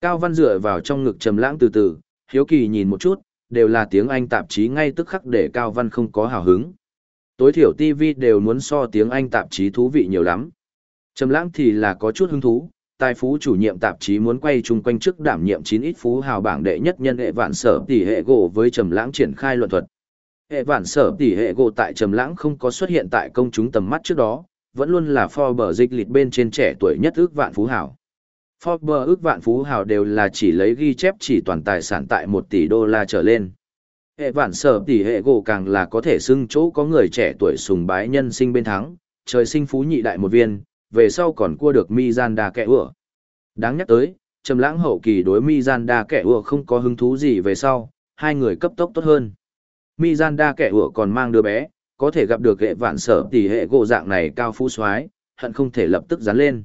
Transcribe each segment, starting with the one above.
Cao Văn dựa vào trong ngực trầm lãng từ từ, hiếu kỳ nhìn một chút, đều là tiếng Anh tạp chí ngay tức khắc để Cao Văn không có hào hứng. Tối thiểu TV đều muốn so tiếng Anh tạp chí thú vị nhiều lắm. Trầm lãng thì là có chút hứng thú, tài phú chủ nhiệm tạp chí muốn quay chung quanh trước đảm nhiệm 9 ít phú hào bảng đệ nhất nhân hệ vạn sở tỷ hệ gỗ với Trầm lãng triển khai luận thuật. Hệ vạn sở tỷ hệ gỗ tại Trầm lãng không có xuất hiện tại công chúng tầm mắt trước đó, vẫn luôn là Forbes dịch lịch bên trên trẻ tuổi nhất ước vạn phú hào. Forbes ước vạn phú hào đều là chỉ lấy ghi chép chỉ toàn tài sản tại 1 tỷ đô la trở lên. Hệ vạn sở tỷ hệ gỗ càng là có thể xưng chỗ có người trẻ tuổi sùng bái nhân sinh bên thắng, trời sinh phú nhị đại một viên, về sau còn cua được Mizanda kẻ ủa. Đáng nhắc tới, trầm lãng hậu kỳ đối Mizanda kẻ ủa không có hứng thú gì về sau, hai người cấp tốc tốt hơn. Mizanda kẻ ủa còn mang đứa bé, có thể gặp được hệ vạn sở tỷ hệ gỗ dạng này cao phú soái, hận không thể lập tức dán lên.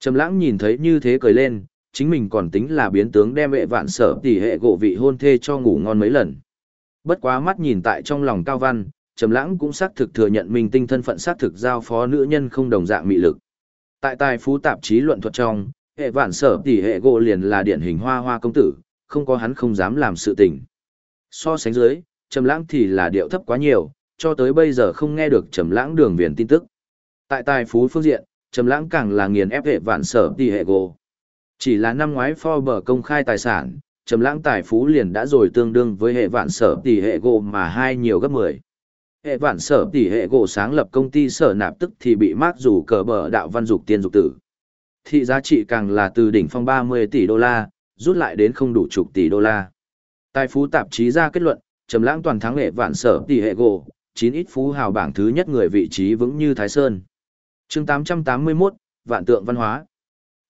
Trầm lãng nhìn thấy như thế cười lên, chính mình còn tính là biến tướng đem vệ vạn sở tỷ hệ gỗ vị hôn thê cho ngủ ngon mấy lần. Bất quá mắt nhìn tại trong lòng cao văn, Trầm lãng cũng xác thực thừa nhận mình tinh thân phận xác thực giao phó nữ nhân không đồng dạng mị lực. Tại tài phú tạp chí luận thuật trong, hệ vạn sở tỷ hệ gỗ liền là điển hình hoa hoa công tử, không có hắn không dám làm sự tình. So sánh dưới, Trầm lãng thì là điệu thấp quá nhiều, cho tới bây giờ không nghe được Trầm lãng đường viền tin tức. Tại tài phú phương diện, Trầm lãng càng là nghiền ép hệ vạn sở tỷ hệ gỗ. Chỉ là năm ngoái Forbes công khai tài sản, Trầm lãng tài phú liền đã rồi tương đương với hệ vạn sở tỷ hệ gỗ mà hai nhiều gấp 10 hệ vạn sở tỷ hệ gỗ sáng lập công ty sở nạp tức thì bị mát rủ cờ bờ đạo văn dục tiên dục tử. Thị giá trị càng là từ đỉnh phong 30 tỷ đô la rút lại đến không đủ chục tỷ đô la. Tài phú tạp chí ra kết luận trầm lãng toàn thắng hệ vạn sở tỷ hệ gỗ chín ít phú hào bảng thứ nhất người vị trí vững như thái sơn chương 881, vạn tượng văn hóa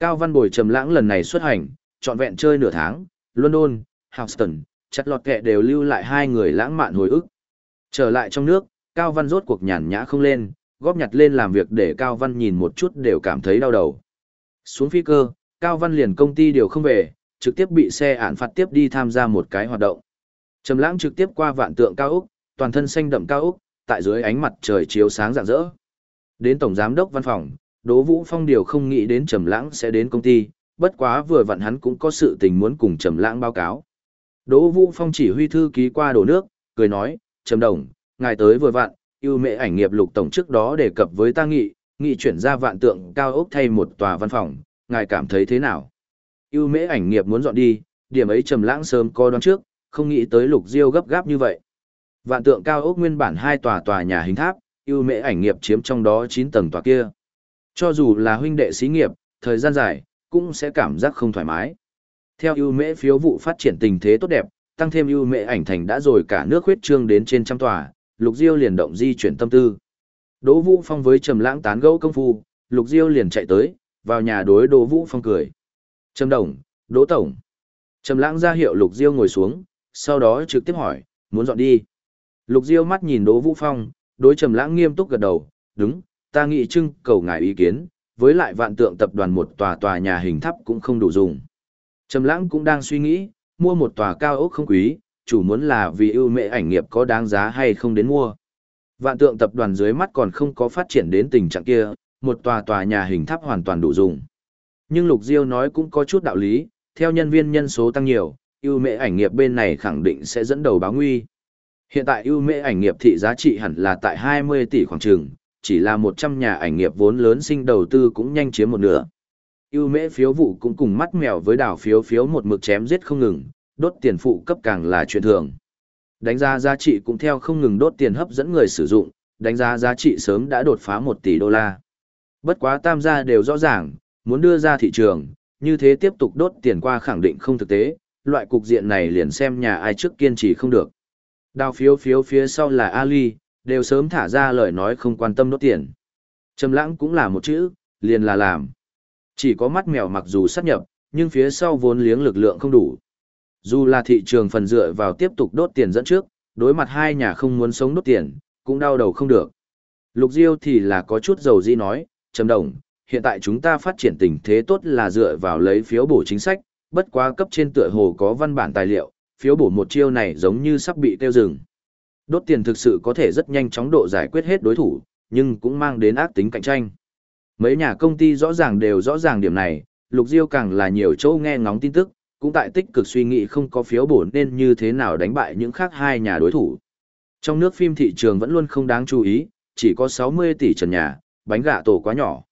cao văn bồi trầm lãng lần này xuất hành trọn vẹn chơi nửa tháng london houston chặt lọt kẹ đều lưu lại hai người lãng mạn hồi ức Trở lại trong nước, Cao Văn rốt cuộc nhàn nhã không lên, góp nhặt lên làm việc để Cao Văn nhìn một chút đều cảm thấy đau đầu. Xuống phi cơ, Cao Văn liền công ty đều không về, trực tiếp bị xe án phạt tiếp đi tham gia một cái hoạt động. Trầm lãng trực tiếp qua vạn tượng cao Úc, toàn thân xanh đậm cao Úc, tại dưới ánh mặt trời chiếu sáng rạng rỡ. Đến tổng giám đốc văn phòng, Đỗ Vũ Phong điều không nghĩ đến Trầm lãng sẽ đến công ty, bất quá vừa vặn hắn cũng có sự tình muốn cùng Trầm lãng báo cáo. Đỗ Vũ Phong chỉ huy thư ký qua đổ nước, cười nói, Trầm Đồng, ngài tới vừa vặn, ưu mệ ảnh nghiệp lục tổng trước đó đề cập với ta nghị, nghị chuyển ra vạn tượng cao ốc thay một tòa văn phòng, ngài cảm thấy thế nào? Ưu mễ ảnh nghiệp muốn dọn đi, điểm ấy trầm lãng sớm có đoán trước, không nghĩ tới lục diêu gấp gáp như vậy. Vạn tượng cao ốc nguyên bản hai tòa tòa nhà hình tháp, ưu mễ ảnh nghiệp chiếm trong đó 9 tầng tòa kia. Cho dù là huynh đệ xí nghiệp, thời gian dài, cũng sẽ cảm giác không thoải mái. Theo ưu mễ phiếu vụ phát triển tình thế tốt đẹp, tăng thêm ưu Mễ ảnh thành đã rồi cả nước huyết trương đến trên trăm tòa, Lục Diêu liền động di chuyển tâm tư. Đỗ Vũ Phong với Trầm Lãng tán gẫu công phu, Lục Diêu liền chạy tới, vào nhà đối Đỗ Vũ Phong cười. "Trầm Đồng, Đỗ tổng." Trầm Lãng ra hiệu Lục Diêu ngồi xuống, sau đó trực tiếp hỏi, "Muốn dọn đi?" Lục Diêu mắt nhìn Đỗ Vũ Phong, đối Trầm Lãng nghiêm túc gật đầu, "Đúng, ta nghĩ trưng cầu ngài ý kiến, với lại Vạn Tượng tập đoàn một tòa tòa nhà hình tháp cũng không đủ dùng." Trầm Lãng cũng đang suy nghĩ, mua một tòa cao ốc không quý, chủ muốn là vì ưu mệ ảnh nghiệp có đáng giá hay không đến mua. Vạn tượng tập đoàn dưới mắt còn không có phát triển đến tình trạng kia, một tòa tòa nhà hình tháp hoàn toàn đủ dùng. Nhưng Lục Diêu nói cũng có chút đạo lý, theo nhân viên nhân số tăng nhiều, ưu mệ ảnh nghiệp bên này khẳng định sẽ dẫn đầu báo nguy. Hiện tại ưu mê ảnh nghiệp thị giá trị hẳn là tại 20 tỷ khoảng trường, chỉ là 100 nhà ảnh nghiệp vốn lớn sinh đầu tư cũng nhanh chiếm một nửa ưu mễ phiếu vụ cũng cùng mắt mèo với đảo phiếu phiếu một mực chém giết không ngừng, đốt tiền phụ cấp càng là chuyện thường. Đánh giá giá trị cũng theo không ngừng đốt tiền hấp dẫn người sử dụng, đánh giá giá trị sớm đã đột phá 1 tỷ đô la. Bất quá tam gia đều rõ ràng, muốn đưa ra thị trường, như thế tiếp tục đốt tiền qua khẳng định không thực tế, loại cục diện này liền xem nhà ai trước kiên trì không được. Đào phiếu phiếu phía sau là Ali, đều sớm thả ra lời nói không quan tâm đốt tiền. Trầm lãng cũng là một chữ, liền là làm. Chỉ có mắt mèo mặc dù sát nhập, nhưng phía sau vốn liếng lực lượng không đủ. Dù là thị trường phần dựa vào tiếp tục đốt tiền dẫn trước, đối mặt hai nhà không muốn sống đốt tiền, cũng đau đầu không được. Lục Diêu thì là có chút dầu di nói, trầm đồng, hiện tại chúng ta phát triển tình thế tốt là dựa vào lấy phiếu bổ chính sách, bất quá cấp trên tựa hồ có văn bản tài liệu, phiếu bổ một chiêu này giống như sắp bị tiêu dừng. Đốt tiền thực sự có thể rất nhanh chóng độ giải quyết hết đối thủ, nhưng cũng mang đến ác tính cạnh tranh. Mấy nhà công ty rõ ràng đều rõ ràng điểm này, Lục Diêu càng là nhiều chỗ nghe ngóng tin tức, cũng tại tích cực suy nghĩ không có phiếu bổ nên như thế nào đánh bại những khác hai nhà đối thủ. Trong nước phim thị trường vẫn luôn không đáng chú ý, chỉ có 60 tỷ trần nhà, bánh gạ tổ quá nhỏ.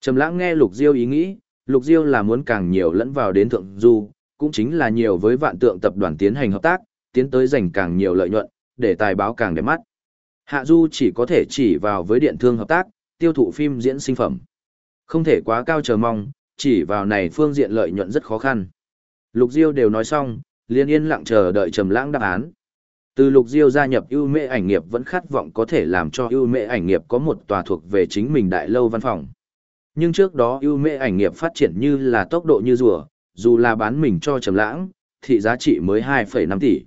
Trầm lãng nghe Lục Diêu ý nghĩ, Lục Diêu là muốn càng nhiều lẫn vào đến thượng du, cũng chính là nhiều với vạn tượng tập đoàn tiến hành hợp tác, tiến tới giành càng nhiều lợi nhuận, để tài báo càng đẹp mắt. Hạ du chỉ có thể chỉ vào với điện thương hợp tác, tiêu thụ phim diễn sinh phẩm. Không thể quá cao chờ mong, chỉ vào này phương diện lợi nhuận rất khó khăn. Lục Diêu đều nói xong, liên yên lặng chờ đợi trầm lãng đáp án. Từ Lục Diêu gia nhập ưu mê ảnh nghiệp vẫn khát vọng có thể làm cho ưu mê ảnh nghiệp có một tòa thuộc về chính mình đại lâu văn phòng. Nhưng trước đó ưu mê ảnh nghiệp phát triển như là tốc độ như rùa, dù là bán mình cho trầm lãng, thì giá trị mới 2,5 tỷ.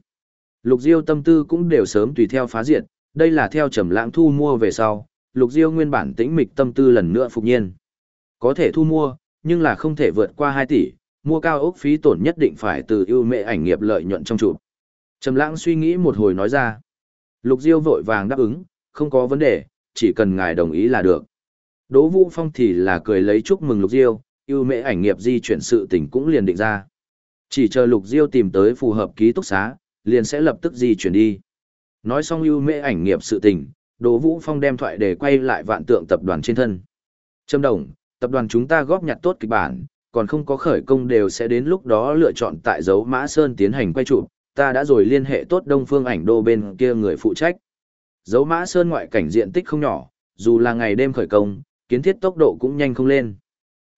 Lục Diêu tâm tư cũng đều sớm tùy theo phá diệt, đây là theo trầm lãng thu mua về sau, Lục Diêu nguyên bản tĩnh mịch tâm tư lần nữa phục nhiên. Có thể thu mua, nhưng là không thể vượt qua 2 tỷ, mua cao ốc phí tổn nhất định phải từ ưu mệ ảnh nghiệp lợi nhuận trong chụp. Trầm lãng suy nghĩ một hồi nói ra. Lục Diêu vội vàng đáp ứng, không có vấn đề, chỉ cần ngài đồng ý là được. Đỗ Vũ Phong thì là cười lấy chúc mừng Lục Diêu, ưu mệ ảnh nghiệp di chuyển sự tình cũng liền định ra. Chỉ chờ Lục Diêu tìm tới phù hợp ký túc xá, liền sẽ lập tức di chuyển đi. Nói xong ưu mệ ảnh nghiệp sự tình, Đỗ Vũ Phong đem thoại để quay lại vạn tượng tập đoàn trên thân. Trâm Đồng, tập đoàn chúng ta góp nhặt tốt kịch bản, còn không có khởi công đều sẽ đến lúc đó lựa chọn tại dấu Mã Sơn tiến hành quay chụp, ta đã rồi liên hệ tốt Đông Phương ảnh đô bên kia người phụ trách. Dấu Mã Sơn ngoại cảnh diện tích không nhỏ, dù là ngày đêm khởi công, kiến thiết tốc độ cũng nhanh không lên.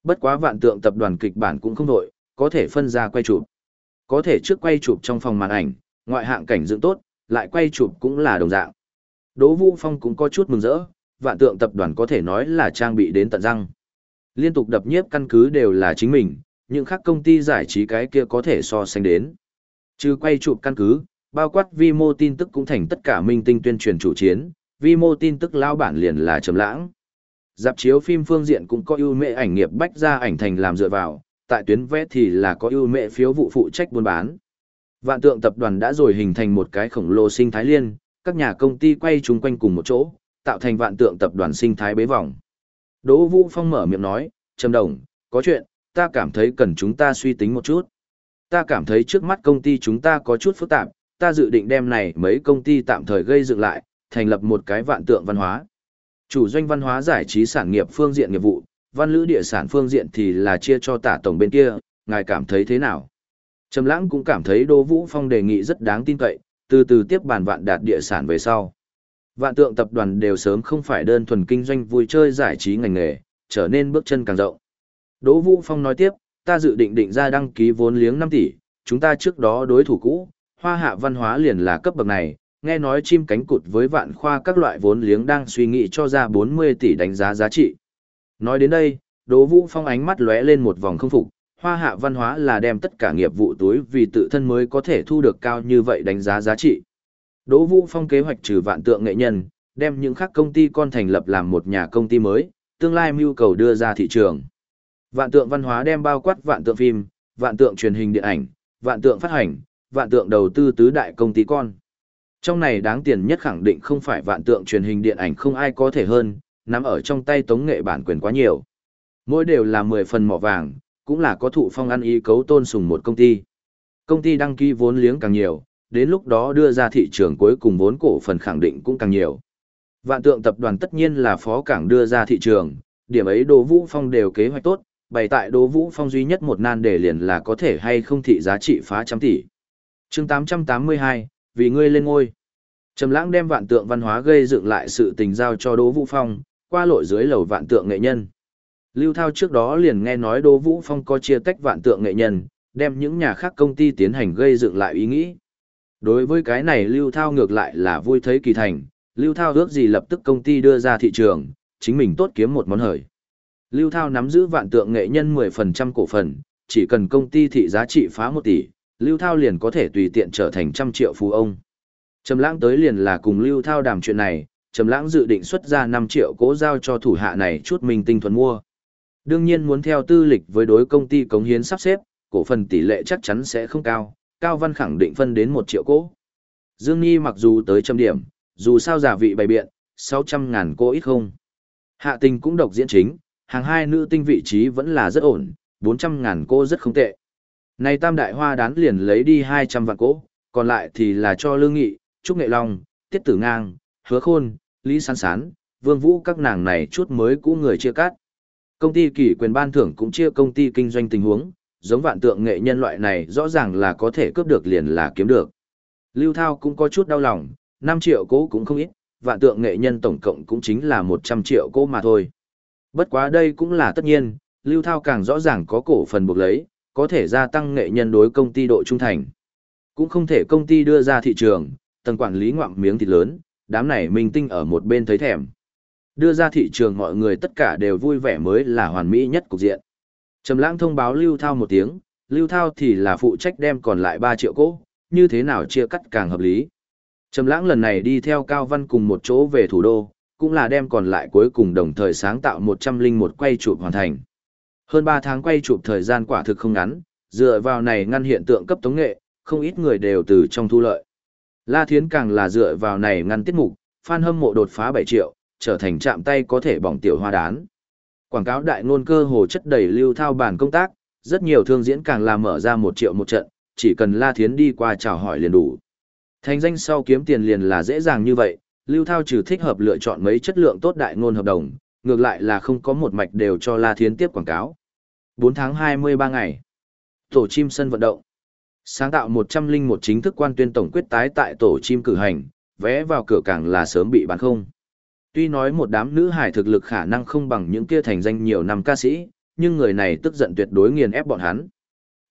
Bất quá vạn tượng tập đoàn kịch bản cũng không đội, có thể phân ra quay chụp. Có thể trước quay chụp trong phòng màn ảnh, ngoại hạng cảnh dựng tốt, lại quay chụp cũng là đồng dạng. Đỗ Vũ Phong cũng có chút mừng rỡ, vạn tượng tập đoàn có thể nói là trang bị đến tận răng. Liên tục đập nhiếp căn cứ đều là chính mình, những khác công ty giải trí cái kia có thể so sánh đến. Trừ quay chụp căn cứ, bao quát vi mô tin tức cũng thành tất cả minh tinh tuyên truyền chủ chiến, vi mô tin tức lao bản liền là trầm lãng. Dạp chiếu phim phương diện cũng có ưu mệ ảnh nghiệp bách ra ảnh thành làm dựa vào, tại tuyến vẽ thì là có ưu mệ phiếu vụ phụ trách buôn bán. Vạn tượng tập đoàn đã rồi hình thành một cái khổng lồ sinh thái liên, các nhà công ty quay chung quanh cùng một chỗ, tạo thành vạn tượng tập đoàn sinh thái bế vòng. Đỗ Vũ Phong mở miệng nói, Trầm Đồng, có chuyện, ta cảm thấy cần chúng ta suy tính một chút. Ta cảm thấy trước mắt công ty chúng ta có chút phức tạp, ta dự định đem này mấy công ty tạm thời gây dựng lại, thành lập một cái vạn tượng văn hóa. Chủ doanh văn hóa giải trí sản nghiệp phương diện nghiệp vụ, văn lữ địa sản phương diện thì là chia cho tả tổng bên kia, ngài cảm thấy thế nào? Trầm lãng cũng cảm thấy Đỗ Vũ Phong đề nghị rất đáng tin cậy, từ từ tiếp bàn vạn đạt địa sản về sau. Vạn tượng tập đoàn đều sớm không phải đơn thuần kinh doanh vui chơi giải trí ngành nghề, trở nên bước chân càng rộng. Đỗ Vũ Phong nói tiếp, ta dự định định ra đăng ký vốn liếng 5 tỷ, chúng ta trước đó đối thủ cũ, hoa hạ văn hóa liền là cấp bậc này, nghe nói chim cánh cụt với vạn khoa các loại vốn liếng đang suy nghĩ cho ra 40 tỷ đánh giá giá trị. Nói đến đây, Đỗ Vũ Phong ánh mắt lóe lên một vòng không phục, hoa hạ văn hóa là đem tất cả nghiệp vụ túi vì tự thân mới có thể thu được cao như vậy đánh giá giá trị. Đỗ Vũ Phong kế hoạch trừ vạn tượng nghệ nhân, đem những khác công ty con thành lập làm một nhà công ty mới, tương lai mưu cầu đưa ra thị trường. Vạn tượng văn hóa đem bao quát vạn tượng phim, vạn tượng truyền hình điện ảnh, vạn tượng phát hành, vạn tượng đầu tư tứ đại công ty con. Trong này đáng tiền nhất khẳng định không phải vạn tượng truyền hình điện ảnh không ai có thể hơn, nắm ở trong tay tống nghệ bản quyền quá nhiều. Mỗi đều là 10 phần mỏ vàng, cũng là có thụ phong ăn ý cấu tôn sùng một công ty. Công ty đăng ký vốn liếng càng nhiều, đến lúc đó đưa ra thị trường cuối cùng vốn cổ phần khẳng định cũng càng nhiều. Vạn tượng tập đoàn tất nhiên là phó cảng đưa ra thị trường, điểm ấy Đỗ Vũ Phong đều kế hoạch tốt, bày tại Đỗ Vũ Phong duy nhất một nan đề liền là có thể hay không thị giá trị phá trăm tỷ. chương 882, vì ngươi lên ngôi. Trầm lãng đem vạn tượng văn hóa gây dựng lại sự tình giao cho Đỗ Vũ Phong, qua lội dưới lầu vạn tượng nghệ nhân. Lưu Thao trước đó liền nghe nói Đỗ Vũ Phong có chia tách vạn tượng nghệ nhân, đem những nhà khác công ty tiến hành gây dựng lại ý nghĩ. Đối với cái này Lưu Thao ngược lại là vui thấy kỳ thành, Lưu Thao ước gì lập tức công ty đưa ra thị trường, chính mình tốt kiếm một món hời. Lưu Thao nắm giữ vạn tượng nghệ nhân 10% cổ phần, chỉ cần công ty thị giá trị phá 1 tỷ, Lưu Thao liền có thể tùy tiện trở thành trăm triệu phú ông. Trầm Lãng tới liền là cùng Lưu Thao đàm chuyện này, Trầm Lãng dự định xuất ra 5 triệu cố giao cho thủ hạ này chút mình tinh thuần mua. Đương nhiên muốn theo tư lịch với đối công ty cống hiến sắp xếp, cổ phần tỷ lệ chắc chắn sẽ không cao, Cao Văn khẳng định phân đến 1 triệu cố. Dương Nhi mặc dù tới trăm điểm, dù sao giả vị bày biện, 600 ngàn cô ít không. Hạ tình cũng độc diễn chính, hàng hai nữ tinh vị trí vẫn là rất ổn, 400 ngàn cô rất không tệ. Này tam đại hoa đán liền lấy đi 200 vạn cỗ, còn lại thì là cho Lương Nghị, Trúc Nghệ Long, Tiết Tử Ngang, Hứa Khôn, Lý Sán Sán, Vương Vũ các nàng này chút mới cũ người chia cắt. Công ty kỷ quyền ban thưởng cũng chia công ty kinh doanh tình huống, giống vạn tượng nghệ nhân loại này rõ ràng là có thể cướp được liền là kiếm được. Lưu Thao cũng có chút đau lòng, 5 triệu cố cũng không ít, vạn tượng nghệ nhân tổng cộng cũng chính là 100 triệu cố mà thôi. Bất quá đây cũng là tất nhiên, Lưu Thao càng rõ ràng có cổ phần buộc lấy, có thể gia tăng nghệ nhân đối công ty độ trung thành. Cũng không thể công ty đưa ra thị trường, tầng quản lý ngoạm miếng thịt lớn, đám này minh tinh ở một bên thấy thèm. Đưa ra thị trường mọi người tất cả đều vui vẻ mới là hoàn mỹ nhất cục diện. Trầm lãng thông báo Lưu Thao một tiếng, Lưu Thao thì là phụ trách đem còn lại 3 triệu cỗ, như thế nào chia cắt càng hợp lý. Trầm lãng lần này đi theo Cao Văn cùng một chỗ về thủ đô, cũng là đem còn lại cuối cùng đồng thời sáng tạo 101 quay chụp hoàn thành. Hơn 3 tháng quay chụp thời gian quả thực không ngắn, dựa vào này ngăn hiện tượng cấp tống nghệ, không ít người đều từ trong thu lợi. La Thiến càng là dựa vào này ngăn tiết mục, fan hâm mộ đột phá 7 triệu, trở thành chạm tay có thể bỏng tiểu hoa đán. Quảng cáo đại ngôn cơ hồ chất đầy lưu thao bản công tác, rất nhiều thương diễn càng là mở ra 1 triệu một trận, chỉ cần La Thiến đi qua chào hỏi liền đủ. Thành danh sau kiếm tiền liền là dễ dàng như vậy, lưu thao trừ thích hợp lựa chọn mấy chất lượng tốt đại ngôn hợp đồng, ngược lại là không có một mạch đều cho La Thiến tiếp quảng cáo. 4 tháng 23 ngày. Tổ chim sân vận động. Sáng tạo 101 chính thức quan tuyên tổng quyết tái tại tổ chim cử hành, vé vào cửa càng là sớm bị bán không. Tuy nói một đám nữ hải thực lực khả năng không bằng những kia thành danh nhiều năm ca sĩ, nhưng người này tức giận tuyệt đối nghiền ép bọn hắn.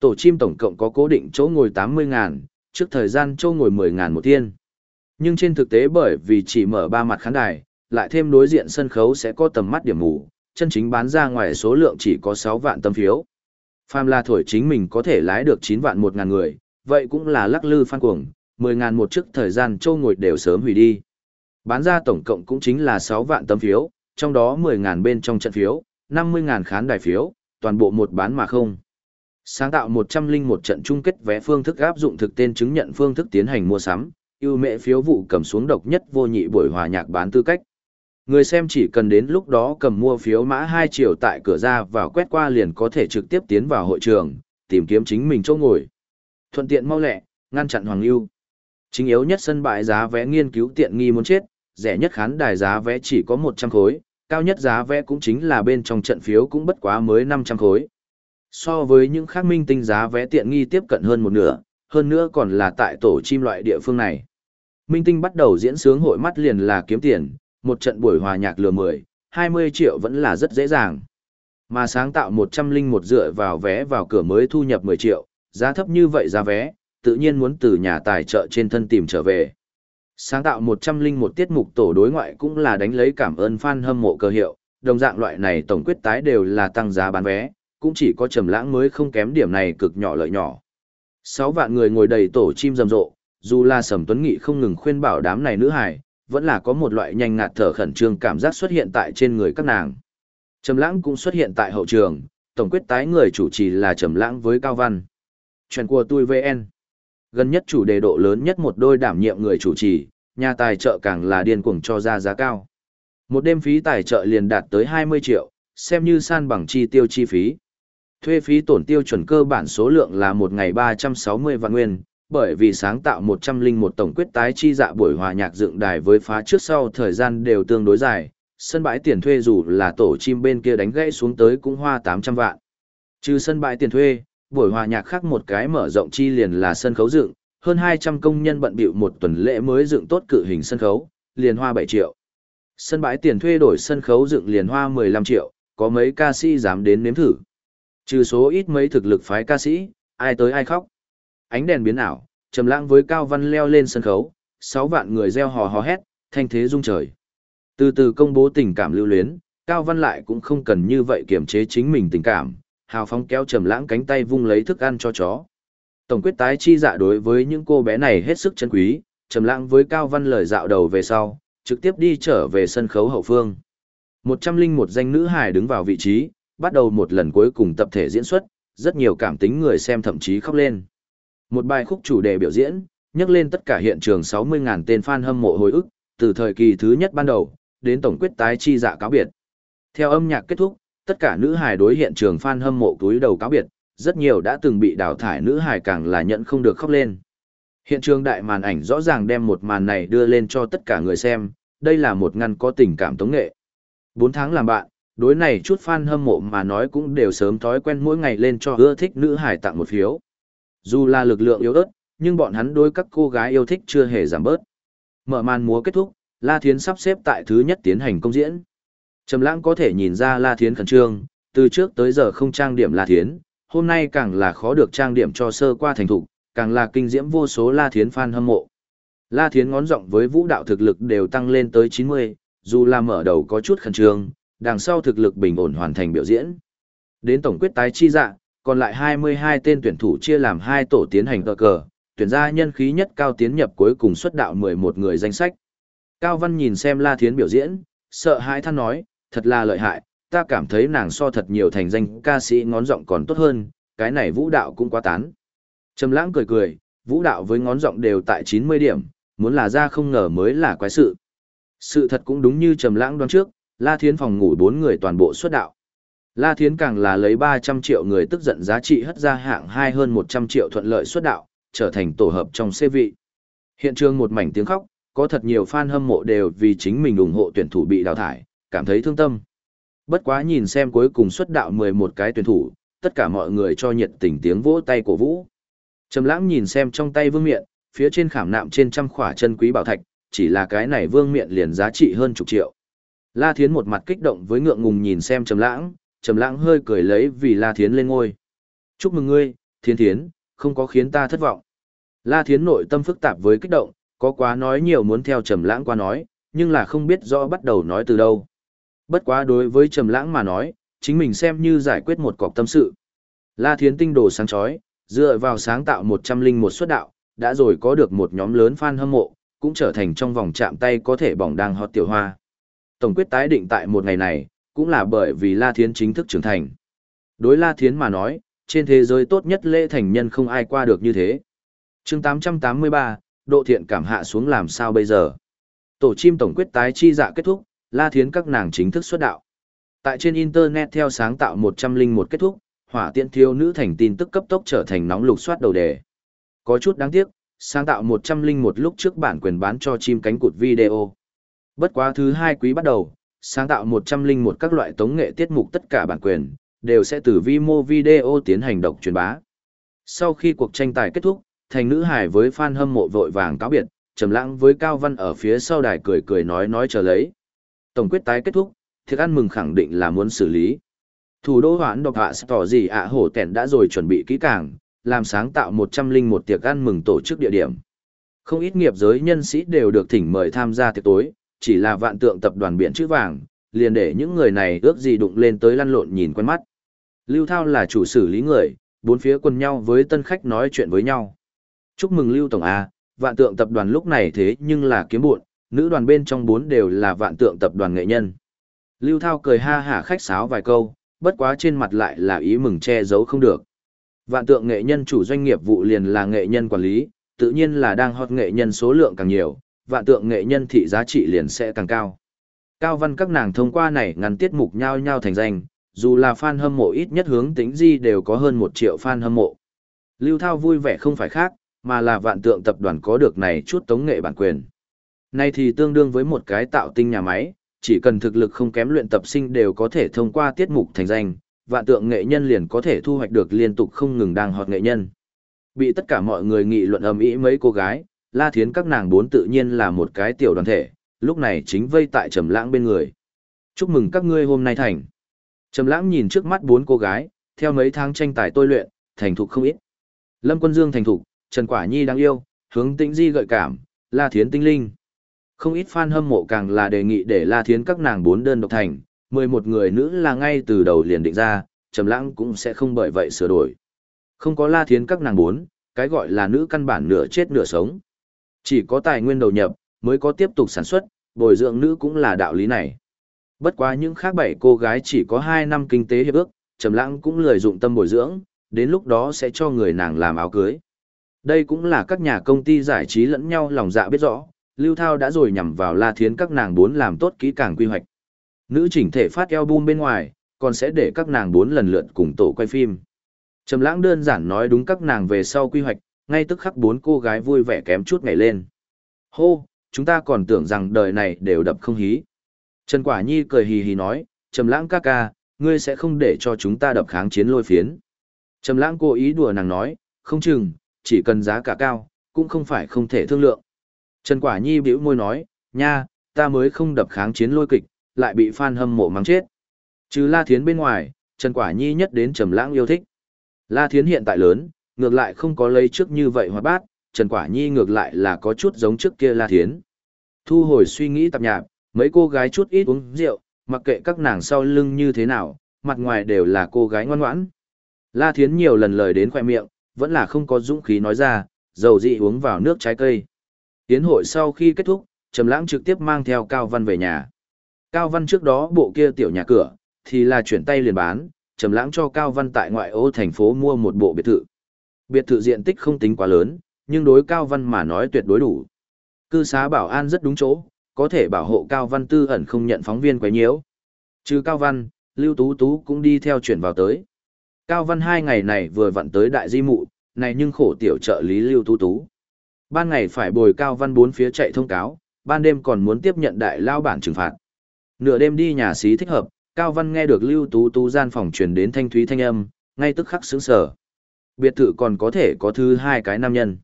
Tổ chim tổng cộng có cố định chỗ ngồi 80 ngàn, trước thời gian chỗ ngồi 10 ngàn một thiên. Nhưng trên thực tế bởi vì chỉ mở ba mặt khán đài, lại thêm đối diện sân khấu sẽ có tầm mắt điểm mù, chân chính bán ra ngoài số lượng chỉ có 6 vạn tấm phiếu. Phàm là thổi chính mình có thể lái được 9 vạn 1 ngàn người, vậy cũng là lắc lư phan cuồng, 10 ngàn một trước thời gian châu ngồi đều sớm hủy đi. Bán ra tổng cộng cũng chính là 6 vạn tấm phiếu, trong đó 10 ngàn bên trong trận phiếu, 50 ngàn khán đài phiếu, toàn bộ một bán mà không. Sáng tạo 101 trận chung kết vé phương thức áp dụng thực tên chứng nhận phương thức tiến hành mua sắm, ưu mệ phiếu vụ cầm xuống độc nhất vô nhị buổi hòa nhạc bán tư cách. Người xem chỉ cần đến lúc đó cầm mua phiếu mã 2 triệu tại cửa ra và quét qua liền có thể trực tiếp tiến vào hội trường, tìm kiếm chính mình chỗ ngồi. Thuận tiện mau lẹ, ngăn chặn hoàng lưu. Chính yếu nhất sân bãi giá vé nghiên cứu tiện nghi muốn chết, rẻ nhất khán đài giá vé chỉ có 100 khối, cao nhất giá vé cũng chính là bên trong trận phiếu cũng bất quá mới 500 khối. So với những khác minh tinh giá vé tiện nghi tiếp cận hơn một nửa, hơn nữa còn là tại tổ chim loại địa phương này. Minh tinh bắt đầu diễn sướng hội mắt liền là kiếm tiền, một trận buổi hòa nhạc lừa 10, 20 triệu vẫn là rất dễ dàng. Mà sáng tạo 101 dựa vào vé vào cửa mới thu nhập 10 triệu, giá thấp như vậy giá vé, tự nhiên muốn từ nhà tài trợ trên thân tìm trở về. Sáng tạo 101 tiết mục tổ đối ngoại cũng là đánh lấy cảm ơn fan hâm mộ cơ hiệu, đồng dạng loại này tổng quyết tái đều là tăng giá bán vé, cũng chỉ có trầm lãng mới không kém điểm này cực nhỏ lợi nhỏ. 6 vạn người ngồi đầy tổ chim rầm rộ, dù là Sầm Tuấn Nghị không ngừng khuyên bảo đám này nữ hài, vẫn là có một loại nhanh ngạt thở khẩn trương cảm giác xuất hiện tại trên người các nàng. Trầm Lãng cũng xuất hiện tại hậu trường, tổng quyết tái người chủ trì là Trầm Lãng với Cao Văn. Chuyện của tôi VN. Gần nhất chủ đề độ lớn nhất một đôi đảm nhiệm người chủ trì, nhà tài trợ càng là điên cuồng cho ra giá cao. Một đêm phí tài trợ liền đạt tới 20 triệu, xem như san bằng chi tiêu chi phí. Thuê phí tổn tiêu chuẩn cơ bản số lượng là một ngày 360 vạn nguyên, bởi vì sáng tạo 101 tổng quyết tái chi dạ buổi hòa nhạc dựng đài với phá trước sau thời gian đều tương đối dài, sân bãi tiền thuê dù là tổ chim bên kia đánh gãy xuống tới cũng hoa 800 vạn. Trừ sân bãi tiền thuê, buổi hòa nhạc khác một cái mở rộng chi liền là sân khấu dựng, hơn 200 công nhân bận bịu một tuần lễ mới dựng tốt cự hình sân khấu, liền hoa 7 triệu. Sân bãi tiền thuê đổi sân khấu dựng liền hoa 15 triệu, có mấy ca sĩ dám đến nếm thử. Trừ số ít mấy thực lực phái ca sĩ, ai tới ai khóc. Ánh đèn biến ảo, trầm lãng với Cao Văn leo lên sân khấu, 6 vạn người reo hò hò hét, thanh thế rung trời. Từ từ công bố tình cảm lưu luyến, Cao Văn lại cũng không cần như vậy kiềm chế chính mình tình cảm, hào phóng kéo trầm lãng cánh tay vung lấy thức ăn cho chó. Tổng quyết tái chi dạ đối với những cô bé này hết sức chân quý, trầm lãng với Cao Văn lời dạo đầu về sau, trực tiếp đi trở về sân khấu hậu phương. 101 danh nữ hài đứng vào vị trí, bắt đầu một lần cuối cùng tập thể diễn xuất, rất nhiều cảm tính người xem thậm chí khóc lên. Một bài khúc chủ đề biểu diễn, nhắc lên tất cả hiện trường 60.000 tên fan hâm mộ hồi ức, từ thời kỳ thứ nhất ban đầu, đến tổng quyết tái chi dạ cáo biệt. Theo âm nhạc kết thúc, Tất cả nữ hài đối hiện trường fan hâm mộ túi đầu cáo biệt, rất nhiều đã từng bị đào thải nữ hài càng là nhận không được khóc lên. Hiện trường đại màn ảnh rõ ràng đem một màn này đưa lên cho tất cả người xem, đây là một ngăn có tình cảm tống nghệ. 4 tháng làm bạn, đối này chút fan hâm mộ mà nói cũng đều sớm thói quen mỗi ngày lên cho ưa thích nữ hài tặng một phiếu. Dù là lực lượng yếu ớt, nhưng bọn hắn đối các cô gái yêu thích chưa hề giảm bớt. Mở màn múa kết thúc, La Thiến sắp xếp tại thứ nhất tiến hành công diễn. Trầm Lãng có thể nhìn ra La Thiến khẩn trương, từ trước tới giờ không trang điểm La Thiến, hôm nay càng là khó được trang điểm cho sơ qua thành thục, càng là kinh diễm vô số La Thiến fan hâm mộ. La Thiến ngón giọng với vũ đạo thực lực đều tăng lên tới 90, dù là mở đầu có chút khẩn trương, đằng sau thực lực bình ổn hoàn thành biểu diễn. Đến tổng quyết tái chi dạ, còn lại 22 tên tuyển thủ chia làm hai tổ tiến hành cờ cờ, tuyển ra nhân khí nhất cao tiến nhập cuối cùng xuất đạo 11 người danh sách. Cao Văn nhìn xem La Thiến biểu diễn, sợ hãi than nói, thật là lợi hại, ta cảm thấy nàng so thật nhiều thành danh ca sĩ ngón giọng còn tốt hơn, cái này vũ đạo cũng quá tán. Trầm lãng cười cười, vũ đạo với ngón giọng đều tại 90 điểm, muốn là ra không ngờ mới là quái sự. Sự thật cũng đúng như Trầm lãng đoán trước, La Thiến phòng ngủ bốn người toàn bộ xuất đạo. La Thiến càng là lấy 300 triệu người tức giận giá trị hất ra hạng hai hơn 100 triệu thuận lợi xuất đạo, trở thành tổ hợp trong xe vị. Hiện trường một mảnh tiếng khóc, có thật nhiều fan hâm mộ đều vì chính mình ủng hộ tuyển thủ bị đào thải, cảm thấy thương tâm. Bất quá nhìn xem cuối cùng xuất đạo 11 cái tuyển thủ, tất cả mọi người cho nhiệt tình tiếng vỗ tay cổ vũ. Trầm lãng nhìn xem trong tay vương miện, phía trên khảm nạm trên trăm khỏa chân quý bảo thạch, chỉ là cái này vương miện liền giá trị hơn chục triệu. La Thiến một mặt kích động với ngượng ngùng nhìn xem Trầm lãng, Trầm lãng hơi cười lấy vì La Thiến lên ngôi. Chúc mừng ngươi, Thiến Thiến, không có khiến ta thất vọng. La Thiến nội tâm phức tạp với kích động, có quá nói nhiều muốn theo Trầm lãng qua nói, nhưng là không biết rõ bắt đầu nói từ đâu. Bất quá đối với Trầm lãng mà nói, chính mình xem như giải quyết một cọc tâm sự. La Thiến tinh đồ sáng chói, dựa vào sáng tạo một trăm linh một xuất đạo, đã rồi có được một nhóm lớn fan hâm mộ, cũng trở thành trong vòng chạm tay có thể bỏng đang hot tiểu hoa. Tổng quyết tái định tại một ngày này, cũng là bởi vì La Thiến chính thức trưởng thành. Đối La Thiến mà nói, trên thế giới tốt nhất lễ thành nhân không ai qua được như thế. chương 883, độ thiện cảm hạ xuống làm sao bây giờ? Tổ chim tổng quyết tái chi dạ kết thúc, La Thiến các nàng chính thức xuất đạo. Tại trên Internet theo sáng tạo 101 kết thúc, hỏa tiện thiếu nữ thành tin tức cấp tốc trở thành nóng lục soát đầu đề. Có chút đáng tiếc, sáng tạo 101 lúc trước bản quyền bán cho chim cánh cụt video. Bất quá thứ hai quý bắt đầu, sáng tạo 101 các loại tống nghệ tiết mục tất cả bản quyền, đều sẽ từ Vimo Video tiến hành độc truyền bá. Sau khi cuộc tranh tài kết thúc, thành nữ hải với fan hâm mộ vội vàng cáo biệt, trầm lãng với Cao Văn ở phía sau đài cười cười nói nói chờ lấy. Tổng quyết tái kết thúc, thiệt ăn mừng khẳng định là muốn xử lý. Thủ đô hoãn độc hạ tỏ gì ạ hổ tẻn đã rồi chuẩn bị kỹ càng, làm sáng tạo 101 tiệc ăn mừng tổ chức địa điểm. Không ít nghiệp giới nhân sĩ đều được thỉnh mời tham gia tiệc tối, chỉ là vạn tượng tập đoàn biển chữ vàng, liền để những người này ước gì đụng lên tới lăn lộn nhìn quen mắt. Lưu Thao là chủ xử lý người, bốn phía quần nhau với tân khách nói chuyện với nhau. Chúc mừng Lưu Tổng A, vạn tượng tập đoàn lúc này thế nhưng là kiếm buộn, nữ đoàn bên trong bốn đều là vạn tượng tập đoàn nghệ nhân. Lưu Thao cười ha hả khách sáo vài câu, bất quá trên mặt lại là ý mừng che giấu không được. Vạn tượng nghệ nhân chủ doanh nghiệp vụ liền là nghệ nhân quản lý, tự nhiên là đang hot nghệ nhân số lượng càng nhiều, vạn tượng nghệ nhân thị giá trị liền sẽ càng cao. Cao văn các nàng thông qua này ngăn tiết mục nhau nhau thành danh, dù là fan hâm mộ ít nhất hướng tính di đều có hơn một triệu fan hâm mộ. Lưu Thao vui vẻ không phải khác, mà là vạn tượng tập đoàn có được này chút tống nghệ bản quyền. Này thì tương đương với một cái tạo tinh nhà máy, chỉ cần thực lực không kém luyện tập sinh đều có thể thông qua tiết mục thành danh, vạn tượng nghệ nhân liền có thể thu hoạch được liên tục không ngừng đang hot nghệ nhân. Bị tất cả mọi người nghị luận ầm ĩ mấy cô gái, La Thiến các nàng bốn tự nhiên là một cái tiểu đoàn thể, lúc này chính vây tại Trầm Lãng bên người. Chúc mừng các ngươi hôm nay thành. Trầm Lãng nhìn trước mắt bốn cô gái, theo mấy tháng tranh tài tôi luyện, thành thục không ít. Lâm Quân Dương thành thục, Trần Quả Nhi đáng yêu, Hướng Tĩnh Di gợi cảm, La Thiến tinh linh. Không ít fan hâm mộ càng là đề nghị để La Thiến các nàng bốn đơn độc thành, 11 người nữ là ngay từ đầu liền định ra, Trầm Lãng cũng sẽ không bởi vậy sửa đổi. Không có La Thiến các nàng bốn, cái gọi là nữ căn bản nửa chết nửa sống. Chỉ có tài nguyên đầu nhập, mới có tiếp tục sản xuất, bồi dưỡng nữ cũng là đạo lý này. Bất quá những khác bảy cô gái chỉ có 2 năm kinh tế hiệp ước, Trầm Lãng cũng lười dụng tâm bồi dưỡng, đến lúc đó sẽ cho người nàng làm áo cưới. Đây cũng là các nhà công ty giải trí lẫn nhau lòng dạ biết rõ, Lưu Thao đã rồi nhằm vào La Thiến các nàng bốn làm tốt kỹ càng quy hoạch. Nữ chỉnh thể phát album bên ngoài, còn sẽ để các nàng bốn lần lượt cùng tổ quay phim. Trầm lãng đơn giản nói đúng các nàng về sau quy hoạch, ngay tức khắc bốn cô gái vui vẻ kém chút ngày lên. Hô, chúng ta còn tưởng rằng đời này đều đập không hí. Trần Quả Nhi cười hì hì nói, Trầm lãng ca ca, ngươi sẽ không để cho chúng ta đập kháng chiến lôi phiến. Trầm lãng cố ý đùa nàng nói, không chừng, chỉ cần giá cả cao, cũng không phải không thể thương lượng. Trần Quả Nhi bĩu môi nói, nha, ta mới không đập kháng chiến lôi kịch, lại bị fan hâm mộ mắng chết. Trừ La Thiến bên ngoài, Trần Quả Nhi nhất đến Trầm Lãng yêu thích. La Thiến hiện tại lớn, ngược lại không có lấy trước như vậy hoạt bát, Trần Quả Nhi ngược lại là có chút giống trước kia La Thiến. Thu hồi suy nghĩ tạp nhạp, mấy cô gái chút ít uống rượu, mặc kệ các nàng sau lưng như thế nào, mặt ngoài đều là cô gái ngoan ngoãn. La Thiến nhiều lần lời đến khoe miệng, vẫn là không có dũng khí nói ra, dầu dị uống vào nước trái cây. Tiến hội sau khi kết thúc, Trầm Lãng trực tiếp mang theo Cao Văn về nhà. Cao Văn trước đó bộ kia tiểu nhà cửa, thì là chuyển tay liền bán, Trầm Lãng cho Cao Văn tại ngoại ô thành phố mua một bộ biệt thự. Biệt thự diện tích không tính quá lớn, nhưng đối Cao Văn mà nói tuyệt đối đủ. Cư xá bảo an rất đúng chỗ, có thể bảo hộ Cao Văn tư ẩn không nhận phóng viên quấy nhiễu. Trừ Cao Văn, Lưu Tú Tú cũng đi theo chuyển vào tới. Cao Văn hai ngày này vừa vặn tới đại di mụ, này nhưng khổ tiểu trợ lý Lưu Tú Tú. Ban ngày phải bồi Cao Văn bốn phía chạy thông cáo, ban đêm còn muốn tiếp nhận đại lao bản trừng phạt. Nửa đêm đi nhà xí thích hợp, Cao Văn nghe được Lưu Tú Tú gian phòng truyền đến thanh thúy thanh âm, ngay tức khắc sững sờ. Biệt thự còn có thể có thứ hai cái nam nhân.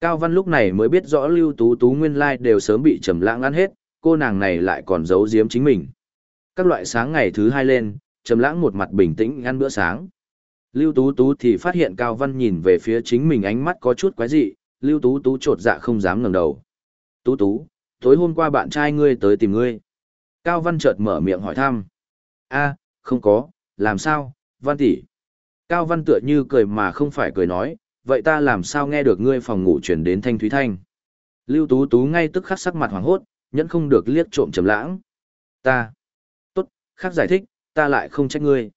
Cao Văn lúc này mới biết rõ Lưu Tú Tú nguyên lai đều sớm bị trầm lãng ăn hết, cô nàng này lại còn giấu giếm chính mình. Các loại sáng ngày thứ hai lên, trầm lãng một mặt bình tĩnh ăn bữa sáng. Lưu Tú Tú thì phát hiện Cao Văn nhìn về phía chính mình ánh mắt có chút quái dị, Lưu Tú Tú trột dạ không dám ngẩng đầu. Tú Tú, tối hôm qua bạn trai ngươi tới tìm ngươi. Cao Văn chợt mở miệng hỏi thăm. a không có, làm sao, Văn tỷ. Cao Văn tựa như cười mà không phải cười nói, vậy ta làm sao nghe được ngươi phòng ngủ chuyển đến thanh thúy thanh. Lưu Tú Tú ngay tức khắc sắc mặt hoàng hốt, nhẫn không được liếc trộm trầm lãng. Ta. Tốt, khác giải thích, ta lại không trách ngươi.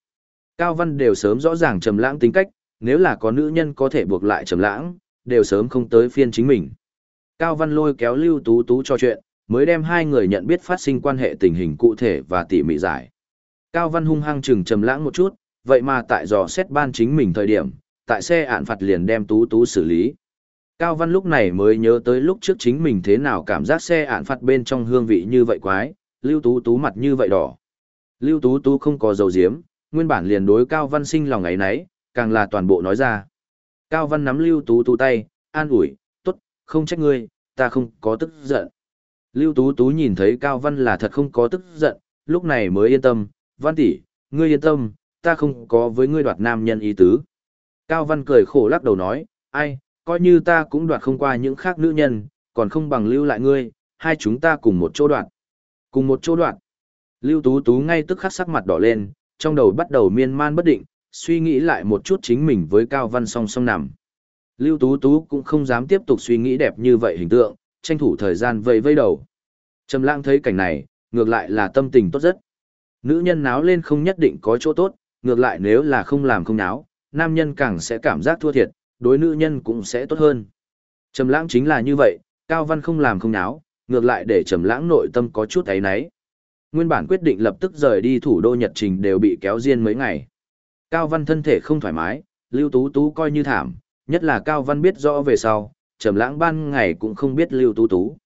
Cao Văn đều sớm rõ ràng trầm lãng tính cách, nếu là có nữ nhân có thể buộc lại trầm lãng, đều sớm không tới phiên chính mình. Cao Văn lôi kéo Lưu Tú Tú cho chuyện, mới đem hai người nhận biết phát sinh quan hệ tình hình cụ thể và tỉ mỉ giải. Cao Văn hung hăng chừng trầm lãng một chút, vậy mà tại dò xét ban chính mình thời điểm, tại xe ạn phạt liền đem Tú Tú xử lý. Cao Văn lúc này mới nhớ tới lúc trước chính mình thế nào cảm giác xe ạn phạt bên trong hương vị như vậy quái, Lưu Tú Tú mặt như vậy đỏ. Lưu Tú Tú không có dầu diếm, nguyên bản liền đối Cao Văn sinh lòng ấy nấy, càng là toàn bộ nói ra. Cao Văn nắm Lưu Tú Tú tay, an ủi, tốt, không trách ngươi, ta không có tức giận. Lưu Tú Tú nhìn thấy Cao Văn là thật không có tức giận, lúc này mới yên tâm, Văn tỷ, ngươi yên tâm, ta không có với ngươi đoạt nam nhân ý tứ. Cao Văn cười khổ lắc đầu nói, ai, coi như ta cũng đoạt không qua những khác nữ nhân, còn không bằng lưu lại ngươi, hai chúng ta cùng một chỗ đoạt. Cùng một chỗ đoạt. Lưu Tú Tú ngay tức khắc sắc mặt đỏ lên, trong đầu bắt đầu miên man bất định, suy nghĩ lại một chút chính mình với Cao Văn song song nằm. Lưu Tú Tú cũng không dám tiếp tục suy nghĩ đẹp như vậy hình tượng, tranh thủ thời gian vây vây đầu. Trầm Lãng thấy cảnh này, ngược lại là tâm tình tốt rất. Nữ nhân náo lên không nhất định có chỗ tốt, ngược lại nếu là không làm không náo, nam nhân càng sẽ cảm giác thua thiệt, đối nữ nhân cũng sẽ tốt hơn. Trầm Lãng chính là như vậy, Cao Văn không làm không náo, ngược lại để Trầm Lãng nội tâm có chút ấy nấy. Nguyên bản quyết định lập tức rời đi thủ đô Nhật Trình đều bị kéo riêng mấy ngày. Cao Văn thân thể không thoải mái, Lưu Tú Tú coi như thảm, nhất là Cao Văn biết rõ về sau, Trầm Lãng ban ngày cũng không biết Lưu Tú Tú.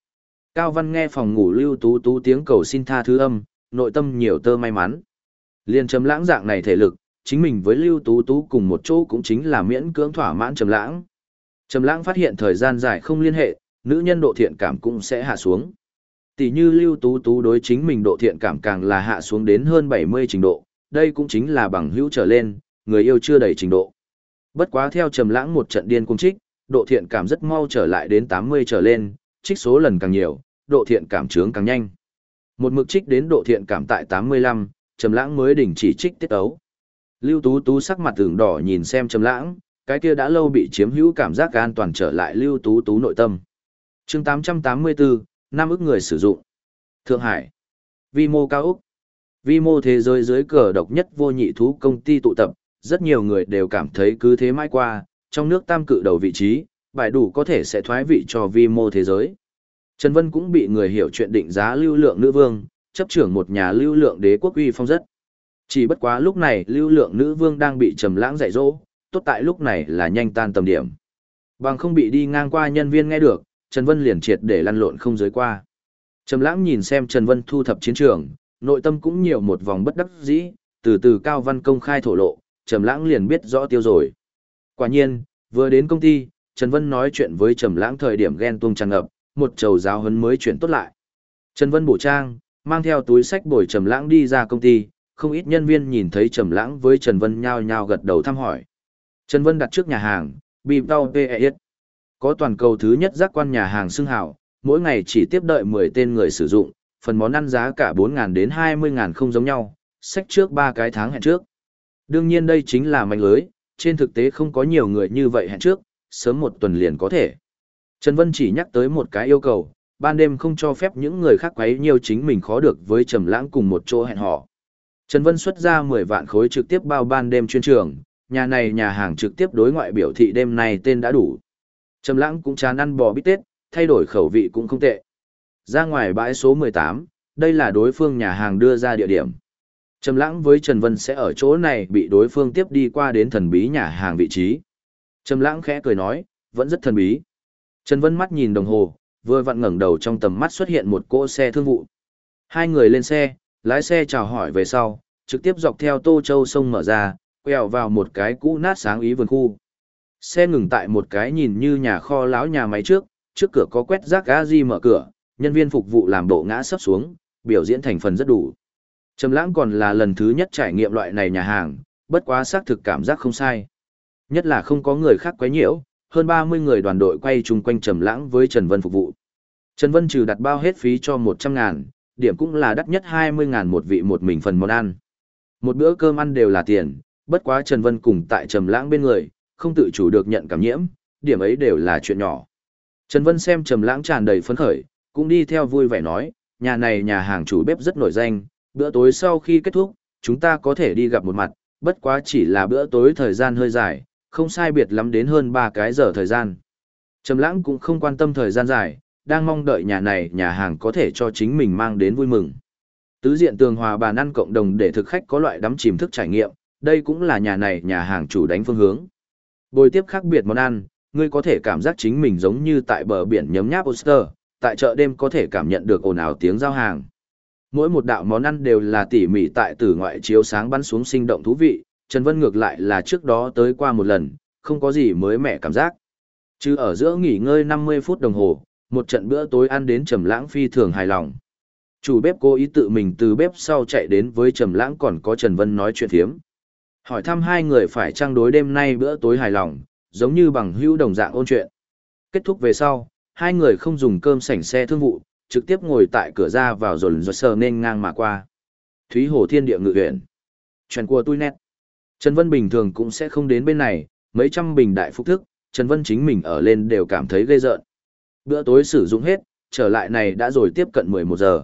Cao Văn nghe phòng ngủ Lưu Tú Tú tiếng cầu xin tha thứ âm, nội tâm nhiều tơ may mắn. Liên Trầm Lãng dạng này thể lực, chính mình với Lưu Tú Tú cùng một chỗ cũng chính là miễn cưỡng thỏa mãn Trầm Lãng. Trầm Lãng phát hiện thời gian dài không liên hệ, nữ nhân độ thiện cảm cũng sẽ hạ xuống. Tỷ như Lưu Tú Tú đối chính mình độ thiện cảm càng là hạ xuống đến hơn 70 trình độ, đây cũng chính là bằng hữu trở lên, người yêu chưa đầy trình độ. Bất quá theo Trầm Lãng một trận điên cung trích, độ thiện cảm rất mau trở lại đến 80 trở lên, trích số lần càng nhiều, độ thiện cảm trướng càng nhanh. Một mực trích đến độ thiện cảm tại 85, Trầm Lãng mới đình chỉ trích tiết ấu. Lưu Tú Tú sắc mặt ửng đỏ nhìn xem Trầm Lãng, cái kia đã lâu bị chiếm hữu cảm giác an toàn trở lại Lưu Tú Tú nội tâm. Chương 884, năm ức người sử dụng. Thượng Hải. Vi mô cao ốc. Vi mô thế giới dưới cờ độc nhất vô nhị thú công ty tụ tập, rất nhiều người đều cảm thấy cứ thế mãi qua, trong nước tam cự đầu vị trí, bài đủ có thể sẽ thoái vị cho vi mô thế giới. Trần Vân cũng bị người hiểu chuyện định giá lưu lượng nữ vương, chấp trưởng một nhà lưu lượng đế quốc uy phong rất. Chỉ bất quá lúc này lưu lượng nữ vương đang bị trầm lãng dạy dỗ, tốt tại lúc này là nhanh tan tầm điểm. Bằng không bị đi ngang qua nhân viên nghe được, Trần Vân liền triệt để lăn lộn không giới qua. Trầm lãng nhìn xem Trần Vân thu thập chiến trường, nội tâm cũng nhiều một vòng bất đắc dĩ, từ từ Cao Văn công khai thổ lộ, Trầm lãng liền biết rõ tiêu rồi. Quả nhiên, vừa đến công ty, Trần Vân nói chuyện với Trầm lãng thời điểm ghen tuông tràn ngập, một trầu giáo huấn mới chuyển tốt lại. Trần Vân bổ trang, mang theo túi sách bồi Trầm lãng đi ra công ty, không ít nhân viên nhìn thấy Trầm lãng với Trần Vân nhao nhao gật đầu thăm hỏi. Trần Vân đặt trước nhà hàng, bịp tao PES. Có toàn cầu thứ nhất giác quan nhà hàng xưng hào, mỗi ngày chỉ tiếp đợi 10 tên người sử dụng, phần món ăn giá cả 4.000 đến 20.000 không giống nhau, sách trước 3 cái tháng hẹn trước. Đương nhiên đây chính là mạnh lưới, trên thực tế không có nhiều người như vậy hẹn trước, sớm một tuần liền có thể. Trần Vân chỉ nhắc tới một cái yêu cầu, ban đêm không cho phép những người khác quấy nhiều chính mình khó được với Trầm Lãng cùng một chỗ hẹn hò. Trần Vân xuất ra 10 vạn khối trực tiếp bao ban đêm chuyên trường, nhà này nhà hàng trực tiếp đối ngoại biểu thị đêm này tên đã đủ. Trầm Lãng cũng chán ăn bò bít tết, thay đổi khẩu vị cũng không tệ. Ra ngoài bãi số 18, đây là đối phương nhà hàng đưa ra địa điểm. Trầm Lãng với Trần Vân sẽ ở chỗ này bị đối phương tiếp đi qua đến thần bí nhà hàng vị trí. Trầm Lãng khẽ cười nói, vẫn rất thần bí. Trần Vân mắt nhìn đồng hồ, vừa vặn ngẩng đầu trong tầm mắt xuất hiện một cỗ xe thương vụ. Hai người lên xe, lái xe chào hỏi về sau, trực tiếp dọc theo Tô Châu sông mở ra, quẹo vào một cái cũ nát sáng ý vườn khu. Xe ngừng tại một cái nhìn như nhà kho láo nhà máy trước, trước cửa có quét rác gazi mở cửa, nhân viên phục vụ làm bộ ngã sấp xuống, biểu diễn thành phần rất đủ. Trầm lãng còn là lần thứ nhất trải nghiệm loại này nhà hàng, bất quá xác thực cảm giác không sai. Nhất là không có người khác quấy nhiễu, hơn 30 người đoàn đội quay chung quanh Trầm lãng với Trần Vân phục vụ. Trần Vân trừ đặt bao hết phí cho 100 ngàn, điểm cũng là đắt nhất 20 ngàn một vị một mình phần món ăn. Một bữa cơm ăn đều là tiền, bất quá Trần Vân cùng tại Trầm lãng bên người, không tự chủ được nhận cảm nhiễm, điểm ấy đều là chuyện nhỏ. Trần Vân xem Trầm lãng tràn đầy phấn khởi, cũng đi theo vui vẻ nói, nhà này nhà hàng chủ bếp rất nổi danh, bữa tối sau khi kết thúc, chúng ta có thể đi gặp một mặt, bất quá chỉ là bữa tối thời gian hơi dài, không sai biệt lắm đến hơn 3 cái giờ thời gian. Trầm lãng cũng không quan tâm thời gian dài, đang mong đợi nhà này nhà hàng có thể cho chính mình mang đến vui mừng. Tứ diện tường hòa bàn ăn cộng đồng để thực khách có loại đắm chìm thức trải nghiệm, đây cũng là nhà này nhà hàng chủ đánh phương hướng. Bồi tiếp khác biệt món ăn, ngươi có thể cảm giác chính mình giống như tại bờ biển nhấm nháp Oyster, tại chợ đêm có thể cảm nhận được ồn ào tiếng giao hàng. Mỗi một đạo món ăn đều là tỉ mỉ tại tử ngoại chiếu sáng bắn xuống sinh động thú vị, Trần Vân ngược lại là trước đó tới qua một lần, không có gì mới mẻ cảm giác. Chứ ở giữa nghỉ ngơi 50 phút đồng hồ, một trận bữa tối ăn đến Trầm Lãng phi thường hài lòng. Chủ bếp cố ý tự mình từ bếp sau chạy đến với Trầm Lãng còn có Trần Vân nói chuyện thiếm. Hỏi thăm hai người phải trang đối đêm nay bữa tối hài lòng, giống như bằng hữu đồng dạng ôn chuyện. Kết thúc về sau, hai người không dùng cơm sảnh xe thương vụ, trực tiếp ngồi tại cửa ra vào rồi rồi sờ nên ngang mà qua. Thúy Hồ Thiên Địa Ngự Uyển. Chuyện của tôi nét. Trần Vân bình thường cũng sẽ không đến bên này, mấy trăm bình đại phúc thức, Trần Vân chính mình ở lên đều cảm thấy ghê rợn. Bữa tối sử dụng hết, trở lại này đã rồi tiếp cận 11 giờ.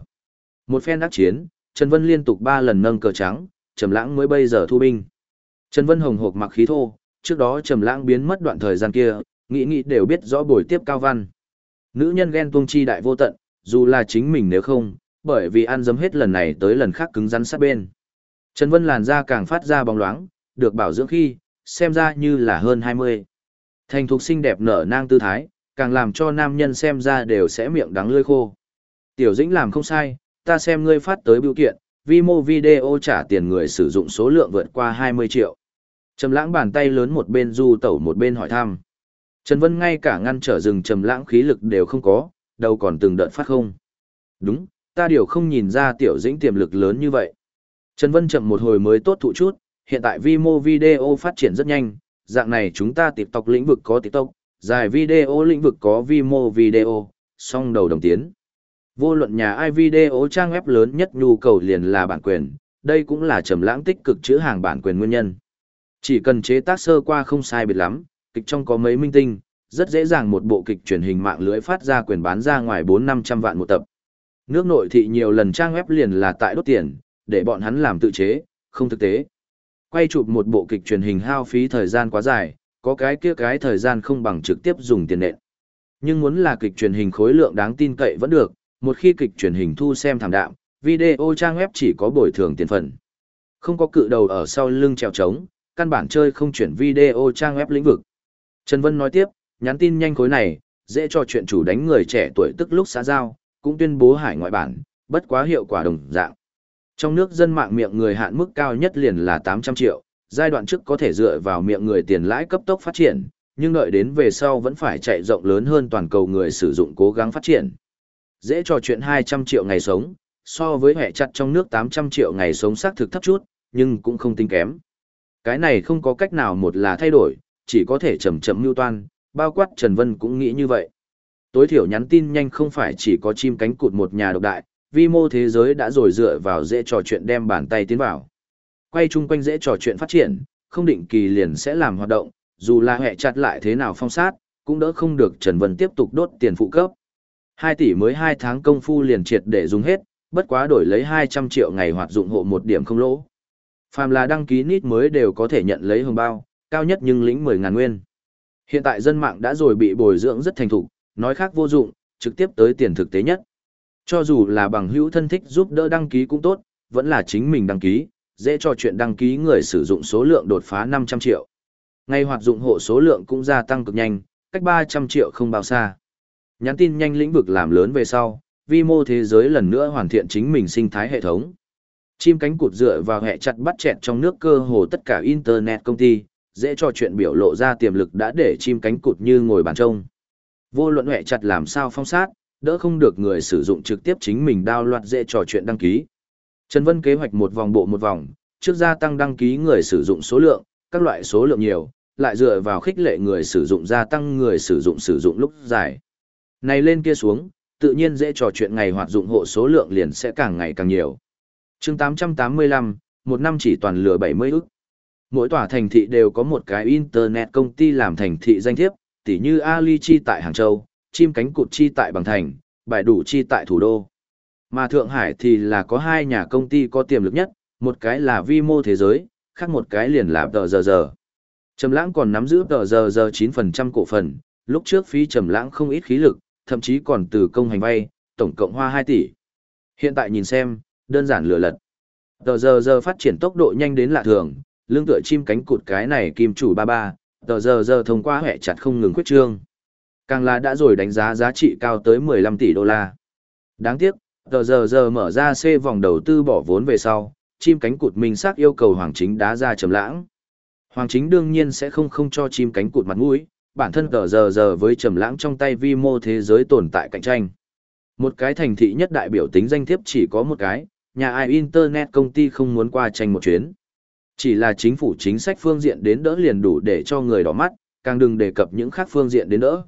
Một phen đắc chiến, Trần Vân liên tục 3 lần nâng cờ trắng, Trầm Lãng mới bây giờ thu binh. Trần Vân hồng hộc mặc khí thô, trước đó Trầm Lãng biến mất đoạn thời gian kia, nghĩ nghĩ đều biết rõ buổi tiếp cao văn. Nữ nhân ghen tuông chi đại vô tận, dù là chính mình nếu không, bởi vì ăn dấm hết lần này tới lần khác cứng rắn sát bên. Trần Vân làn da càng phát ra bóng loáng, được bảo dưỡng khi, xem ra như là hơn 20. Thành thục xinh đẹp nở nang tư thái, càng làm cho nam nhân xem ra đều sẽ miệng đắng lưỡi khô. Tiểu Dĩnh làm không sai, ta xem ngươi phát tới biểu kiện, Vimo video trả tiền người sử dụng số lượng vượt qua 20 triệu. Trầm lãng bàn tay lớn một bên du tẩu một bên hỏi thăm. Trần Vân ngay cả ngăn trở rừng trầm lãng khí lực đều không có, đâu còn từng đợt phát không. Đúng, ta điều không nhìn ra tiểu dĩnh tiềm lực lớn như vậy. Trần Vân chậm một hồi mới tốt thụ chút, hiện tại Vimo video phát triển rất nhanh, dạng này chúng ta TikTok lĩnh vực có TikTok, dài video lĩnh vực có Vimo video, song đầu đồng tiến. Vô luận nhà ai video trang web lớn nhất nhu cầu liền là bản quyền, đây cũng là trầm lãng tích cực chữ hàng bản quyền nguyên nhân. Chỉ cần chế tác sơ qua không sai biệt lắm, kịch trong có mấy minh tinh, rất dễ dàng một bộ kịch truyền hình mạng lưới phát ra quyền bán ra ngoài 4-500 vạn một tập. Nước nội thị nhiều lần trang web liền là tại đốt tiền, để bọn hắn làm tự chế, không thực tế. Quay chụp một bộ kịch truyền hình hao phí thời gian quá dài, có cái kia cái thời gian không bằng trực tiếp dùng tiền nện. Nhưng muốn là kịch truyền hình khối lượng đáng tin cậy vẫn được, một khi kịch truyền hình thu xem thảm đạm, video trang web chỉ có bồi thường tiền phần. Không có cự đầu ở sau lưng trèo trống, căn bản chơi không chuyển video trang web lĩnh vực. Trần Vân nói tiếp, nhắn tin nhanh khối này, dễ cho chuyện chủ đánh người trẻ tuổi tức lúc xã giao, cũng tuyên bố hải ngoại bản, bất quá hiệu quả đồng dạng. Trong nước dân mạng miệng người hạn mức cao nhất liền là 800 triệu, giai đoạn trước có thể dựa vào miệng người tiền lãi cấp tốc phát triển, nhưng đợi đến về sau vẫn phải chạy rộng lớn hơn toàn cầu người sử dụng cố gắng phát triển. Dễ trò chuyện 200 triệu ngày sống, so với hệ chặt trong nước 800 triệu ngày sống xác thực thấp chút, nhưng cũng không tính kém. Cái này không có cách nào một là thay đổi, chỉ có thể chậm chậm mưu toan, bao quát Trần Vân cũng nghĩ như vậy. Tối thiểu nhắn tin nhanh không phải chỉ có chim cánh cụt một nhà độc đại, vi mô thế giới đã rồi dựa vào dễ trò chuyện đem bàn tay tiến vào. Quay chung quanh dễ trò chuyện phát triển, không định kỳ liền sẽ làm hoạt động, dù là hệ chặt lại thế nào phong sát, cũng đỡ không được Trần Vân tiếp tục đốt tiền phụ cấp. 2 tỷ mới 2 tháng công phu liền triệt để dùng hết, bất quá đổi lấy 200 triệu ngày hoạt dụng hộ một điểm không lỗ. Phàm là đăng ký nít mới đều có thể nhận lấy hồng bao, cao nhất nhưng lĩnh 10 ngàn nguyên. Hiện tại dân mạng đã rồi bị bồi dưỡng rất thành thục, nói khác vô dụng, trực tiếp tới tiền thực tế nhất. Cho dù là bằng hữu thân thích giúp đỡ đăng ký cũng tốt, vẫn là chính mình đăng ký, dễ cho chuyện đăng ký người sử dụng số lượng đột phá 500 triệu. Ngày hoạt dụng hộ số lượng cũng gia tăng cực nhanh, cách 300 triệu không bao xa. Nhắn tin nhanh lĩnh vực làm lớn về sau, vi mô thế giới lần nữa hoàn thiện chính mình sinh thái hệ thống. Chim cánh cụt dựa vào hệ chặt bắt chẹt trong nước cơ hồ tất cả internet công ty, dễ cho chuyện biểu lộ ra tiềm lực đã để chim cánh cụt như ngồi bàn trông. Vô luận hệ chặt làm sao phong sát, đỡ không được người sử dụng trực tiếp chính mình đao loạt dễ trò chuyện đăng ký. Trần Vân kế hoạch một vòng bộ một vòng, trước gia tăng đăng ký người sử dụng số lượng, các loại số lượng nhiều, lại dựa vào khích lệ người sử dụng gia tăng người sử dụng sử dụng lúc dài. Này lên kia xuống, tự nhiên dễ trò chuyện ngày hoạt dụng hộ số lượng liền sẽ càng ngày càng nhiều. chương 885, một năm chỉ toàn lừa 70 ức. Mỗi tòa thành thị đều có một cái internet công ty làm thành thị danh thiếp, tỉ như Ali Chi tại Hàng Châu, chim cánh cụt chi tại Bằng Thành, bài đủ chi tại thủ đô. Mà Thượng Hải thì là có hai nhà công ty có tiềm lực nhất, một cái là vi mô thế giới, khác một cái liền là tờ giờ giờ. Trầm lãng còn nắm giữ tờ giờ giờ 9% cổ phần, lúc trước phí trầm lãng không ít khí lực, thậm chí còn từ công hành vay, tổng cộng hoa 2 tỷ. Hiện tại nhìn xem, đơn giản lừa lật. Tờ giờ giờ phát triển tốc độ nhanh đến lạ thường, lương tựa chim cánh cụt cái này kim chủ ba ba, tờ giờ giờ thông qua hệ chặt không ngừng khuyết trương. Càng là đã rồi đánh giá giá trị cao tới 15 tỷ đô la. Đáng tiếc, tờ giờ giờ mở ra C vòng đầu tư bỏ vốn về sau, chim cánh cụt minh xác yêu cầu Hoàng Chính đá ra trầm lãng. Hoàng Chính đương nhiên sẽ không không cho chim cánh cụt mặt mũi, bản thân tờ giờ giờ với trầm lãng trong tay vi mô thế giới tồn tại cạnh tranh. Một cái thành thị nhất đại biểu tính danh thiếp chỉ có một cái, nhà ai internet công ty không muốn qua tranh một chuyến. Chỉ là chính phủ chính sách phương diện đến đỡ liền đủ để cho người đỏ mắt, càng đừng đề cập những khác phương diện đến đỡ.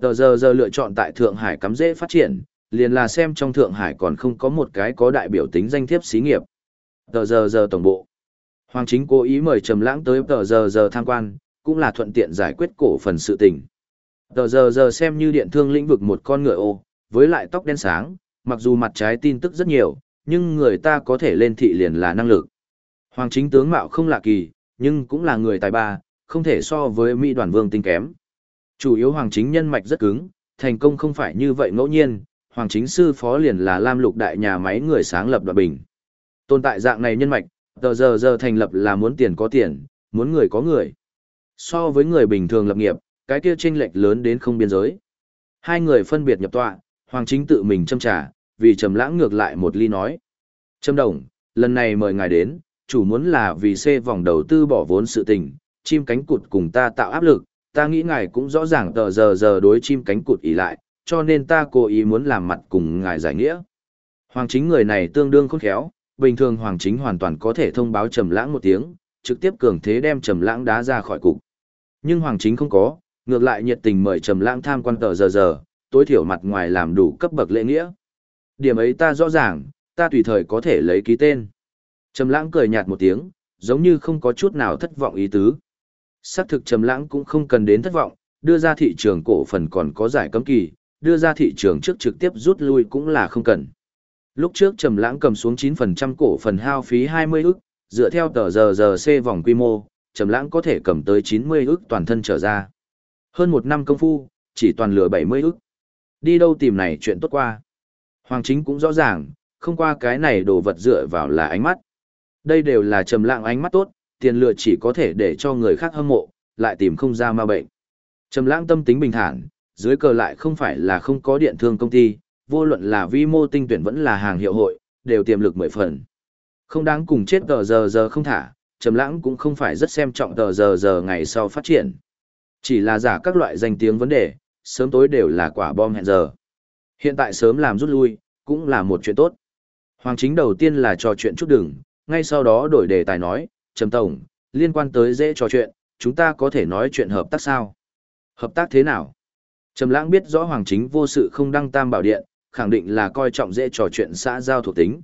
Tờ giờ giờ lựa chọn tại Thượng Hải cắm dễ phát triển, liền là xem trong Thượng Hải còn không có một cái có đại biểu tính danh thiếp xí nghiệp. Tờ giờ giờ tổng bộ. Hoàng chính cố ý mời Trầm Lãng tới tờ giờ giờ tham quan, cũng là thuận tiện giải quyết cổ phần sự tình. Tờ giờ giờ xem như điện thương lĩnh vực một con ngựa ô, với lại tóc đen sáng, mặc dù mặt trái tin tức rất nhiều, nhưng người ta có thể lên thị liền là năng lực. Hoàng chính tướng mạo không lạ kỳ, nhưng cũng là người tài ba, không thể so với Mỹ đoàn vương tinh kém. Chủ yếu hoàng chính nhân mạch rất cứng, thành công không phải như vậy ngẫu nhiên, hoàng chính sư phó liền là Lam Lục đại nhà máy người sáng lập đoạn bình. Tồn tại dạng này nhân mạch, tờ giờ giờ thành lập là muốn tiền có tiền, muốn người có người. So với người bình thường lập nghiệp, cái kia chênh lệch lớn đến không biên giới. Hai người phân biệt nhập tọa, hoàng chính tự mình châm trà, vì trầm lãng ngược lại một ly nói. Trâm đồng, lần này mời ngài đến, chủ muốn là vì xê vòng đầu tư bỏ vốn sự tình, chim cánh cụt cùng ta tạo áp lực, ta nghĩ ngài cũng rõ ràng tờ giờ giờ đối chim cánh cụt ý lại, cho nên ta cố ý muốn làm mặt cùng ngài giải nghĩa. Hoàng chính người này tương đương khôn khéo, bình thường Hoàng chính hoàn toàn có thể thông báo trầm lãng một tiếng, trực tiếp cường thế đem trầm lãng đá ra khỏi cục. Nhưng Hoàng chính không có, ngược lại nhiệt tình mời trầm lãng tham quan tờ giờ giờ, tối thiểu mặt ngoài làm đủ cấp bậc lễ nghĩa. Điểm ấy ta rõ ràng, ta tùy thời có thể lấy ký tên. Trầm lãng cười nhạt một tiếng, giống như không có chút nào thất vọng ý tứ. Sắc thực trầm lãng cũng không cần đến thất vọng, đưa ra thị trường cổ phần còn có giải cấm kỳ, đưa ra thị trường trước trực tiếp rút lui cũng là không cần. Lúc trước trầm lãng cầm xuống 9% cổ phần hao phí 20 ức, dựa theo tờ giờ giờ C vòng quy mô, trầm lãng có thể cầm tới 90 ức toàn thân trở ra. Hơn một năm công phu, chỉ toàn lừa 70 ức. Đi đâu tìm này chuyện tốt qua. Hoàng chính cũng rõ ràng, không qua cái này đồ vật dựa vào là ánh mắt. Đây đều là trầm lãng ánh mắt tốt, tiền lừa chỉ có thể để cho người khác hâm mộ, lại tìm không ra ma bệnh. Trầm lãng tâm tính bình thản, dưới cờ lại không phải là không có điện thương công ty, vô luận là vi mô tinh tuyển vẫn là hàng hiệu hội, đều tiềm lực mười phần. Không đáng cùng chết tờ giờ giờ không thả, Trầm Lãng cũng không phải rất xem trọng tờ giờ giờ ngày sau phát triển. Chỉ là giả các loại danh tiếng vấn đề, sớm tối đều là quả bom hẹn giờ. Hiện tại sớm làm rút lui, cũng là một chuyện tốt. Hoàng chính đầu tiên là trò chuyện chút đừng, ngay sau đó đổi đề tài nói, Trầm Tổng, liên quan tới dễ trò chuyện, chúng ta có thể nói chuyện hợp tác sao? Hợp tác thế nào? Trầm Lãng biết rõ Hoàng chính vô sự không đăng tam bảo điện, khẳng định là coi trọng dễ trò chuyện xã giao thuộc tính.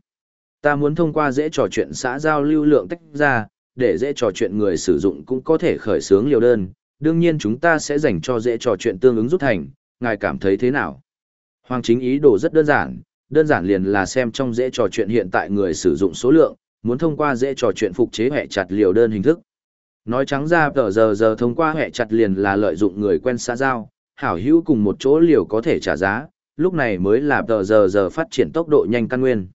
Ta muốn thông qua dễ trò chuyện xã giao lưu lượng tách ra, để dễ trò chuyện người sử dụng cũng có thể khởi xướng liều đơn, đương nhiên chúng ta sẽ dành cho dễ trò chuyện tương ứng rút thành, ngài cảm thấy thế nào? Hoàng chính ý đồ rất đơn giản, đơn giản liền là xem trong dễ trò chuyện hiện tại người sử dụng số lượng, muốn thông qua dễ trò chuyện phục chế hệ chặt liều đơn hình thức. Nói trắng ra tờ giờ giờ thông qua hệ chặt liền là lợi dụng người quen xã giao, hảo hữu cùng một chỗ liều có thể trả giá, lúc này mới là tờ giờ giờ phát triển tốc độ nhanh căn nguyên.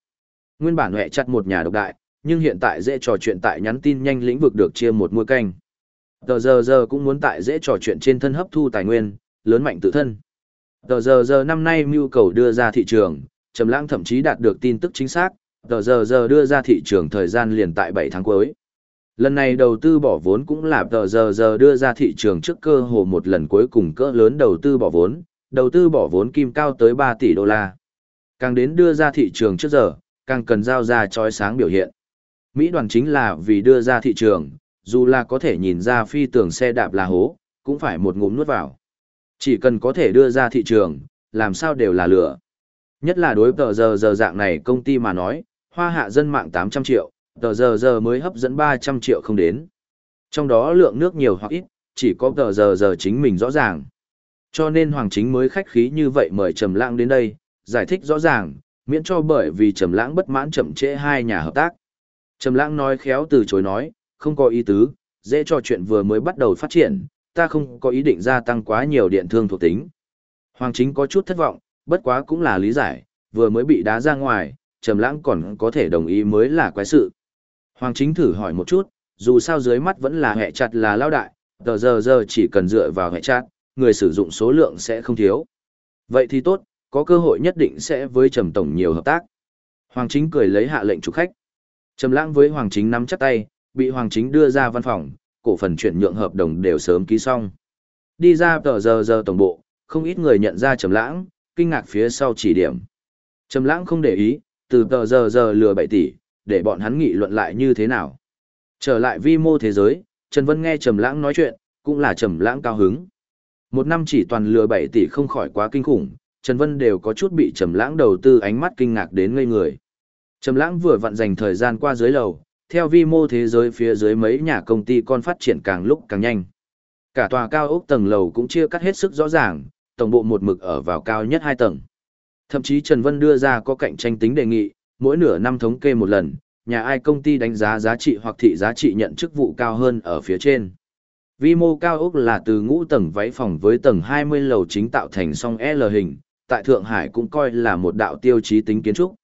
Nguyên bản hệ chặt một nhà độc đại, nhưng hiện tại dễ trò chuyện tại nhắn tin nhanh lĩnh vực được chia một mua canh. Tờ giờ giờ cũng muốn tại dễ trò chuyện trên thân hấp thu tài nguyên, lớn mạnh tự thân. Tờ giờ giờ năm nay mưu cầu đưa ra thị trường, Trầm Lãng thậm chí đạt được tin tức chính xác, tờ giờ giờ đưa ra thị trường thời gian liền tại 7 tháng cuối. Lần này đầu tư bỏ vốn cũng là tờ giờ giờ đưa ra thị trường trước cơ hồ một lần cuối cùng cỡ lớn đầu tư bỏ vốn, đầu tư bỏ vốn kim cao tới 3 tỷ đô la. Càng đến đưa ra thị trường trước giờ, càng cần giao ra chói sáng biểu hiện. Mỹ đoàn chính là vì đưa ra thị trường, dù là có thể nhìn ra phi tường xe đạp là hố, cũng phải một ngụm nuốt vào. Chỉ cần có thể đưa ra thị trường, làm sao đều là lửa. Nhất là đối tờ giờ giờ dạng này công ty mà nói, hoa hạ dân mạng 800 triệu, tờ giờ giờ mới hấp dẫn 300 triệu không đến. Trong đó lượng nước nhiều hoặc ít, chỉ có tờ giờ giờ chính mình rõ ràng. Cho nên Hoàng Chính mới khách khí như vậy mời Trầm Lãng đến đây, giải thích rõ ràng, miễn cho bởi vì Trầm Lãng bất mãn chậm trễ hai nhà hợp tác. Trầm Lãng nói khéo từ chối nói, không có ý tứ, dễ cho chuyện vừa mới bắt đầu phát triển, ta không có ý định gia tăng quá nhiều điện thương thuộc tính. Hoàng Chính có chút thất vọng, bất quá cũng là lý giải, vừa mới bị đá ra ngoài, Trầm Lãng còn có thể đồng ý mới là quái sự. Hoàng Chính thử hỏi một chút, dù sao dưới mắt vẫn là hệ chặt là lao đại, tờ giờ giờ chỉ cần dựa vào hệ chặt, người sử dụng số lượng sẽ không thiếu. Vậy thì tốt, có cơ hội nhất định sẽ với Trầm Tổng nhiều hợp tác. Hoàng Chính cười lấy hạ lệnh chủ khách. Trầm Lãng với Hoàng Chính nắm chặt tay, bị Hoàng Chính đưa ra văn phòng, cổ phần chuyển nhượng hợp đồng đều sớm ký xong. Đi ra tờ giờ giờ tổng bộ, không ít người nhận ra Trầm Lãng, kinh ngạc phía sau chỉ điểm. Trầm Lãng không để ý, từ tờ giờ giờ lừa 7 tỷ, để bọn hắn nghị luận lại như thế nào. Trở lại vi mô thế giới, Trần Vân nghe Trầm Lãng nói chuyện, cũng là Trầm Lãng cao hứng. Một năm chỉ toàn lừa 7 tỷ không khỏi quá kinh khủng, Trần Vân đều có chút bị Trầm Lãng đầu tư ánh mắt kinh ngạc đến ngây người. Trầm Lãng vừa vặn dành thời gian qua dưới lầu, theo vi mô thế giới phía dưới mấy nhà công ty con phát triển càng lúc càng nhanh. Cả tòa cao ốc tầng lầu cũng chia cắt hết sức rõ ràng, tổng bộ một mực ở vào cao nhất hai tầng. Thậm chí Trần Vân đưa ra có cạnh tranh tính đề nghị, mỗi nửa năm thống kê một lần, nhà ai công ty đánh giá giá trị hoặc thị giá trị nhận chức vụ cao hơn ở phía trên. Vi mô cao ốc là từ ngũ tầng váy phòng với tầng 20 lầu chính tạo thành song L hình, tại Thượng Hải cũng coi là một đạo tiêu chí tính kiến trúc.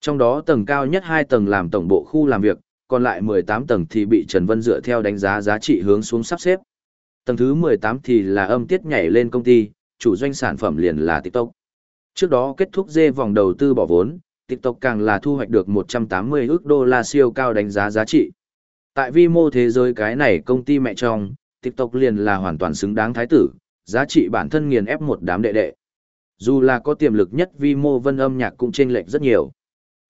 Trong đó tầng cao nhất 2 tầng làm tổng bộ khu làm việc, còn lại 18 tầng thì bị Trần Vân dựa theo đánh giá giá trị hướng xuống sắp xếp. Tầng thứ 18 thì là âm tiết nhảy lên công ty, chủ doanh sản phẩm liền là TikTok. Trước đó kết thúc dê vòng đầu tư bỏ vốn, TikTok càng là thu hoạch được 180 ước đô la siêu cao đánh giá giá trị. Tại vi mô thế giới cái này công ty mẹ trong, TikTok liền là hoàn toàn xứng đáng thái tử, giá trị bản thân nghiền ép một đám đệ đệ. Dù là có tiềm lực nhất vi mô vân âm nhạc cũng chênh lệch rất nhiều.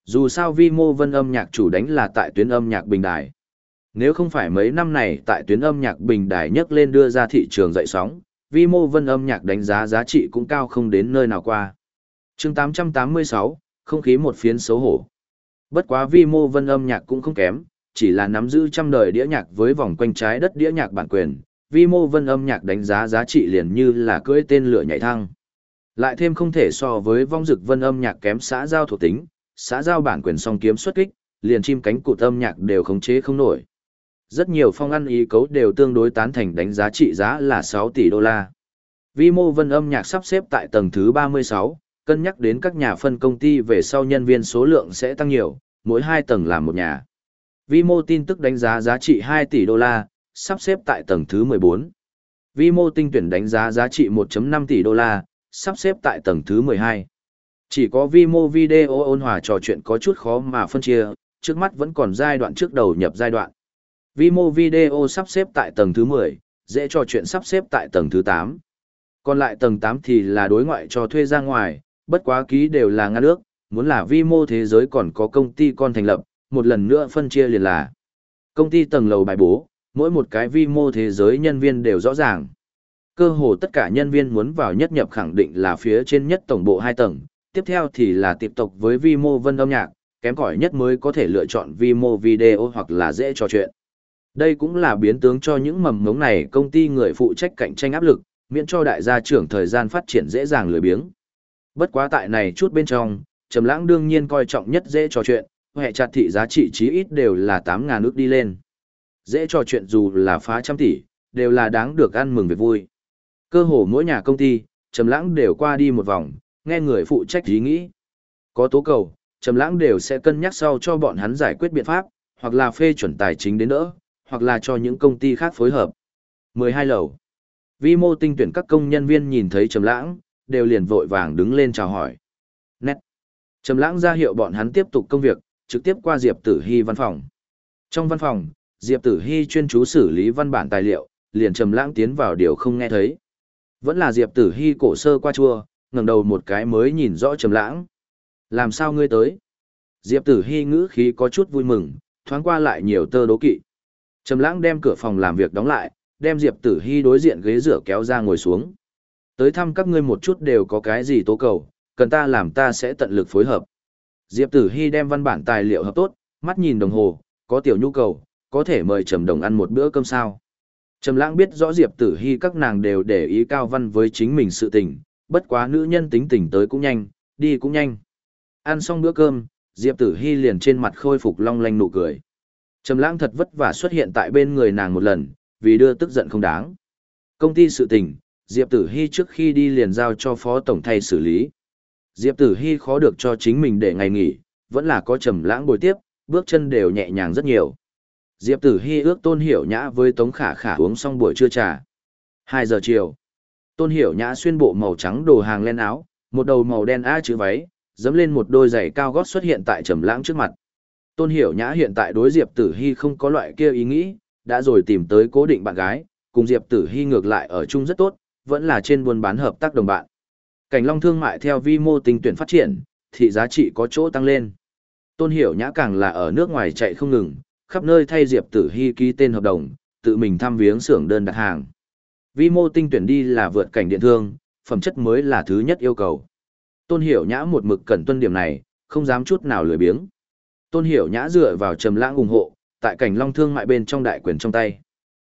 Dù sao vi mô vân âm nhạc chủ đánh là tại tuyến âm nhạc bình đài. Nếu không phải mấy năm này tại tuyến âm nhạc bình đài nhấc lên đưa ra thị trường dậy sóng, vi mô vân âm nhạc đánh giá giá trị cũng cao không đến nơi nào qua chương 886, không khí một phiến xấu hổ. Bất quá vi mô vân âm nhạc cũng không kém, chỉ là nắm giữ trăm đời đĩa nhạc với vòng quanh trái đất đĩa nhạc bản quyền, vi mô vân âm nhạc đánh giá giá trị liền như là cưỡi tên lửa nhảy thăng. Lại thêm không thể so với vong dực vân âm nhạc kém xã giao thuộc tính, xã giao bản quyền song kiếm xuất kích, liền chim cánh cụt âm nhạc đều khống chế không nổi. Rất nhiều phong ăn ý cấu đều tương đối tán thành đánh giá trị giá là 6 tỷ đô la. Vi mô vân âm nhạc sắp xếp tại tầng thứ 36, cân nhắc đến các nhà phân công ty về sau nhân viên số lượng sẽ tăng nhiều, mỗi hai tầng làm một nhà. Vi mô tin tức đánh giá giá trị 2 tỷ đô la, sắp xếp tại tầng thứ 14. Vi mô tinh tuyển đánh giá giá trị 1.5 tỷ đô la, sắp xếp tại tầng thứ 12. Chỉ có vi mô video ôn hòa trò chuyện có chút khó mà phân chia, trước mắt vẫn còn giai đoạn trước đầu nhập giai đoạn. Vi mô video sắp xếp tại tầng thứ 10, dễ trò chuyện sắp xếp tại tầng thứ 8. Còn lại tầng 8 thì là đối ngoại cho thuê ra ngoài, bất quá ký đều là ngăn nước, muốn là vi mô thế giới còn có công ty con thành lập, một lần nữa phân chia liền là. Công ty tầng lầu bài bố, mỗi một cái vi mô thế giới nhân viên đều rõ ràng. Cơ hồ tất cả nhân viên muốn vào nhất nhập khẳng định là phía trên nhất tổng bộ 2 tầng, tiếp theo thì là tiếp tục với vi mô vân âm nhạc, kém cỏi nhất mới có thể lựa chọn vi mô video hoặc là dễ trò chuyện. Đây cũng là biến tướng cho những mầm ngống này công ty người phụ trách cạnh tranh áp lực, miễn cho đại gia trưởng thời gian phát triển dễ dàng lười biếng. Bất quá tại này chút bên trong, Trầm Lãng đương nhiên coi trọng nhất dễ trò chuyện, hệ chặt thị giá trị chí ít đều là 8000 nước đi lên. Dễ trò chuyện dù là phá trăm tỷ, đều là đáng được ăn mừng việc vui. Cơ hồ mỗi nhà công ty, Trầm Lãng đều qua đi một vòng, nghe người phụ trách ý nghĩ. Có tố cầu, Trầm Lãng đều sẽ cân nhắc sau cho bọn hắn giải quyết biện pháp, hoặc là phê chuẩn tài chính đến đỡ, hoặc là cho những công ty khác phối hợp. 12 lầu. Vi mô tinh tuyển các công nhân viên nhìn thấy Trầm Lãng, đều liền vội vàng đứng lên chào hỏi. Nét. Trầm Lãng ra hiệu bọn hắn tiếp tục công việc, trực tiếp qua Diệp Tử Hi văn phòng. Trong văn phòng, Diệp Tử Hi chuyên chú xử lý văn bản tài liệu, liền Trầm Lãng tiến vào điều không nghe thấy. Vẫn là Diệp Tử Hi cổ sơ qua chua, ngẩng đầu một cái mới nhìn rõ Trầm Lãng. "Làm sao ngươi tới?" Diệp Tử Hi ngữ khí có chút vui mừng, thoáng qua lại nhiều tơ đố kỵ. Trầm Lãng đem cửa phòng làm việc đóng lại, đem Diệp Tử Hi đối diện ghế rửa kéo ra ngồi xuống. Tới thăm các ngươi một chút đều có cái gì tố cầu, cần ta làm ta sẽ tận lực phối hợp. Diệp Tử Hi đem văn bản tài liệu hợp tốt, mắt nhìn đồng hồ, có tiểu nhu cầu, có thể mời Trầm Đồng ăn một bữa cơm sao. Trầm Lãng biết rõ Diệp Tử Hi các nàng đều để ý cao văn với chính mình sự tình, bất quá nữ nhân tính tình tới cũng nhanh, đi cũng nhanh. Ăn xong bữa cơm, Diệp Tử Hi liền trên mặt khôi phục long lanh nụ cười. Trầm Lãng thật vất vả xuất hiện tại bên người nàng một lần, vì đưa tức giận không đáng. Công ty sự tình, Diệp Tử Hi trước khi đi liền giao cho phó tổng thay xử lý. Diệp Tử Hi khó được cho chính mình để ngày nghỉ, vẫn là có trầm lãng bồi tiếp, bước chân đều nhẹ nhàng rất nhiều. Diệp Tử Hi ước Tôn Hiểu Nhã với Tống Khả Khả uống xong buổi trưa trà. 2 giờ chiều. Tôn Hiểu Nhã xuyên bộ màu trắng đồ hàng len áo, một đầu màu đen a chữ váy, dẫm lên một đôi giày cao gót xuất hiện tại Trầm Lãng trước mặt. Tôn Hiểu Nhã hiện tại đối Diệp Tử Hi không có loại kia ý nghĩ, đã rồi tìm tới cố định bạn gái, cùng Diệp Tử Hi ngược lại ở chung rất tốt, vẫn là trên buôn bán hợp tác đồng bạn. Cảnh Long thương mại theo vi mô tinh tuyển phát triển, thị giá trị có chỗ tăng lên. Tôn Hiểu Nhã càng là ở nước ngoài chạy không ngừng, khắp nơi thay Diệp Tử Hi ký tên hợp đồng, tự mình thăm viếng xưởng đơn đặt hàng. Vi mô tinh tuyển đi là vượt cảnh điện thương, phẩm chất mới là thứ nhất yêu cầu. Tôn Hiểu Nhã một mực cẩn tuân điểm này, không dám chút nào lười biếng. Tôn Hiểu Nhã dựa vào trầm lãng ủng hộ, tại cảnh long thương mại bên trong đại quyền trong tay.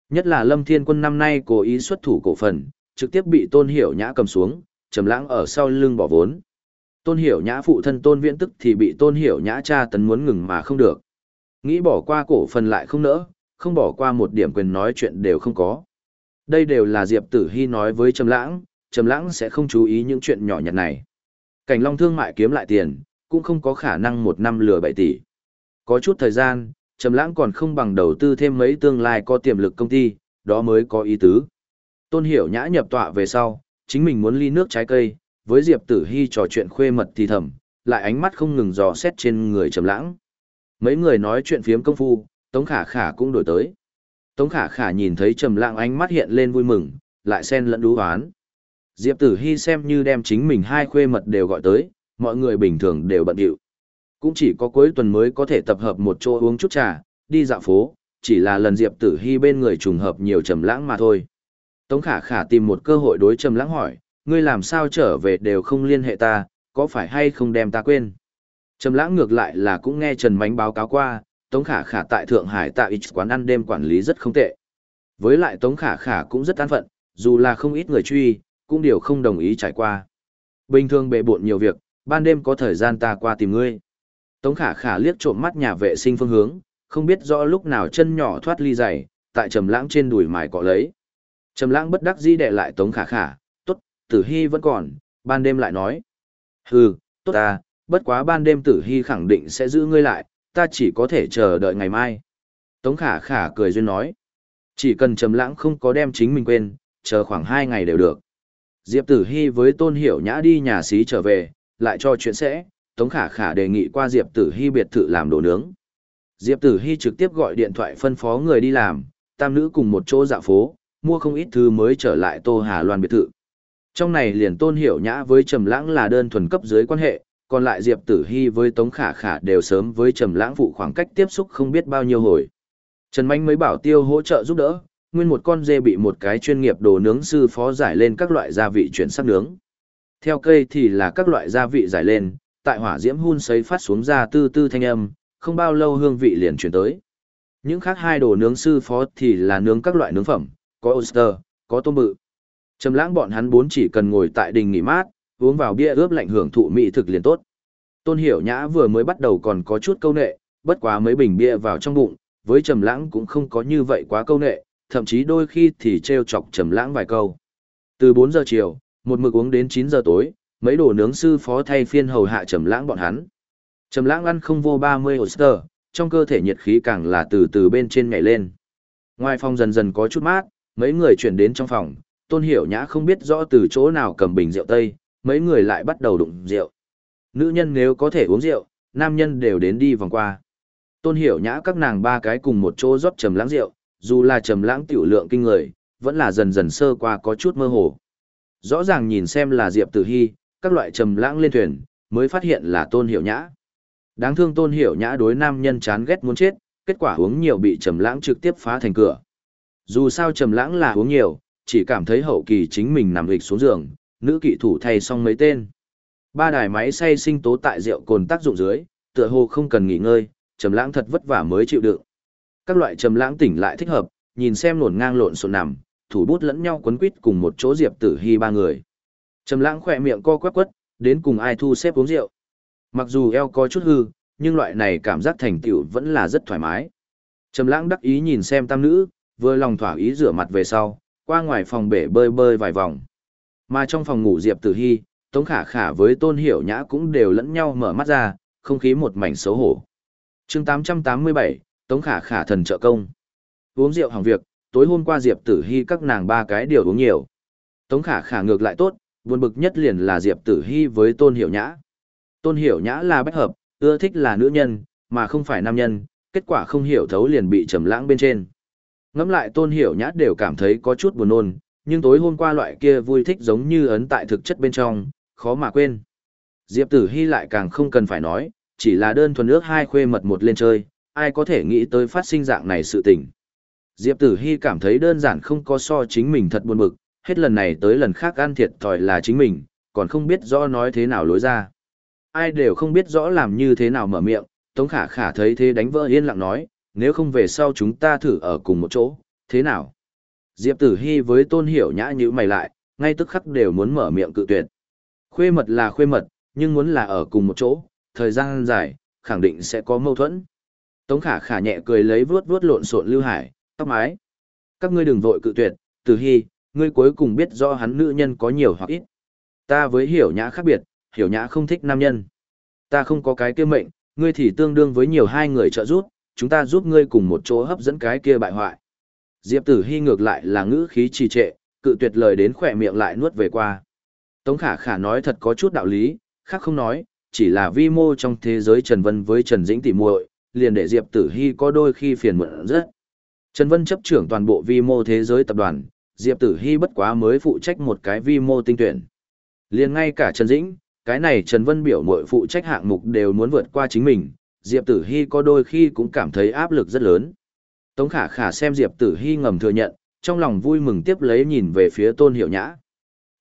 Nhất là Lâm Thiên Quân năm nay cố ý xuất thủ cổ phần, trực tiếp bị Tôn Hiểu Nhã cầm xuống, trầm lãng ở sau lưng bỏ vốn. Tôn Hiểu Nhã phụ thân Tôn Viễn tức thì bị Tôn Hiểu Nhã cha tấn muốn ngừng mà không được. Nghĩ bỏ qua cổ phần lại không nỡ, không bỏ qua một điểm quyền nói chuyện đều không có. Đây đều là Diệp Tử hy nói với Trầm Lãng, Trầm Lãng sẽ không chú ý những chuyện nhỏ nhặt này. Cảnh Long thương mại kiếm lại tiền, cũng không có khả năng một năm lừa bảy tỷ. Có chút thời gian, Trầm Lãng còn không bằng đầu tư thêm mấy tương lai có tiềm lực công ty, đó mới có ý tứ. Tôn Hiểu Nhã nhập tọa về sau, chính mình muốn ly nước trái cây, với Diệp Tử Hi trò chuyện khuê mật thì thầm, lại ánh mắt không ngừng dò xét trên người Trầm Lãng. Mấy người nói chuyện phiếm công phu, Tống Khả Khả cũng đổi tới. Tống Khả Khả nhìn thấy Trầm Lãng ánh mắt hiện lên vui mừng, lại xen lẫn đú oán. Diệp Tử Hi xem như đem chính mình hai khuê mật đều gọi tới, mọi người bình thường đều bận rộn. Cũng chỉ có cuối tuần mới có thể tập hợp một chỗ uống chút trà, đi dạo phố, chỉ là lần Diệp Tử Hi bên người trùng hợp nhiều Trầm Lãng mà thôi. Tống Khả Khả tìm một cơ hội đối Trầm Lãng hỏi, ngươi làm sao trở về đều không liên hệ ta, có phải hay không đem ta quên? Trầm Lãng ngược lại là cũng nghe Trần Mánh báo cáo qua, Tống Khả Khả tại Thượng Hải tại ít quán ăn đêm quản lý rất không tệ. Với lại Tống Khả Khả cũng rất an phận, dù là không ít người truy, cũng đều không đồng ý trải qua. Bình thường bệ bội nhiều việc, ban đêm có thời gian ta qua tìm ngươi. Tống Khả Khả liếc trộm mắt nhà vệ sinh phương hướng, không biết rõ lúc nào chân nhỏ thoát ly giày, tại Trầm Lãng trên đùi mài cọ lấy. Trầm lãng bất đắc dĩ đệ lại Tống Khả Khả, tốt, tử hy vẫn còn, ban đêm lại nói. Hừ, tốt à, bất quá ban đêm tử hy khẳng định sẽ giữ ngươi lại, ta chỉ có thể chờ đợi ngày mai. Tống khả khả cười duyên nói. Chỉ cần trầm lãng không có đem chính mình quên, chờ khoảng 2 ngày đều được. Diệp Tử Hy với Tôn Hiểu Nhã đi nhà xí trở về, lại cho chuyện sẽ, Tống Khả Khả đề nghị qua Diệp Tử Hy biệt thự làm đồ nướng. Diệp Tử Hy trực tiếp gọi điện thoại phân phó người đi làm, tam nữ cùng một chỗ dạo phố, mua không ít thứ mới trở lại Tô Hà Loan biệt thự. Trong này liền Tôn Hiểu Nhã với Trầm Lãng là đơn thuần cấp dưới quan hệ, còn lại Diệp Tử Hy với Tống Khả Khả đều sớm với Trầm Lãng phụ khoảng cách tiếp xúc không biết bao nhiêu hồi. Trần Mạnh mới bảo Tiêu hỗ trợ giúp đỡ, nguyên một con dê bị một cái chuyên nghiệp đồ nướng sư phó giải lên các loại gia vị chuyển sắc nướng. Theo cây thì là các loại gia vị giải lên, tại hỏa diễm hun sấy phát xuống ra tư tư thanh âm, không bao lâu hương vị liền chuyển tới. Những khác hai đồ nướng sư phó thì là nướng các loại nướng phẩm, có oyster, có tôm bự. Trầm lãng bọn hắn bốn chỉ cần ngồi tại đình nghỉ mát, uống vào bia ướp lạnh hưởng thụ mỹ thực liền tốt. Tôn Hiểu Nhã vừa mới bắt đầu còn có chút câu nệ, bất quá mấy bình bia vào trong bụng, với Trầm Lãng cũng không có như vậy quá câu nệ, thậm chí đôi khi thì trêu chọc Trầm Lãng vài câu. Từ 4 giờ chiều, một mực uống đến 9 giờ tối, mấy đồ nướng sư phó thay phiên hầu hạ Trầm Lãng bọn hắn. Trầm Lãng ăn không vô 30 oyster, trong cơ thể nhiệt khí càng là từ từ bên trên nhảy lên. Ngoài phòng dần dần có chút mát, mấy người chuyển đến trong phòng, Tôn Hiểu Nhã không biết rõ từ chỗ nào cầm bình rượu tây, mấy người lại bắt đầu đụng rượu. Nữ nhân nếu có thể uống rượu, nam nhân đều đến đi vòng qua. Tôn Hiểu Nhã các nàng ba cái cùng một chỗ rót trầm lãng rượu, dù là trầm lãng tiểu lượng kinh người, vẫn là dần dần sơ qua có chút mơ hồ. Rõ ràng nhìn xem là Diệp Tử Hi, các loại trầm lãng lên thuyền, mới phát hiện là Tôn Hiểu Nhã. Đáng thương Tôn Hiểu Nhã đối nam nhân chán ghét muốn chết, kết quả uống nhiều bị trầm lãng trực tiếp phá thành cửa. Dù sao trầm lãng là uống nhiều, chỉ cảm thấy hậu kỳ chính mình nằm nghịch xuống giường, nữ kỵ thủ thay xong mấy tên. Ba đài máy xay sinh tố tại rượu cồn tác dụng dưới, tựa hồ không cần nghỉ ngơi, trầm lãng thật vất vả mới chịu đựng. Các loại trầm lãng tỉnh lại thích hợp, nhìn xem luồn ngang lộn xộn nằm, thủ bút lẫn nhau quấn quýt cùng một chỗ Diệp Tử Hi ba người. Trầm lãng khẽ miệng co quắp quất, đến cùng ai thu xếp uống rượu. Mặc dù eo có chút hư, nhưng loại này cảm giác thành tựu vẫn là rất thoải mái. Trầm lãng đắc ý nhìn xem tam nữ, vừa lòng thỏa ý rửa mặt về sau, qua ngoài phòng bể bơi bơi vài vòng. Mà trong phòng ngủ Diệp Tử Hi, Tống Khả Khả với Tôn Hiểu Nhã cũng đều lẫn nhau mở mắt ra, không khí một mảnh xấu hổ. Chương 887, Tống Khả Khả thần trợ công. Uống rượu hàng việc, tối hôm qua Diệp Tử Hi các nàng ba cái đều uống nhiều. Tống Khả Khả ngược lại tốt, buồn bực nhất liền là Diệp Tử Hi với Tôn Hiểu Nhã. Tôn Hiểu Nhã là bách hợp, ưa thích là nữ nhân, mà không phải nam nhân, kết quả không hiểu thấu liền bị trầm lãng bên trên. Ngẫm lại Tôn Hiểu Nhã đều cảm thấy có chút buồn nôn, nhưng tối hôm qua loại kia vui thích giống như ấn tại thực chất bên trong, khó mà quên. Diệp Tử Hy lại càng không cần phải nói, chỉ là đơn thuần ước hai khuê mật một lên chơi, ai có thể nghĩ tới phát sinh dạng này sự tình. Diệp Tử Hy cảm thấy đơn giản không có so chính mình thật buồn bực, hết lần này tới lần khác ăn thiệt thòi là chính mình, còn không biết rõ nói thế nào lối ra. Ai đều không biết rõ làm như thế nào mở miệng, Tống Khả Khả thấy thế đánh vỡ yên lặng nói, nếu không về sau chúng ta thử ở cùng một chỗ, thế nào? Diệp Tử Hy với Tôn Hiểu Nhã như mày lại, ngay tức khắc đều muốn mở miệng cự tuyệt. Khuê mật là khuê mật, nhưng muốn là ở cùng một chỗ, thời gian dài, khẳng định sẽ có mâu thuẫn. Tống Khả Khả nhẹ cười lấy vuốt vuốt lộn xộn Lưu Hải, tóc mái. Các ngươi đừng vội cự tuyệt, Tử Hy, ngươi cuối cùng biết do hắn nữ nhân có nhiều hoặc ít. Ta với Hiểu Nhã khác biệt, Hiểu Nhã không thích nam nhân. Ta không có cái kia mệnh, ngươi thì tương đương với nhiều hai người trợ giúp, chúng ta giúp ngươi cùng một chỗ hấp dẫn cái kia bại hoại. Diệp Tử Hi ngược lại là ngữ khí trì trệ, cự tuyệt lời đến khỏe miệng lại nuốt về qua. Tống Khả Khả nói thật có chút đạo lý, khác không nói, chỉ là vi mô trong thế giới Trần Vân với Trần Dĩnh tỉ muội, liền để Diệp Tử Hi có đôi khi phiền muộn rất. Trần Vân chấp trưởng toàn bộ vi mô thế giới tập đoàn, Diệp Tử Hi bất quá mới phụ trách một cái vi mô tinh tuyển. Liền ngay cả Trần Dĩnh, cái này Trần Vân biểu muội phụ trách hạng mục đều muốn vượt qua chính mình, Diệp Tử Hi có đôi khi cũng cảm thấy áp lực rất lớn. Tống khả khả xem Diệp Tử Hy ngầm thừa nhận, trong lòng vui mừng tiếp lấy nhìn về phía tôn hiểu nhã.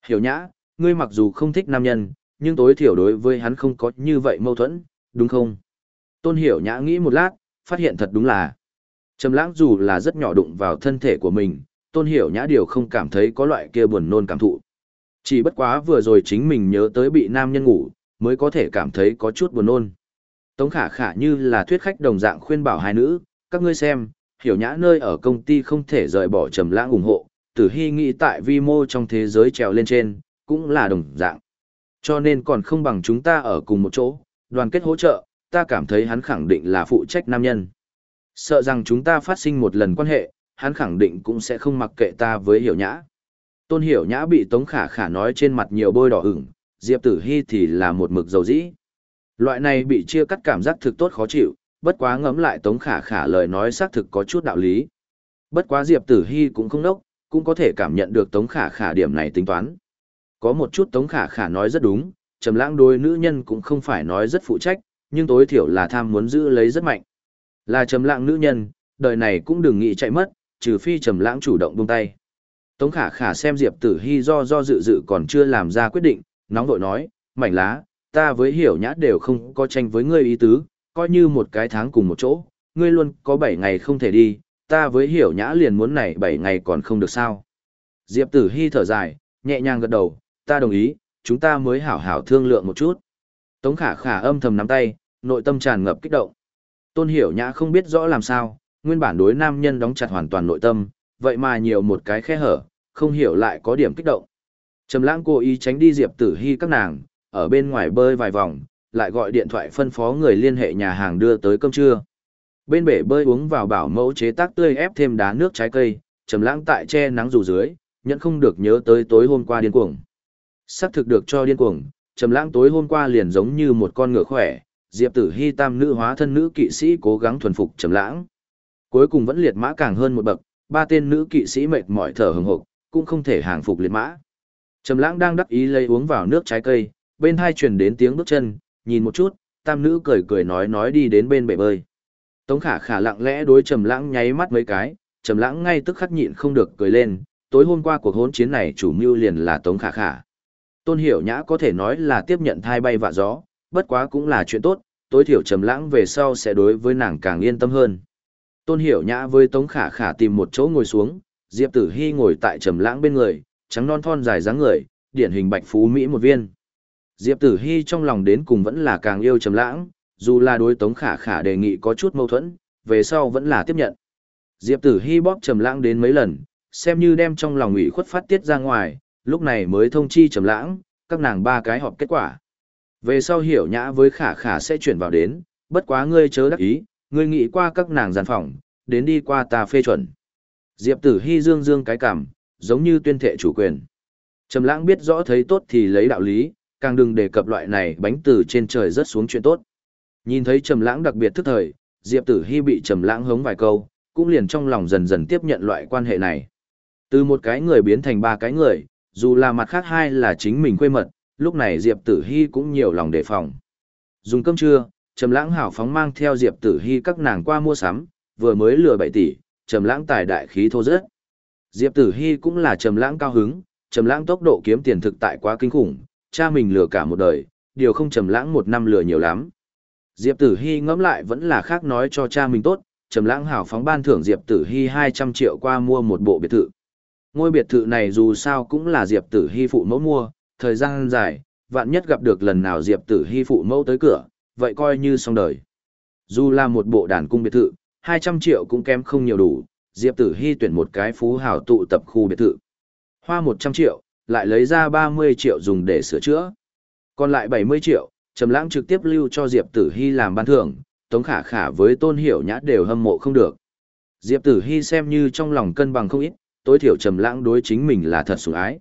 Hiểu nhã, ngươi mặc dù không thích nam nhân, nhưng tối thiểu đối với hắn không có như vậy mâu thuẫn, đúng không? Tôn hiểu nhã nghĩ một lát, phát hiện thật đúng là. Trầm lãng dù là rất nhỏ đụng vào thân thể của mình, tôn hiểu nhã điều không cảm thấy có loại kia buồn nôn cảm thụ. Chỉ bất quá vừa rồi chính mình nhớ tới bị nam nhân ngủ, mới có thể cảm thấy có chút buồn nôn. Tống khả khả như là thuyết khách đồng dạng khuyên bảo hai nữ, các ngươi xem, hiểu nhã nơi ở công ty không thể rời bỏ trầm lãng ủng hộ, tử hy nghĩ tại vi mô trong thế giới trèo lên trên, cũng là đồng dạng. Cho nên còn không bằng chúng ta ở cùng một chỗ, đoàn kết hỗ trợ, ta cảm thấy hắn khẳng định là phụ trách nam nhân. Sợ rằng chúng ta phát sinh một lần quan hệ, hắn khẳng định cũng sẽ không mặc kệ ta với hiểu nhã. Tôn hiểu nhã bị Tống Khả Khả nói trên mặt nhiều bôi đỏ ửng, Diệp Tử Hy thì là một mực dầu dĩ. Loại này bị chia cắt cảm giác thực tốt khó chịu, bất quá ngẫm lại Tống Khả Khả lời nói xác thực có chút đạo lý. Bất quá Diệp Tử Hy cũng không nốc, cũng có thể cảm nhận được Tống Khả Khả điểm này tính toán. Có một chút Tống Khả Khả nói rất đúng, Trầm Lãng đối nữ nhân cũng không phải nói rất phụ trách, nhưng tối thiểu là tham muốn giữ lấy rất mạnh. Là Trầm Lãng nữ nhân, đời này cũng đừng nghĩ chạy mất, trừ phi Trầm Lãng chủ động buông tay. Tống Khả Khả xem Diệp Tử Hi do do dự dự còn chưa làm ra quyết định, nóng vội nói, "Mảnh lá, ta với Hiểu Nhã đều không có tranh với ngươi ý tứ, coi như một cái tháng cùng một chỗ, ngươi luôn có 7 ngày không thể đi, ta với Hiểu Nhã liền muốn này 7 ngày còn không được sao?" Diệp Tử Hi thở dài, nhẹ nhàng gật đầu, "Ta đồng ý, chúng ta mới hảo hảo thương lượng một chút." Tống Khả Khả âm thầm nắm tay, nội tâm tràn ngập kích động. Tôn Hiểu Nhã không biết rõ làm sao, nguyên bản đối nam nhân đóng chặt hoàn toàn nội tâm, vậy mà nhiều một cái khe hở, không hiểu lại có điểm kích động. Trầm lãng cố ý tránh đi Diệp Tử Hi các nàng, ở bên ngoài bơi vài vòng, lại gọi điện thoại phân phó người liên hệ nhà hàng đưa tới cơm trưa. Bên bể bơi uống vào bảo mẫu chế tác tươi ép thêm đá nước trái cây, trầm lãng tại che nắng dù dưới, nhận không được nhớ tới tối hôm qua điên cuồng. Sắp thực được cho điên cuồng, trầm lãng tối hôm qua liền giống như một con ngựa khỏe, Diệp Tử Hi tam nữ hóa thân nữ kỵ sĩ cố gắng thuần phục trầm lãng. Cuối cùng vẫn liệt mã càng hơn một bậc, ba tên nữ kỵ sĩ mệt mỏi thở hừng hực, cũng không thể hàng phục liệt mã. Trầm lãng đang đắc ý lấy uống vào nước trái cây, bên hai truyền đến tiếng bước chân, nhìn một chút, tam nữ cười cười nói nói đi đến bên bể bơi. Tống khả khả lặng lẽ đối trầm lãng nháy mắt mấy cái, trầm lãng ngay tức khắc nhịn không được cười lên, tối hôm qua cuộc hỗn chiến này chủ mưu liền là Tống khả khả. Tôn hiểu nhã có thể nói là tiếp nhận thai bay vạ gió, bất quá cũng là chuyện tốt, tối thiểu trầm lãng về sau sẽ đối với nàng càng yên tâm hơn. Tôn hiểu nhã với Tống khả khả tìm một chỗ ngồi xuống, Diệp Tử Hi ngồi tại trầm lãng bên người, trắng non thon dài dáng người, điển hình bạch phú mỹ một viên. Diệp Tử Hi trong lòng đến cùng vẫn là càng yêu trầm lãng, dù là đối Tống Khả Khả đề nghị có chút mâu thuẫn, về sau vẫn là tiếp nhận. Diệp Tử Hi bóp trầm lãng đến mấy lần, xem như đem trong lòng ủy khuất phát tiết ra ngoài, lúc này mới thông chi trầm lãng, các nàng ba cái họp kết quả. Về sau hiểu nhã với Khả Khả sẽ chuyển vào đến, bất quá ngươi chớ đắc ý, ngươi nghĩ qua các nàng gian phòng, đến đi qua ta phê chuẩn. Diệp Tử Hi dương dương cái cảm, giống như tuyên thệ chủ quyền. Trầm Lãng biết rõ thấy tốt thì lấy đạo lý, càng đừng đề cập loại này bánh từ trên trời rớt xuống chuyện tốt. Nhìn thấy Trầm Lãng đặc biệt thức thời, Diệp Tử Hi bị Trầm Lãng hống vài câu, cũng liền trong lòng dần dần tiếp nhận loại quan hệ này. Từ một cái người biến thành ba cái người, dù là mặt khác hai là chính mình quê mật, lúc này Diệp Tử Hi cũng nhiều lòng đề phòng. Dùng cơm trưa, Trầm Lãng hảo phóng mang theo Diệp Tử Hi các nàng qua mua sắm, vừa mới lừa 7 tỷ, trầm lãng tài đại khí thô rất. Diệp Tử Hi cũng là trầm lãng cao hứng, trầm lãng tốc độ kiếm tiền thực tại quá kinh khủng, cha mình lừa cả một đời, điều không trầm lãng một năm lừa nhiều lắm. Diệp Tử Hi ngẫm lại vẫn là khác nói cho cha mình tốt, trầm lãng hào phóng ban thưởng Diệp Tử Hi 200 triệu qua mua một bộ biệt thự. Ngôi biệt thự này dù sao cũng là Diệp Tử Hi phụ mẫu mua, thời gian dài, vạn nhất gặp được lần nào Diệp Tử Hi phụ mẫu tới cửa, vậy coi như xong đời. Dù là một bộ đàn cung biệt thự, 200 triệu cũng kém không nhiều đủ, Diệp Tử Hi tuyển một cái phú hào tụ tập khu biệt thự. Hoa 100 triệu, lại lấy ra 30 triệu dùng để sửa chữa. Còn lại 70 triệu, Trầm Lãng trực tiếp lưu cho Diệp Tử Hi làm ban thưởng, Tống Khả Khả với Tôn Hiểu Nhã đều hâm mộ không được. Diệp Tử Hi xem như trong lòng cân bằng không ít, tối thiểu Trầm Lãng đối chính mình là thật sủng ái.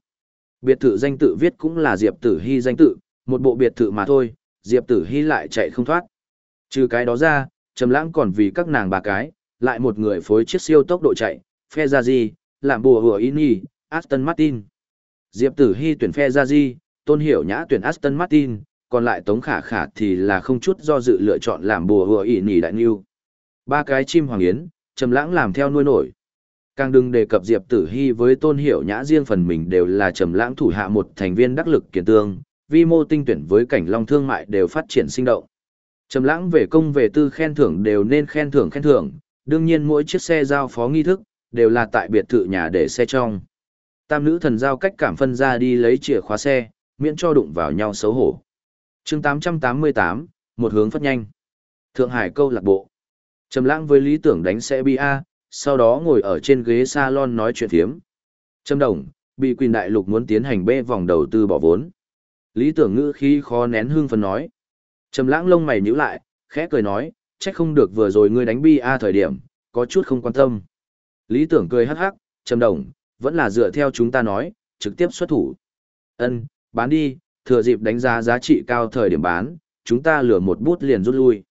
Biệt thự danh tự viết cũng là Diệp Tử Hi danh tự, một bộ biệt thự mà thôi, Diệp Tử Hi lại chạy không thoát. Trừ cái đó ra, Trầm lãng còn vì các nàng bà cái, lại một người phối chiếc siêu tốc độ chạy, phe ra gì, làm bùa hùa Ini, Aston Martin. Diệp Tử Hi tuyển phe Gia Di, Tôn Hiểu Nhã tuyển Aston Martin, còn lại Tống Khả Khả thì là không chút do dự lựa chọn làm bùa hùa Ini đại nhiêu. Ba cái chim hoàng yến, Trầm lãng làm theo nuôi nổi. Càng đừng đề cập Diệp Tử Hi với Tôn Hiểu Nhã riêng phần mình đều là Trầm lãng thủ hạ một thành viên đắc lực kiền tương, vi mô tinh tuyển với cảnh long thương mại đều phát triển sinh động. Trầm lãng về công về tư khen thưởng đều nên khen thưởng khen thưởng, đương nhiên mỗi chiếc xe giao phó nghi thức, đều là tại biệt thự nhà để xe trong. Tam nữ thần giao cách cảm phân ra đi lấy chìa khóa xe, miễn cho đụng vào nhau xấu hổ. chương 888, một hướng phát nhanh. Thượng Hải câu lạc bộ. Trầm lãng với lý tưởng đánh xe bia, sau đó ngồi ở trên ghế salon nói chuyện thiếm. Trầm đồng, bị quyền đại lục muốn tiến hành bê vòng đầu tư bỏ vốn. Lý tưởng ngữ khí khó nén hương phấn nói. Trầm lãng lông mày nhíu lại, khẽ cười nói, trách không được vừa rồi ngươi đánh bi a thời điểm, có chút không quan tâm. Lý tưởng cười hắc hắc, trầm đồng, vẫn là dựa theo chúng ta nói, trực tiếp xuất thủ. Ân, bán đi, thừa dịp đánh giá giá trị cao thời điểm bán, chúng ta lừa một bút liền rút lui.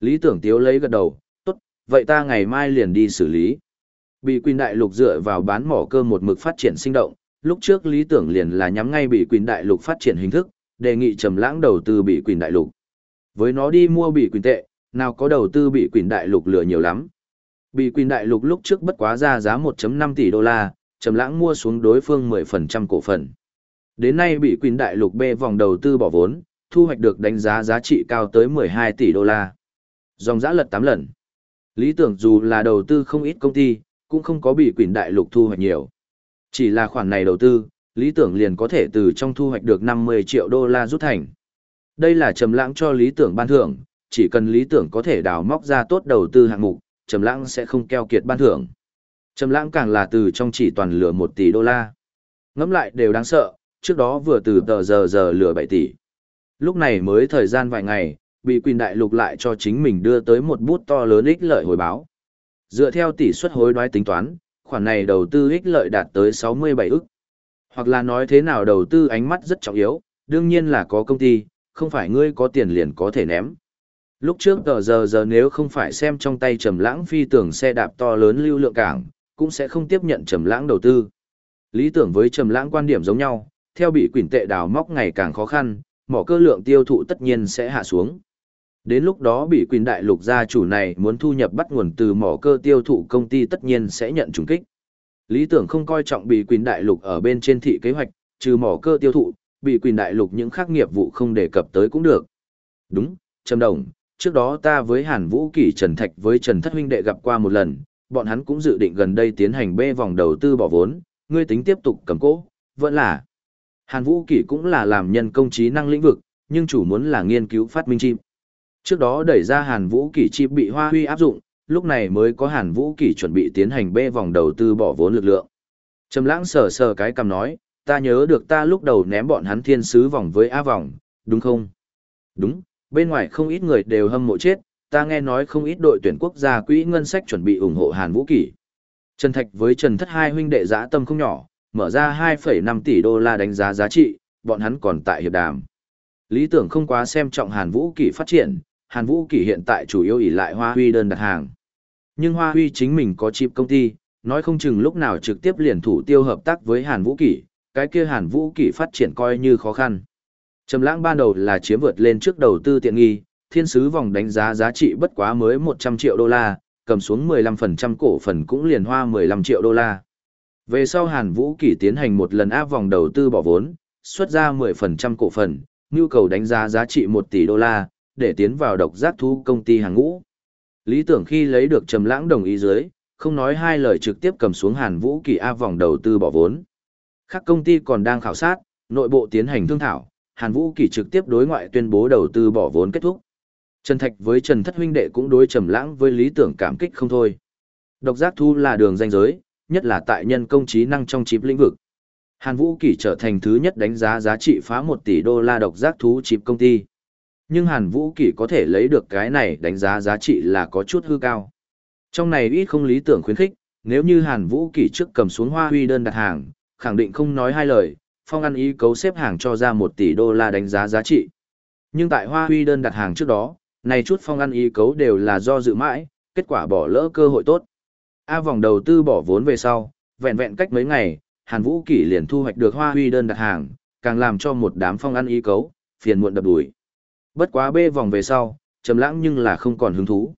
Lý tưởng tiếu lấy gật đầu, tốt, vậy ta ngày mai liền đi xử lý. Bị Quỳnh Đại Lục dựa vào bán mỏ cơ một mực phát triển sinh động, lúc trước lý tưởng liền là nhắm ngay bị Quỳnh Đại Lục phát triển hình thức, đề nghị trầm lãng đầu tư bị Quỳnh Đại Lục. Với nó đi mua bị Quỳnh tệ, nào có đầu tư bị Quỳnh Đại Lục lừa nhiều lắm. Bị Quỳnh Đại Lục lúc trước bất quá ra giá 1.5 tỷ đô la, trầm lãng mua xuống đối phương 10% cổ phần. Đến nay bị Quỷ Đại Lục B vòng đầu tư bỏ vốn, thu hoạch được đánh giá giá trị cao tới 12 tỷ đô la. Dòng giá lật 8 lần. Lý tưởng dù là đầu tư không ít công ty, cũng không có bị Quỷ Đại Lục thu hoạch nhiều. Chỉ là khoản này đầu tư, lý tưởng liền có thể từ trong thu hoạch được 50 triệu đô la rút thành. Đây là trầm lãng cho lý tưởng ban thưởng, chỉ cần lý tưởng có thể đào móc ra tốt đầu tư hạng mục, trầm lãng sẽ không keo kiệt ban thưởng. Trầm lãng càng là từ trong chỉ toàn lửa 1 tỷ đô la. Ngẫm lại đều đáng sợ, trước đó vừa từ tờ giờ giờ lửa 7 tỷ. Lúc này mới thời gian vài ngày, bị quyền đại lục lại cho chính mình đưa tới một bút to lớn ích lợi hồi báo. Dựa theo tỷ suất hối đoái tính toán, khoản này đầu tư ích lợi đạt tới 67 ức. Hoặc là nói thế nào đầu tư ánh mắt rất trọng yếu, đương nhiên là có công ty, không phải ngươi có tiền liền có thể ném. Lúc trước tờ giờ giờ nếu không phải xem trong tay trầm lãng phi tưởng xe đạp to lớn lưu lượng cảng, cũng sẽ không tiếp nhận trầm lãng đầu tư. Lý tưởng với trầm lãng quan điểm giống nhau, theo bị quỷ tệ đào móc ngày càng khó khăn, mỏ cơ lượng tiêu thụ tất nhiên sẽ hạ xuống. Đến lúc đó bị quỷ đại lục gia chủ này muốn thu nhập bắt nguồn từ mỏ cơ tiêu thụ công ty tất nhiên sẽ nhận trùng kích. Lý tưởng không coi trọng bị quỷ đại lục ở bên trên thị kế hoạch, trừ mỏ cơ tiêu thụ, bị quỷ đại lục những khác nghiệp vụ không đề cập tới cũng được. Đúng, Trầm Đồng, trước đó ta với Hàn Vũ Kỷ Trần Thạch với Trần Thất huynh đệ gặp qua một lần, bọn hắn cũng dự định gần đây tiến hành bê vòng đầu tư bỏ vốn, ngươi tính tiếp tục cầm cố, vẫn là. Hàn Vũ Kỷ cũng là làm nhân công trí năng lĩnh vực, nhưng chủ muốn là nghiên cứu phát minh chim. Trước đó đẩy ra Hàn Vũ Kỷ chip bị Hoa Huy áp dụng, lúc này mới có Hàn Vũ Kỷ chuẩn bị tiến hành bê vòng đầu tư bỏ vốn lực lượng. Trầm lãng sờ sờ cái cầm nói, ta nhớ được ta lúc đầu ném bọn hắn thiên sứ vòng với A vòng, đúng không? Đúng, bên ngoài không ít người đều hâm mộ chết, ta nghe nói không ít đội tuyển quốc gia quỹ ngân sách chuẩn bị ủng hộ Hàn Vũ Kỷ. Trần Thạch với Trần Thất hai huynh đệ dã tâm không nhỏ, mở ra 2,5 tỷ đô la đánh giá giá trị, bọn hắn còn tại hiệp đàm. Lý tưởng không quá xem trọng Hàn Vũ Kỷ phát triển, Hàn Vũ Kỷ hiện tại chủ yếu ỷ lại Hoa Huy đơn đặt hàng. Nhưng Hoa Huy chính mình có chip công ty, nói không chừng lúc nào trực tiếp liền thủ tiêu hợp tác với Hàn Vũ Kỷ, cái kia Hàn Vũ Kỷ phát triển coi như khó khăn. Trầm lãng ban đầu là chiếm vượt lên trước đầu tư tiện nghi, thiên sứ vòng đánh giá giá trị bất quá mới 100 triệu đô la, cầm xuống 15% cổ phần cũng liền hoa 15 triệu đô la. Về sau Hàn Vũ Kỳ tiến hành một lần áp vòng đầu tư bỏ vốn, xuất ra 10% cổ phần, nhu cầu đánh giá giá trị 1 tỷ đô la, để tiến vào độc giác thú công ty hàng ngũ. Lý tưởng khi lấy được Trầm Lãng đồng ý dưới, không nói hai lời trực tiếp cầm xuống Hàn Vũ Kỳ áp vòng đầu tư bỏ vốn. Các công ty còn đang khảo sát, nội bộ tiến hành thương thảo, Hàn Vũ Kỳ trực tiếp đối ngoại tuyên bố đầu tư bỏ vốn kết thúc. Trần Thạch với Trần Thất huynh đệ cũng đối Trầm Lãng với lý tưởng cảm kích không thôi. Độc giác Thu là đường danh giới, nhất là tại nhân công trí năng trong chip lĩnh vực. Hàn Vũ Kỳ trở thành thứ nhất đánh giá giá trị phá 1 tỷ đô la độc giác thú chip công ty nhưng Hàn Vũ Kỷ có thể lấy được cái này đánh giá giá trị là có chút hư cao. Trong này ít không lý tưởng khuyến khích, nếu như Hàn Vũ Kỷ trước cầm xuống hoa huy đơn đặt hàng, khẳng định không nói hai lời, phong ăn ý cấu xếp hàng cho ra 1 tỷ đô la đánh giá giá trị. Nhưng tại hoa huy đơn đặt hàng trước đó, này chút phong ăn ý cấu đều là do dự mãi, kết quả bỏ lỡ cơ hội tốt. A vòng đầu tư bỏ vốn về sau, vẹn vẹn cách mấy ngày, Hàn Vũ Kỷ liền thu hoạch được hoa huy đơn đặt hàng, càng làm cho một đám phong ăn ý cấu, phiền muộn đập đuổi. Bất quá bê vòng về sau, trầm lãng nhưng là không còn hứng thú.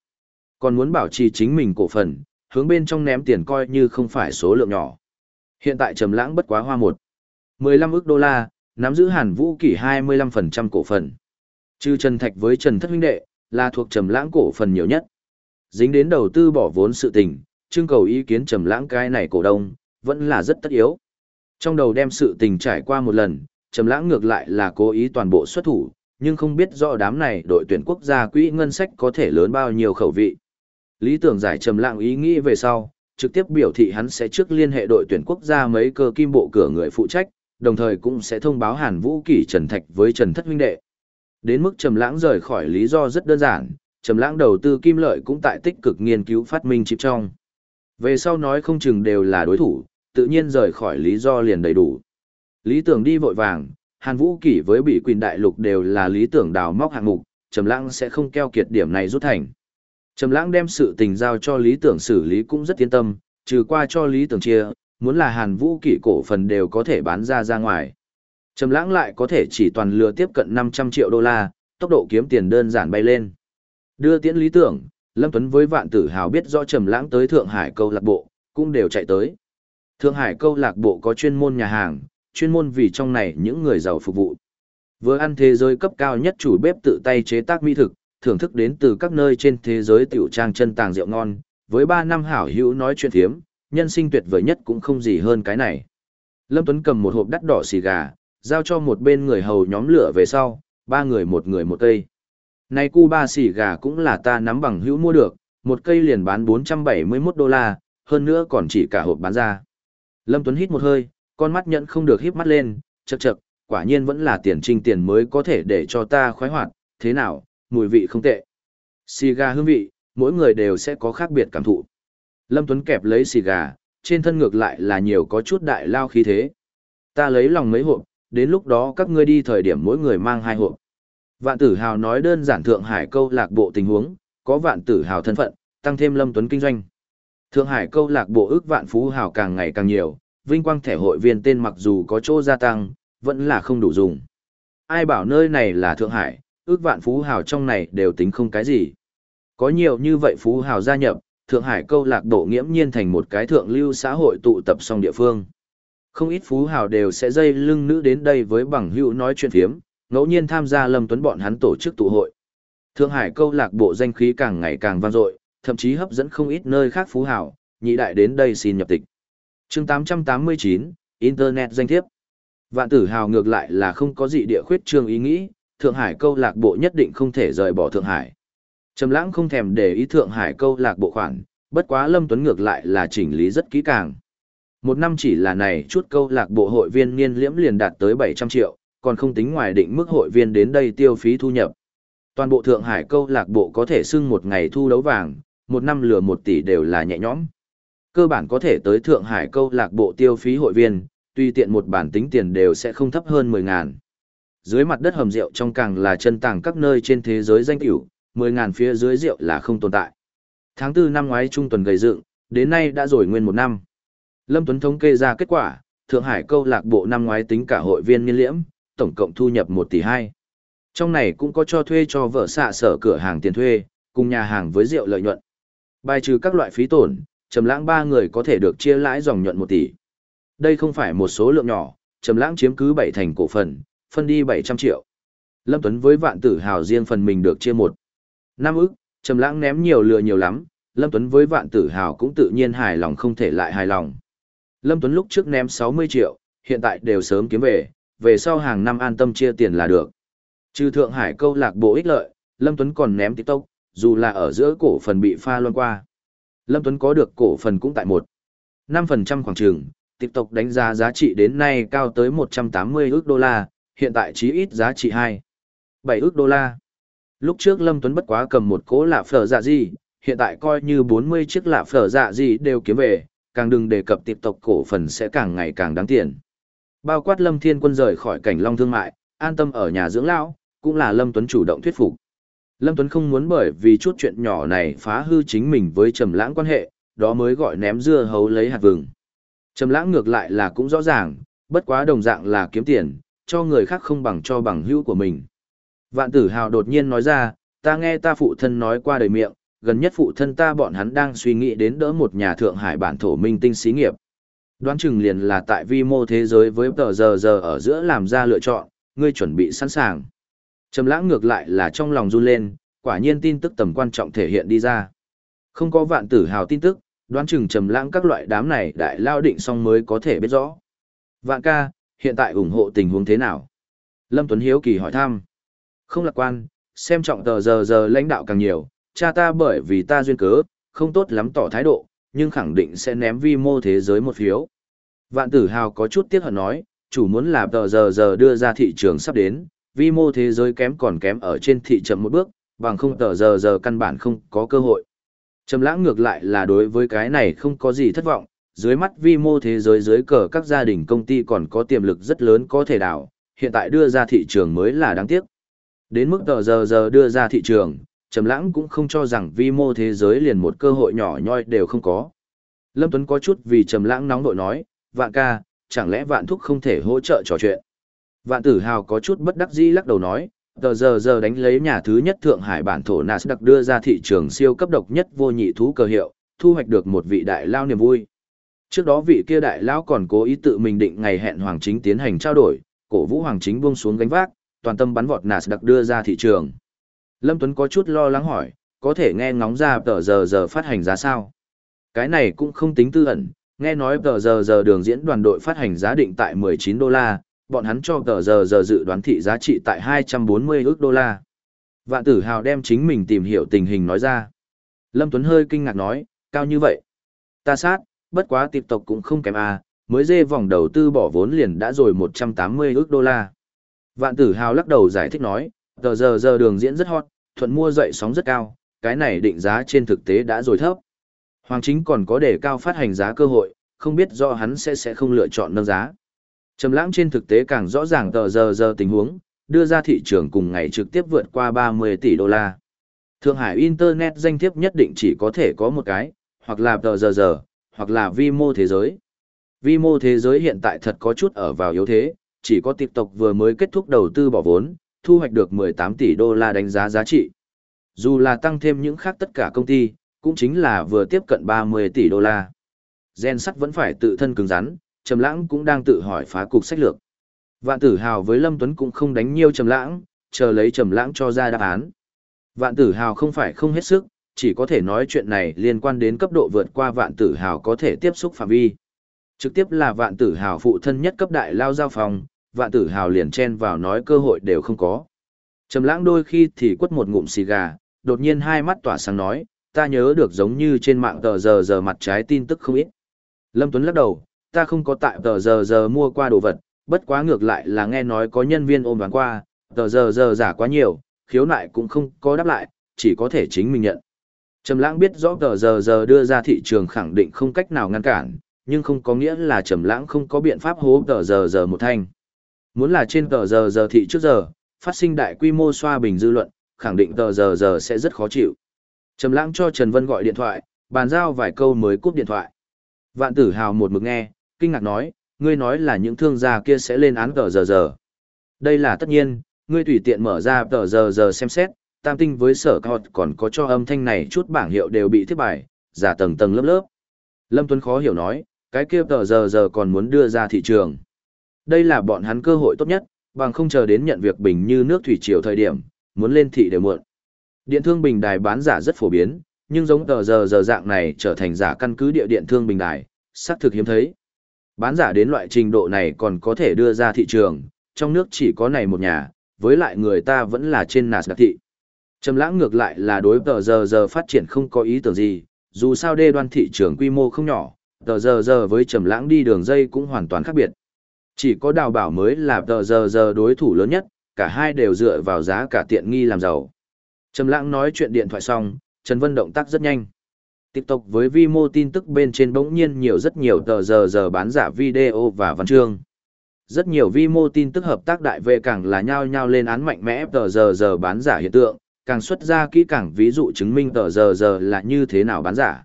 Còn muốn bảo trì chính mình cổ phần, hướng bên trong ném tiền coi như không phải số lượng nhỏ. Hiện tại trầm lãng bất quá hoa một 15 ức đô la, nắm giữ Hàn Vũ Kỷ 25% cổ phần. Trừ Trần Thạch với Trần Thất huynh đệ, là thuộc trầm lãng cổ phần nhiều nhất. Dính đến đầu tư bỏ vốn sự tình, trưng cầu ý kiến trầm lãng cái này cổ đông, vẫn là rất tất yếu. Trong đầu đem sự tình trải qua một lần, trầm lãng ngược lại là cố ý toàn bộ xuất thủ, nhưng không biết rõ đám này đội tuyển quốc gia quỹ ngân sách có thể lớn bao nhiêu khẩu vị. Lý tưởng giải trầm lãng ý nghĩ về sau, trực tiếp biểu thị hắn sẽ trước liên hệ đội tuyển quốc gia mấy cơ kim bộ cửa người phụ trách, đồng thời cũng sẽ thông báo Hàn Vũ Kỷ Trần Thạch với Trần Thất huynh đệ. Đến mức trầm lãng rời khỏi lý do rất đơn giản, Trầm Lãng đầu tư kim lợi cũng tại tích cực nghiên cứu phát minh chip trong. Về sau nói không chừng đều là đối thủ, tự nhiên rời khỏi lý do liền đầy đủ. Lý tưởng đi vội vàng, Hàn Vũ Kỷ với bị quyền đại lục đều là lý tưởng đào móc hạng mục, Trầm Lãng sẽ không keo kiệt điểm này rút thành. Trầm Lãng đem sự tình giao cho lý tưởng xử lý cũng rất yên tâm, trừ qua cho lý tưởng chia, muốn là Hàn Vũ Kỷ cổ phần đều có thể bán ra ra ngoài. Trầm Lãng lại có thể chỉ toàn lừa tiếp cận 500 triệu đô la, tốc độ kiếm tiền đơn giản bay lên. Đưa tiễn lý tưởng, Lâm Tuấn với vạn tử hào biết rõ Trầm Lãng tới Thượng Hải câu lạc bộ, cũng đều chạy tới. Thượng Hải câu lạc bộ có chuyên môn nhà hàng, chuyên môn vì trong này những người giàu phục vụ. Vừa ăn thế giới cấp cao nhất chủ bếp tự tay chế tác mỹ thực, thưởng thức đến từ các nơi trên thế giới tiểu trang chân tàng rượu ngon, với 3 năm hảo hữu nói chuyện thiếm, nhân sinh tuyệt vời nhất cũng không gì hơn cái này. Lâm Tuấn cầm một hộp đắt đỏ xì gà, giao cho một bên người hầu nhóm lửa về sau, ba người một người một cây. Này cu ba xỉ gà cũng là ta nắm bằng hữu mua được, một cây liền bán 471 đô la, hơn nữa còn chỉ cả hộp bán ra. Lâm Tuấn hít một hơi, con mắt nhận không được híp mắt lên, chậc chậc, quả nhiên vẫn là tiền trinh tiền mới có thể để cho ta khoái hoạt, thế nào, mùi vị không tệ. Xì gà hương vị, mỗi người đều sẽ có khác biệt cảm thụ. Lâm Tuấn kẹp lấy xì gà, trên thân ngược lại là nhiều có chút đại lao khí thế. Ta lấy lòng mấy hộp, đến lúc đó các ngươi đi thời điểm mỗi người mang hai hộp. Vạn tử hào nói đơn giản Thượng Hải câu lạc bộ tình huống, có vạn tử hào thân phận, tăng thêm Lâm Tuấn kinh doanh. Thượng Hải câu lạc bộ ước vạn phú hào càng ngày càng nhiều, vinh quang thẻ hội viên tên mặc dù có chỗ gia tăng, vẫn là không đủ dùng. Ai bảo nơi này là Thượng Hải, ước vạn phú hào trong này đều tính không cái gì. Có nhiều như vậy phú hào gia nhập, Thượng Hải câu lạc bộ nghiễm nhiên thành một cái thượng lưu xã hội tụ tập song địa phương. Không ít phú hào đều sẽ dây lưng nữ đến đây với bằng hữu nói chuyện phiếm, ngẫu nhiên tham gia Lâm Tuấn bọn hắn tổ chức tụ hội. Thượng Hải câu lạc bộ danh khí càng ngày càng vang dội, thậm chí hấp dẫn không ít nơi khác phú hào, nhị đại đến đây xin nhập tịch. Chương 889, Internet danh thiếp. Vạn tử hào ngược lại là không có gì địa khuyết trương ý nghĩ, Thượng Hải câu lạc bộ nhất định không thể rời bỏ Thượng Hải. Trầm lãng không thèm để ý Thượng Hải câu lạc bộ khoản, bất quá Lâm Tuấn ngược lại là chỉnh lý rất kỹ càng. Một năm chỉ là này chút câu lạc bộ hội viên niên liễm liền đạt tới 700 triệu, còn không tính ngoài định mức hội viên đến đây tiêu phí thu nhập. Toàn bộ Thượng Hải câu lạc bộ có thể xưng một ngày thu đấu vàng, một năm lừa một tỷ đều là nhẹ nhõm. Cơ bản có thể tới Thượng Hải câu lạc bộ tiêu phí hội viên, tuy tiện một bản tính tiền đều sẽ không thấp hơn 10 ngàn. Dưới mặt đất hầm rượu trong càng là chân tàng các nơi trên thế giới danh tiểu, 10 ngàn phía dưới rượu là không tồn tại. Tháng 4 năm ngoái trung tuần gầy dựng, đến nay đã rồi nguyên một năm. Lâm Tuấn thống kê ra kết quả, Thượng Hải câu lạc bộ năm ngoái tính cả hội viên niên liễm, tổng cộng thu nhập 1 tỷ 2. Trong này cũng có cho thuê cho vợ xạ sở cửa hàng tiền thuê, cùng nhà hàng với rượu lợi nhuận. Bài trừ các loại phí tổn, Trầm Lãng ba người có thể được chia lãi dòng nhuận 1 tỷ. Đây không phải một số lượng nhỏ, Trầm Lãng chiếm cứ 7 thành cổ phần, phân đi 700 triệu. Lâm Tuấn với Vạn Tử Hào riêng phần mình được chia một. Năm ức, Trầm Lãng ném nhiều lừa nhiều lắm, Lâm Tuấn với Vạn Tử Hào cũng tự nhiên hài lòng không thể lại hài lòng. Lâm Tuấn lúc trước ném 60 triệu, hiện tại đều sớm kiếm về, về sau hàng năm an tâm chia tiền là được. Trừ Thượng Hải câu lạc bộ ích lợi, Lâm Tuấn còn ném TikTok, dù là ở giữa cổ phần bị pha loan qua. Lâm Tuấn có được cổ phần cũng tại một 5% khoảng trường, TikTok đánh giá giá trị đến nay cao tới 180 ước đô la, hiện tại chí ít giá trị 2. 7 ước đô la. Lúc trước Lâm Tuấn bất quá cầm một cố lạ phở dạ gì, hiện tại coi như 40 chiếc lạ phở dạ gì đều kiếm về, càng đừng đề cập tiệp tộc cổ phần sẽ càng ngày càng đáng tiền. Bao quát Lâm Thiên Quân rời khỏi cảnh long thương mại, an tâm ở nhà dưỡng lão, cũng là Lâm Tuấn chủ động thuyết phục. Lâm Tuấn không muốn bởi vì chút chuyện nhỏ này phá hư chính mình với Trầm Lãng quan hệ, đó mới gọi ném dưa hấu lấy hạt vừng. Trầm Lãng ngược lại là cũng rõ ràng, bất quá đồng dạng là kiếm tiền, cho người khác không bằng cho bằng hữu của mình. Vạn Tử Hào đột nhiên nói ra, ta nghe ta phụ thân nói qua đời miệng, gần nhất phụ thân ta bọn hắn đang suy nghĩ đến đỡ một nhà Thượng Hải bản thổ minh tinh xí nghiệp. Đoán chừng liền là tại vi mô thế giới với tờ giờ giờ ở giữa làm ra lựa chọn, ngươi chuẩn bị sẵn sàng. Trầm lãng ngược lại là trong lòng run lên, quả nhiên tin tức tầm quan trọng thể hiện đi ra. Không có vạn tử hào tin tức, đoán chừng trầm lãng các loại đám này đại lao định xong mới có thể biết rõ. Vạn ca, hiện tại ủng hộ tình huống thế nào? Lâm Tuấn Hiếu kỳ hỏi thăm. Không lạc quan, xem trọng tờ giờ giờ lãnh đạo càng nhiều, cha ta bởi vì ta duyên cớ, không tốt lắm tỏ thái độ, nhưng khẳng định sẽ ném vi mô thế giới một phiếu. Vạn tử hào có chút tiếc hận nói, chủ muốn là tờ giờ giờ đưa ra thị trường sắp đến, vi mô thế giới kém còn kém ở trên thị chậm một bước, bằng không tờ giờ giờ căn bản không có cơ hội. Trầm lãng ngược lại là đối với cái này không có gì thất vọng, dưới mắt vi mô thế giới dưới cờ các gia đình công ty còn có tiềm lực rất lớn có thể đảo, hiện tại đưa ra thị trường mới là đáng tiếc. Đến mức tờ giờ giờ đưa ra thị trường, Trầm lãng cũng không cho rằng vi mô thế giới liền một cơ hội nhỏ nhoi đều không có. Lâm Tuấn có chút vì Trầm lãng nóng nội nói, vạn ca, chẳng lẽ vạn thúc không thể hỗ trợ trò chuyện. Vạn tử hào có chút bất đắc dĩ lắc đầu nói, tờ giờ giờ đánh lấy nhà thứ nhất Thượng Hải bản thổ Nasdaq đưa ra thị trường siêu cấp độc nhất vô nhị thú cơ hiệu, thu hoạch được một vị đại lao niềm vui. Trước đó vị kia đại lão còn cố ý tự mình định ngày hẹn Hoàng Chính tiến hành trao đổi, cổ vũ Hoàng Chính buông xuống gánh vác, toàn tâm bắn vọt Nasdaq đưa ra thị trường. Lâm Tuấn có chút lo lắng hỏi, có thể nghe ngóng ra tờ giờ giờ phát hành giá sao? Cái này cũng không tính tư ẩn, nghe nói tờ giờ giờ đường diễn đoàn đội phát hành giá định tại 19 đô la, bọn hắn cho tờ giờ giờ dự đoán thị giá trị tại 240 ước đô la. Vạn tử hào đem chính mình tìm hiểu tình hình nói ra. Lâm Tuấn hơi kinh ngạc nói, cao như vậy. Ta sát, bất quá tiệp tộc cũng không kém à, mới dê vòng đầu tư bỏ vốn liền đã rồi 180 ước đô la. Vạn tử hào lắc đầu giải thích nói, tờ giờ giờ đường diễn rất hot, thuận mua dậy sóng rất cao, cái này định giá trên thực tế đã rồi thấp. Hoàng chính còn có đề cao phát hành giá cơ hội, không biết do hắn sẽ sẽ không lựa chọn nâng giá. Trầm lãng trên thực tế càng rõ ràng tờ giờ giờ tình huống, đưa ra thị trường cùng ngày trực tiếp vượt qua 30 tỷ đô la. Thượng Hải Internet danh thiếp nhất định chỉ có thể có một cái, hoặc là tờ giờ giờ, hoặc là vi mô thế giới. Vi mô thế giới hiện tại thật có chút ở vào yếu thế, chỉ có TikTok vừa mới kết thúc đầu tư bỏ vốn, thu hoạch được 18 tỷ đô la đánh giá giá trị. Dù là tăng thêm những khác tất cả công ty, cũng chính là vừa tiếp cận 30 tỷ đô la. Gen sắt vẫn phải tự thân cứng rắn, Trầm Lãng cũng đang tự hỏi phá cục sách lược. Vạn Tử Hào với Lâm Tuấn cũng không đánh nhiều Trầm Lãng, chờ lấy Trầm Lãng cho ra đáp án. Vạn Tử Hào không phải không hết sức, chỉ có thể nói chuyện này liên quan đến cấp độ vượt qua Vạn Tử Hào có thể tiếp xúc phạm vi. Trực tiếp là Vạn Tử Hào phụ thân nhất cấp đại lao giao phòng, Vạn Tử Hào liền chen vào nói cơ hội đều không có. Trầm Lãng đôi khi thì quất một ngụm xì gà, đột nhiên hai mắt tỏa sáng nói, ta nhớ được giống như trên mạng tờ giờ giờ mặt trái tin tức không ít. Lâm Tuấn lắc đầu, ta không có tại tờ giờ giờ mua qua đồ vật, bất quá ngược lại là nghe nói có nhân viên ôm đoán qua, tờ giờ giờ giả quá nhiều, khiếu nại cũng không có đáp lại, chỉ có thể chính mình nhận. Trầm lãng biết rõ tờ giờ giờ đưa ra thị trường khẳng định không cách nào ngăn cản, nhưng không có nghĩa là trầm lãng không có biện pháp hố tờ giờ giờ một thanh. Muốn là trên tờ giờ giờ thị trước giờ, phát sinh đại quy mô xoa bình dư luận, khẳng định tờ giờ giờ sẽ rất khó chịu. Trầm lãng cho Trần Vân gọi điện thoại, bàn giao vài câu mới cúp điện thoại. Vạn tử hào một mực nghe, kinh ngạc nói, ngươi nói là những thương gia kia sẽ lên án tờ giờ giờ. Đây là tất nhiên, ngươi tùy tiện mở ra tờ giờ giờ xem xét, tam tinh với sở cọt còn có cho âm thanh này chút bảng hiệu đều bị thiết bài, giả tầng tầng lớp lớp. Lâm Tuấn khó hiểu nói, cái kia tờ giờ giờ còn muốn đưa ra thị trường. Đây là bọn hắn cơ hội tốt nhất, bằng không chờ đến nhận việc bình như nước thủy triều thời điểm, muốn lên thị đều muộn. Điện thương bình đài bán giả rất phổ biến, nhưng giống tờ giờ giờ dạng này trở thành giả căn cứ địa điện thương bình đài, xác thực hiếm thấy. Bán giả đến loại trình độ này còn có thể đưa ra thị trường, trong nước chỉ có này một nhà, với lại người ta vẫn là trên Nasdaq thị. Trầm lãng ngược lại là đối tờ giờ giờ phát triển không có ý tưởng gì, dù sao đê đoan thị trường quy mô không nhỏ, tờ giờ giờ với trầm lãng đi đường dây cũng hoàn toàn khác biệt. Chỉ có đào bảo mới là tờ giờ giờ đối thủ lớn nhất, cả hai đều dựa vào giá cả tiện nghi làm giàu. Trầm lãng nói chuyện điện thoại xong, Trần Vân động tác rất nhanh. TikTok với vi mô tin tức bên trên bỗng nhiên nhiều rất nhiều tờ giờ giờ bán giả video và văn chương. Rất nhiều vi mô tin tức hợp tác đại vệ càng là nhao nhao lên án mạnh mẽ tờ giờ giờ bán giả hiện tượng, càng xuất ra kỹ càng ví dụ chứng minh tờ giờ giờ là như thế nào bán giả.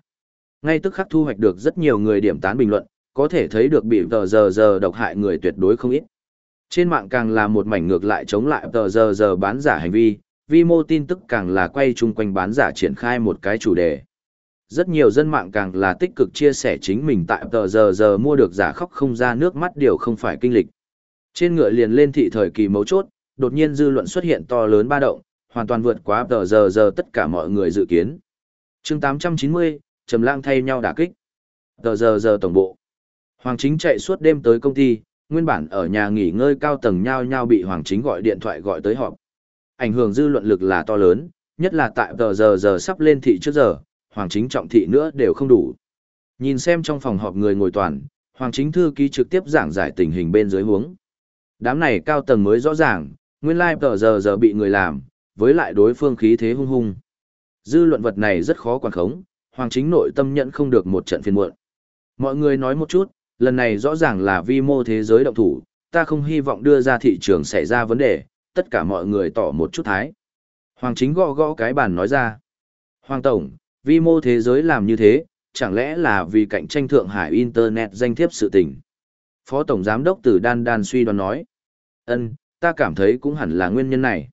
Ngay tức khắc thu hoạch được rất nhiều người điểm tán bình luận, có thể thấy được bị tờ giờ giờ độc hại người tuyệt đối không ít. Trên mạng càng là một mảnh ngược lại chống lại tờ giờ giờ bán giả hành vi, vi mô tin tức càng là quay chung quanh bán giả triển khai một cái chủ đề. Rất nhiều dân mạng càng là tích cực chia sẻ chính mình tại tờ giờ giờ mua được giả khóc không ra nước mắt điều không phải kinh lịch. Trên ngựa liền lên thị thời kỳ mấu chốt, đột nhiên dư luận xuất hiện to lớn ba động, hoàn toàn vượt quá tờ giờ giờ tất cả mọi người dự kiến. chương 890, Trầm Lang thay nhau đả kích. Tờ giờ giờ tổng bộ. Hoàng Chính chạy suốt đêm tới công ty, nguyên bản ở nhà nghỉ ngơi cao tầng nhau nhau bị Hoàng Chính gọi điện thoại gọi tới họp. Ảnh hưởng dư luận lực là to lớn, nhất là tại tờ giờ giờ sắp lên thị trước giờ, Hoàng Chính trọng thị nữa đều không đủ. Nhìn xem trong phòng họp người ngồi toàn, Hoàng Chính thư ký trực tiếp giảng giải tình hình bên dưới huống. Đám này cao tầng mới rõ ràng, nguyên lai tờ giờ giờ bị người làm, với lại đối phương khí thế hung hung. Dư luận vật này rất khó quản khống, Hoàng Chính nội tâm nhận không được một trận phiền muộn. Mọi người nói một chút, lần này rõ ràng là vi mô thế giới động thủ, ta không hy vọng đưa ra thị trường xảy ra vấn đề, tất cả mọi người tỏ một chút thái. Hoàng Chính gõ gõ cái bàn nói ra. Hoàng Tổng, vi mô thế giới làm như thế, chẳng lẽ là vì cạnh tranh Thượng Hải Internet danh thiếp sự tình. Phó Tổng Giám đốc Tử Đan Đan suy đoán nói. ân ta cảm thấy cũng hẳn là nguyên nhân này.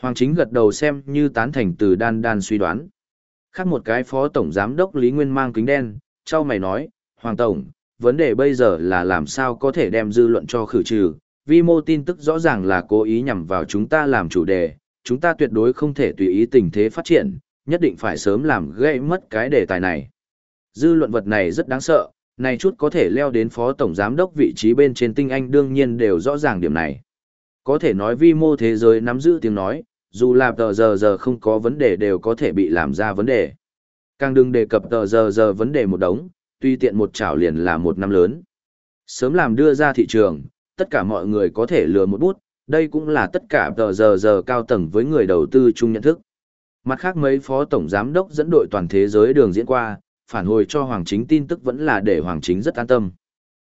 Hoàng Chính gật đầu xem như tán thành Tử Đan Đan suy đoán. Khác một cái Phó Tổng Giám đốc Lý Nguyên mang kính đen, trao mày nói, Hoàng Tổng, vấn đề bây giờ là làm sao có thể đem dư luận cho khử trừ. Vi mô tin tức rõ ràng là cố ý nhằm vào chúng ta làm chủ đề, chúng ta tuyệt đối không thể tùy ý tình thế phát triển, nhất định phải sớm làm gây mất cái đề tài này. Dư luận vật này rất đáng sợ, này chút có thể leo đến phó tổng giám đốc vị trí bên trên tinh anh đương nhiên đều rõ ràng điểm này. Có thể nói vi mô thế giới nắm giữ tiếng nói, dù là tờ giờ giờ không có vấn đề đều có thể bị làm ra vấn đề. Càng đừng đề cập tờ giờ giờ vấn đề một đống, tuy tiện một chảo liền là một năm lớn. Sớm làm đưa ra thị trường, tất cả mọi người có thể lừa một bút, đây cũng là tất cả tờ giờ giờ cao tầng với người đầu tư chung nhận thức. Mặt khác mấy phó tổng giám đốc dẫn đội toàn thế giới đường diễn qua, phản hồi cho Hoàng Chính tin tức vẫn là để Hoàng Chính rất an tâm.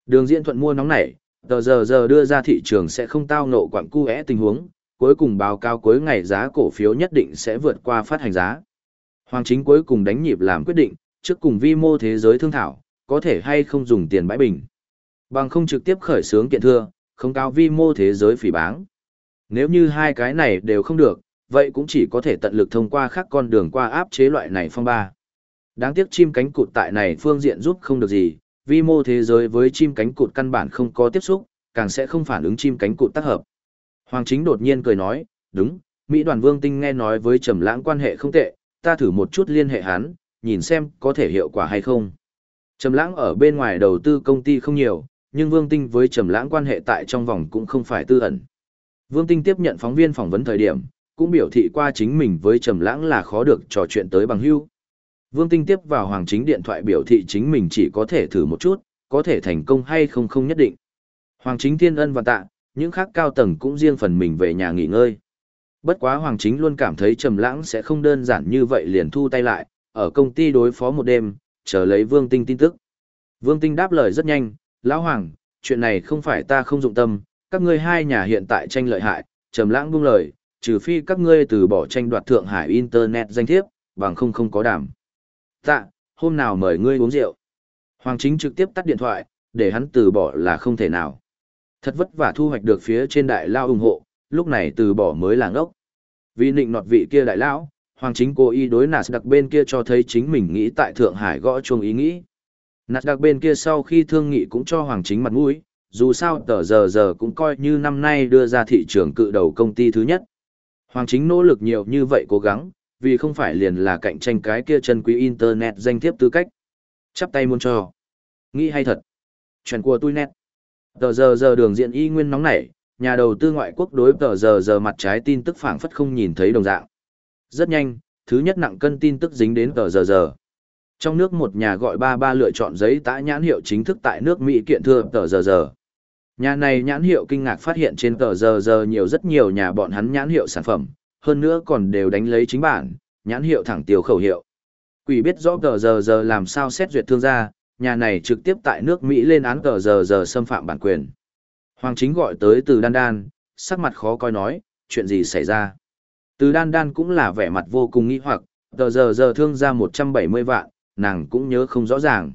Đường diễn thuận mua nóng nảy, tờ giờ giờ đưa ra thị trường sẽ không tao nộ quặng cu é tình huống, cuối cùng báo cáo cuối ngày giá cổ phiếu nhất định sẽ vượt qua phát hành giá. Hoàng Chính cuối cùng đánh nhịp làm quyết định, trước cùng vi mô thế giới thương thảo, có thể hay không dùng tiền bãi bình. Bằng không trực tiếp khởi xướng kiện thưa, không cao vi mô thế giới phỉ báng. Nếu như hai cái này đều không được, vậy cũng chỉ có thể tận lực thông qua khác con đường qua áp chế loại này phong ba. Đáng tiếc chim cánh cụt tại này phương diện giúp không được gì, vi mô thế giới với chim cánh cụt căn bản không có tiếp xúc, càng sẽ không phản ứng chim cánh cụt tác hợp. Hoàng chính đột nhiên cười nói, đúng, Mỹ đoàn vương tinh nghe nói với trầm lãng quan hệ không tệ, ta thử một chút liên hệ hắn, nhìn xem có thể hiệu quả hay không. Trầm lãng ở bên ngoài đầu tư công ty không nhiều, nhưng vương tinh với trầm lãng quan hệ tại trong vòng cũng không phải tư ẩn. Vương tinh tiếp nhận phóng viên phỏng vấn thời điểm, cũng biểu thị qua chính mình với trầm lãng là khó được trò chuyện tới bằng hữu. Vương Tinh tiếp vào Hoàng Chính điện thoại biểu thị chính mình chỉ có thể thử một chút, có thể thành công hay không không nhất định. Hoàng Chính thiên ân và tạ, những khác cao tầng cũng riêng phần mình về nhà nghỉ ngơi. Bất quá Hoàng Chính luôn cảm thấy Trầm Lãng sẽ không đơn giản như vậy liền thu tay lại, ở công ty đối phó một đêm, chờ lấy Vương Tinh tin tức. Vương Tinh đáp lời rất nhanh, "Lão Hoàng, chuyện này không phải ta không dụng tâm, các ngươi hai nhà hiện tại tranh lợi hại." Trầm Lãng buông lời, "Trừ phi các ngươi từ bỏ tranh đoạt Thượng Hải internet danh thiếp, bằng không không có đảm." Tạ, hôm nào mời ngươi uống rượu. Hoàng chính trực tiếp tắt điện thoại, để hắn từ bỏ là không thể nào. Thật vất vả thu hoạch được phía trên đại lao ủng hộ, lúc này từ bỏ mới là ngốc. Vì nịnh nọt vị kia đại lão, Hoàng chính cố ý đối nạt đặc bên kia cho thấy chính mình nghĩ tại Thượng Hải gõ chuông ý nghĩ. Nạt đặc bên kia sau khi thương nghị cũng cho Hoàng chính mặt mũi, dù sao tờ giờ giờ cũng coi như năm nay đưa ra thị trường cự đầu công ty thứ nhất. Hoàng chính nỗ lực nhiều như vậy cố gắng, vì không phải liền là cạnh tranh cái kia chân quý internet danh thiếp tư cách. Chắp tay muốn cho. Nghĩ hay thật. Chuyện của tôi nét. Tờ giờ giờ đường diện y nguyên nóng nảy, nhà đầu tư ngoại quốc đối tờ giờ giờ mặt trái tin tức phảng phất không nhìn thấy đồng dạng. Rất nhanh, thứ nhất nặng cân tin tức dính đến tờ giờ giờ. Trong nước một nhà gọi ba ba lựa chọn giấy tã nhãn hiệu chính thức tại nước Mỹ kiện thưa tờ giờ giờ. Nhà này nhãn hiệu kinh ngạc phát hiện trên tờ giờ giờ nhiều rất nhiều nhà bọn hắn nhãn hiệu sản phẩm, hơn nữa còn đều đánh lấy chính bản, nhãn hiệu thẳng tiêu khẩu hiệu. Quỷ biết rõ tờ giờ giờ làm sao xét duyệt thương gia, nhà này trực tiếp tại nước Mỹ lên án tờ giờ giờ xâm phạm bản quyền. Hoàng chính gọi tới từ đan đan, sắc mặt khó coi nói, chuyện gì xảy ra. Từ đan đan cũng là vẻ mặt vô cùng nghi hoặc, tờ giờ giờ thương ra 170 vạn, nàng cũng nhớ không rõ ràng.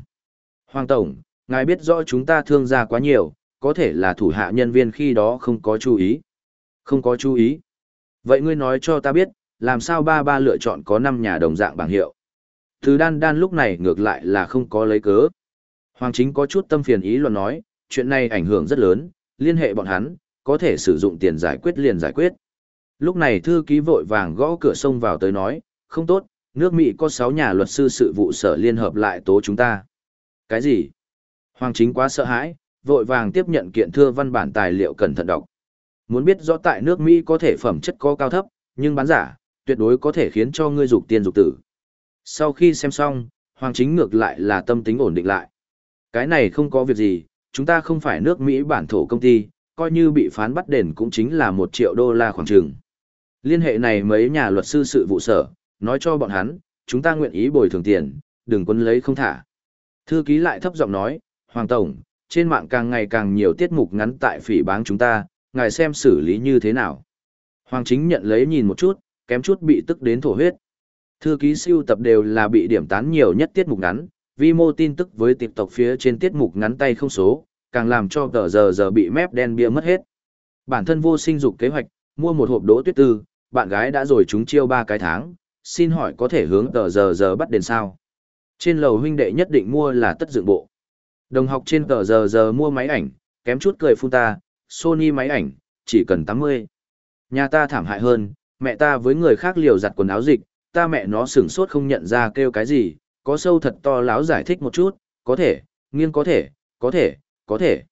Hoàng Tổng, ngài biết rõ chúng ta thương ra quá nhiều, có thể là thủ hạ nhân viên khi đó không có chú ý. Không có chú ý. Vậy ngươi nói cho ta biết, làm sao ba ba lựa chọn có năm nhà đồng dạng bảng hiệu. Từ đan đan lúc này ngược lại là không có lấy cớ. Hoàng chính có chút tâm phiền ý luận nói, chuyện này ảnh hưởng rất lớn, liên hệ bọn hắn, có thể sử dụng tiền giải quyết liền giải quyết. Lúc này thư ký vội vàng gõ cửa sông vào tới nói, không tốt, nước Mỹ có 6 nhà luật sư sự vụ sở liên hợp lại tố chúng ta. Cái gì? Hoàng chính quá sợ hãi, vội vàng tiếp nhận kiện thưa văn bản tài liệu cẩn thận đọc. Muốn biết rõ tại nước Mỹ có thể phẩm chất có cao thấp, nhưng bán giả, tuyệt đối có thể khiến cho ngươi dục tiên dục tử. Sau khi xem xong, Hoàng Chính ngược lại là tâm tính ổn định lại. Cái này không có việc gì, chúng ta không phải nước Mỹ bản thổ công ty, coi như bị phán bắt đền cũng chính là một triệu đô la khoảng trường. Liên hệ này mấy nhà luật sư sự vụ sở, nói cho bọn hắn, chúng ta nguyện ý bồi thường tiền, đừng quân lấy không thả. Thư ký lại thấp giọng nói, Hoàng Tổng, trên mạng càng ngày càng nhiều tiết mục ngắn tại phỉ báng chúng ta, ngài xem xử lý như thế nào. Hoàng chính nhận lấy nhìn một chút, kém chút bị tức đến thổ huyết. Thư ký siêu tập đều là bị điểm tán nhiều nhất tiết mục ngắn, vi mô tin tức với tiệp tộc phía trên tiết mục ngắn tay không số, càng làm cho tờ giờ giờ bị mép đen bia mất hết. Bản thân vô sinh dục kế hoạch, mua một hộp đỗ tuyết tư, bạn gái đã rồi chúng chiêu ba cái tháng, xin hỏi có thể hướng tờ giờ giờ bắt đền sao. Trên lầu huynh đệ nhất định mua là tất dựng bộ. Đồng học trên tờ giờ giờ mua máy ảnh, kém chút cười phun ta, Sony máy ảnh, chỉ cần 80. Nhà ta thảm hại hơn, mẹ ta với người khác liều giặt quần áo dịch, ta mẹ nó sửng sốt không nhận ra kêu cái gì, có sâu thật to láo giải thích một chút, có thể, nghiêng có thể, có thể, có thể.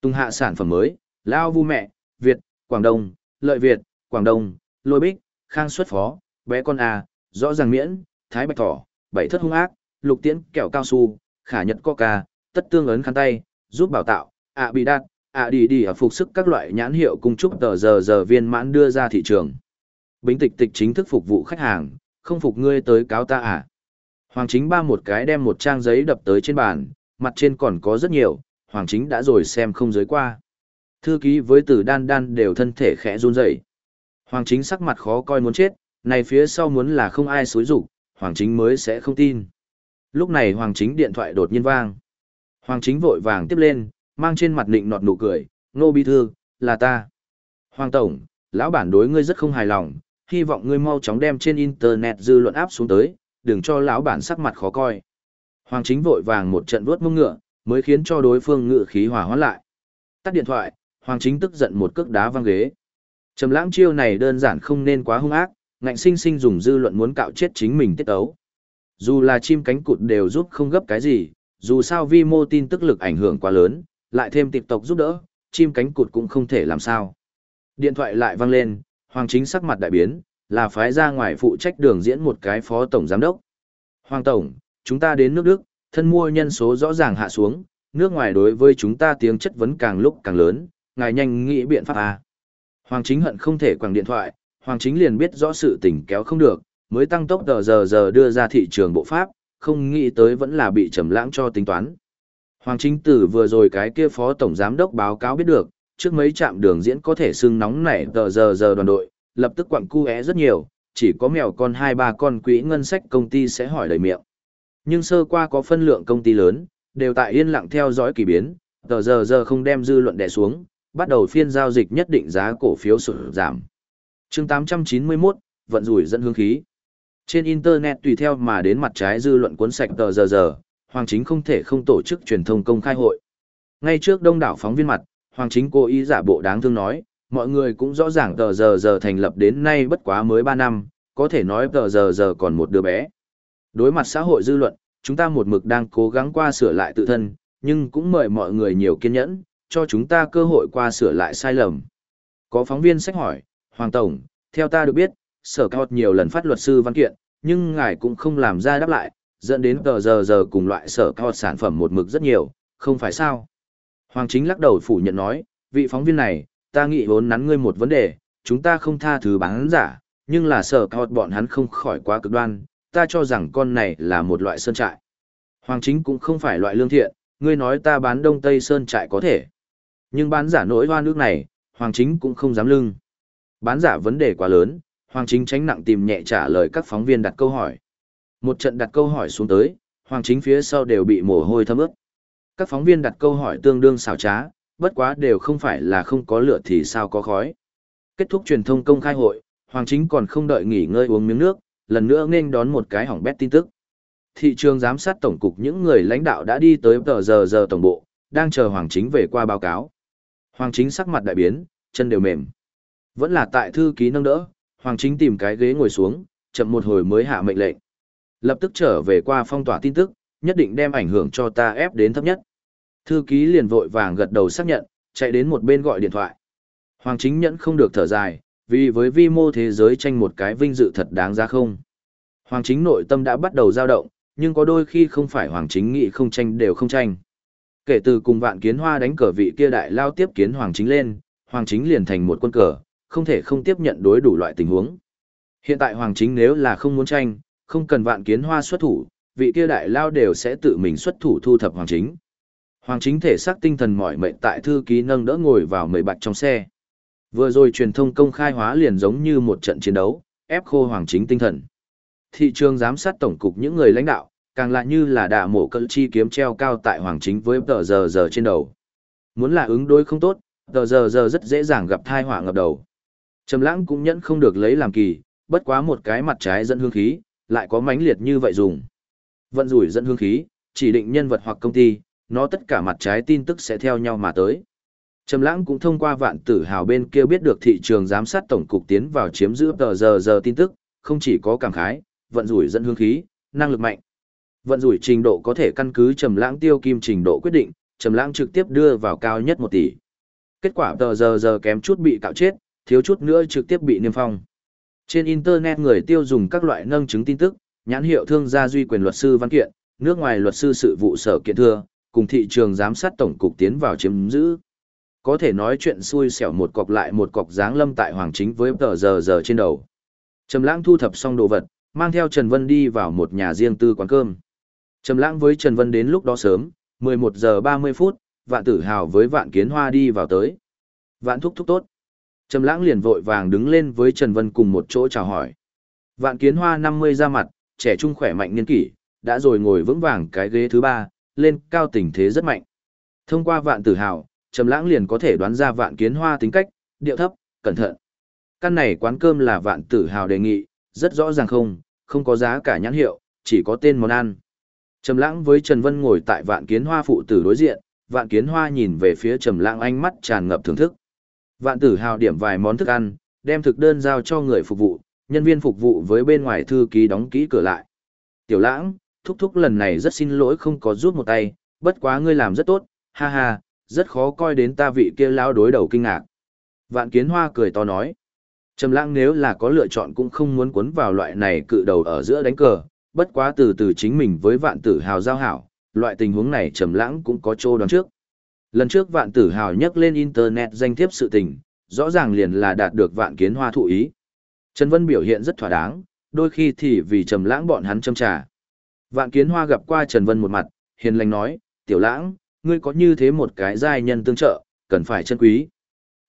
Tung hạ sản phẩm mới, Lao Vu Mẹ, Việt, Quảng Đông, Lợi Việt, Quảng Đông, Lôi Bích, Khang Xuất Phó, Bé Con A, Rõ Ràng Miễn, Thái Bạch Thỏ, Bảy Thất Hung Ác, Lục Tiễn Kẹo Cao Su, Khả Nhật Coca, Tất Tương Ấn Khăn Tay, giúp bảo tạo, ạ bị đạt, ạ đi đi ở phục sức các loại nhãn hiệu cung trúc tờ giờ giờ viên mãn đưa ra thị trường. Bính tịch tịch chính thức phục vụ khách hàng, không phục ngươi tới cáo ta à. Hoàng chính ba một cái đem một trang giấy đập tới trên bàn, mặt trên còn có rất nhiều, Hoàng chính đã rồi xem không giới qua. Thư ký với tử đan đan đều thân thể khẽ run rẩy. Hoàng chính sắc mặt khó coi muốn chết, này phía sau muốn là không ai xối rủ, Hoàng chính mới sẽ không tin. Lúc này Hoàng chính điện thoại đột nhiên vang. Hoàng chính vội vàng tiếp lên, mang trên mặt nịnh nọt nụ cười, nô bi thư, là ta. Hoàng tổng, lão bản đối ngươi rất không hài lòng, hy vọng ngươi mau chóng đem trên internet dư luận áp xuống tới, đừng cho lão bản sắc mặt khó coi. Hoàng chính vội vàng một trận vuốt mông ngựa, mới khiến cho đối phương ngựa khí hòa hoãn lại. Tắt điện thoại, Hoàng chính tức giận một cước đá văng ghế. Trầm lãng chiêu này đơn giản không nên quá hung ác, ngạnh sinh sinh dùng dư luận muốn cạo chết chính mình tiết ấu. Dù là chim cánh cụt đều giúp không gấp cái gì, dù sao vi mô tin tức lực ảnh hưởng quá lớn, lại thêm tịp tộc giúp đỡ, chim cánh cụt cũng không thể làm sao. Điện thoại lại vang lên, Hoàng chính sắc mặt đại biến, là phái ra ngoài phụ trách đường diễn một cái phó tổng giám đốc. Hoàng tổng, chúng ta đến nước Đức, thân mua nhân số rõ ràng hạ xuống, nước ngoài đối với chúng ta tiếng chất vấn càng lúc càng lớn, ngài nhanh nghĩ biện pháp à. Hoàng chính hận không thể quẳng điện thoại, Hoàng chính liền biết rõ sự tình kéo không được, mới tăng tốc tờ giờ giờ đưa ra thị trường bộ pháp, không nghĩ tới vẫn là bị trầm lãng cho tính toán. Hoàng chính tử vừa rồi cái kia phó tổng giám đốc báo cáo biết được, trước mấy trạm đường diễn có thể sưng nóng nảy tờ giờ giờ đoàn đội, lập tức quặng cu é rất nhiều, chỉ có mèo con hai ba con quỹ ngân sách công ty sẽ hỏi đầy miệng. Nhưng sơ qua có phân lượng công ty lớn, đều tại yên lặng theo dõi kỳ biến, tờ giờ giờ không đem dư luận đè xuống, bắt đầu phiên giao dịch nhất định giá cổ phiếu sụt giảm. chương 891, vận rủi dẫn hướng khí. Trên Internet tùy theo mà đến mặt trái dư luận cuốn sạch tờ giờ giờ, Hoàng Chính không thể không tổ chức truyền thông công khai hội. Ngay trước đông đảo phóng viên mặt, Hoàng Chính cố ý giả bộ đáng thương nói, mọi người cũng rõ ràng tờ giờ giờ thành lập đến nay bất quá mới 3 năm, có thể nói tờ giờ giờ còn một đứa bé. Đối mặt xã hội dư luận, chúng ta một mực đang cố gắng qua sửa lại tự thân, nhưng cũng mời mọi người nhiều kiên nhẫn, cho chúng ta cơ hội qua sửa lại sai lầm. Có phóng viên sách hỏi, Hoàng Tổng, theo ta được biết, sở cao nhiều lần phát luật sư văn kiện, nhưng ngài cũng không làm ra đáp lại, dẫn đến tờ giờ giờ cùng loại sở cao sản phẩm một mực rất nhiều, không phải sao? Hoàng Chính lắc đầu phủ nhận nói, vị phóng viên này, ta nghĩ vốn nắn ngươi một vấn đề, chúng ta không tha thứ bán giả, nhưng là sở cao bọn hắn không khỏi quá cực đoan, ta cho rằng con này là một loại sơn trại. Hoàng Chính cũng không phải loại lương thiện, ngươi nói ta bán đông tây sơn trại có thể. Nhưng bán giả nỗi hoa nước này, Hoàng Chính cũng không dám lưng. Bán giả vấn đề quá lớn, Hoàng Chính tránh nặng tìm nhẹ trả lời các phóng viên đặt câu hỏi. Một trận đặt câu hỏi xuống tới, Hoàng Chính phía sau đều bị mồ hôi thấm ướt. Các phóng viên đặt câu hỏi tương đương xảo trá, bất quá đều không phải là không có lửa thì sao có khói. Kết thúc truyền thông công khai hội, Hoàng Chính còn không đợi nghỉ ngơi uống miếng nước, lần nữa nên đón một cái hỏng bét tin tức. Thị trường giám sát tổng cục những người lãnh đạo đã đi tới tờ giờ giờ tổng bộ, đang chờ Hoàng Chính về qua báo cáo. Hoàng Chính sắc mặt đại biến, chân đều mềm. Vẫn là tại thư ký nâng đỡ, Hoàng Chính tìm cái ghế ngồi xuống, chậm một hồi mới hạ mệnh lệnh. Lập tức trở về qua phong tỏa tin tức, nhất định đem ảnh hưởng cho ta ép đến thấp nhất. Thư ký liền vội vàng gật đầu xác nhận, chạy đến một bên gọi điện thoại. Hoàng Chính nhẫn không được thở dài, vì với vi mô thế giới tranh một cái vinh dự thật đáng ra không. Hoàng Chính nội tâm đã bắt đầu dao động, nhưng có đôi khi không phải Hoàng Chính nghĩ không tranh đều không tranh. Kể từ cùng vạn kiến hoa đánh cờ vị kia đại lao tiếp kiến Hoàng Chính lên, Hoàng Chính liền thành một quân cờ, không thể không tiếp nhận đối đủ loại tình huống. Hiện tại Hoàng Chính nếu là không muốn tranh, không cần vạn kiến hoa xuất thủ, vị kia đại lao đều sẽ tự mình xuất thủ thu thập Hoàng Chính. Hoàng Chính thể xác tinh thần mỏi mệt tại thư ký nâng đỡ ngồi vào mười bạch trong xe. Vừa rồi truyền thông công khai hóa liền giống như một trận chiến đấu, ép khô Hoàng Chính tinh thần. Thị trường giám sát tổng cục những người lãnh đạo, càng lại như là đạ mổ cỡ chi kiếm treo cao tại Hoàng Chính với tờ giờ giờ trên đầu. Muốn là ứng đối không tốt, tờ giờ giờ rất dễ dàng gặp thai họa ngập đầu. Trầm lãng cũng nhẫn không được lấy làm kỳ, bất quá một cái mặt trái dẫn hương khí, lại có mãnh liệt như vậy dùng. Vận rủi dẫn hương khí, chỉ định nhân vật hoặc công ty, nó tất cả mặt trái tin tức sẽ theo nhau mà tới. Trầm lãng cũng thông qua vạn tử hào bên kia biết được thị trường giám sát tổng cục tiến vào chiếm giữ tờ giờ giờ tin tức, không chỉ có cảm khái, vận rủi dẫn hương khí, năng lực mạnh. Vận rủi trình độ có thể căn cứ trầm lãng tiêu kim trình độ quyết định, trầm lãng trực tiếp đưa vào cao nhất 1 tỷ. Kết quả tờ giờ giờ kém chút bị cạo chết, thiếu chút nữa trực tiếp bị niêm phong. Trên internet người tiêu dùng các loại nâng chứng tin tức, nhãn hiệu thương gia duy quyền luật sư văn kiện, nước ngoài luật sư sự vụ sở kiện thừa, cùng thị trường giám sát tổng cục tiến vào chiếm giữ. Có thể nói chuyện xui xẻo một cọc lại một cọc dáng lâm tại hoàng chính với tờ giờ giờ trên đầu. Trầm lãng thu thập xong đồ vật, mang theo Trần Vân đi vào một nhà riêng tư quán cơm. Trầm lãng với Trần Vân đến lúc đó sớm, 11 giờ 30 phút, vạn tử hào với vạn kiến hoa đi vào tới. Vạn thúc thúc tốt. Trầm lãng liền vội vàng đứng lên với Trần Vân cùng một chỗ chào hỏi. Vạn kiến hoa 50 ra mặt, trẻ trung khỏe mạnh niên kỷ, đã rồi ngồi vững vàng cái ghế thứ ba, lên cao tình thế rất mạnh. Thông qua vạn tử hào, Trầm lãng liền có thể đoán ra vạn kiến hoa tính cách, điệu thấp, cẩn thận. Căn này quán cơm là vạn tử hào đề nghị, rất rõ ràng không, không có giá cả nhãn hiệu, chỉ có tên món ăn. Trầm lãng với Trần Vân ngồi tại vạn kiến hoa phụ tử đối diện, vạn kiến hoa nhìn về phía trầm lãng ánh mắt tràn ngập thưởng thức. Vạn tử hào điểm vài món thức ăn, đem thực đơn giao cho người phục vụ, nhân viên phục vụ với bên ngoài thư ký đóng kỹ cửa lại. Tiểu lãng, thúc thúc lần này rất xin lỗi không có giúp một tay, bất quá ngươi làm rất tốt, ha ha, rất khó coi đến ta vị kia lão đối đầu kinh ngạc. Vạn kiến hoa cười to nói. Trầm lãng nếu là có lựa chọn cũng không muốn cuốn vào loại này cự đầu ở giữa đánh cờ, bất quá từ từ chính mình với vạn tử hào giao hảo, loại tình huống này trầm lãng cũng có chỗ đoán trước. Lần trước vạn tử hào nhắc lên internet danh thiếp sự tình, rõ ràng liền là đạt được vạn kiến hoa thụ ý. Trần Vân biểu hiện rất thỏa đáng, đôi khi thì vì trầm lãng bọn hắn châm trà. Vạn kiến hoa gặp qua Trần Vân một mặt, hiền lành nói, tiểu lãng, ngươi có như thế một cái giai nhân tương trợ, cần phải chân quý.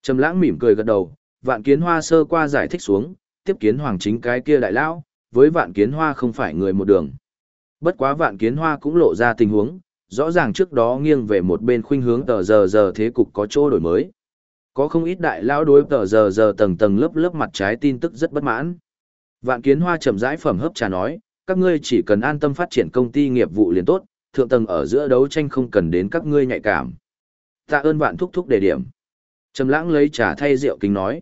Trầm lãng mỉm cười gật đầu, vạn kiến hoa sơ qua giải thích xuống, tiếp kiến hoàng chính cái kia đại lão, với vạn kiến hoa không phải người một đường. Bất quá vạn kiến hoa cũng lộ ra tình huống, rõ ràng trước đó nghiêng về một bên khuynh hướng tờ giờ giờ thế cục có chỗ đổi mới. Có không ít đại lão đối tờ giờ giờ tầng tầng lớp lớp mặt trái tin tức rất bất mãn. Vạn kiến hoa chậm rãi phẩm hấp trà nói, các ngươi chỉ cần an tâm phát triển công ty nghiệp vụ liền tốt, thượng tầng ở giữa đấu tranh không cần đến các ngươi nhạy cảm. Tạ ơn vạn thúc thúc đề điểm. Trầm lãng lấy trà thay rượu kính nói.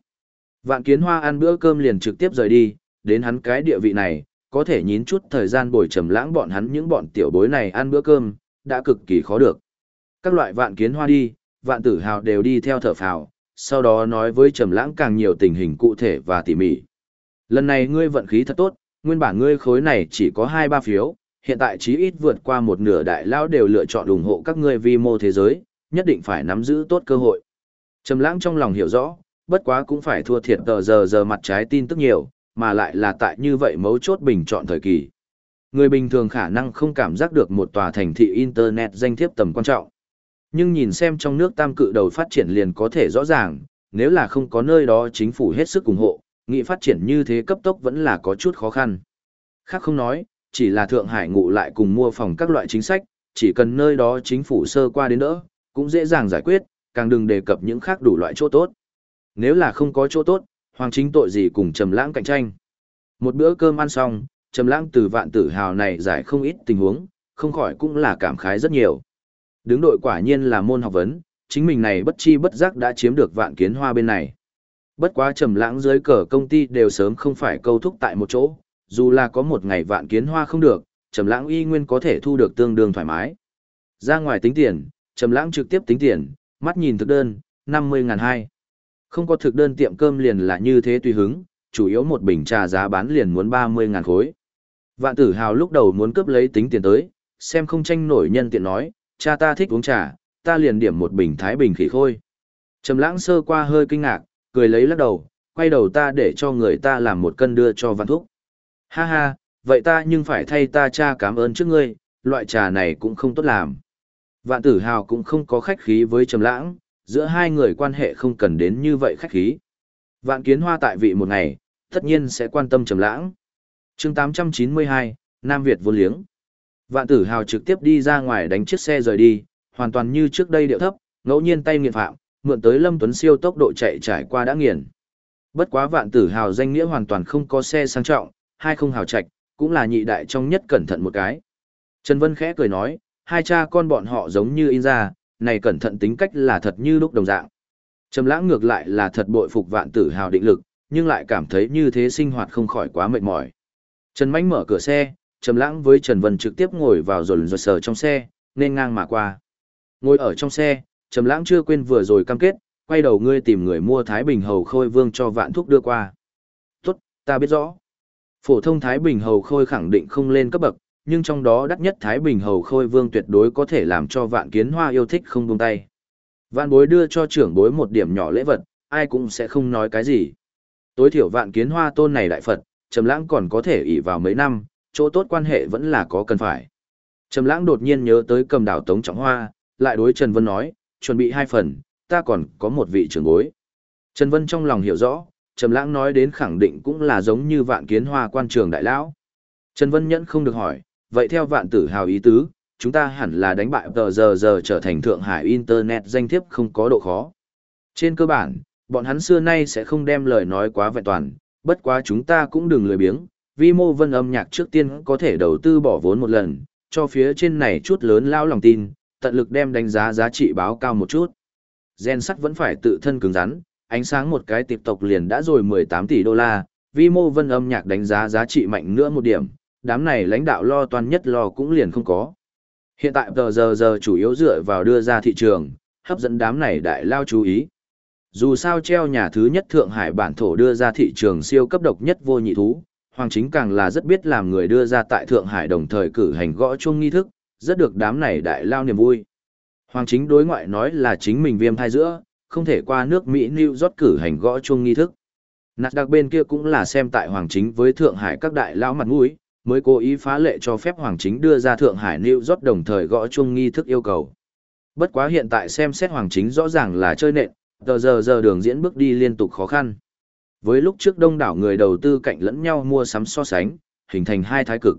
Vạn kiến hoa ăn bữa cơm liền trực tiếp rời đi, đến hắn cái địa vị này, có thể nhín chút thời gian bồi trầm lãng bọn hắn những bọn tiểu bối này ăn bữa cơm, đã cực kỳ khó được. Các loại vạn kiến hoa đi, vạn tử hào đều đi theo thở phào, sau đó nói với trầm lãng càng nhiều tình hình cụ thể và tỉ mỉ. Lần này ngươi vận khí thật tốt, nguyên bản ngươi khối này chỉ có 2-3 phiếu, hiện tại chí ít vượt qua một nửa đại lão đều lựa chọn ủng hộ các ngươi vi mô thế giới, nhất định phải nắm giữ tốt cơ hội. Trầm lãng trong lòng hiểu rõ, bất quá cũng phải thua thiệt tờ giờ giờ mặt trái tin tức nhiều, mà lại là tại như vậy mấu chốt bình chọn thời kỳ. Người bình thường khả năng không cảm giác được một tòa thành thị Internet danh thiếp tầm quan trọng. Nhưng nhìn xem trong nước tam cự đầu phát triển liền có thể rõ ràng, nếu là không có nơi đó chính phủ hết sức ủng hộ, nghị phát triển như thế cấp tốc vẫn là có chút khó khăn. Khác không nói, chỉ là Thượng Hải ngụ lại cùng mua phòng các loại chính sách, chỉ cần nơi đó chính phủ sơ qua đến đỡ, cũng dễ dàng giải quyết, càng đừng đề cập những khác đủ loại chỗ tốt. Nếu là không có chỗ tốt, hoàng chính tội gì cùng Trầm Lãng cạnh tranh. Một bữa cơm ăn xong, Trầm Lãng từ vạn tử hào này giải không ít tình huống, không khỏi cũng là cảm khái rất nhiều. Đứng đội quả nhiên là môn học vấn, chính mình này bất chi bất giác đã chiếm được vạn kiến hoa bên này. Bất quá Trầm Lãng dưới cờ công ty đều sớm không phải câu thúc tại một chỗ, dù là có một ngày vạn kiến hoa không được, Trầm Lãng y nguyên có thể thu được tương đương thoải mái. Ra ngoài tính tiền, Trầm Lãng trực tiếp tính tiền, mắt nhìn thực đơn, 50.200. Không có thực đơn tiệm cơm liền là như thế tùy hứng, chủ yếu một bình trà giá bán liền muốn 30.000 khối. Vạn tử hào lúc đầu muốn cướp lấy tính tiền tới, xem không tranh nổi nhân tiện nói, cha ta thích uống trà, ta liền điểm một bình thái bình khỉ khôi. Trầm lãng sơ qua hơi kinh ngạc, cười lấy lắc đầu, quay đầu ta để cho người ta làm một cân đưa cho Vạn Thúc. Ha ha, vậy ta nhưng phải thay ta cha cảm ơn trước ngươi, loại trà này cũng không tốt làm. Vạn tử hào cũng không có khách khí với Trầm Lãng, giữa hai người quan hệ không cần đến như vậy khách khí. Vạn kiến hoa tại vị một ngày, tất nhiên sẽ quan tâm Trầm Lãng. Chương 892, Nam Việt vô liếng. Vạn tử hào trực tiếp đi ra ngoài đánh chiếc xe rời đi, hoàn toàn như trước đây điệu thấp, ngẫu nhiên tay nghiện phạm, mượn tới Lâm Tuấn siêu tốc độ chạy trải qua đã nghiền. Bất quá vạn tử hào danh nghĩa hoàn toàn không có xe sang trọng, hai không hào trạch, cũng là nhị đại trong nhất cẩn thận một cái. Trần Vân khẽ cười nói, hai cha con bọn họ giống như in ra, này cẩn thận tính cách là thật như lúc đồng dạng. Trầm lãng ngược lại là thật bội phục vạn tử hào định lực, nhưng lại cảm thấy như thế sinh hoạt không khỏi quá mệt mỏi. Trần Mạnh mở cửa xe, Trầm lãng với Trần Vân trực tiếp ngồi vào rồi rồi sờ trong xe, nên ngang mà qua. Ngồi ở trong xe, Trầm lãng chưa quên vừa rồi cam kết, quay đầu ngươi tìm người mua Thái Bình Hầu Khôi Vương cho vạn thuốc đưa qua. Tốt, ta biết rõ. Phổ thông Thái Bình Hầu Khôi khẳng định không lên cấp bậc, nhưng trong đó đắt nhất Thái Bình Hầu Khôi Vương tuyệt đối có thể làm cho vạn kiến hoa yêu thích không buông tay. Vạn bối đưa cho trưởng bối một điểm nhỏ lễ vật, ai cũng sẽ không nói cái gì. Tối thiểu vạn kiến hoa tôn này đại Phật, Trầm Lãng còn có thể ỷ vào mấy năm, chỗ tốt quan hệ vẫn là có cần phải. Trầm Lãng đột nhiên nhớ tới cầm đảo Tống Trọng Hoa, lại đối Trần Vân nói, chuẩn bị hai phần, ta còn có một vị trưởng bối. Trần Vân trong lòng hiểu rõ, Trầm Lãng nói đến khẳng định cũng là giống như vạn kiến hoa quan trường đại lão. Trần Vân nhẫn không được hỏi, vậy theo vạn tử hào ý tứ, chúng ta hẳn là đánh bại tờ giờ giờ trở thành Thượng Hải Internet danh thiếp không có độ khó. Trên cơ bản, bọn hắn xưa nay sẽ không đem lời nói quá vẹn toàn, bất quá chúng ta cũng đừng lười biếng, vi mô vân âm nhạc trước tiên có thể đầu tư bỏ vốn một lần, cho phía trên này chút lớn lao lòng tin, tận lực đem đánh giá giá trị báo cao một chút. Gen sắt vẫn phải tự thân cứng rắn, ánh sáng một cái tiệp tộc liền đã rồi 18 tỷ đô la, vi mô vân âm nhạc đánh giá giá trị mạnh nữa một điểm, đám này lãnh đạo lo toan nhất lo cũng liền không có. Hiện tại tờ giờ giờ chủ yếu dựa vào đưa ra thị trường, hấp dẫn đám này đại lao chú ý. Dù sao treo nhà thứ nhất Thượng Hải bản thổ đưa ra thị trường siêu cấp độc nhất vô nhị thú, Hoàng Chính càng là rất biết làm người đưa ra tại Thượng Hải đồng thời cử hành gõ chuông nghi thức, rất được đám này đại lao niềm vui. Hoàng Chính đối ngoại nói là chính mình viêm thai giữa, không thể qua nước Mỹ New York cử hành gõ chuông nghi thức. Nạt đặc bên kia cũng là xem tại Hoàng Chính với Thượng Hải các đại lao mặt mũi, mới cố ý phá lệ cho phép Hoàng Chính đưa ra Thượng Hải New York đồng thời gõ chuông nghi thức yêu cầu. Bất quá hiện tại xem xét Hoàng Chính rõ ràng là chơi nện, giờ giờ giờ đường diễn bước đi liên tục khó khăn. Với lúc trước đông đảo người đầu tư cạnh lẫn nhau mua sắm so sánh, hình thành hai thái cực.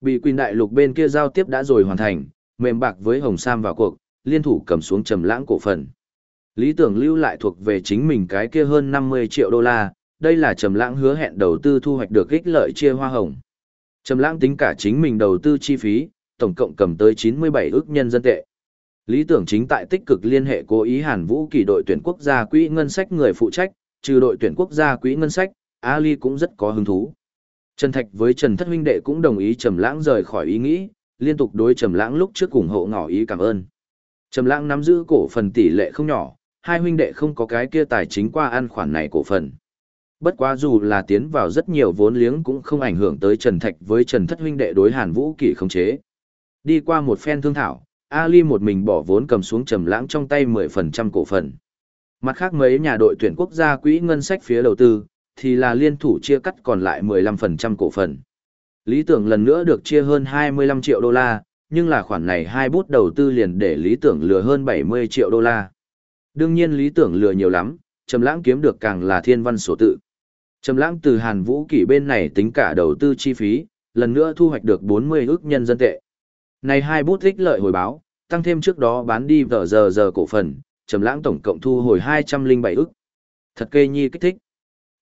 Bị quyền đại lục bên kia giao tiếp đã rồi hoàn thành, mềm bạc với Hồng Sam vào cuộc, liên thủ cầm xuống trầm lãng cổ phần. Lý tưởng lưu lại thuộc về chính mình cái kia hơn 50 triệu đô la, đây là trầm lãng hứa hẹn đầu tư thu hoạch được ích lợi chia hoa hồng. Trầm lãng tính cả chính mình đầu tư chi phí, tổng cộng cầm tới 97 ức nhân dân tệ. Lý tưởng chính tại tích cực liên hệ cố ý Hàn Vũ kỳ đội tuyển quốc gia quỹ ngân sách người phụ trách, trừ đội tuyển quốc gia quỹ ngân sách, Ali cũng rất có hứng thú. Trần Thạch với Trần Thất huynh đệ cũng đồng ý Trầm Lãng rời khỏi ý nghĩ, liên tục đối Trầm Lãng lúc trước ủng hộ ngỏ ý cảm ơn. Trầm Lãng nắm giữ cổ phần tỷ lệ không nhỏ, hai huynh đệ không có cái kia tài chính qua ăn khoản này cổ phần. Bất quá dù là tiến vào rất nhiều vốn liếng cũng không ảnh hưởng tới Trần Thạch với Trần Thất huynh đệ đối Hàn Vũ kỳ không chế. Đi qua một phen thương thảo, Ali một mình bỏ vốn cầm xuống Trầm Lãng trong tay 10% cổ phần. Mặt khác mấy nhà đội tuyển quốc gia quỹ ngân sách phía đầu tư, thì là liên thủ chia cắt còn lại 15% cổ phần. Lý tưởng lần nữa được chia hơn 25 triệu đô la, nhưng là khoản này hai bút đầu tư liền để lý tưởng lừa hơn 70 triệu đô la. Đương nhiên lý tưởng lừa nhiều lắm, Trầm Lãng kiếm được càng là thiên văn sổ tự. Trầm Lãng từ Hàn Vũ Kỷ bên này tính cả đầu tư chi phí, lần nữa thu hoạch được 40 ức nhân dân tệ. Này hai bút tích lợi hồi báo, tăng thêm trước đó bán đi vở giờ giờ cổ phần, Trầm Lãng tổng cộng thu hồi 207 ức. Thật kê nhi kích thích.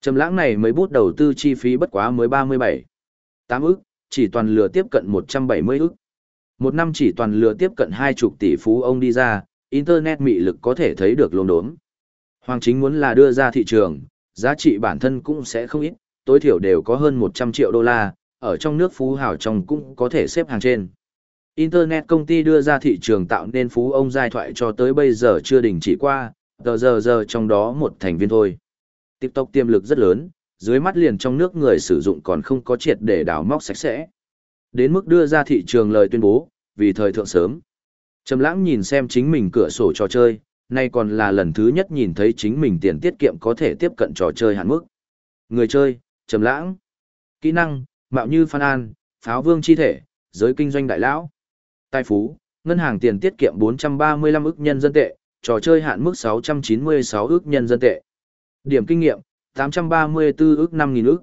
Trầm Lãng này mới bút đầu tư chi phí bất quá mới 37, 8 ức, chỉ toàn lừa tiếp cận 170 ức. Một năm chỉ toàn lừa tiếp cận hai chục tỷ phú ông đi ra, internet mị lực có thể thấy được lồn đốm. Hoàng chính muốn là đưa ra thị trường, giá trị bản thân cũng sẽ không ít, tối thiểu đều có hơn 100 triệu đô la, ở trong nước phú hào trong cũng có thể xếp hàng trên. Internet công ty đưa ra thị trường tạo nên phú ông giai thoại cho tới bây giờ chưa đình chỉ qua, giờ giờ giờ trong đó một thành viên thôi. TikTok tiềm lực rất lớn, dưới mắt liền trong nước người sử dụng còn không có triệt để đào móc sạch sẽ. Đến mức đưa ra thị trường lời tuyên bố, vì thời thượng sớm. Trầm lãng nhìn xem chính mình cửa sổ trò chơi, nay còn là lần thứ nhất nhìn thấy chính mình tiền tiết kiệm có thể tiếp cận trò chơi hạn mức. Người chơi, Trầm Lãng. Kỹ năng, mạo như Phan An, pháo vương chi thể, giới kinh doanh đại lão. Tài phú, ngân hàng tiền tiết kiệm 435 ức nhân dân tệ, trò chơi hạn mức 696 ức nhân dân tệ. Điểm kinh nghiệm, 834 ức 5000 ức.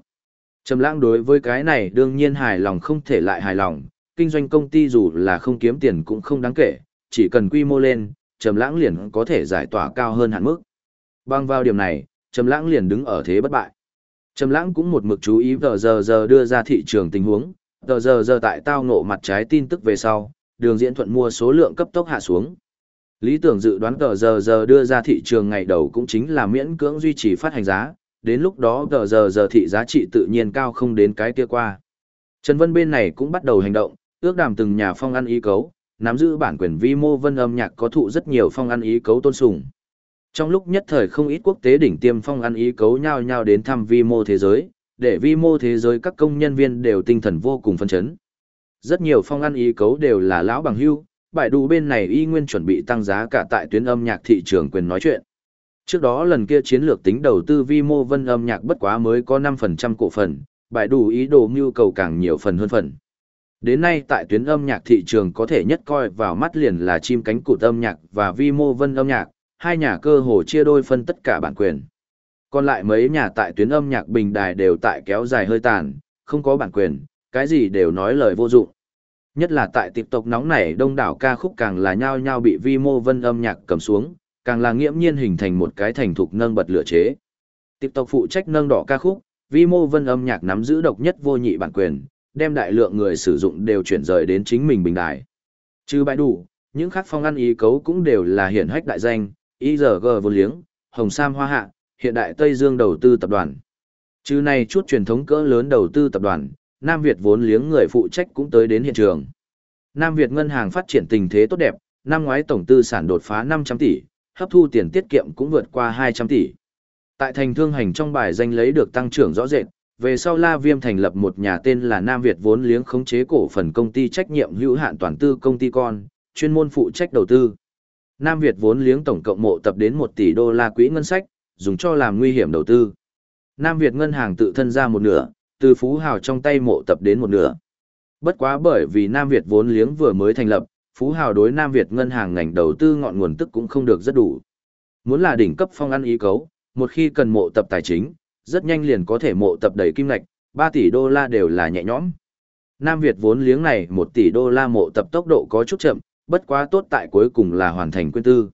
Trầm lãng đối với cái này đương nhiên hài lòng không thể lại hài lòng, kinh doanh công ty dù là không kiếm tiền cũng không đáng kể, chỉ cần quy mô lên, Trầm lãng liền có thể giải tỏa cao hơn hạn mức. Bằng vào điểm này, Trầm lãng liền đứng ở thế bất bại. Trầm lãng cũng một mực chú ý giờ giờ giờ đưa ra thị trường tình huống, giờ giờ giờ tại tao ngộ mặt trái tin tức về sau, đường diễn thuận mua số lượng cấp tốc hạ xuống. Lý tưởng dự đoán tờ giờ giờ đưa ra thị trường ngày đầu cũng chính là miễn cưỡng duy trì phát hành giá, đến lúc đó tờ giờ giờ thị giá trị tự nhiên cao không đến cái kia qua. Trần Vân bên này cũng bắt đầu hành động, ước đàm từng nhà phong ăn ý cấu, nắm giữ bản quyền vi mô vân âm nhạc có thụ rất nhiều phong ăn ý cấu tôn sùng. Trong lúc nhất thời không ít quốc tế đỉnh tiêm phong ăn ý cấu nhau nhau đến thăm vi mô thế giới, để vi mô thế giới các công nhân viên đều tinh thần vô cùng phấn chấn. Rất nhiều phong ăn ý cấu đều là lão bằng hưu, bại đủ bên này y nguyên chuẩn bị tăng giá cả tại tuyến âm nhạc thị trường quyền nói chuyện. Trước đó lần kia chiến lược tính đầu tư vi mô vân âm nhạc bất quá mới có 5% cổ phần, bại đủ ý đồ nhu cầu càng nhiều phần hơn phần. Đến nay tại tuyến âm nhạc thị trường có thể nhất coi vào mắt liền là chim cánh cụt âm nhạc và vi mô vân âm nhạc, hai nhà cơ hồ chia đôi phân tất cả bản quyền. Còn lại mấy nhà tại tuyến âm nhạc bình đài đều tại kéo dài hơi tàn, không có bản quyền, cái gì đều nói lời vô dụng. Nhất là tại TikTok nóng này đông đảo ca khúc càng là nhao nhao bị vi mô vân âm nhạc cầm xuống, càng là nghiễm nhiên hình thành một cái thành thục nâng bật lửa chế. TikTok phụ trách nâng đỏ ca khúc, vi mô vân âm nhạc nắm giữ độc nhất vô nhị bản quyền, đem đại lượng người sử dụng đều chuyển rời đến chính mình bình đài. Trừ bãi đủ, những khác phong ăn ý cấu cũng đều là hiển hách đại danh, IRG vô liếng, Hồng Sam Hoa Hạ, hiện đại Tây Dương đầu tư tập đoàn. Trừ này chút truyền thống cỡ lớn đầu tư tập đoàn, Nam Việt vốn liếng người phụ trách cũng tới đến hiện trường. Nam Việt ngân hàng phát triển tình thế tốt đẹp, năm ngoái tổng tư sản đột phá 500 tỷ, hấp thu tiền tiết kiệm cũng vượt qua 200 tỷ. Tại thành thương hành trong bài danh lấy được tăng trưởng rõ rệt, về sau La Viêm thành lập một nhà tên là Nam Việt vốn liếng khống chế cổ phần công ty trách nhiệm hữu hạn toàn tư công ty con, chuyên môn phụ trách đầu tư. Nam Việt vốn liếng tổng cộng mộ tập đến 1 tỷ đô la quỹ ngân sách, dùng cho làm nguy hiểm đầu tư. Nam Việt ngân hàng tự thân ra một nửa, từ Phú Hào trong tay mộ tập đến một nửa. Bất quá bởi vì Nam Việt vốn liếng vừa mới thành lập, Phú Hào đối Nam Việt ngân hàng ngành đầu tư ngọn nguồn tức cũng không được rất đủ. Muốn là đỉnh cấp phong ăn ý cấu, một khi cần mộ tập tài chính, rất nhanh liền có thể mộ tập đầy kim ngạch, 3 tỷ đô la đều là nhẹ nhõm. Nam Việt vốn liếng này 1 tỷ đô la mộ tập tốc độ có chút chậm, bất quá tốt tại cuối cùng là hoàn thành quyên tư.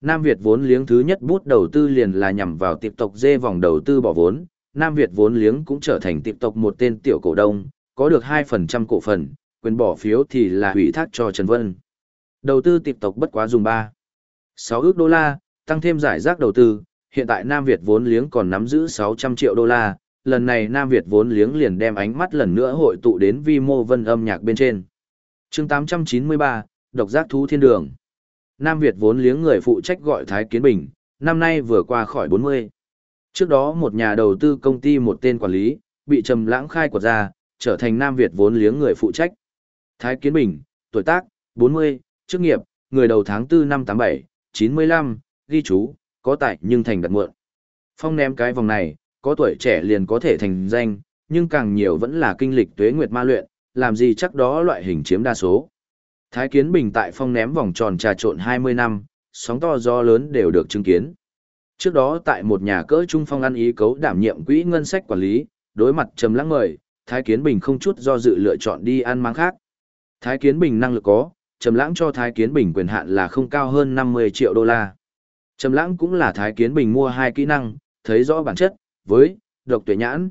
Nam Việt vốn liếng thứ nhất bút đầu tư liền là nhằm vào tiệp tộc dê vòng đầu tư bỏ vốn, Nam Việt vốn liếng cũng trở thành tiệp tộc một tên tiểu cổ đông, có được 2% cổ phần, quyền bỏ phiếu thì là hủy thác cho Trần Vân. Đầu tư tiệp tộc bất quá dùng 3. 6 ước đô la, tăng thêm giải rác đầu tư, hiện tại Nam Việt vốn liếng còn nắm giữ 600 triệu đô la, lần này Nam Việt vốn liếng liền đem ánh mắt lần nữa hội tụ đến vi mô vân âm nhạc bên trên. chương 893, Độc giác thú thiên đường. Nam Việt vốn liếng người phụ trách gọi Thái Kiến Bình, năm nay vừa qua khỏi 40. Trước đó một nhà đầu tư công ty một tên quản lý, bị trầm lãng khai quật ra, trở thành Nam Việt vốn liếng người phụ trách. Thái Kiến Bình, tuổi tác, 40, chức nghiệp, người đầu tháng 4 năm 87, 95, ghi chú, có tại nhưng thành đặt muộn. Phong ném cái vòng này, có tuổi trẻ liền có thể thành danh, nhưng càng nhiều vẫn là kinh lịch tuế nguyệt ma luyện, làm gì chắc đó loại hình chiếm đa số. Thái Kiến Bình tại phong ném vòng tròn trà trộn 20 năm, sóng to gió lớn đều được chứng kiến. Trước đó tại một nhà cỡ trung phong ăn ý cấu đảm nhiệm quỹ ngân sách quản lý, đối mặt trầm lắng mời, Thái Kiến Bình không chút do dự lựa chọn đi ăn mang khác. Thái Kiến Bình năng lực có, trầm lãng cho Thái Kiến Bình quyền hạn là không cao hơn 50 triệu đô la. Trầm lãng cũng là Thái Kiến Bình mua hai kỹ năng, thấy rõ bản chất, với độc tuệ nhãn.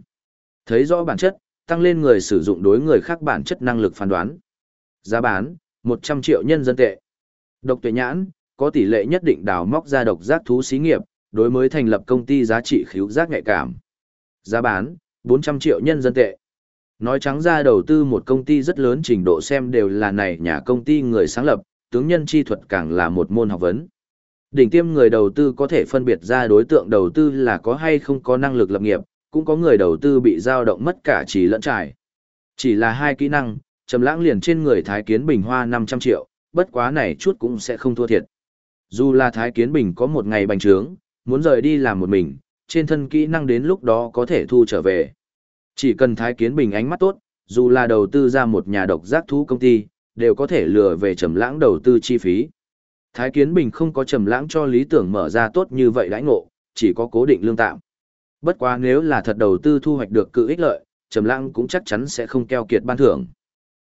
Thấy rõ bản chất, tăng lên người sử dụng đối người khác bản chất năng lực phán đoán. Giá bán, 100 triệu nhân dân tệ. Độc tuệ nhãn, có tỷ lệ nhất định đào móc ra độc giác thú xí nghiệp, đối mới thành lập công ty giá trị khíu giác nhạy cảm. Giá bán, 400 triệu nhân dân tệ. Nói trắng ra đầu tư một công ty rất lớn trình độ xem đều là này nhà công ty người sáng lập, tướng nhân chi thuật càng là một môn học vấn. Đỉnh tiêm người đầu tư có thể phân biệt ra đối tượng đầu tư là có hay không có năng lực lập nghiệp, cũng có người đầu tư bị dao động mất cả trí lẫn trải. Chỉ là hai kỹ năng, trầm lãng liền trên người Thái Kiến Bình Hoa 500 triệu, bất quá này chút cũng sẽ không thua thiệt. Dù là Thái Kiến Bình có một ngày bành trướng, muốn rời đi làm một mình, trên thân kỹ năng đến lúc đó có thể thu trở về. Chỉ cần Thái Kiến Bình ánh mắt tốt, dù là đầu tư ra một nhà độc giác thú công ty, đều có thể lừa về trầm lãng đầu tư chi phí. Thái Kiến Bình không có trầm lãng cho lý tưởng mở ra tốt như vậy đãi ngộ, chỉ có cố định lương tạm. Bất quá nếu là thật đầu tư thu hoạch được cự ích lợi, trầm lãng cũng chắc chắn sẽ không keo kiệt ban thưởng.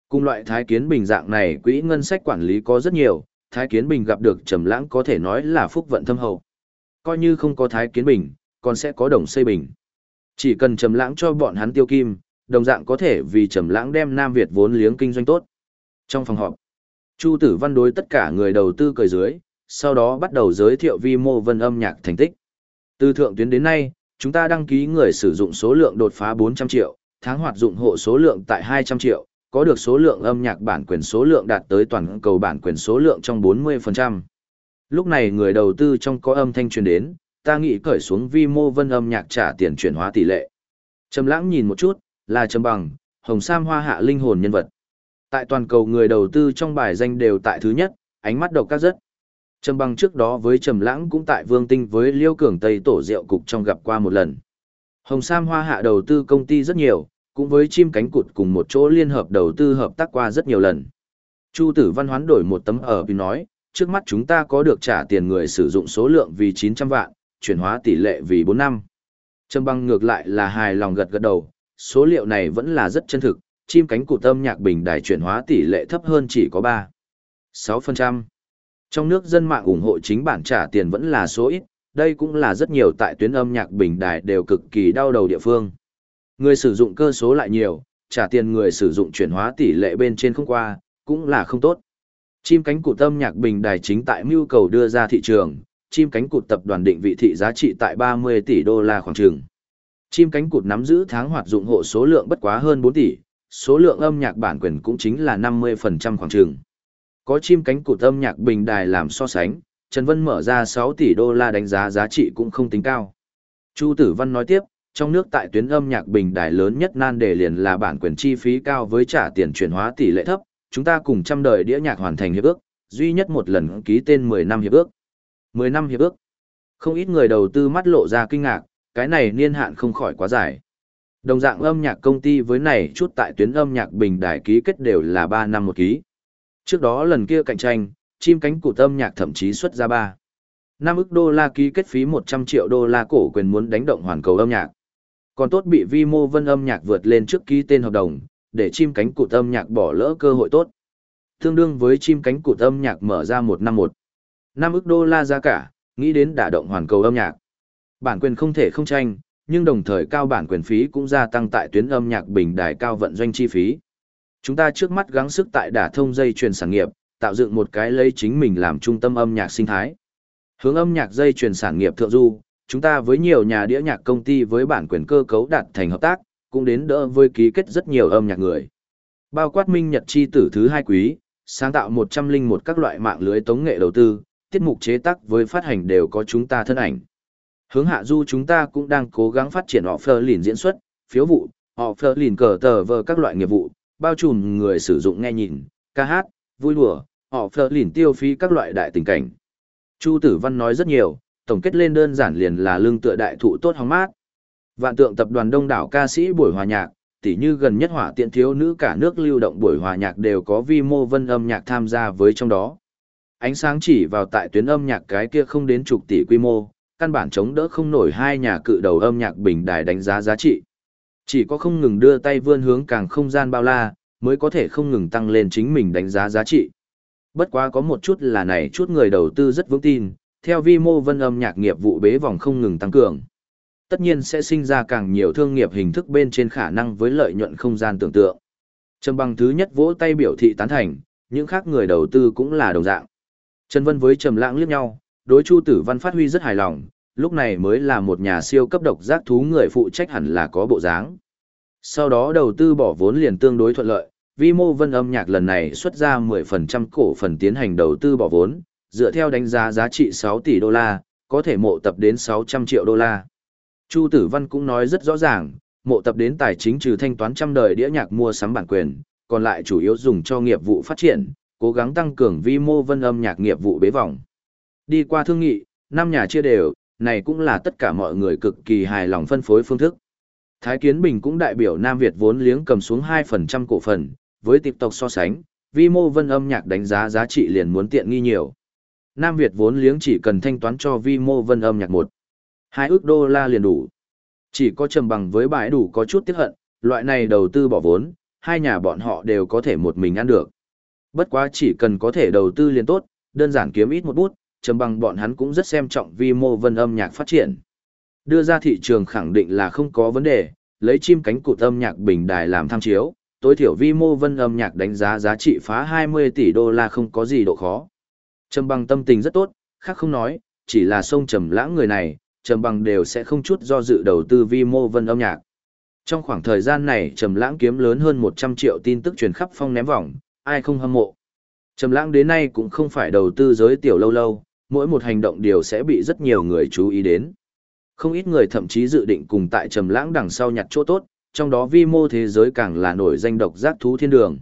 Cùng loại Thái Kiến Bình dạng này quỹ ngân sách quản lý có rất nhiều, Thái Kiến Bình gặp được trầm lãng có thể nói là phúc vận thâm hậu. Coi như không có Thái Kiến Bình, còn sẽ có đồng xây bình. Chỉ cần trầm lãng cho bọn hắn tiêu kim, đồng dạng có thể vì trầm lãng đem Nam Việt vốn liếng kinh doanh tốt. Trong phòng họp, Chu Tử Văn đối tất cả người đầu tư cười dưới, sau đó bắt đầu giới thiệu vi mô vân âm nhạc thành tích. Từ thượng tuyến đến nay, chúng ta đăng ký người sử dụng số lượng đột phá 400 triệu, tháng hoạt dụng hộ số lượng tại 200 triệu, có được số lượng âm nhạc bản quyền số lượng đạt tới toàn cầu bản quyền số lượng trong 40%. Lúc này người đầu tư trong có âm thanh truyền đến, ta nghĩ cởi xuống vi mô vân âm nhạc trả tiền chuyển hóa tỷ lệ. Trầm lãng nhìn một chút, là trầm bằng, hồng sam hoa hạ linh hồn nhân vật. Tại toàn cầu người đầu tư trong bài danh đều tại thứ nhất, ánh mắt độc các rất. Trầm bằng trước đó với trầm lãng cũng tại vương tinh với liêu cường tây tổ rượu cục trong gặp qua một lần. Hồng Sam Hoa Hạ đầu tư công ty rất nhiều, cũng với chim cánh cụt cùng một chỗ liên hợp đầu tư hợp tác qua rất nhiều lần. Chu Tử Văn hoán đổi một tấm ở vì nói, trước mắt chúng ta có được trả tiền người sử dụng số lượng vì 900 vạn, chuyển hóa tỷ lệ vì 4 năm. Trầm băng ngược lại là hài lòng gật gật đầu, số liệu này vẫn là rất chân thực, chim cánh cụt âm nhạc bình đài chuyển hóa tỷ lệ thấp hơn chỉ có 3. 6%. Trong nước dân mạng ủng hộ chính bản trả tiền vẫn là số ít, đây cũng là rất nhiều tại tuyến âm nhạc bình đài đều cực kỳ đau đầu địa phương. Người sử dụng cơ số lại nhiều, trả tiền người sử dụng chuyển hóa tỷ lệ bên trên không qua, cũng là không tốt. Chim cánh cụt âm nhạc bình đài chính tại mưu cầu đưa ra thị trường, chim cánh cụt tập đoàn định vị thị giá trị tại 30 tỷ đô la khoảng trường. Chim cánh cụt nắm giữ tháng hoạt dụng hộ số lượng bất quá hơn 4 tỷ, số lượng âm nhạc bản quyền cũng chính là 50% khoảng trường. Có chim cánh cụt âm nhạc bình đài làm so sánh, Trần Vân mở ra 6 tỷ đô la đánh giá giá trị cũng không tính cao. Chu Tử Văn nói tiếp, trong nước tại tuyến âm nhạc bình đài lớn nhất nan đề liền là bản quyền chi phí cao với trả tiền chuyển hóa tỷ lệ thấp, chúng ta cùng trăm đời đĩa nhạc hoàn thành hiệp ước, duy nhất một lần ký tên 10 năm hiệp ước. 10 năm hiệp ước. Không ít người đầu tư mắt lộ ra kinh ngạc, cái này niên hạn không khỏi quá dài. Đồng dạng âm nhạc công ty với này chút tại tuyến âm nhạc bình đài ký kết đều là 3 năm một ký. Trước đó lần kia cạnh tranh, chim cánh cụt âm nhạc thậm chí xuất ra 3. 5 ức đô la ký kết phí 100 triệu đô la cổ quyền muốn đánh động hoàn cầu âm nhạc. Còn tốt bị vi mô vân âm nhạc vượt lên trước ký tên hợp đồng, để chim cánh cụt âm nhạc bỏ lỡ cơ hội tốt. Tương đương với chim cánh cụt âm nhạc mở ra một năm một. năm ức đô la giá cả, nghĩ đến đả động hoàn cầu âm nhạc. Bản quyền không thể không tranh, nhưng đồng thời cao bản quyền phí cũng gia tăng tại tuyến âm nhạc bình đài cao vận doanh chi phí. Chúng ta trước mắt gắng sức tại đả thông dây truyền sản nghiệp, tạo dựng một cái lấy chính mình làm trung tâm âm nhạc sinh thái. Hướng âm nhạc dây truyền sản nghiệp thượng du, chúng ta với nhiều nhà đĩa nhạc công ty với bản quyền cơ cấu đạt thành hợp tác, cũng đến đỡ với ký kết rất nhiều âm nhạc người. Bao quát minh nhật chi tử thứ hai quý, sáng tạo 101 các loại mạng lưới tống nghệ đầu tư, tiết mục chế tác với phát hành đều có chúng ta thân ảnh. Hướng hạ du chúng ta cũng đang cố gắng phát triển họ phơ lìn diễn xuất, phiếu vụ, họ phơ lìn cờ tờ vờ các loại nghiệp vụ, bao trùm người sử dụng nghe nhìn, ca hát, vui đùa, họ phơ lìn tiêu phí các loại đại tình cảnh. Chu Tử Văn nói rất nhiều, tổng kết lên đơn giản liền là lương tựa đại thụ tốt hóng mát. Vạn tượng tập đoàn đông đảo ca sĩ buổi hòa nhạc, tỉ như gần nhất hỏa tiện thiếu nữ cả nước lưu động buổi hòa nhạc đều có vi mô vân âm nhạc tham gia với trong đó. Ánh sáng chỉ vào tại tuyến âm nhạc cái kia không đến chục tỷ quy mô, căn bản chống đỡ không nổi hai nhà cự đầu âm nhạc bình đài đánh giá giá trị. Chỉ có không ngừng đưa tay vươn hướng càng không gian bao la, mới có thể không ngừng tăng lên chính mình đánh giá giá trị. Bất quá có một chút là này chút người đầu tư rất vững tin, theo vi mô vân âm nhạc nghiệp vụ bế vòng không ngừng tăng cường. Tất nhiên sẽ sinh ra càng nhiều thương nghiệp hình thức bên trên khả năng với lợi nhuận không gian tưởng tượng. Trầm bằng thứ nhất vỗ tay biểu thị tán thành, những khác người đầu tư cũng là đồng dạng. Trần Vân với Trầm Lãng liếc nhau, đối Chu Tử Văn phát huy rất hài lòng, lúc này mới là một nhà siêu cấp độc giác thú người phụ trách hẳn là có bộ dáng. Sau đó đầu tư bỏ vốn liền tương đối thuận lợi, vi mô vân âm nhạc lần này xuất ra 10% cổ phần tiến hành đầu tư bỏ vốn, dựa theo đánh giá giá trị 6 tỷ đô la, có thể mộ tập đến 600 triệu đô la. Chu Tử Văn cũng nói rất rõ ràng, mộ tập đến tài chính trừ thanh toán trăm đời đĩa nhạc mua sắm bản quyền, còn lại chủ yếu dùng cho nghiệp vụ phát triển, cố gắng tăng cường vi mô vân âm nhạc nghiệp vụ bế vòng. Đi qua thương nghị, năm nhà chia đều, này cũng là tất cả mọi người cực kỳ hài lòng phân phối phương thức. Thái Kiến Bình cũng đại biểu Nam Việt vốn liếng cầm xuống 2% cổ phần, với tiếp tộc so sánh, vi mô vân âm nhạc đánh giá giá trị liền muốn tiện nghi nhiều. Nam Việt vốn liếng chỉ cần thanh toán cho vi mô vân âm nhạc một hai ước đô la liền đủ. Chỉ có trầm bằng với bãi đủ có chút tiếc hận, loại này đầu tư bỏ vốn, hai nhà bọn họ đều có thể một mình ăn được. Bất quá chỉ cần có thể đầu tư liền tốt, đơn giản kiếm ít một bút, trầm bằng bọn hắn cũng rất xem trọng vi mô vân âm nhạc phát triển. Đưa ra thị trường khẳng định là không có vấn đề, lấy chim cánh cụt âm nhạc bình đài làm tham chiếu, tối thiểu vi mô vân âm nhạc đánh giá giá trị phá 20 tỷ đô la không có gì độ khó. Trầm bằng tâm tình rất tốt, khác không nói, chỉ là sông trầm lãng người này, trầm bằng đều sẽ không chút do dự đầu tư vi mô vân âm nhạc. Trong khoảng thời gian này trầm lãng kiếm lớn hơn 100 triệu tin tức truyền khắp phong ném vòng, ai không hâm mộ. Trầm lãng đến nay cũng không phải đầu tư giới tiểu lâu lâu, mỗi một hành động đều sẽ bị rất nhiều người chú ý đến. Không ít người thậm chí dự định cùng tại trầm lãng đằng sau nhặt chỗ tốt, trong đó vi mô thế giới càng là nổi danh độc giác thú thiên đường.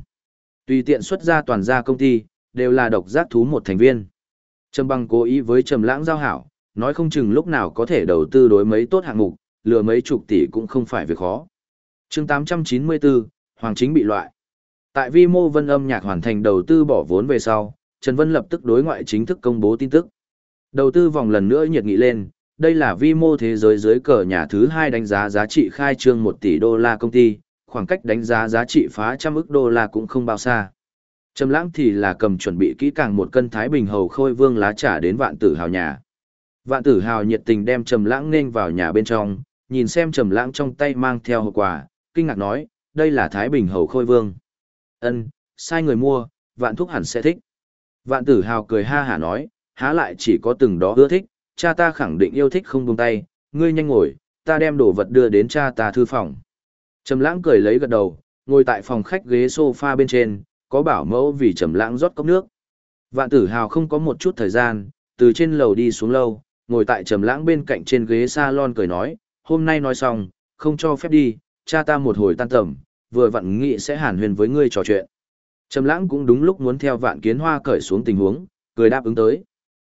Tùy tiện xuất ra toàn gia công ty, đều là độc giác thú một thành viên. Trầm Băng cố ý với Trầm Lãng giao hảo, nói không chừng lúc nào có thể đầu tư đối mấy tốt hạng mục, lừa mấy chục tỷ cũng không phải việc khó. Chương 894, Hoàng chính bị loại. Tại Vi Mô Vân Âm Nhạc hoàn thành đầu tư bỏ vốn về sau, Trần Vân lập tức đối ngoại chính thức công bố tin tức. Đầu tư vòng lần nữa nhiệt nghị lên, đây là vi mô thế giới dưới cờ nhà thứ hai đánh giá giá trị khai trương 1 tỷ đô la công ty, khoảng cách đánh giá giá trị phá trăm ức đô la cũng không bao xa. Trầm lãng thì là cầm chuẩn bị kỹ càng một cân Thái Bình Hầu Khôi Vương lá trà đến vạn tử hào nhà. Vạn tử hào nhiệt tình đem Trầm lãng nên vào nhà bên trong, nhìn xem Trầm lãng trong tay mang theo hộp quà, kinh ngạc nói, đây là Thái Bình Hầu Khôi Vương. Ân, sai người mua, vạn thúc hẳn sẽ thích. Vạn tử hào cười ha hả nói, há lại chỉ có từng đó ưa thích, cha ta khẳng định yêu thích không buông tay, ngươi nhanh ngồi, ta đem đồ vật đưa đến cha ta thư phòng. Trầm lãng cười lấy gật đầu, ngồi tại phòng khách ghế sofa bên trên, có bảo mẫu vì trầm lãng rót cốc nước. Vạn tử hào không có một chút thời gian, từ trên lầu đi xuống lâu, ngồi tại trầm lãng bên cạnh trên ghế salon cười nói, hôm nay nói xong, không cho phép đi, cha ta một hồi tan tầm, vừa vặn nghĩ sẽ hàn huyền với ngươi trò chuyện. Trầm lãng cũng đúng lúc muốn theo vạn kiến hoa cởi xuống tình huống, cười đáp ứng tới.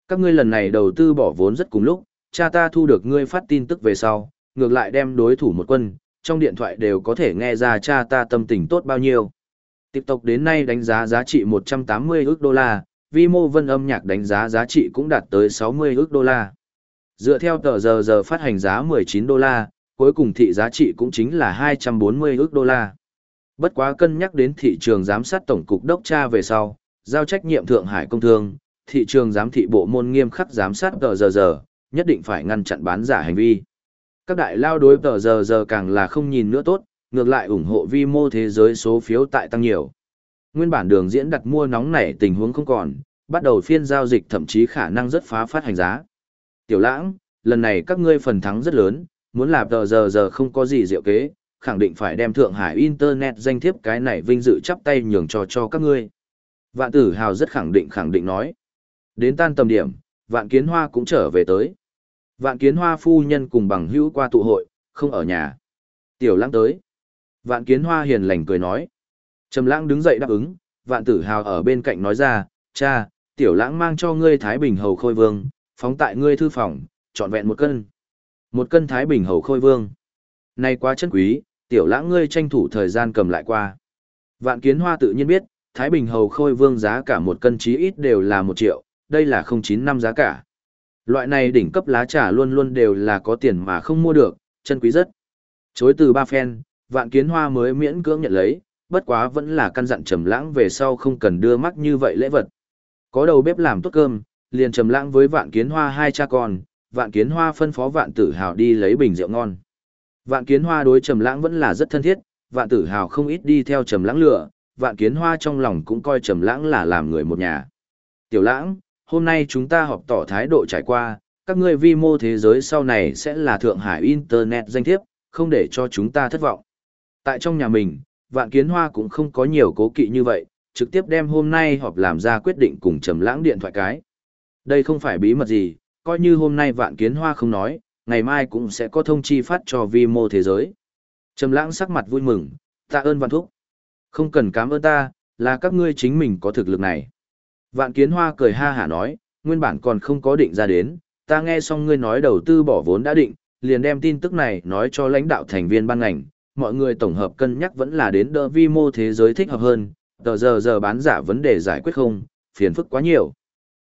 Các ngươi lần này đầu tư bỏ vốn rất cùng lúc, cha ta thu được ngươi phát tin tức về sau, ngược lại đem đối thủ một quân, trong điện thoại đều có thể nghe ra cha ta tâm tình tốt bao nhiêu. Tiếp tục đến nay đánh giá giá trị 180 ước đô la, vi mô vân âm nhạc đánh giá giá trị cũng đạt tới 60 ước đô la. Dựa theo tờ giờ giờ phát hành giá 19 đô la, cuối cùng thị giá trị cũng chính là 240 ước đô la. Bất quá cân nhắc đến thị trường giám sát tổng cục đốc tra về sau, giao trách nhiệm Thượng Hải Công Thương, thị trường giám thị bộ môn nghiêm khắc giám sát tờ giờ giờ, nhất định phải ngăn chặn bán giả hành vi. Các đại lao đối tờ giờ giờ càng là không nhìn nữa tốt, ngược lại ủng hộ vi mô thế giới số phiếu tại tăng nhiều. Nguyên bản đường diễn đặt mua nóng nảy tình huống không còn, bắt đầu phiên giao dịch thậm chí khả năng rất phá phát hành giá. Tiểu lãng, lần này các ngươi phần thắng rất lớn, muốn làm tờ giờ giờ không có gì diệu kế, khẳng định phải đem Thượng Hải Internet danh thiếp cái này vinh dự chắp tay nhường cho cho các ngươi. Vạn tử hào rất khẳng định khẳng định nói. Đến tan tầm điểm, vạn kiến hoa cũng trở về tới. Vạn kiến hoa phu nhân cùng bằng hữu qua tụ hội, không ở nhà. Tiểu lãng tới. Vạn kiến hoa hiền lành cười nói. Trầm lãng đứng dậy đáp ứng, vạn tử hào ở bên cạnh nói ra, cha, tiểu lãng mang cho ngươi Thái Bình Hầu Khôi Vương, phóng tại ngươi thư phòng, trọn vẹn một cân. Một cân Thái Bình Hầu Khôi Vương. Này quá chân quý, tiểu lãng ngươi tranh thủ thời gian cầm lại qua. Vạn kiến hoa tự nhiên biết, Thái Bình Hầu Khôi Vương giá cả một cân chí ít đều là một triệu, đây là 09 năm giá cả. Loại này đỉnh cấp lá trà luôn luôn đều là có tiền mà không mua được, chân quý rất. Chối từ ba phen, vạn kiến hoa mới miễn cưỡng nhận lấy, bất quá vẫn là căn dặn trầm lãng về sau không cần đưa mắt như vậy lễ vật. Có đầu bếp làm tốt cơm, liền trầm lãng với vạn kiến hoa hai cha con, vạn kiến hoa phân phó vạn tử hào đi lấy bình rượu ngon. Vạn kiến hoa đối trầm lãng vẫn là rất thân thiết, vạn tử hào không ít đi theo trầm lãng lựa, vạn kiến hoa trong lòng cũng coi trầm lãng là làm người một nhà. Tiểu lãng, hôm nay chúng ta họp tỏ thái độ trải qua, các ngươi vi mô thế giới sau này sẽ là Thượng Hải Internet danh thiếp, không để cho chúng ta thất vọng. Tại trong nhà mình, Vạn Kiến Hoa cũng không có nhiều cố kỵ như vậy, trực tiếp đem hôm nay họp làm ra quyết định cùng Trầm Lãng điện thoại cái. Đây không phải bí mật gì, coi như hôm nay Vạn Kiến Hoa không nói, ngày mai cũng sẽ có thông chi phát cho vi mô thế giới. Trầm Lãng sắc mặt vui mừng, tạ ơn Vạn Thúc. Không cần cảm ơn ta, là các ngươi chính mình có thực lực này. Vạn kiến hoa cười ha hả nói, nguyên bản còn không có định ra đến, ta nghe xong ngươi nói đầu tư bỏ vốn đã định, liền đem tin tức này nói cho lãnh đạo thành viên ban ngành, mọi người tổng hợp cân nhắc vẫn là đến đỡ vi mô thế giới thích hợp hơn, tờ giờ giờ bán giả vấn đề giải quyết không, phiền phức quá nhiều.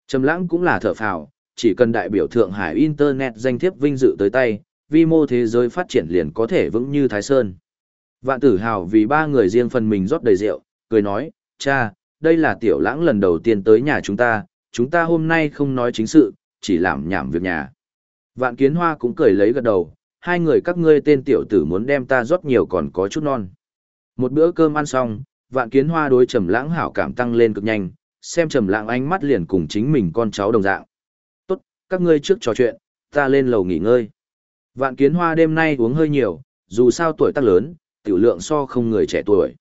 Trầm lãng cũng là thở phào, chỉ cần đại biểu Thượng Hải Internet danh thiếp vinh dự tới tay, vi mô thế giới phát triển liền có thể vững như Thái Sơn. Vạn tử hào vì ba người riêng phần mình rót đầy rượu, cười nói, cha, đây là tiểu lãng lần đầu tiên tới nhà chúng ta, chúng ta hôm nay không nói chính sự, chỉ làm nhảm việc nhà. Vạn kiến hoa cũng cười lấy gật đầu, hai người các ngươi tên tiểu tử muốn đem ta rót nhiều còn có chút non. Một bữa cơm ăn xong, vạn kiến hoa đối trầm lãng hảo cảm tăng lên cực nhanh, xem trầm lãng ánh mắt liền cùng chính mình con cháu đồng dạng. Tốt, các ngươi trước trò chuyện, ta lên lầu nghỉ ngơi. Vạn kiến hoa đêm nay uống hơi nhiều, dù sao tuổi tác lớn, tiểu lượng so không người trẻ tuổi.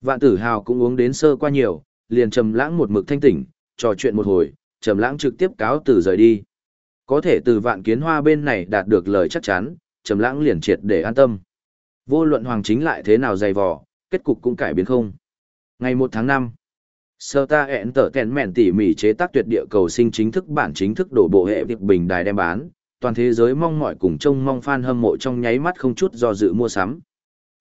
Vạn tử hào cũng uống đến sơ qua nhiều, liền trầm lãng một mực thanh tỉnh, trò chuyện một hồi, trầm lãng trực tiếp cáo từ rời đi. Có thể từ vạn kiến hoa bên này đạt được lời chắc chắn, trầm lãng liền triệt để an tâm. Vô luận hoàng chính lại thế nào dày vò, kết cục cũng cải biến không. Ngày 1 tháng 5, Sơ ta ẹn tở kèn mẹn tỉ mỉ chế tác tuyệt địa cầu sinh chính thức bản chính thức đổ bộ hệ việc bình đài đem bán, toàn thế giới mong mỏi cùng trông mong fan hâm mộ trong nháy mắt không chút do dự mua sắm.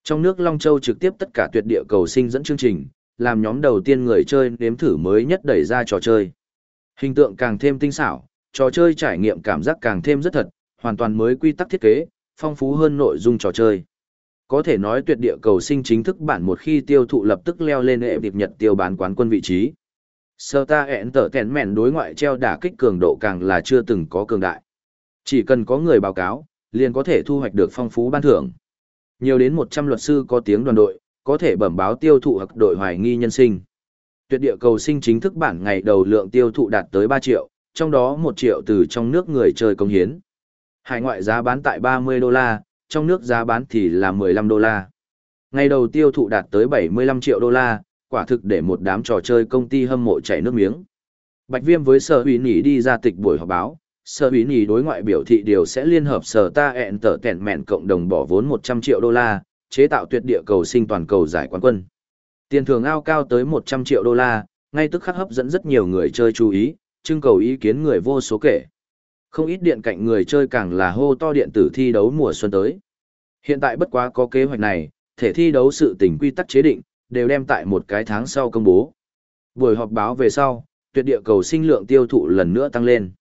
Trong nước Long Châu trực tiếp tất cả tuyệt địa cầu sinh dẫn chương trình, làm nhóm đầu tiên người chơi nếm thử mới nhất đẩy ra trò chơi. Hình tượng càng thêm tinh xảo, trò chơi trải nghiệm cảm giác càng thêm rất thật, hoàn toàn mới quy tắc thiết kế, phong phú hơn nội dung trò chơi. Có thể nói tuyệt địa cầu sinh chính thức bản một khi tiêu thụ lập tức leo lên hệ điệp nhật tiêu bán quán quân vị trí. Sơ ta hẹn tở kèn mẹn đối ngoại treo đả kích cường độ càng là chưa từng có cường đại. Chỉ cần có người báo cáo, liền có thể thu hoạch được phong phú ban thưởng. Nhiều đến 100 luật sư có tiếng đoàn đội, có thể bẩm báo tiêu thụ hoặc đội hoài nghi nhân sinh. Tuyệt địa cầu sinh chính thức bản ngày đầu lượng tiêu thụ đạt tới 3 triệu, trong đó 1 triệu từ trong nước người chơi công hiến. Hải ngoại giá bán tại 30 đô la, trong nước giá bán thì là 15 đô la. Ngày đầu tiêu thụ đạt tới 75 triệu đô la, quả thực để một đám trò chơi công ty hâm mộ chảy nước miếng. Bạch Viêm với sở ủy nỉ đi ra tịch buổi họp báo, sở ủy nỉ đối ngoại biểu thị điều sẽ liên hợp sở ta ẹn tở kẹn mẹn cộng đồng bỏ vốn 100 triệu đô la, chế tạo tuyệt địa cầu sinh toàn cầu giải quán quân. Tiền thưởng ao cao tới 100 triệu đô la, ngay tức khắc hấp dẫn rất nhiều người chơi chú ý, trưng cầu ý kiến người vô số kể. Không ít điện cạnh người chơi càng là hô to điện tử thi đấu mùa xuân tới. Hiện tại bất quá có kế hoạch này, thể thi đấu sự tình quy tắc chế định, đều đem tại một cái tháng sau công bố. Buổi họp báo về sau, tuyệt địa cầu sinh lượng tiêu thụ lần nữa tăng lên.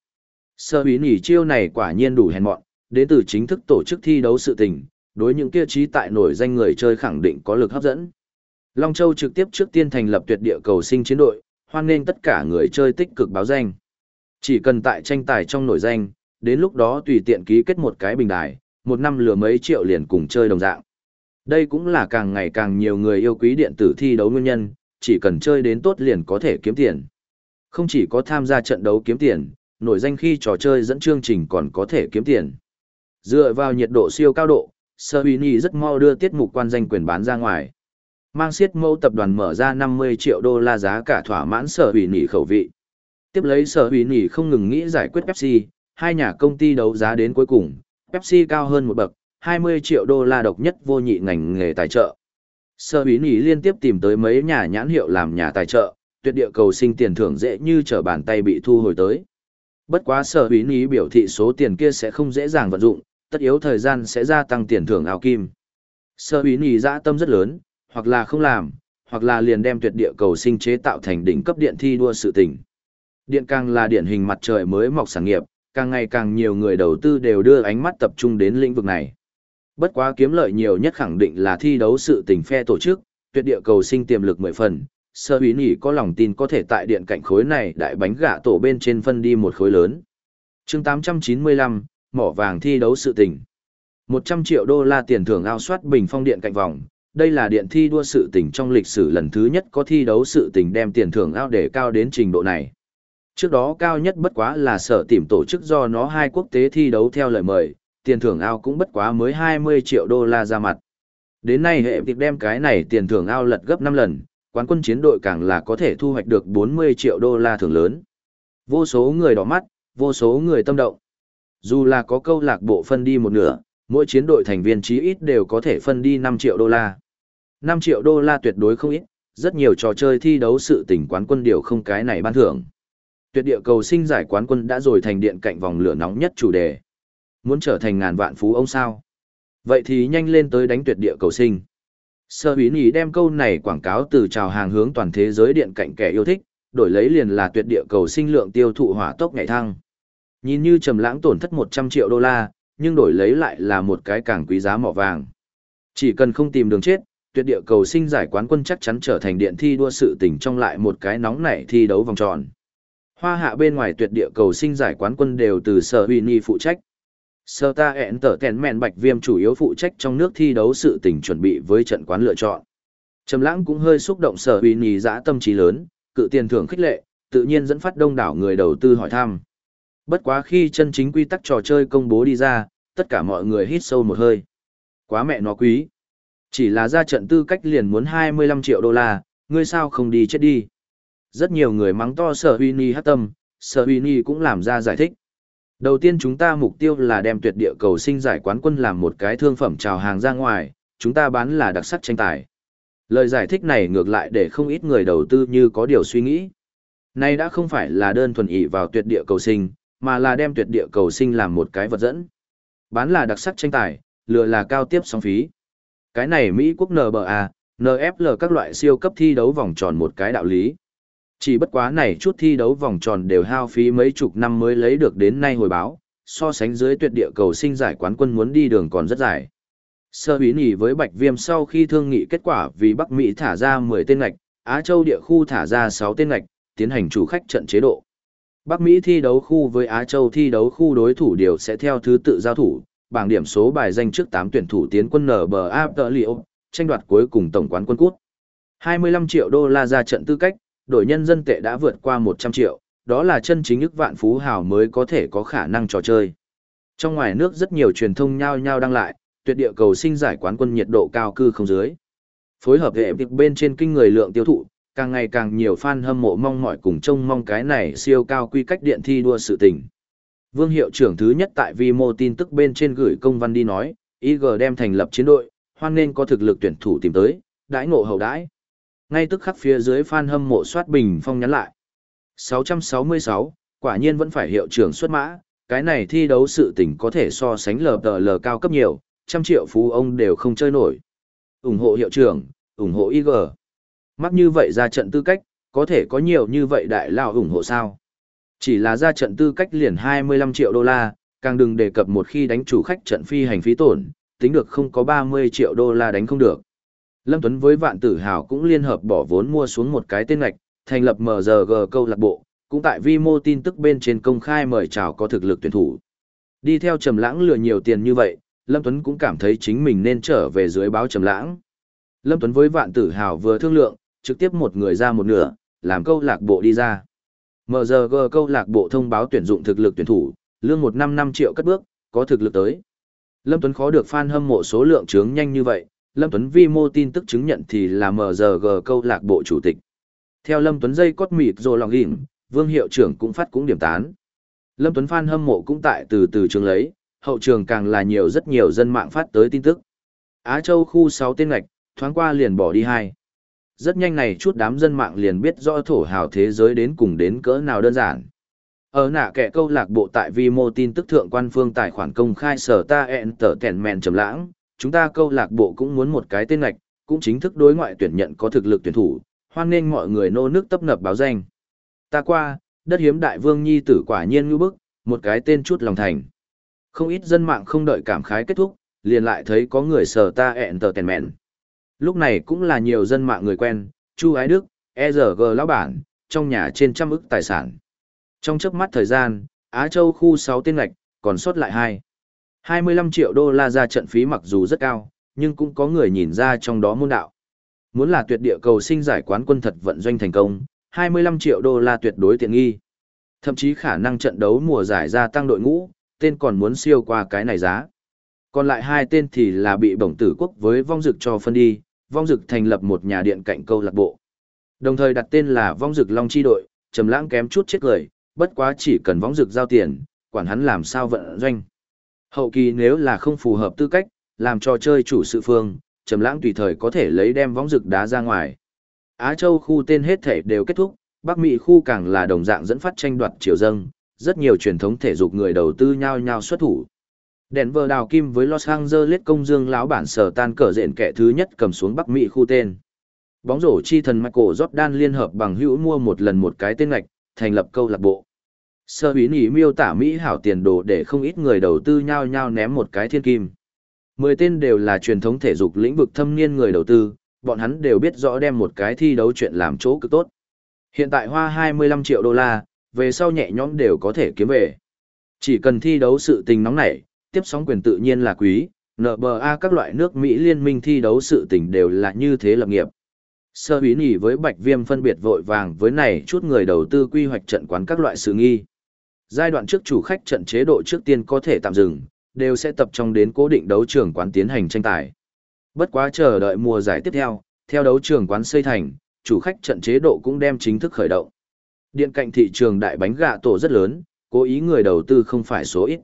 Sơ bí nỉ chiêu này quả nhiên đủ hèn mọn, đến từ chính thức tổ chức thi đấu sự tình, đối những kia trí tại nổi danh người chơi khẳng định có lực hấp dẫn. Long Châu trực tiếp trước tiên thành lập tuyệt địa cầu sinh chiến đội, hoan nghênh tất cả người chơi tích cực báo danh. Chỉ cần tại tranh tài trong nổi danh, đến lúc đó tùy tiện ký kết một cái bình đài, một năm lừa mấy triệu liền cùng chơi đồng dạng. Đây cũng là càng ngày càng nhiều người yêu quý điện tử thi đấu nguyên nhân, chỉ cần chơi đến tốt liền có thể kiếm tiền. Không chỉ có tham gia trận đấu kiếm tiền, nổi danh khi trò chơi dẫn chương trình còn có thể kiếm tiền. Dựa vào nhiệt độ siêu cao độ, Sơ Uy rất mau đưa tiết mục quan danh quyền bán ra ngoài. Mang siết mẫu tập đoàn mở ra 50 triệu đô la giá cả thỏa mãn Sở Uy khẩu vị. Tiếp lấy Sở Uy không ngừng nghĩ giải quyết Pepsi, hai nhà công ty đấu giá đến cuối cùng, Pepsi cao hơn một bậc, 20 triệu đô la độc nhất vô nhị ngành nghề tài trợ. Sở Uy liên tiếp tìm tới mấy nhà nhãn hiệu làm nhà tài trợ, tuyệt địa cầu sinh tiền thưởng dễ như trở bàn tay bị thu hồi tới. Bất quá sở hủy nỉ biểu thị số tiền kia sẽ không dễ dàng vận dụng, tất yếu thời gian sẽ gia tăng tiền thưởng ảo kim. Sơ ý nhì dã tâm rất lớn, hoặc là không làm, hoặc là liền đem tuyệt địa cầu sinh chế tạo thành đỉnh cấp điện thi đua sự tình. Điện càng là điển hình mặt trời mới mọc sản nghiệp, càng ngày càng nhiều người đầu tư đều đưa ánh mắt tập trung đến lĩnh vực này. Bất quá kiếm lợi nhiều nhất khẳng định là thi đấu sự tình phe tổ chức, tuyệt địa cầu sinh tiềm lực mười phần, sơ ý nhỉ có lòng tin có thể tại điện cạnh khối này đại bánh gạ tổ bên trên phân đi một khối lớn. chương 895, mỏ vàng thi đấu sự tình. 100 triệu đô la tiền thưởng ao soát bình phong điện cạnh vòng. Đây là điện thi đua sự tình trong lịch sử lần thứ nhất có thi đấu sự tình đem tiền thưởng ao để cao đến trình độ này. Trước đó cao nhất bất quá là sở tìm tổ chức do nó hai quốc tế thi đấu theo lời mời, tiền thưởng ao cũng bất quá mới 20 triệu đô la ra mặt. Đến nay hệ việc đem cái này tiền thưởng ao lật gấp 5 lần, quán quân chiến đội càng là có thể thu hoạch được 40 triệu đô la thưởng lớn. Vô số người đỏ mắt, vô số người tâm động. Dù là có câu lạc bộ phân đi một nửa, mỗi chiến đội thành viên chí ít đều có thể phân đi 5 triệu đô la. 5 triệu đô la tuyệt đối không ít, rất nhiều trò chơi thi đấu sự tỉnh quán quân điều không cái này ban thưởng. Tuyệt địa cầu sinh giải quán quân đã rồi thành điện cạnh vòng lửa nóng nhất chủ đề. Muốn trở thành ngàn vạn phú ông sao? Vậy thì nhanh lên tới đánh tuyệt địa cầu sinh. Sơ bí nhì đem câu này quảng cáo từ chào hàng hướng toàn thế giới điện cạnh kẻ yêu thích, đổi lấy liền là tuyệt địa cầu sinh lượng tiêu thụ hỏa tốc ngày thăng. Nhìn như trầm lãng tổn thất 100 triệu đô la, nhưng đổi lấy lại là một cái càng quý giá mỏ vàng. Chỉ cần không tìm đường chết, tuyệt địa cầu sinh giải quán quân chắc chắn trở thành điện thi đua sự tình trong lại một cái nóng nảy thi đấu vòng tròn. Hoa hạ bên ngoài tuyệt địa cầu sinh giải quán quân đều từ Sở Huy Nhi phụ trách. Sở ta ẹn tở kèn mẹn bạch viêm chủ yếu phụ trách trong nước thi đấu sự tình chuẩn bị với trận quán lựa chọn. Trầm lãng cũng hơi xúc động Sở Huy Nhi dã tâm trí lớn, cự tiền thưởng khích lệ, tự nhiên dẫn phát đông đảo người đầu tư hỏi thăm. Bất quá khi chân chính quy tắc trò chơi công bố đi ra, tất cả mọi người hít sâu một hơi. Quá mẹ nó quý. Chỉ là ra trận tư cách liền muốn 25 triệu đô la, ngươi sao không đi chết đi. Rất nhiều người mắng to sở huy ni hát tâm, sở huy ni cũng làm ra giải thích. Đầu tiên chúng ta mục tiêu là đem tuyệt địa cầu sinh giải quán quân làm một cái thương phẩm trào hàng ra ngoài, chúng ta bán là đặc sắc tranh tài. Lời giải thích này ngược lại để không ít người đầu tư như có điều suy nghĩ. Này đã không phải là đơn thuần ý vào tuyệt địa cầu sinh, mà là đem tuyệt địa cầu sinh làm một cái vật dẫn. Bán là đặc sắc tranh tài, lừa là cao tiếp sóng phí. Cái này Mỹ quốc NBA, NFL các loại siêu cấp thi đấu vòng tròn một cái đạo lý. Chỉ bất quá này chút thi đấu vòng tròn đều hao phí mấy chục năm mới lấy được đến nay hồi báo, so sánh dưới tuyệt địa cầu sinh giải quán quân muốn đi đường còn rất dài. Sơ bí nghỉ với Bạch Viêm sau khi thương nghị kết quả vì Bắc Mỹ thả ra 10 tên ngạch, Á Châu địa khu thả ra 6 tên ngạch, tiến hành chủ khách trận chế độ. Bắc Mỹ thi đấu khu với Á Châu thi đấu khu đối thủ đều sẽ theo thứ tự giao thủ, bảng điểm số bài danh trước 8 tuyển thủ tiến quân NBA tờ liệu, tranh đoạt cuối cùng tổng quán quân cút. 25 triệu đô la ra trận tư cách, đổi nhân dân tệ đã vượt qua 100 triệu, đó là chân chính ức vạn phú hào mới có thể có khả năng trò chơi. Trong ngoài nước rất nhiều truyền thông nhao nhao đăng lại, tuyệt địa cầu sinh giải quán quân nhiệt độ cao cư không dưới. Phối hợp hệ việc bên trên kinh người lượng tiêu thụ, càng ngày càng nhiều fan hâm mộ mong mỏi cùng trông mong cái này siêu cao quy cách điện thi đua sự tình. Vương hiệu trưởng thứ nhất tại vi mô tin tức bên trên gửi công văn đi nói, IG đem thành lập chiến đội, hoan nên có thực lực tuyển thủ tìm tới, đãi ngộ hậu đãi. Ngay tức khắc phía dưới fan hâm mộ soát bình phong nhắn lại. 666, quả nhiên vẫn phải hiệu trưởng xuất mã, cái này thi đấu sự tình có thể so sánh lờ tờ lờ cao cấp nhiều, trăm triệu phú ông đều không chơi nổi. ủng hộ hiệu trưởng, ủng hộ IG. Mắc như vậy ra trận tư cách, có thể có nhiều như vậy đại lao ủng hộ sao? Chỉ là ra trận tư cách liền 25 triệu đô la, càng đừng đề cập một khi đánh chủ khách trận phi hành phí tổn, tính được không có 30 triệu đô la đánh không được. Lâm Tuấn với Vạn Tử Hào cũng liên hợp bỏ vốn mua xuống một cái tên ngạch, thành lập MRG câu lạc bộ, cũng tại vi mô tin tức bên trên công khai mời chào có thực lực tuyển thủ. Đi theo Trầm Lãng lừa nhiều tiền như vậy, Lâm Tuấn cũng cảm thấy chính mình nên trở về dưới báo Trầm Lãng. Lâm Tuấn với Vạn Tử Hào vừa thương lượng, trực tiếp một người ra một nửa, làm câu lạc bộ đi ra. MGG câu lạc bộ thông báo tuyển dụng thực lực tuyển thủ, lương một năm năm triệu cất bước, có thực lực tới. Lâm Tuấn khó được fan hâm mộ số lượng trướng nhanh như vậy, Lâm Tuấn vi mô tin tức chứng nhận thì là MGG câu lạc bộ chủ tịch. Theo Lâm Tuấn dây cốt mịt rồi lòng ghiểm, Vương hiệu trưởng cũng phát cũng điểm tán. Lâm Tuấn fan hâm mộ cũng tại từ từ trường lấy, hậu trường càng là nhiều rất nhiều dân mạng phát tới tin tức. Á Châu khu 6 tên ngạch, thoáng qua liền bỏ đi hai. Rất nhanh này chút đám dân mạng liền biết rõ thổ hào thế giới đến cùng đến cỡ nào đơn giản. Ở nạ kẻ câu lạc bộ tại vi mô tin tức thượng quan phương tài khoản công khai sở ta ẹn tở kèn mèn trầm lãng, chúng ta câu lạc bộ cũng muốn một cái tên ngạch, cũng chính thức đối ngoại tuyển nhận có thực lực tuyển thủ, hoan nên mọi người nô nước tấp nập báo danh. Ta qua, đất hiếm đại vương nhi tử quả nhiên ngư bức, một cái tên chút lòng thành. Không ít dân mạng không đợi cảm khái kết thúc, liền lại thấy có người sở ta ẹn tờ tèn mẹn. Lúc này cũng là nhiều dân mạng người quen, Chu Ái Đức, ERG lão bản, trong nhà trên trăm ức tài sản. Trong chớp mắt thời gian, Á Châu khu 6 tên ngạch, còn sót lại 2. 25 triệu đô la ra trận phí mặc dù rất cao, nhưng cũng có người nhìn ra trong đó môn đạo. Muốn là tuyệt địa cầu sinh giải quán quân thật vận doanh thành công, 25 triệu đô la tuyệt đối tiện nghi. Thậm chí khả năng trận đấu mùa giải gia tăng đội ngũ, tên còn muốn siêu qua cái này giá. Còn lại hai tên thì là bị bổng tử quốc với vong dực cho phân đi, vong dực thành lập một nhà điện cạnh câu lạc bộ. Đồng thời đặt tên là vong dực long chi đội, trầm lãng kém chút chết cười, bất quá chỉ cần vong dực giao tiền, quản hắn làm sao vận doanh. Hậu kỳ nếu là không phù hợp tư cách, làm cho chơi chủ sự phương, trầm lãng tùy thời có thể lấy đem vong dực đá ra ngoài. Á Châu khu tên hết thể đều kết thúc, Bắc Mỹ khu càng là đồng dạng dẫn phát tranh đoạt chiều dâng, rất nhiều truyền thống thể dục người đầu tư nhau nhau xuất thủ. Denver đào kim với Los Angeles công dương lão bản sở tan cờ rện kẻ thứ nhất cầm xuống Bắc Mỹ khu tên. Bóng rổ chi thần Michael Jordan liên hợp bằng hữu mua một lần một cái tên ngạch, thành lập câu lạc bộ. Sơ bí nỉ miêu tả Mỹ hảo tiền đồ để không ít người đầu tư nhau nhau ném một cái thiên kim. Mười tên đều là truyền thống thể dục lĩnh vực thâm niên người đầu tư, bọn hắn đều biết rõ đem một cái thi đấu chuyện làm chỗ cực tốt. Hiện tại hoa 25 triệu đô la, về sau nhẹ nhõm đều có thể kiếm về. Chỉ cần thi đấu sự tình nóng nảy, tiếp sóng quyền tự nhiên là quý, NBA các loại nước Mỹ liên minh thi đấu sự tình đều là như thế lập nghiệp. Sơ bí nỉ với Bạch Viêm phân biệt vội vàng với này chút người đầu tư quy hoạch trận quán các loại sự nghi. Giai đoạn trước chủ khách trận chế độ trước tiên có thể tạm dừng, đều sẽ tập trung đến cố định đấu trường quán tiến hành tranh tài. Bất quá chờ đợi mùa giải tiếp theo, theo đấu trường quán xây thành, chủ khách trận chế độ cũng đem chính thức khởi động. Điện cạnh thị trường đại bánh gạ tổ rất lớn, cố ý người đầu tư không phải số ít.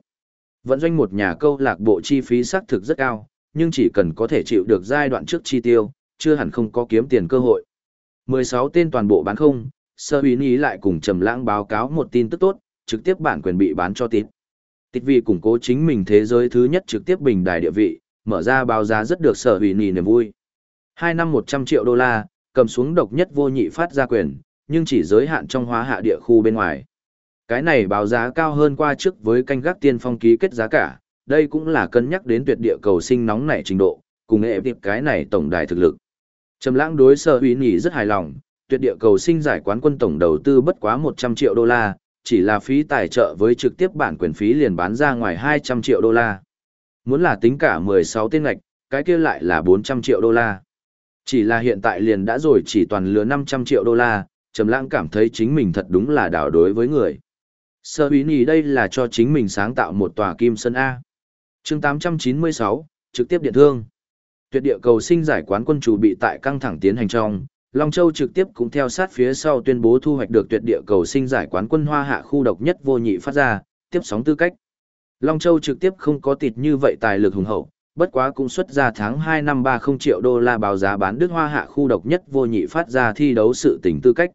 Vận doanh một nhà câu lạc bộ chi phí xác thực rất cao, nhưng chỉ cần có thể chịu được giai đoạn trước chi tiêu, chưa hẳn không có kiếm tiền cơ hội. 16 tên toàn bộ bán không, sơ bí ý lại cùng trầm lãng báo cáo một tin tức tốt, trực tiếp bản quyền bị bán cho tít. Tít vì củng cố chính mình thế giới thứ nhất trực tiếp bình đài địa vị, mở ra báo giá rất được sở bí niềm vui. Hai năm 100 triệu đô la, cầm xuống độc nhất vô nhị phát ra quyền, nhưng chỉ giới hạn trong hóa hạ địa khu bên ngoài. Cái này báo giá cao hơn qua trước với canh gác tiên phong ký kết giá cả, đây cũng là cân nhắc đến tuyệt địa cầu sinh nóng nảy trình độ, cùng nghệ tiệp cái này tổng đài thực lực. Trầm lãng đối sở uy nhị rất hài lòng, tuyệt địa cầu sinh giải quán quân tổng đầu tư bất quá 100 triệu đô la, chỉ là phí tài trợ với trực tiếp bản quyền phí liền bán ra ngoài 200 triệu đô la. Muốn là tính cả 16 tên ngạch, cái kia lại là 400 triệu đô la. Chỉ là hiện tại liền đã rồi chỉ toàn lừa 500 triệu đô la, Trầm Lãng cảm thấy chính mình thật đúng là đảo đối với người. Sơ bí nì đây là cho chính mình sáng tạo một tòa kim sơn A. Chương 896, trực tiếp điện thương. Tuyệt địa cầu sinh giải quán quân chủ bị tại căng thẳng tiến hành trong, Long Châu trực tiếp cũng theo sát phía sau tuyên bố thu hoạch được tuyệt địa cầu sinh giải quán quân hoa hạ khu độc nhất vô nhị phát ra, tiếp sóng tư cách. Long Châu trực tiếp không có tịt như vậy tài lực hùng hậu, bất quá cũng xuất ra tháng 2 năm 30 triệu đô la báo giá bán Đức Hoa hạ khu độc nhất vô nhị phát ra thi đấu sự tình tư cách.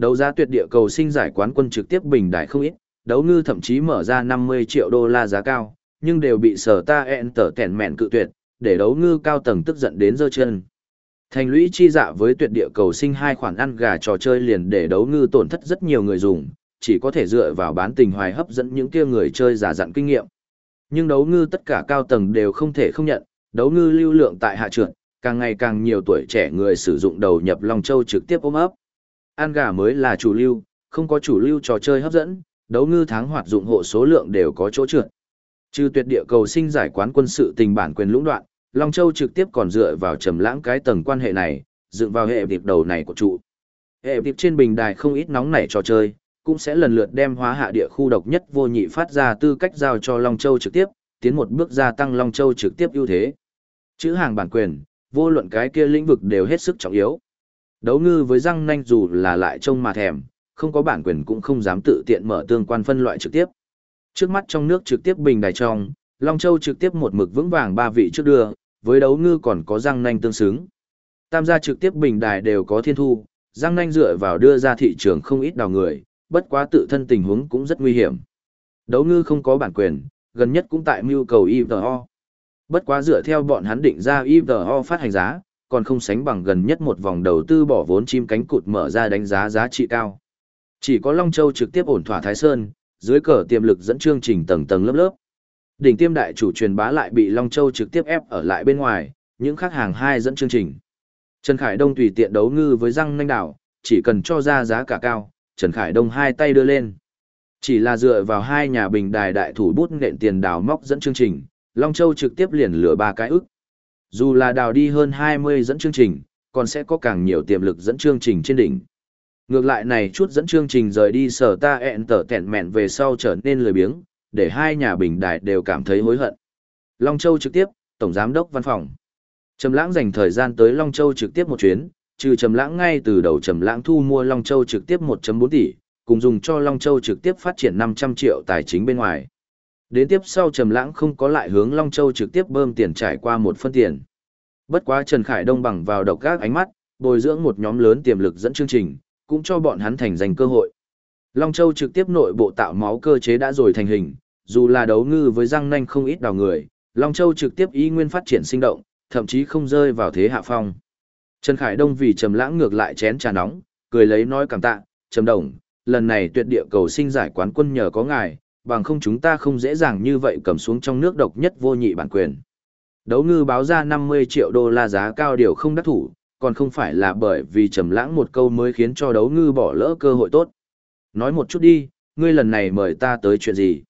Đấu giá tuyệt địa cầu sinh giải quán quân trực tiếp bình đại không ít, đấu ngư thậm chí mở ra 50 triệu đô la giá cao, nhưng đều bị sở ta ẹn tở tẻn mẹn cự tuyệt, để đấu ngư cao tầng tức giận đến giơ chân. Thành lũy chi dạ với tuyệt địa cầu sinh hai khoản ăn gà trò chơi liền để đấu ngư tổn thất rất nhiều người dùng, chỉ có thể dựa vào bán tình hoài hấp dẫn những kia người chơi giả dặn kinh nghiệm. Nhưng đấu ngư tất cả cao tầng đều không thể không nhận, đấu ngư lưu lượng tại hạ trượt, càng ngày càng nhiều tuổi trẻ người sử dụng đầu nhập Long Châu trực tiếp ôm ấp. Ăn gà mới là chủ lưu, không có chủ lưu trò chơi hấp dẫn, đấu ngư tháng hoạt dụng hộ số lượng đều có chỗ trượt. Trừ tuyệt địa cầu sinh giải quán quân sự tình bản quyền lũng đoạn, Long Châu trực tiếp còn dựa vào trầm lãng cái tầng quan hệ này, dựng vào hệ điệp đầu này của trụ. Hệ điệp trên bình đài không ít nóng nảy trò chơi, cũng sẽ lần lượt đem hóa hạ địa khu độc nhất vô nhị phát ra tư cách giao cho Long Châu trực tiếp, tiến một bước gia tăng Long Châu trực tiếp ưu thế. Chữ hàng bản quyền, vô luận cái kia lĩnh vực đều hết sức trọng yếu. Đấu ngư với răng nanh dù là lại trông mà thèm, không có bản quyền cũng không dám tự tiện mở tương quan phân loại trực tiếp. Trước mắt trong nước trực tiếp bình đài trong, Long Châu trực tiếp một mực vững vàng ba vị trước đưa, với đấu ngư còn có răng nanh tương xứng. Tam gia trực tiếp bình đài đều có thiên thu, răng nanh dựa vào đưa ra thị trường không ít đào người, bất quá tự thân tình huống cũng rất nguy hiểm. Đấu ngư không có bản quyền, gần nhất cũng tại mưu cầu IVO. Bất quá dựa theo bọn hắn định ra IVO phát hành giá, còn không sánh bằng gần nhất một vòng đầu tư bỏ vốn chim cánh cụt mở ra đánh giá giá trị cao. Chỉ có Long Châu trực tiếp ổn thỏa Thái Sơn, dưới cờ tiềm lực dẫn chương trình tầng tầng lớp lớp. Đỉnh tiêm đại chủ truyền bá lại bị Long Châu trực tiếp ép ở lại bên ngoài, những khách hàng hai dẫn chương trình. Trần Khải Đông tùy tiện đấu ngư với răng nanh đảo, chỉ cần cho ra giá cả cao, Trần Khải Đông hai tay đưa lên. Chỉ là dựa vào hai nhà bình đài đại thủ bút nện tiền đào móc dẫn chương trình, Long Châu trực tiếp liền lửa ba cái ức. Dù là đào đi hơn 20 dẫn chương trình, còn sẽ có càng nhiều tiềm lực dẫn chương trình trên đỉnh. Ngược lại này chút dẫn chương trình rời đi sở ta ẹn tở tẹn mẹn về sau trở nên lười biếng, để hai nhà bình đại đều cảm thấy hối hận. Long Châu trực tiếp, Tổng Giám đốc Văn phòng. Trầm Lãng dành thời gian tới Long Châu trực tiếp một chuyến, trừ Trầm Lãng ngay từ đầu Trầm Lãng thu mua Long Châu trực tiếp 1.4 tỷ, cùng dùng cho Long Châu trực tiếp phát triển 500 triệu tài chính bên ngoài. Đến tiếp sau Trầm Lãng không có lại hướng Long Châu trực tiếp bơm tiền trải qua một phân tiền. Bất quá Trần Khải Đông bằng vào độc các ánh mắt, bồi dưỡng một nhóm lớn tiềm lực dẫn chương trình, cũng cho bọn hắn thành giành cơ hội. Long Châu trực tiếp nội bộ tạo máu cơ chế đã rồi thành hình, dù là đấu ngư với răng nanh không ít đào người, Long Châu trực tiếp ý nguyên phát triển sinh động, thậm chí không rơi vào thế hạ phong. Trần Khải Đông vì trầm lãng ngược lại chén trà nóng, cười lấy nói cảm tạ, "Trầm Đồng, lần này tuyệt địa cầu sinh giải quán quân nhờ có ngài, bằng không chúng ta không dễ dàng như vậy cầm xuống trong nước độc nhất vô nhị bản quyền." Đấu ngư báo ra 50 triệu đô la giá cao điều không đắc thủ, còn không phải là bởi vì trầm lãng một câu mới khiến cho đấu ngư bỏ lỡ cơ hội tốt. Nói một chút đi, ngươi lần này mời ta tới chuyện gì?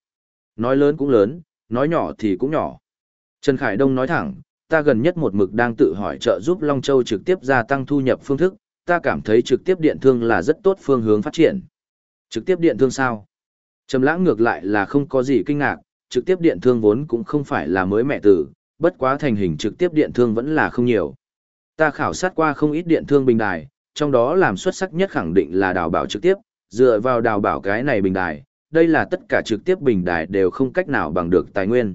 Nói lớn cũng lớn, nói nhỏ thì cũng nhỏ. Trần Khải Đông nói thẳng, ta gần nhất một mực đang tự hỏi trợ giúp Long Châu trực tiếp gia tăng thu nhập phương thức, ta cảm thấy trực tiếp điện thương là rất tốt phương hướng phát triển. Trực tiếp điện thương sao? Trầm lãng ngược lại là không có gì kinh ngạc, trực tiếp điện thương vốn cũng không phải là mới mẹ tử, bất quá thành hình trực tiếp điện thương vẫn là không nhiều. Ta khảo sát qua không ít điện thương bình đài, trong đó làm xuất sắc nhất khẳng định là đào bảo trực tiếp, dựa vào đào bảo cái này bình đài, đây là tất cả trực tiếp bình đài đều không cách nào bằng được tài nguyên.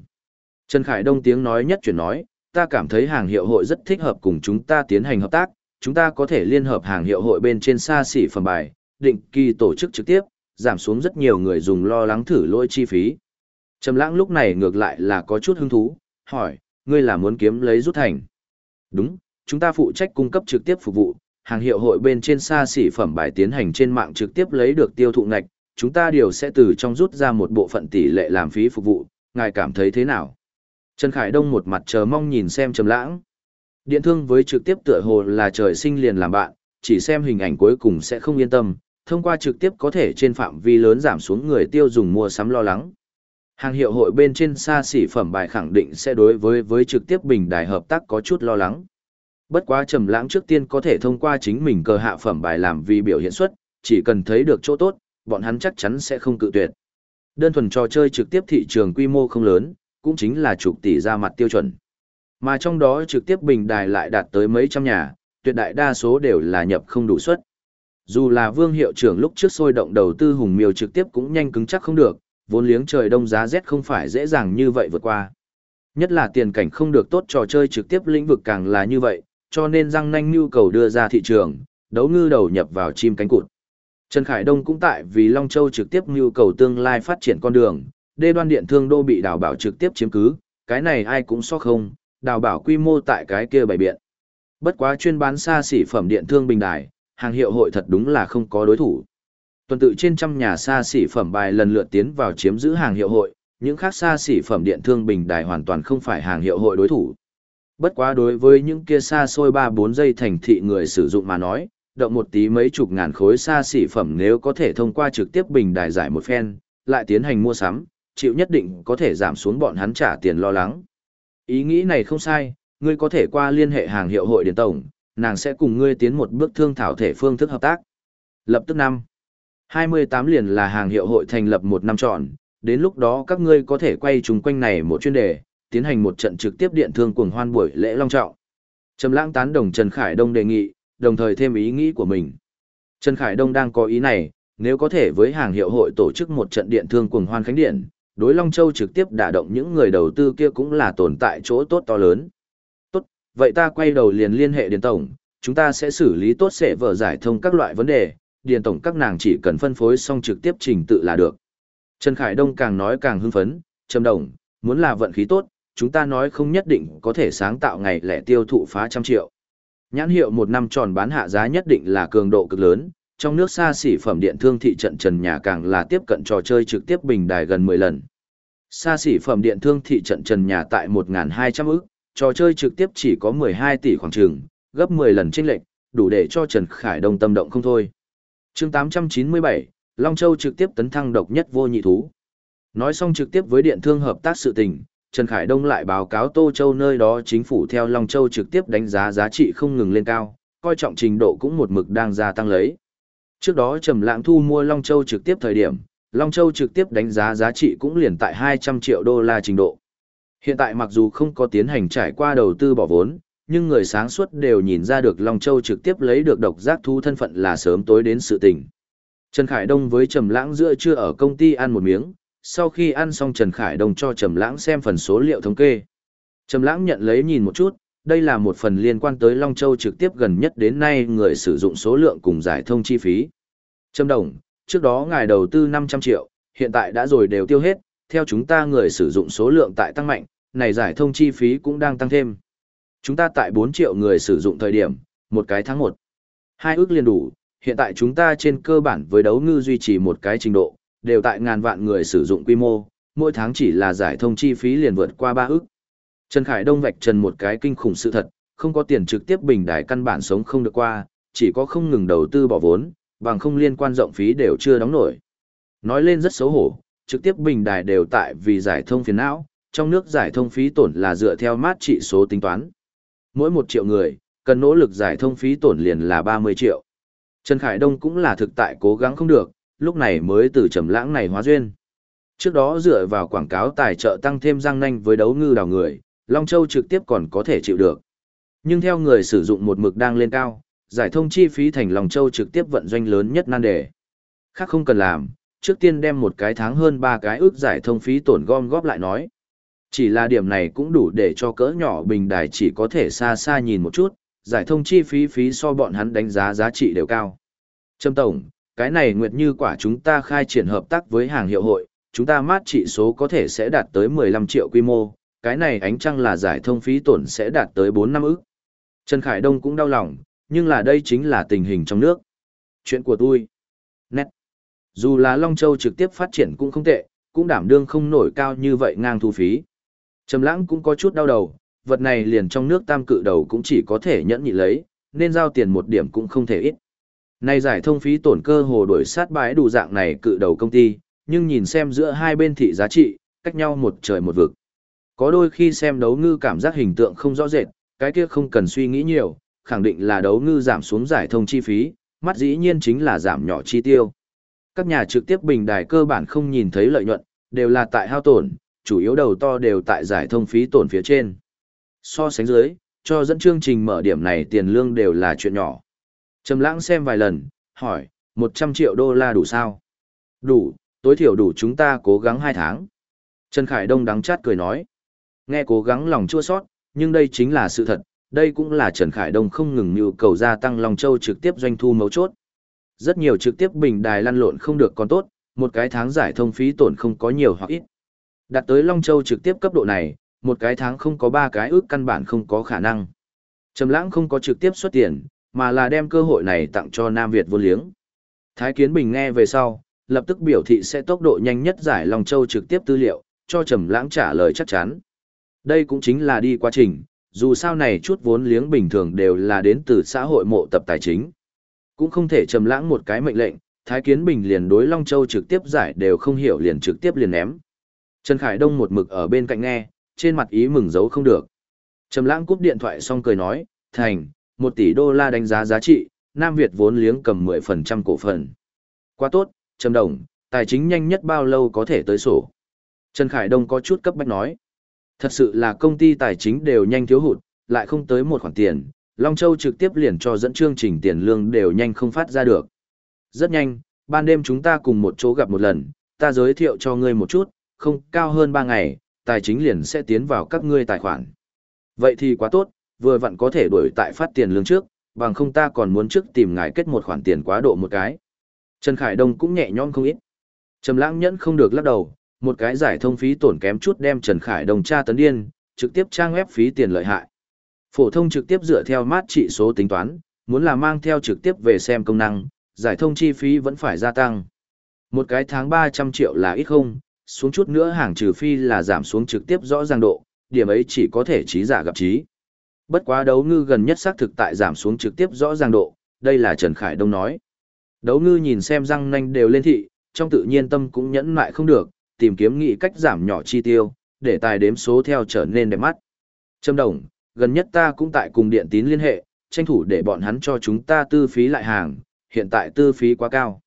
Trần Khải Đông tiếng nói nhất chuyển nói, ta cảm thấy hàng hiệu hội rất thích hợp cùng chúng ta tiến hành hợp tác, chúng ta có thể liên hợp hàng hiệu hội bên trên xa xỉ phẩm bài, định kỳ tổ chức trực tiếp, giảm xuống rất nhiều người dùng lo lắng thử lỗi chi phí. Trầm lãng lúc này ngược lại là có chút hứng thú, hỏi, ngươi là muốn kiếm lấy rút thành. Đúng, chúng ta phụ trách cung cấp trực tiếp phục vụ, hàng hiệu hội bên trên xa xỉ phẩm bài tiến hành trên mạng trực tiếp lấy được tiêu thụ ngạch, chúng ta đều sẽ từ trong rút ra một bộ phận tỷ lệ làm phí phục vụ, ngài cảm thấy thế nào? Trần Khải Đông một mặt chờ mong nhìn xem Trầm Lãng. Điện thương với trực tiếp tựa hồ là trời sinh liền làm bạn, chỉ xem hình ảnh cuối cùng sẽ không yên tâm, thông qua trực tiếp có thể trên phạm vi lớn giảm xuống người tiêu dùng mua sắm lo lắng. Hàng hiệu hội bên trên xa xỉ phẩm bài khẳng định sẽ đối với với trực tiếp bình đài hợp tác có chút lo lắng. Bất quá trầm lãng trước tiên có thể thông qua chính mình cơ hạ phẩm bài làm vì biểu hiện xuất, chỉ cần thấy được chỗ tốt, bọn hắn chắc chắn sẽ không cự tuyệt. Đơn thuần trò chơi trực tiếp thị trường quy mô không lớn, cũng chính là chục tỷ ra mặt tiêu chuẩn. Mà trong đó trực tiếp bình đài lại đạt tới mấy trăm nhà, tuyệt đại đa số đều là nhập không đủ suất. Dù là vương hiệu trưởng lúc trước sôi động đầu tư hùng miêu trực tiếp cũng nhanh cứng chắc không được, vốn liếng trời đông giá rét không phải dễ dàng như vậy vượt qua. Nhất là tiền cảnh không được tốt trò chơi trực tiếp lĩnh vực càng là như vậy, cho nên răng nanh nhu cầu đưa ra thị trường, đấu ngư đầu nhập vào chim cánh cụt. Trần Khải Đông cũng tại vì Long Châu trực tiếp nhu cầu tương lai phát triển con đường, đê đoan điện thương đô bị đào bảo trực tiếp chiếm cứ, cái này ai cũng so không, đào bảo quy mô tại cái kia bày biện. Bất quá chuyên bán xa xỉ phẩm điện thương bình đài, hàng hiệu hội thật đúng là không có đối thủ. Tuần tự trên trăm nhà xa xỉ phẩm bài lần lượt tiến vào chiếm giữ hàng hiệu hội, những khác xa xỉ phẩm điện thương bình đài hoàn toàn không phải hàng hiệu hội đối thủ. Bất quá đối với những kia xa xôi 3-4 giây thành thị người sử dụng mà nói, động một tí mấy chục ngàn khối xa xỉ phẩm nếu có thể thông qua trực tiếp bình đài giải một phen, lại tiến hành mua sắm, chịu nhất định có thể giảm xuống bọn hắn trả tiền lo lắng. Ý nghĩ này không sai, ngươi có thể qua liên hệ hàng hiệu hội điện tổng, nàng sẽ cùng ngươi tiến một bước thương thảo thể phương thức hợp tác. Lập tức năm 28 liền là hàng hiệu hội thành lập một năm trọn, đến lúc đó các ngươi có thể quay chung quanh này một chuyên đề, tiến hành một trận trực tiếp điện thương cuồng hoan buổi lễ long trọng. Trầm lãng tán đồng Trần Khải Đông đề nghị, đồng thời thêm ý nghĩ của mình. Trần Khải Đông đang có ý này, nếu có thể với hàng hiệu hội tổ chức một trận điện thương cuồng hoan khánh điện, đối Long Châu trực tiếp đả động những người đầu tư kia cũng là tồn tại chỗ tốt to lớn. Vậy ta quay đầu liền liên hệ Điền Tổng, chúng ta sẽ xử lý tốt sẽ vở giải thông các loại vấn đề, Điền Tổng các nàng chỉ cần phân phối xong trực tiếp trình tự là được. Trần Khải Đông càng nói càng hưng phấn, Trầm Đồng, muốn là vận khí tốt, chúng ta nói không nhất định có thể sáng tạo ngày lẻ tiêu thụ phá trăm triệu. Nhãn hiệu một năm tròn bán hạ giá nhất định là cường độ cực lớn, trong nước xa xỉ phẩm điện thương thị trận trần nhà càng là tiếp cận trò chơi trực tiếp bình đài gần 10 lần. Xa xỉ phẩm điện thương thị trận trần nhà tại 1.200 ức, trò chơi trực tiếp chỉ có 12 tỷ khoảng trường, gấp 10 lần chênh lệch, đủ để cho Trần Khải Đông tâm động không thôi. chương 897, Long Châu trực tiếp tấn thăng độc nhất vô nhị thú. Nói xong trực tiếp với điện thương hợp tác sự tình, Trần Khải Đông lại báo cáo Tô Châu nơi đó chính phủ theo Long Châu trực tiếp đánh giá giá trị không ngừng lên cao, coi trọng trình độ cũng một mực đang gia tăng lấy. Trước đó Trầm Lãng thu mua Long Châu trực tiếp thời điểm, Long Châu trực tiếp đánh giá giá trị cũng liền tại 200 triệu đô la trình độ. Hiện tại mặc dù không có tiến hành trải qua đầu tư bỏ vốn, nhưng người sáng suốt đều nhìn ra được Long Châu trực tiếp lấy được độc giác thu thân phận là sớm tối đến sự tình. Trần Khải Đông với Trầm Lãng giữa trưa ở công ty ăn một miếng, sau khi ăn xong Trần Khải Đông cho Trầm Lãng xem phần số liệu thống kê. Trầm Lãng nhận lấy nhìn một chút, Đây là một phần liên quan tới Long Châu trực tiếp gần nhất đến nay người sử dụng số lượng cùng giải thông chi phí. Trầm Đồng, trước đó ngài đầu tư 500 triệu, hiện tại đã rồi đều tiêu hết, theo chúng ta người sử dụng số lượng tại tăng mạnh, này giải thông chi phí cũng đang tăng thêm. Chúng ta tại 4 triệu người sử dụng thời điểm, một cái tháng 1. Hai ước liền đủ, hiện tại chúng ta trên cơ bản với đấu ngư duy trì một cái trình độ, đều tại ngàn vạn người sử dụng quy mô, mỗi tháng chỉ là giải thông chi phí liền vượt qua 3 ước. Trần Khải Đông vạch trần một cái kinh khủng sự thật, không có tiền trực tiếp bình đài căn bản sống không được qua, chỉ có không ngừng đầu tư bỏ vốn, bằng không liên quan rộng phí đều chưa đóng nổi. Nói lên rất xấu hổ, trực tiếp bình đài đều tại vì giải thông phiền não, trong nước giải thông phí tổn là dựa theo mát trị số tính toán. Mỗi một triệu người, cần nỗ lực giải thông phí tổn liền là 30 triệu. Trần Khải Đông cũng là thực tại cố gắng không được, lúc này mới từ trầm lãng này hóa duyên. Trước đó dựa vào quảng cáo tài trợ tăng thêm răng nanh với đấu ngư đào người, Long Châu trực tiếp còn có thể chịu được. Nhưng theo người sử dụng một mực đang lên cao, giải thông chi phí thành Long Châu trực tiếp vận doanh lớn nhất nan đề. Khác không cần làm, trước tiên đem một cái tháng hơn ba cái ước giải thông phí tổn gom góp lại nói. Chỉ là điểm này cũng đủ để cho cỡ nhỏ bình đài chỉ có thể xa xa nhìn một chút, giải thông chi phí phí so bọn hắn đánh giá giá trị đều cao. Trâm Tổng, cái này nguyệt như quả chúng ta khai triển hợp tác với hàng hiệu hội, chúng ta mát trị số có thể sẽ đạt tới 15 triệu quy mô, cái này ánh trăng là giải thông phí tổn sẽ đạt tới 4 năm ức. Trần Khải Đông cũng đau lòng, nhưng là đây chính là tình hình trong nước. Chuyện của tôi. Nét. Dù là Long Châu trực tiếp phát triển cũng không tệ, cũng đảm đương không nổi cao như vậy ngang thu phí. Trầm lãng cũng có chút đau đầu, vật này liền trong nước tam cự đầu cũng chỉ có thể nhẫn nhị lấy, nên giao tiền một điểm cũng không thể ít. Này giải thông phí tổn cơ hồ đổi sát bãi đủ dạng này cự đầu công ty, nhưng nhìn xem giữa hai bên thị giá trị, cách nhau một trời một vực. Có đôi khi xem đấu ngư cảm giác hình tượng không rõ rệt, cái kia không cần suy nghĩ nhiều, khẳng định là đấu ngư giảm xuống giải thông chi phí, mắt dĩ nhiên chính là giảm nhỏ chi tiêu. Các nhà trực tiếp bình đài cơ bản không nhìn thấy lợi nhuận, đều là tại hao tổn, chủ yếu đầu to đều tại giải thông phí tổn phía trên. So sánh dưới, cho dẫn chương trình mở điểm này tiền lương đều là chuyện nhỏ. Trầm lãng xem vài lần, hỏi, 100 triệu đô la đủ sao? Đủ, tối thiểu đủ chúng ta cố gắng 2 tháng. Trần Khải Đông đắng chát cười nói. Nghe cố gắng lòng chua sót, nhưng đây chính là sự thật, đây cũng là Trần Khải Đông không ngừng nhu cầu gia tăng Long Châu trực tiếp doanh thu mấu chốt. Rất nhiều trực tiếp bình đài lăn lộn không được còn tốt, một cái tháng giải thông phí tổn không có nhiều hoặc ít. Đặt tới Long Châu trực tiếp cấp độ này, một cái tháng không có ba cái ước căn bản không có khả năng. Trầm lãng không có trực tiếp xuất tiền, mà là đem cơ hội này tặng cho Nam Việt vô liếng. Thái Kiến Bình nghe về sau, lập tức biểu thị sẽ tốc độ nhanh nhất giải Long Châu trực tiếp tư liệu, cho Trầm lãng trả lời chắc chắn. Đây cũng chính là đi quá trình, dù sao này chút vốn liếng bình thường đều là đến từ xã hội mộ tập tài chính. Cũng không thể trầm lãng một cái mệnh lệnh, Thái Kiến Bình liền đối Long Châu trực tiếp giải đều không hiểu liền trực tiếp liền ném. Trần Khải Đông một mực ở bên cạnh nghe, trên mặt ý mừng giấu không được. Trầm lãng cúp điện thoại xong cười nói, thành, một tỷ đô la đánh giá giá trị, Nam Việt vốn liếng cầm 10% cổ phần. Quá tốt, Trầm Đồng, tài chính nhanh nhất bao lâu có thể tới sổ. Trần Khải Đông có chút cấp bách nói. Thật sự là công ty tài chính đều nhanh thiếu hụt, lại không tới một khoản tiền, Long Châu trực tiếp liền cho dẫn chương trình tiền lương đều nhanh không phát ra được. Rất nhanh, ban đêm chúng ta cùng một chỗ gặp một lần, ta giới thiệu cho ngươi một chút, không cao hơn 3 ngày, tài chính liền sẽ tiến vào các ngươi tài khoản. Vậy thì quá tốt, vừa vặn có thể đuổi tại phát tiền lương trước, bằng không ta còn muốn trước tìm ngài kết một khoản tiền quá độ một cái. Trần Khải Đông cũng nhẹ nhõm không ít. Trầm Lãng nhẫn không được lắc đầu, một cái giải thông phí tổn kém chút đem Trần Khải Đông tra tấn điên, trực tiếp trang web phí tiền lợi hại. Phổ thông trực tiếp dựa theo mát trị số tính toán, muốn là mang theo trực tiếp về xem công năng, giải thông chi phí vẫn phải gia tăng. Một cái tháng 300 triệu là ít không, xuống chút nữa hàng trừ phi là giảm xuống trực tiếp rõ ràng độ, điểm ấy chỉ có thể trí giả gặp trí. Bất quá đấu ngư gần nhất xác thực tại giảm xuống trực tiếp rõ ràng độ, đây là Trần Khải Đông nói. Đấu ngư nhìn xem răng nanh đều lên thị, trong tự nhiên tâm cũng nhẫn mại không được, tìm kiếm nghị cách giảm nhỏ chi tiêu, để tài đếm số theo trở nên đẹp mắt. Trâm Đồng, gần nhất ta cũng tại cùng điện tín liên hệ, tranh thủ để bọn hắn cho chúng ta tư phí lại hàng, hiện tại tư phí quá cao.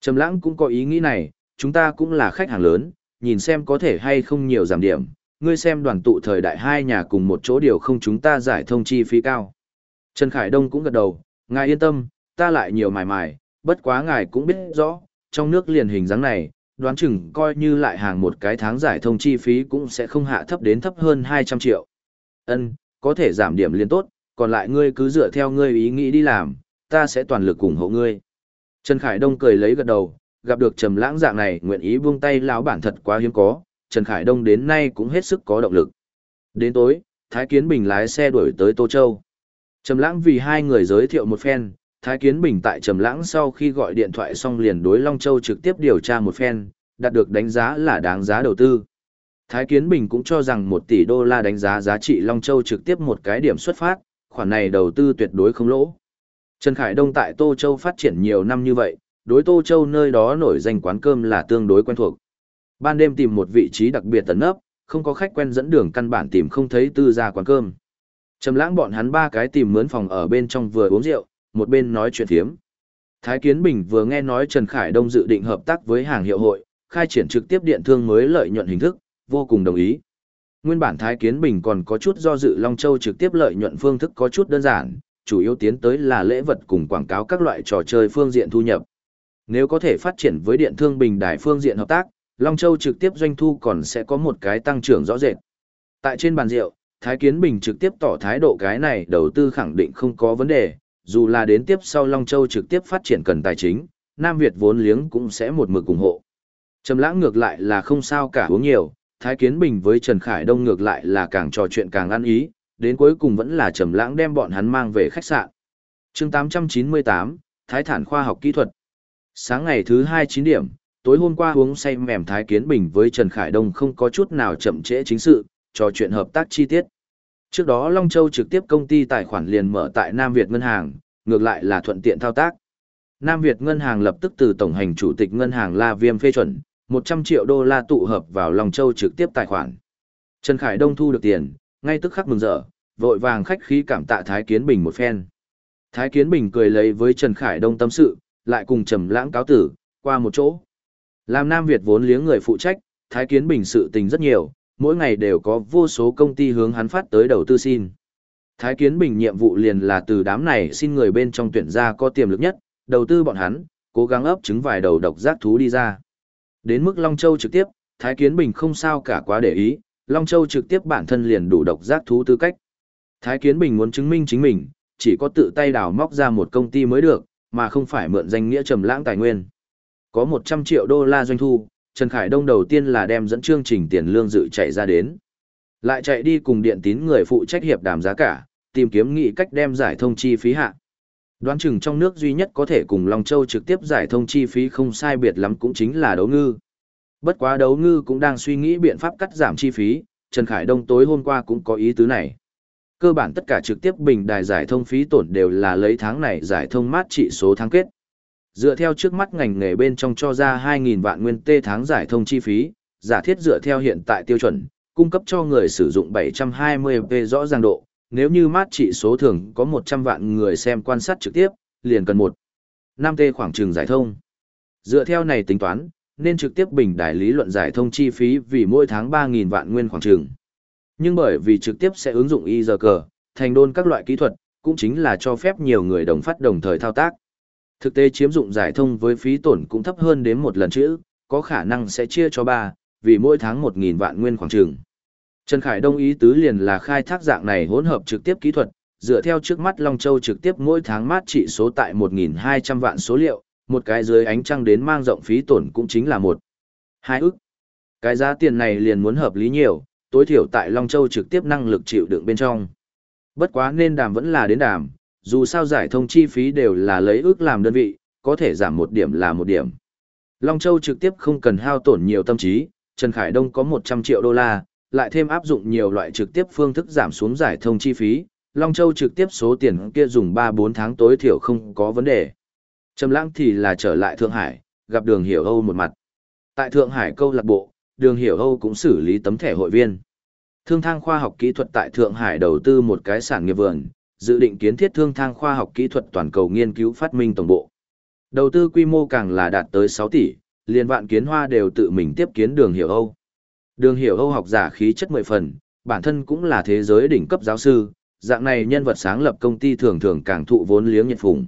Trầm Lãng cũng có ý nghĩ này, chúng ta cũng là khách hàng lớn, nhìn xem có thể hay không nhiều giảm điểm, ngươi xem đoàn tụ thời đại hai nhà cùng một chỗ điều không chúng ta giải thông chi phí cao. Trần Khải Đông cũng gật đầu, ngài yên tâm, ta lại nhiều mài mài, bất quá ngài cũng biết rõ, trong nước liền hình dáng này, đoán chừng coi như lại hàng một cái tháng giải thông chi phí cũng sẽ không hạ thấp đến thấp hơn 200 triệu. Ân, có thể giảm điểm liên tốt, còn lại ngươi cứ dựa theo ngươi ý nghĩ đi làm, ta sẽ toàn lực ủng hộ ngươi. Trần Khải Đông cười lấy gật đầu, gặp được Trầm Lãng dạng này, nguyện ý buông tay lão bản thật quá hiếm có, Trần Khải Đông đến nay cũng hết sức có động lực. Đến tối, Thái Kiến Bình lái xe đuổi tới Tô Châu. Trầm Lãng vì hai người giới thiệu một phen, Thái Kiến Bình tại Trầm Lãng sau khi gọi điện thoại xong liền đối Long Châu trực tiếp điều tra một phen, đạt được đánh giá là đáng giá đầu tư. Thái Kiến Bình cũng cho rằng 1 tỷ đô la đánh giá giá trị Long Châu trực tiếp một cái điểm xuất phát, khoản này đầu tư tuyệt đối không lỗ. Trần Khải Đông tại Tô Châu phát triển nhiều năm như vậy, đối Tô Châu nơi đó nổi danh quán cơm là tương đối quen thuộc. Ban đêm tìm một vị trí đặc biệt tấn ấp, không có khách quen dẫn đường căn bản tìm không thấy tư gia quán cơm. Trầm lãng bọn hắn ba cái tìm mướn phòng ở bên trong vừa uống rượu, một bên nói chuyện thiếm. Thái Kiến Bình vừa nghe nói Trần Khải Đông dự định hợp tác với hàng hiệu hội, khai triển trực tiếp điện thương mới lợi nhuận hình thức, vô cùng đồng ý. Nguyên bản Thái Kiến Bình còn có chút do dự Long Châu trực tiếp lợi nhuận phương thức có chút đơn giản, chủ yếu tiến tới là lễ vật cùng quảng cáo các loại trò chơi phương diện thu nhập. Nếu có thể phát triển với điện thương bình đài phương diện hợp tác, Long Châu trực tiếp doanh thu còn sẽ có một cái tăng trưởng rõ rệt. Tại trên bàn rượu, Thái Kiến Bình trực tiếp tỏ thái độ cái này đầu tư khẳng định không có vấn đề, dù là đến tiếp sau Long Châu trực tiếp phát triển cần tài chính, Nam Việt vốn liếng cũng sẽ một mực ủng hộ. Trầm lãng ngược lại là không sao cả uống nhiều, Thái Kiến Bình với Trần Khải Đông ngược lại là càng trò chuyện càng ăn ý, đến cuối cùng vẫn là Trầm lãng đem bọn hắn mang về khách sạn. Chương 898, Thái Thản khoa học kỹ thuật. Sáng ngày thứ 2 9 điểm, tối hôm qua uống say mềm Thái Kiến Bình với Trần Khải Đông không có chút nào chậm trễ chính sự, trò chuyện hợp tác chi tiết. Trước đó Long Châu trực tiếp công ty tài khoản liền mở tại Nam Việt Ngân hàng, ngược lại là thuận tiện thao tác. Nam Việt Ngân hàng lập tức từ Tổng hành Chủ tịch Ngân hàng La Viêm phê chuẩn, 100 triệu đô la tụ hợp vào Long Châu trực tiếp tài khoản. Trần Khải Đông thu được tiền, ngay tức khắc mừng rỡ, vội vàng khách khí cảm tạ Thái Kiến Bình một phen. Thái Kiến Bình cười lấy với Trần Khải Đông tâm sự, lại cùng Trầm Lãng cáo tử, qua một chỗ. Làm Nam Việt vốn liếng người phụ trách, Thái Kiến Bình sự tình rất nhiều, mỗi ngày đều có vô số công ty hướng hắn phát tới đầu tư xin. Thái Kiến Bình nhiệm vụ liền là từ đám này xin người bên trong tuyển ra có tiềm lực nhất, đầu tư bọn hắn, cố gắng ấp trứng vài đầu độc giác thú đi ra. Đến mức Long Châu trực tiếp, Thái Kiến Bình không sao cả quá để ý, Long Châu trực tiếp bản thân liền đủ độc giác thú tư cách. Thái Kiến Bình muốn chứng minh chính mình, chỉ có tự tay đào móc ra một công ty mới được, mà không phải mượn danh nghĩa trầm lãng tài nguyên. Có 100 triệu đô la doanh thu, Trần Khải Đông đầu tiên là đem dẫn chương trình tiền lương dự chạy ra đến. Lại chạy đi cùng điện tín người phụ trách hiệp đàm giá cả, tìm kiếm nghị cách đem giải thông chi phí hạ. Đoán chừng trong nước duy nhất có thể cùng Long Châu trực tiếp giải thông chi phí không sai biệt lắm cũng chính là đấu ngư. Bất quá đấu ngư cũng đang suy nghĩ biện pháp cắt giảm chi phí, Trần Khải Đông tối hôm qua cũng có ý tứ này. Cơ bản tất cả trực tiếp bình đài giải thông phí tổn đều là lấy tháng này giải thông mát trị số tháng kết. Dựa theo trước mắt ngành nghề bên trong cho ra 2.000 vạn nguyên tê tháng giải thông chi phí, giả thiết dựa theo hiện tại tiêu chuẩn, cung cấp cho người sử dụng 720p rõ ràng độ, nếu như mát trị số thường có 100 vạn người xem quan sát trực tiếp, liền cần 1. 5T khoảng trường giải thông. Dựa theo này tính toán, nên trực tiếp bình đài lý luận giải thông chi phí vì mỗi tháng 3.000 vạn nguyên khoảng trường. Nhưng bởi vì trực tiếp sẽ ứng dụng IR cờ, thành đôn các loại kỹ thuật, cũng chính là cho phép nhiều người đồng phát đồng thời thao tác. Thực tế chiếm dụng giải thông với phí tổn cũng thấp hơn đến một lần chữ, có khả năng sẽ chia cho ba, vì mỗi tháng 1.000 vạn nguyên khoảng trường. Trần Khải Đông ý tứ liền là khai thác dạng này hỗn hợp trực tiếp kỹ thuật, dựa theo trước mắt Long Châu trực tiếp mỗi tháng mát trị số tại 1.200 vạn số liệu, một cái dưới ánh trăng đến mang rộng phí tổn cũng chính là một hai ức. Cái giá tiền này liền muốn hợp lý nhiều, tối thiểu tại Long Châu trực tiếp năng lực chịu đựng bên trong. Bất quá nên đàm vẫn là đến đàm, dù sao giải thông chi phí đều là lấy ước làm đơn vị, có thể giảm một điểm là một điểm. Long Châu trực tiếp không cần hao tổn nhiều tâm trí, Trần Khải Đông có 100 triệu đô la, lại thêm áp dụng nhiều loại trực tiếp phương thức giảm xuống giải thông chi phí, Long Châu trực tiếp số tiền kia dùng 3-4 tháng tối thiểu không có vấn đề. Trầm lãng thì là trở lại Thượng Hải, gặp đường hiểu Âu một mặt. Tại Thượng Hải câu lạc bộ, đường hiểu Âu cũng xử lý tấm thẻ hội viên. Thương thang khoa học kỹ thuật tại Thượng Hải đầu tư một cái sản nghiệp vườn, dự định kiến thiết thương thang khoa học kỹ thuật toàn cầu nghiên cứu phát minh tổng bộ. Đầu tư quy mô càng là đạt tới 6 tỷ, liên vạn kiến hoa đều tự mình tiếp kiến đường hiểu Âu. Đường hiểu Âu học giả khí chất mười phần, bản thân cũng là thế giới đỉnh cấp giáo sư, dạng này nhân vật sáng lập công ty thường thường càng thụ vốn liếng nhiệt phùng.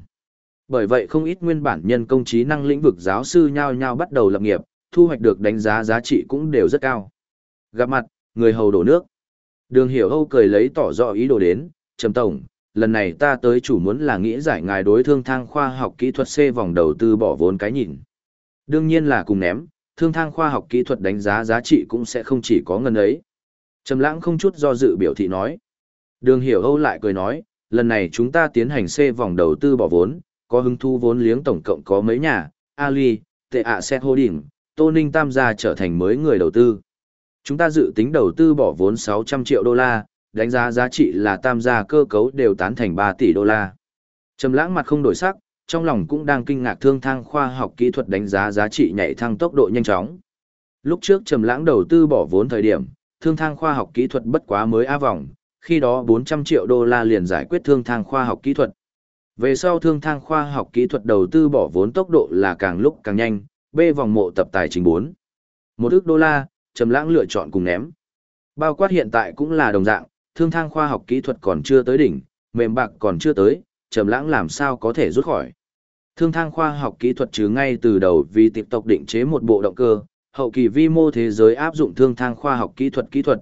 Bởi vậy không ít nguyên bản nhân công trí năng lĩnh vực giáo sư nhao nhao bắt đầu lập nghiệp, thu hoạch được đánh giá giá trị cũng đều rất cao. Gặp mặt, người hầu đổ nước. Đường Hiểu Âu cười lấy tỏ rõ ý đồ đến, Trầm Tổng, lần này ta tới chủ muốn là nghĩ giải ngài đối thương thang khoa học kỹ thuật C vòng đầu tư bỏ vốn cái nhìn. Đương nhiên là cùng ném, thương thang khoa học kỹ thuật đánh giá giá trị cũng sẽ không chỉ có ngân ấy. Trầm lãng không chút do dự biểu thị nói. Đường Hiểu Âu lại cười nói, lần này chúng ta tiến hành C vòng đầu tư bỏ vốn, có hứng thu vốn liếng tổng cộng có mấy nhà, Ali, Tệ ạ Set Holding, Tô Ninh Tam gia trở thành mới người đầu tư. Chúng ta dự tính đầu tư bỏ vốn 600 triệu đô la, đánh giá giá trị là tam gia cơ cấu đều tán thành 3 tỷ đô la. Trầm lãng mặt không đổi sắc, trong lòng cũng đang kinh ngạc thương thang khoa học kỹ thuật đánh giá giá trị nhảy thăng tốc độ nhanh chóng. Lúc trước Trầm lãng đầu tư bỏ vốn thời điểm, thương thang khoa học kỹ thuật bất quá mới a vòng, khi đó 400 triệu đô la liền giải quyết thương thang khoa học kỹ thuật. Về sau thương thang khoa học kỹ thuật đầu tư bỏ vốn tốc độ là càng lúc càng nhanh, B vòng mộ tập tài chính 4. Một ước đô la, Trầm Lãng lựa chọn cùng ném. Bao quát hiện tại cũng là đồng dạng, thương thang khoa học kỹ thuật còn chưa tới đỉnh, mềm bạc còn chưa tới, Trầm Lãng làm sao có thể rút khỏi. Thương thang khoa học kỹ thuật chứ ngay từ đầu vì tiếp tục định chế một bộ động cơ, hậu kỳ vi mô thế giới áp dụng thương thang khoa học kỹ thuật kỹ thuật.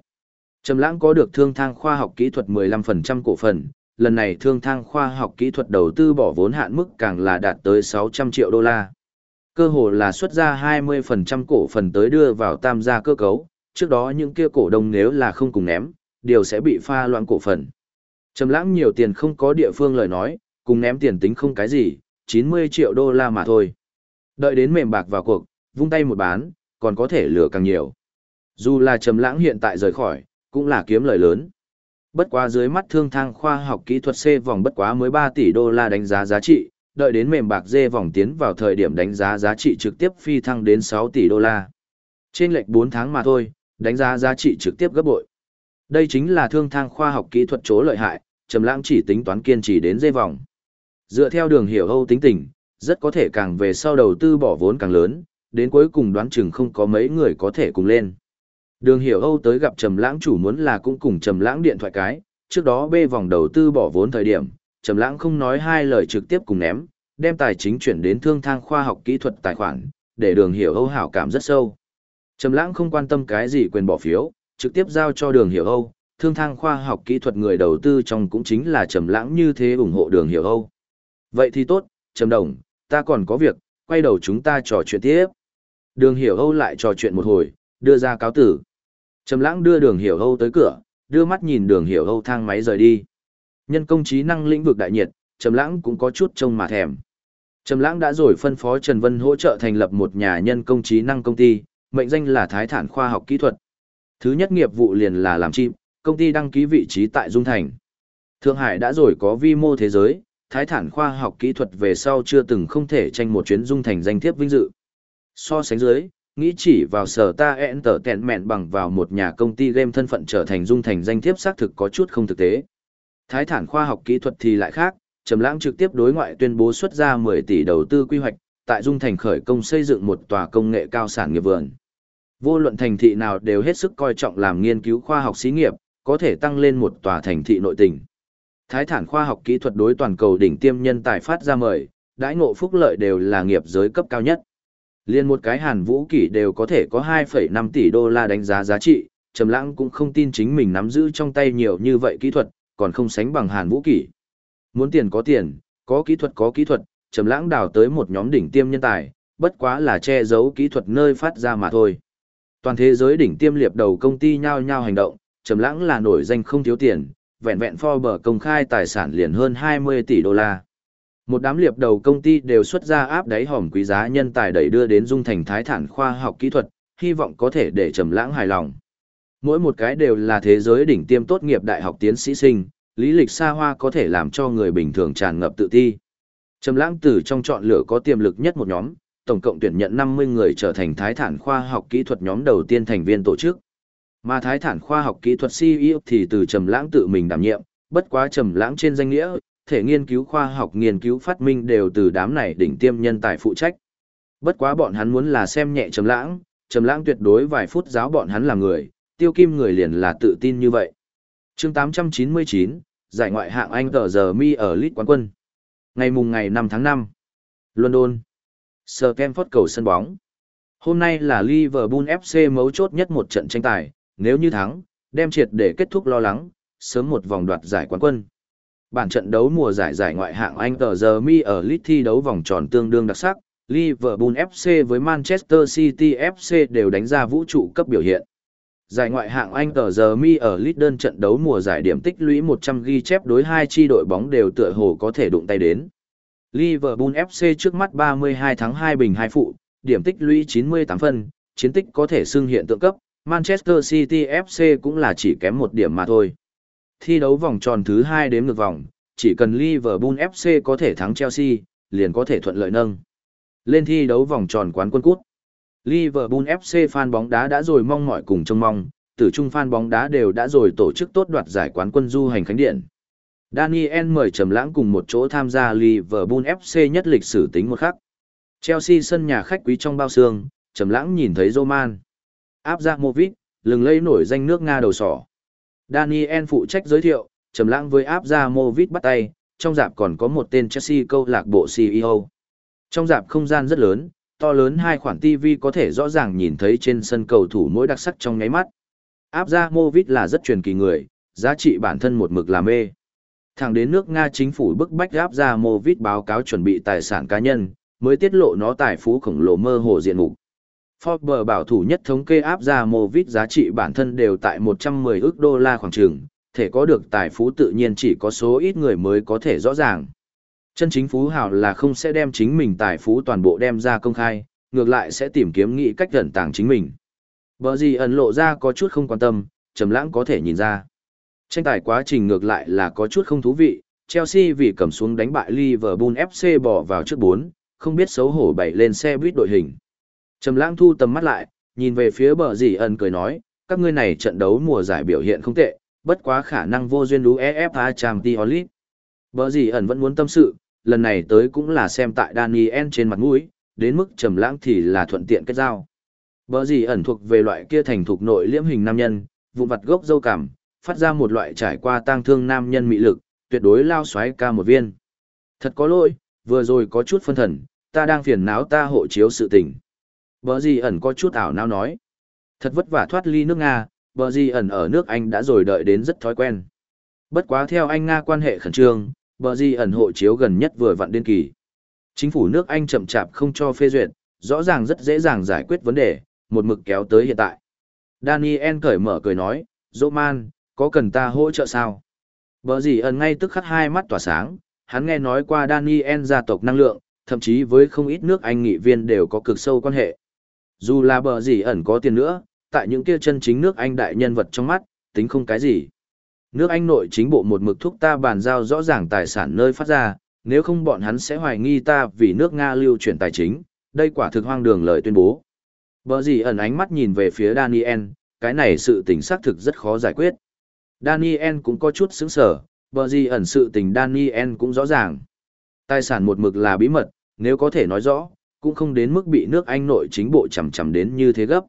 Trầm Lãng có được thương thang khoa học kỹ thuật 15% cổ phần, lần này thương thang khoa học kỹ thuật đầu tư bỏ vốn hạn mức càng là đạt tới 600 triệu đô la. Cơ hồ là xuất ra 20% cổ phần tới đưa vào tam gia cơ cấu, trước đó những kia cổ đông nếu là không cùng ném, điều sẽ bị pha loãng cổ phần. Trầm lãng nhiều tiền không có địa phương lời nói, cùng ném tiền tính không cái gì, 90 triệu đô la mà thôi. Đợi đến mềm bạc vào cuộc, vung tay một bán, còn có thể lừa càng nhiều. Dù là trầm lãng hiện tại rời khỏi, cũng là kiếm lời lớn. Bất quá dưới mắt thương thang khoa học kỹ thuật C vòng bất quá mới 3 tỷ đô la đánh giá giá trị, đợi đến mềm bạc dê vòng tiến vào thời điểm đánh giá giá trị trực tiếp phi thăng đến 6 tỷ đô la. Trên lệch 4 tháng mà thôi, đánh giá giá trị trực tiếp gấp bội. Đây chính là thương thang khoa học kỹ thuật chỗ lợi hại, Trầm Lãng chỉ tính toán kiên trì đến dê vòng. Dựa theo đường hiểu Âu tính tình, rất có thể càng về sau đầu tư bỏ vốn càng lớn, đến cuối cùng đoán chừng không có mấy người có thể cùng lên. Đường hiểu Âu tới gặp Trầm Lãng chủ muốn là cũng cùng Trầm Lãng điện thoại cái, trước đó bê vòng đầu tư bỏ vốn thời điểm, Trầm Lãng không nói hai lời trực tiếp cùng ném, đem tài chính chuyển đến thương thang khoa học kỹ thuật tài khoản, để Đường Hiểu Âu hảo cảm rất sâu. Trầm Lãng không quan tâm cái gì quyền bỏ phiếu, trực tiếp giao cho Đường Hiểu Âu, thương thang khoa học kỹ thuật người đầu tư trong cũng chính là Trầm Lãng như thế ủng hộ Đường Hiểu Âu. Vậy thì tốt, Trầm Đồng, ta còn có việc, quay đầu chúng ta trò chuyện tiếp. Đường Hiểu Âu lại trò chuyện một hồi, đưa ra cáo tử. Trầm Lãng đưa Đường Hiểu Âu tới cửa, đưa mắt nhìn Đường Hiểu Âu thang máy rời đi. Nhân công trí năng lĩnh vực đại nhiệt, Trầm Lãng cũng có chút trông mà thèm. Trầm Lãng đã rồi phân phó Trần Vân hỗ trợ thành lập một nhà nhân công trí năng công ty, mệnh danh là Thái Thản khoa học kỹ thuật. Thứ nhất nghiệp vụ liền là làm chim, công ty đăng ký vị trí tại Dung Thành. Thượng Hải đã rồi có vi mô thế giới, Thái Thản khoa học kỹ thuật về sau chưa từng không thể tranh một chuyến Dung Thành danh thiếp vinh dự. So sánh dưới, nghĩ chỉ vào sở ta ẹn tở tẹn mẹn bằng vào một nhà công ty game thân phận trở thành Dung Thành danh thiếp xác thực có chút không thực tế. Thái thản khoa học kỹ thuật thì lại khác, Trầm Lãng trực tiếp đối ngoại tuyên bố xuất ra 10 tỷ đầu tư quy hoạch, tại Dung Thành khởi công xây dựng một tòa công nghệ cao sản nghiệp vườn. Vô luận thành thị nào đều hết sức coi trọng làm nghiên cứu khoa học xí nghiệp, có thể tăng lên một tòa thành thị nội tỉnh. Thái thản khoa học kỹ thuật đối toàn cầu đỉnh tiêm nhân tài phát ra mời, đãi ngộ phúc lợi đều là nghiệp giới cấp cao nhất. Liên một cái Hàn Vũ Kỷ đều có thể có 2,5 tỷ đô la đánh giá giá trị, Trầm Lãng cũng không tin chính mình nắm giữ trong tay nhiều như vậy kỹ thuật, còn không sánh bằng Hàn Vũ Kỷ. Muốn tiền có tiền, có kỹ thuật có kỹ thuật, Trầm Lãng đào tới một nhóm đỉnh tiêm nhân tài, bất quá là che giấu kỹ thuật nơi phát ra mà thôi. Toàn thế giới đỉnh tiêm liệp đầu công ty nhao nhao hành động, Trầm Lãng là nổi danh không thiếu tiền, vẹn vẹn Forbes công khai tài sản liền hơn 20 tỷ đô la. Một đám liệp đầu công ty đều xuất ra áp đáy hòm quý giá nhân tài đẩy đưa đến dung thành thái thản khoa học kỹ thuật, hy vọng có thể để Trầm Lãng hài lòng mỗi một cái đều là thế giới đỉnh tiêm tốt nghiệp đại học tiến sĩ sinh, lý lịch xa hoa có thể làm cho người bình thường tràn ngập tự ti. Trầm lãng từ trong chọn lựa có tiềm lực nhất một nhóm, tổng cộng tuyển nhận 50 người trở thành Thái Thản khoa học kỹ thuật nhóm đầu tiên thành viên tổ chức. Mà Thái Thản khoa học kỹ thuật CEO thì từ Trầm Lãng tự mình đảm nhiệm, bất quá Trầm Lãng trên danh nghĩa, thể nghiên cứu khoa học nghiên cứu phát minh đều từ đám này đỉnh tiêm nhân tài phụ trách. Bất quá bọn hắn muốn là xem nhẹ Trầm Lãng, Trầm Lãng tuyệt đối vài phút giáo bọn hắn là người, tiêu kim người liền là tự tin như vậy. chương 899, giải ngoại hạng Anh tờ giờ mi ở Lit quán quân. Ngày mùng ngày 5 tháng 5. London. Sir cầu sân bóng. Hôm nay là Liverpool FC mấu chốt nhất một trận tranh tài, nếu như thắng, đem triệt để kết thúc lo lắng, sớm một vòng đoạt giải quán quân. Bản trận đấu mùa giải giải ngoại hạng Anh tờ giờ mi ở Leeds thi đấu vòng tròn tương đương đặc sắc, Liverpool FC với Manchester City FC đều đánh ra vũ trụ cấp biểu hiện. Giải ngoại hạng Anh tờ giờ mi ở Leeds đơn trận đấu mùa giải điểm tích lũy 100 ghi chép đối hai chi đội bóng đều tựa hồ có thể đụng tay đến. Liverpool FC trước mắt 32 tháng 2 bình 2 phụ, điểm tích lũy 98 phân, chiến tích có thể xưng hiện tượng cấp, Manchester City FC cũng là chỉ kém một điểm mà thôi. Thi đấu vòng tròn thứ 2 đếm ngược vòng, chỉ cần Liverpool FC có thể thắng Chelsea, liền có thể thuận lợi nâng. Lên thi đấu vòng tròn quán quân cút. Liverpool FC fan bóng đá đã rồi mong mỏi cùng trông mong, tử trung fan bóng đá đều đã rồi tổ chức tốt đoạt giải quán quân du hành khánh điện. Daniel mời Trầm Lãng cùng một chỗ tham gia Liverpool FC nhất lịch sử tính một khắc. Chelsea sân nhà khách quý trong bao xương, Trầm Lãng nhìn thấy Roman. Áp ra Movit, lừng lẫy nổi danh nước Nga đầu sỏ. Daniel phụ trách giới thiệu, Trầm Lãng với áp ra Movit bắt tay, trong dạp còn có một tên Chelsea câu lạc bộ CEO. Trong dạp không gian rất lớn, to lớn hai khoản TV có thể rõ ràng nhìn thấy trên sân cầu thủ mỗi đặc sắc trong nháy mắt. Áp ra Movit là rất truyền kỳ người, giá trị bản thân một mực là mê. Thẳng đến nước Nga chính phủ bức bách áp ra Movit báo cáo chuẩn bị tài sản cá nhân, mới tiết lộ nó tài phú khổng lồ mơ hồ diện mục. Forbes bảo thủ nhất thống kê áp ra Movit giá trị bản thân đều tại 110 ức đô la khoảng trường, thể có được tài phú tự nhiên chỉ có số ít người mới có thể rõ ràng. Chân chính phú hào là không sẽ đem chính mình tài phú toàn bộ đem ra công khai, ngược lại sẽ tìm kiếm nghĩ cách gần tàng chính mình. Bờ gì ẩn lộ ra có chút không quan tâm, trầm lãng có thể nhìn ra. Tranh tài quá trình ngược lại là có chút không thú vị, Chelsea vì cầm xuống đánh bại Liverpool FC bỏ vào trước 4, không biết xấu hổ bày lên xe buýt đội hình. Trầm lãng thu tầm mắt lại, nhìn về phía bờ gì ẩn cười nói, các ngươi này trận đấu mùa giải biểu hiện không tệ, bất quá khả năng vô duyên lú EFA Champions League. Bờ gì ẩn vẫn muốn tâm sự, lần này tới cũng là xem tại Daniel trên mặt mũi, đến mức trầm lãng thì là thuận tiện kết giao. Bở gì ẩn thuộc về loại kia thành thuộc nội liễm hình nam nhân, vụn vặt gốc dâu cảm, phát ra một loại trải qua tang thương nam nhân mị lực, tuyệt đối lao xoáy ca một viên. Thật có lỗi, vừa rồi có chút phân thần, ta đang phiền não ta hộ chiếu sự tình. Bở gì ẩn có chút ảo não nói. Thật vất vả thoát ly nước Nga, bờ gì ẩn ở nước Anh đã rồi đợi đến rất thói quen. Bất quá theo anh Nga quan hệ khẩn trương, bờ Di ẩn hộ chiếu gần nhất vừa vặn điên kỳ. Chính phủ nước Anh chậm chạp không cho phê duyệt, rõ ràng rất dễ dàng giải quyết vấn đề, một mực kéo tới hiện tại. Daniel cởi mở cười nói, Roman, có cần ta hỗ trợ sao? Bờ gì ẩn ngay tức khắc hai mắt tỏa sáng, hắn nghe nói qua Daniel gia tộc năng lượng, thậm chí với không ít nước Anh nghị viên đều có cực sâu quan hệ. Dù là bờ gì ẩn có tiền nữa, tại những kia chân chính nước Anh đại nhân vật trong mắt, tính không cái gì. Nước Anh nội chính bộ một mực thúc ta bàn giao rõ ràng tài sản nơi phát ra, nếu không bọn hắn sẽ hoài nghi ta vì nước Nga lưu chuyển tài chính, đây quả thực hoang đường lời tuyên bố. Bờ gì ẩn ánh mắt nhìn về phía Daniel, cái này sự tình xác thực rất khó giải quyết. Daniel cũng có chút sững sở, bờ gì ẩn sự tình Daniel cũng rõ ràng. Tài sản một mực là bí mật, nếu có thể nói rõ, cũng không đến mức bị nước Anh nội chính bộ chầm chầm đến như thế gấp.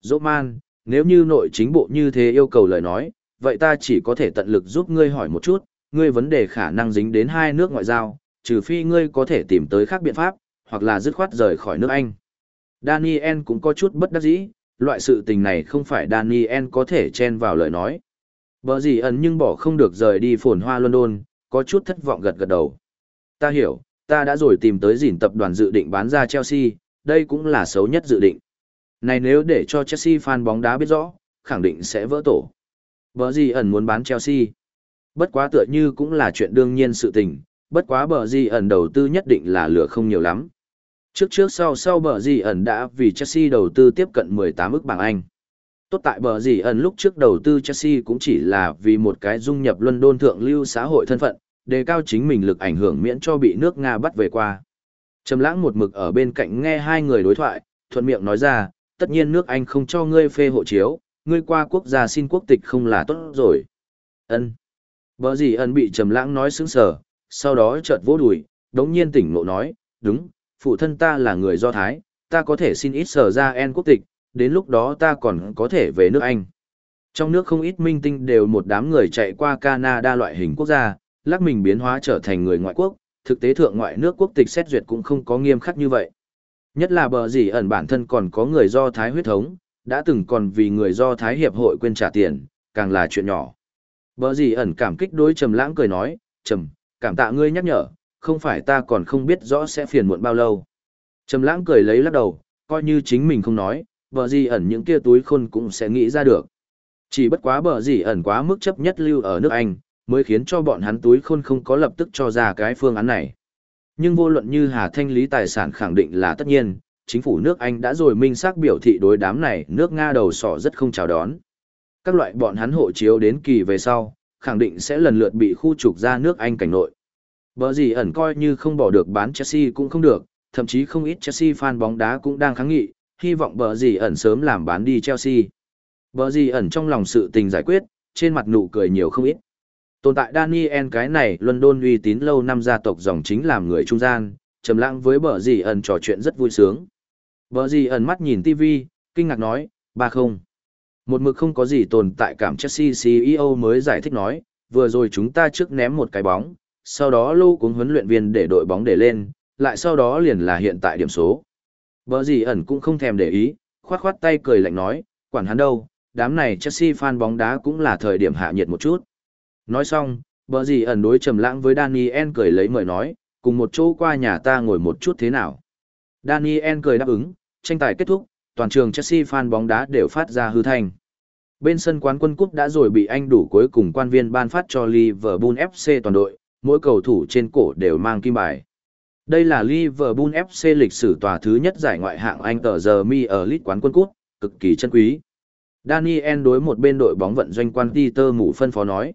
Dỗ man, nếu như nội chính bộ như thế yêu cầu lời nói, vậy ta chỉ có thể tận lực giúp ngươi hỏi một chút, ngươi vấn đề khả năng dính đến hai nước ngoại giao, trừ phi ngươi có thể tìm tới khác biện pháp, hoặc là dứt khoát rời khỏi nước Anh. Daniel cũng có chút bất đắc dĩ, loại sự tình này không phải Daniel có thể chen vào lời nói. Bờ gì ẩn nhưng bỏ không được rời đi phồn hoa London, có chút thất vọng gật gật đầu. Ta hiểu, ta đã rồi tìm tới dìn tập đoàn dự định bán ra Chelsea, đây cũng là xấu nhất dự định. Này nếu để cho Chelsea fan bóng đá biết rõ, khẳng định sẽ vỡ tổ. Bờ gì ẩn muốn bán Chelsea. Bất quá tựa như cũng là chuyện đương nhiên sự tình, bất quá bờ gì ẩn đầu tư nhất định là lửa không nhiều lắm. Trước trước sau sau bờ gì ẩn đã vì Chelsea đầu tư tiếp cận 18 ức bảng Anh. Tốt tại bờ gì ẩn lúc trước đầu tư Chelsea cũng chỉ là vì một cái dung nhập London thượng lưu xã hội thân phận, đề cao chính mình lực ảnh hưởng miễn cho bị nước Nga bắt về qua. Trầm lãng một mực ở bên cạnh nghe hai người đối thoại, thuận miệng nói ra, tất nhiên nước Anh không cho ngươi phê hộ chiếu, ngươi qua quốc gia xin quốc tịch không là tốt rồi. Ân. Bờ gì ân bị trầm lãng nói sững sờ, sau đó chợt vỗ đùi, đống nhiên tỉnh ngộ nói, đúng, phụ thân ta là người Do Thái, ta có thể xin ít sở ra en quốc tịch, đến lúc đó ta còn có thể về nước Anh. Trong nước không ít minh tinh đều một đám người chạy qua Canada loại hình quốc gia, lắc mình biến hóa trở thành người ngoại quốc, thực tế thượng ngoại nước quốc tịch xét duyệt cũng không có nghiêm khắc như vậy. Nhất là bờ gì ẩn bản thân còn có người do Thái huyết thống, đã từng còn vì người do Thái Hiệp hội quên trả tiền, càng là chuyện nhỏ. Bờ gì ẩn cảm kích đối Trầm Lãng cười nói, "Trầm, cảm tạ ngươi nhắc nhở, không phải ta còn không biết rõ sẽ phiền muộn bao lâu." Trầm Lãng cười lấy lắc đầu, coi như chính mình không nói, bờ gì ẩn những kia túi khôn cũng sẽ nghĩ ra được. Chỉ bất quá bờ gì ẩn quá mức chấp nhất lưu ở nước Anh, mới khiến cho bọn hắn túi khôn không có lập tức cho ra cái phương án này. Nhưng vô luận như Hà Thanh lý tài sản khẳng định là tất nhiên, chính phủ nước Anh đã rồi minh xác biểu thị đối đám này nước Nga đầu sỏ rất không chào đón. Các loại bọn hắn hộ chiếu đến kỳ về sau, khẳng định sẽ lần lượt bị khu trục ra nước Anh cảnh nội. Bờ gì ẩn coi như không bỏ được bán Chelsea cũng không được, thậm chí không ít Chelsea fan bóng đá cũng đang kháng nghị, hy vọng bờ gì ẩn sớm làm bán đi Chelsea. Bờ gì ẩn trong lòng sự tình giải quyết, trên mặt nụ cười nhiều không ít. Tồn tại Daniel cái này London uy tín lâu năm gia tộc dòng chính làm người trung gian, trầm lặng với bờ gì ẩn trò chuyện rất vui sướng. Bờ gì ẩn mắt nhìn TV, kinh ngạc nói, ba không. Một mực không có gì tồn tại cảm Chelsea CEO mới giải thích nói, vừa rồi chúng ta trước ném một cái bóng, sau đó lô cuốn huấn luyện viên để đội bóng để lên, lại sau đó liền là hiện tại điểm số. Bờ gì ẩn cũng không thèm để ý, khoát khoát tay cười lạnh nói, quản hắn đâu, đám này Chelsea fan bóng đá cũng là thời điểm hạ nhiệt một chút. Nói xong, bờ gì ẩn đối trầm lãng với Daniel cười lấy mời nói, cùng một chỗ qua nhà ta ngồi một chút thế nào. Daniel cười đáp ứng, tranh tài kết thúc, toàn trường Chelsea fan bóng đá đều phát ra hư thanh. Bên sân quán quân cúp đã rồi bị anh đủ cuối cùng quan viên ban phát cho Liverpool FC toàn đội, mỗi cầu thủ trên cổ đều mang kim bài. Đây là Liverpool FC lịch sử tòa thứ nhất giải ngoại hạng Anh tờ giờ mi ở lít quán quân cúp, cực kỳ chân quý. Daniel đối một bên đội bóng vận doanh quan Peter Mũ phân phó nói.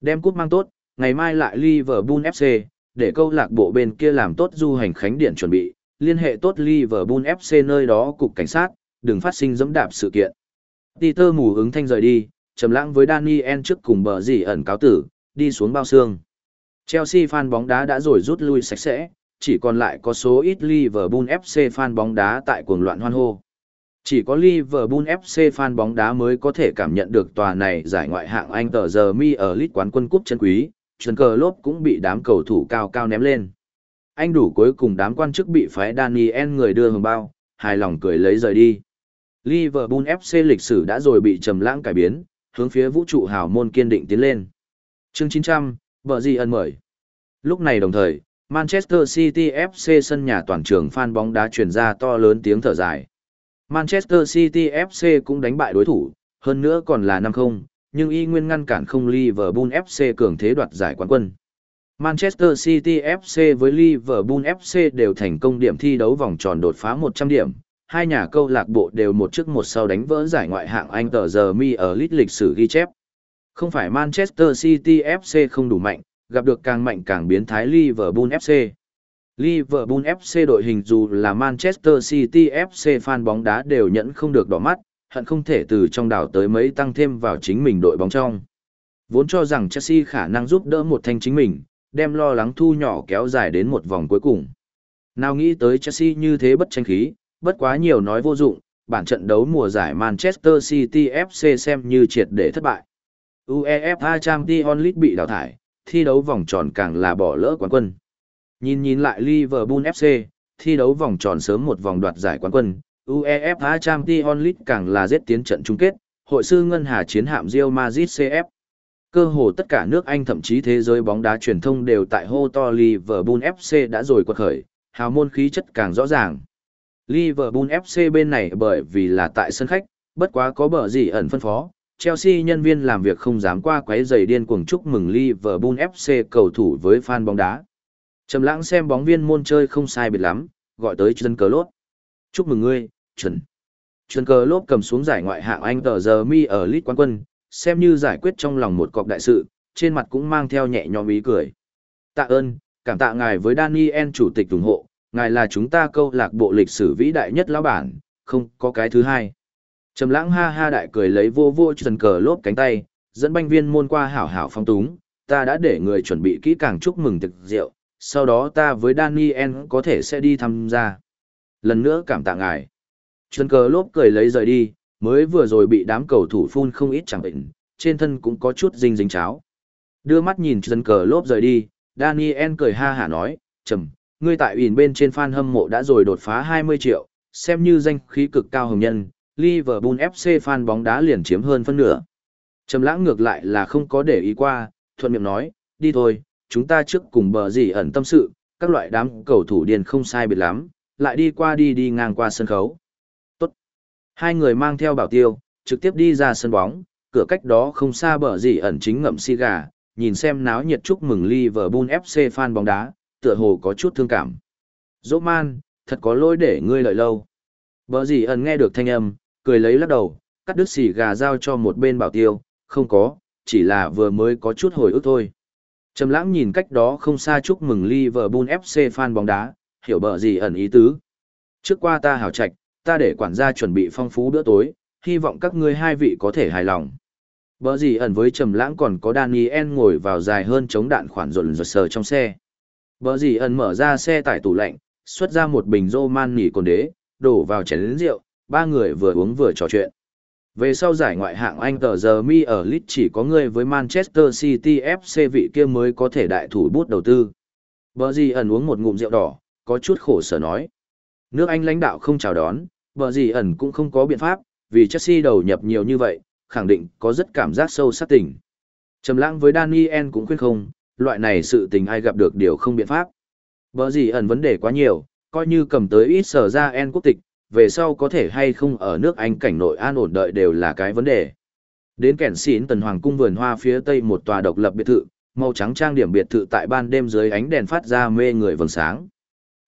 Đem cúp mang tốt, ngày mai lại Liverpool FC, để câu lạc bộ bên kia làm tốt du hành khánh điện chuẩn bị, liên hệ tốt Liverpool FC nơi đó cục cảnh sát, đừng phát sinh dẫm đạp sự kiện. Peter mù ứng thanh rời đi, trầm lãng với Daniel trước cùng bờ gì ẩn cáo tử, đi xuống bao xương. Chelsea fan bóng đá đã rồi rút lui sạch sẽ, chỉ còn lại có số ít Liverpool FC fan bóng đá tại cuồng loạn hoan hô. Chỉ có Liverpool FC fan bóng đá mới có thể cảm nhận được tòa này giải ngoại hạng Anh tờ giờ mi ở lít quán quân cúp chân quý, chân cờ lốp cũng bị đám cầu thủ cao cao ném lên. Anh đủ cuối cùng đám quan chức bị phái Daniel người đưa hồng bao, hài lòng cười lấy rời đi. Liverpool FC lịch sử đã rồi bị trầm lãng cải biến, hướng phía vũ trụ hào môn kiên định tiến lên. Chương 900, vợ gì ân mời. Lúc này đồng thời, Manchester City FC sân nhà toàn trường fan bóng đá truyền ra to lớn tiếng thở dài. Manchester City FC cũng đánh bại đối thủ, hơn nữa còn là 5-0, nhưng y nguyên ngăn cản không Liverpool FC cường thế đoạt giải quán quân. Manchester City FC với Liverpool FC đều thành công điểm thi đấu vòng tròn đột phá 100 điểm, hai nhà câu lạc bộ đều một trước một sau đánh vỡ giải ngoại hạng Anh tờ giờ mi ở lít lịch sử ghi chép. Không phải Manchester City FC không đủ mạnh, gặp được càng mạnh càng biến thái Liverpool FC. Liverpool FC đội hình dù là Manchester City FC fan bóng đá đều nhận không được đỏ mắt, hận không thể từ trong đảo tới mấy tăng thêm vào chính mình đội bóng trong. Vốn cho rằng Chelsea khả năng giúp đỡ một thanh chính mình, đem lo lắng thu nhỏ kéo dài đến một vòng cuối cùng. Nào nghĩ tới Chelsea như thế bất tranh khí, bất quá nhiều nói vô dụng, bản trận đấu mùa giải Manchester City FC xem như triệt để thất bại. UEFA Champions League bị đào thải, thi đấu vòng tròn càng là bỏ lỡ quán quân. Nhìn nhìn lại Liverpool FC, thi đấu vòng tròn sớm một vòng đoạt giải quán quân, UEFA Champions League càng là giết tiến trận chung kết, hội sư ngân hà chiến hạm Real Madrid CF. Cơ hồ tất cả nước Anh thậm chí thế giới bóng đá truyền thông đều tại hô to Liverpool FC đã rồi quật khởi, hào môn khí chất càng rõ ràng. Liverpool FC bên này bởi vì là tại sân khách, bất quá có bờ gì ẩn phân phó, Chelsea nhân viên làm việc không dám qua quấy giày điên cuồng chúc mừng Liverpool FC cầu thủ với fan bóng đá. Trầm lãng xem bóng viên môn chơi không sai biệt lắm, gọi tới chân cờ lốt. Chúc mừng ngươi, chuẩn. Chân cờ lốt cầm xuống giải ngoại hạng Anh tờ giờ mi ở lít quán quân, xem như giải quyết trong lòng một cọc đại sự, trên mặt cũng mang theo nhẹ nhõm ý cười. Tạ ơn, cảm tạ ngài với Daniel chủ tịch ủng hộ, ngài là chúng ta câu lạc bộ lịch sử vĩ đại nhất lão bản, không có cái thứ hai. Trầm lãng ha ha đại cười lấy vô vô trần cờ lốp cánh tay, dẫn banh viên môn qua hảo hảo phong túng, ta đã để người chuẩn bị kỹ càng chúc mừng thực rượu, sau đó ta với Daniel có thể sẽ đi tham gia. Lần nữa cảm tạ ngài. Trần cờ lốp cười lấy rời đi, mới vừa rồi bị đám cầu thủ phun không ít chẳng bệnh, trên thân cũng có chút dinh dính cháo. Đưa mắt nhìn dân cờ lốp rời đi, Daniel cười ha hả nói, trầm, ngươi tại ủy bên trên fan hâm mộ đã rồi đột phá 20 triệu, xem như danh khí cực cao hồng nhân, Liverpool FC fan bóng đá liền chiếm hơn phân nửa. Trầm lãng ngược lại là không có để ý qua, thuận miệng nói, đi thôi, chúng ta trước cùng bờ gì ẩn tâm sự, các loại đám cầu thủ điền không sai biệt lắm, lại đi qua đi đi ngang qua sân khấu. Hai người mang theo bảo tiêu, trực tiếp đi ra sân bóng, cửa cách đó không xa bờ gì ẩn chính ngậm si gà, nhìn xem náo nhiệt chúc mừng Liverpool FC fan bóng đá, tựa hồ có chút thương cảm. Dỗ man, thật có lỗi để ngươi lợi lâu. Bờ gì ẩn nghe được thanh âm, cười lấy lắc đầu, cắt đứt xì gà giao cho một bên bảo tiêu, không có, chỉ là vừa mới có chút hồi ức thôi. Trầm lãng nhìn cách đó không xa chúc mừng Liverpool FC fan bóng đá, hiểu bờ gì ẩn ý tứ. Trước qua ta hảo trạch, ta để quản gia chuẩn bị phong phú bữa tối, hy vọng các ngươi hai vị có thể hài lòng. Bờ gì ẩn với Trầm lãng còn có Daniel ngồi vào dài hơn chống đạn khoản rộn rộn sờ trong xe. Bờ gì ẩn mở ra xe tải tủ lạnh, xuất ra một bình rô man nỉ cồn đế, đổ vào chén rượu, ba người vừa uống vừa trò chuyện. Về sau giải ngoại hạng Anh tờ giờ mi ở Leeds chỉ có người với Manchester City FC vị kia mới có thể đại thủ bút đầu tư. Bờ gì ẩn uống một ngụm rượu đỏ, có chút khổ sở nói. Nước Anh lãnh đạo không chào đón, bờ gì ẩn cũng không có biện pháp, vì Chelsea đầu nhập nhiều như vậy, khẳng định có rất cảm giác sâu sắc tình. Trầm lãng với Daniel cũng khuyên không, loại này sự tình ai gặp được điều không biện pháp. Bờ gì ẩn vấn đề quá nhiều, coi như cầm tới ít sở ra en quốc tịch, về sau có thể hay không ở nước Anh cảnh nội an ổn đợi đều là cái vấn đề. Đến kẻn xín tần hoàng cung vườn hoa phía tây một tòa độc lập biệt thự, màu trắng trang điểm biệt thự tại ban đêm dưới ánh đèn phát ra mê người vầng sáng.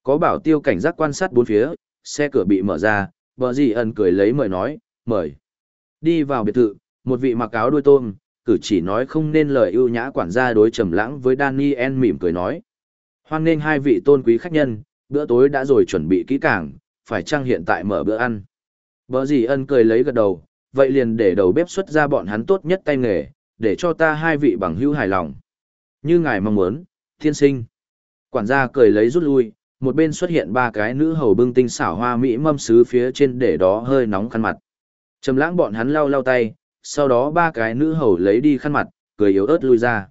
Có bảo tiêu cảnh giác quan sát bốn phía, xe cửa bị mở ra, bờ gì ẩn cười lấy mời nói, mời. Đi vào biệt thự, một vị mặc áo đuôi tôm, cử chỉ nói không nên lời ưu nhã quản gia đối trầm lãng với Daniel mỉm cười nói. Hoan nghênh hai vị tôn quý khách nhân, bữa tối đã rồi chuẩn bị kỹ càng, phải chăng hiện tại mở bữa ăn. Bờ gì ân cười lấy gật đầu, vậy liền để đầu bếp xuất ra bọn hắn tốt nhất tay nghề, để cho ta hai vị bằng hữu hài lòng. Như ngài mong muốn, thiên sinh. Quản gia cười lấy rút lui, một bên xuất hiện ba cái nữ hầu bưng tinh xảo hoa mỹ mâm sứ phía trên để đó hơi nóng khăn mặt. Trầm lãng bọn hắn lau lau tay, sau đó ba cái nữ hầu lấy đi khăn mặt, cười yếu ớt lui ra.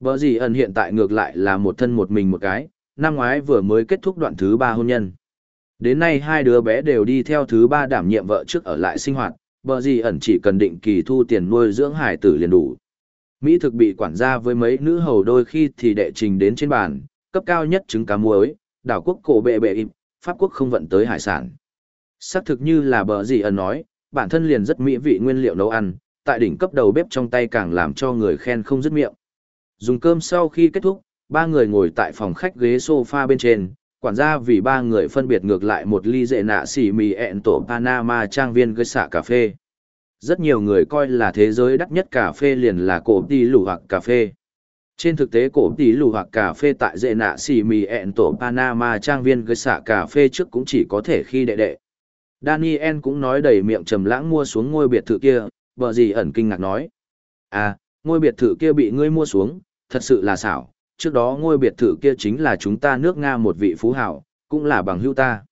Bờ gì ẩn hiện tại ngược lại là một thân một mình một cái, năm ngoái vừa mới kết thúc đoạn thứ ba hôn nhân. Đến nay hai đứa bé đều đi theo thứ ba đảm nhiệm vợ trước ở lại sinh hoạt, bờ gì ẩn chỉ cần định kỳ thu tiền nuôi dưỡng hải tử liền đủ. Mỹ thực bị quản gia với mấy nữ hầu đôi khi thì đệ trình đến trên bàn, cấp cao nhất trứng cá muối, đảo quốc cổ bệ bệ im, Pháp quốc không vận tới hải sản. Xác thực như là bờ gì ẩn nói, bản thân liền rất mỹ vị nguyên liệu nấu ăn, tại đỉnh cấp đầu bếp trong tay càng làm cho người khen không dứt miệng. Dùng cơm sau khi kết thúc, ba người ngồi tại phòng khách ghế sofa bên trên, quản gia vì ba người phân biệt ngược lại một ly dệ nạ xỉ mì ẹn tổ Panama trang viên gây xạ cà phê. Rất nhiều người coi là thế giới đắt nhất cà phê liền là cổ đi lù hoặc cà phê. Trên thực tế cổ tỷ lù hoặc cà phê tại dệ nạ xì mì ẹn tổ Panama trang viên gây xả cà phê trước cũng chỉ có thể khi đệ đệ. Daniel cũng nói đầy miệng trầm lãng mua xuống ngôi biệt thự kia, bờ gì ẩn kinh ngạc nói. À, ngôi biệt thự kia bị ngươi mua xuống, thật sự là xảo, trước đó ngôi biệt thự kia chính là chúng ta nước Nga một vị phú hảo, cũng là bằng hữu ta.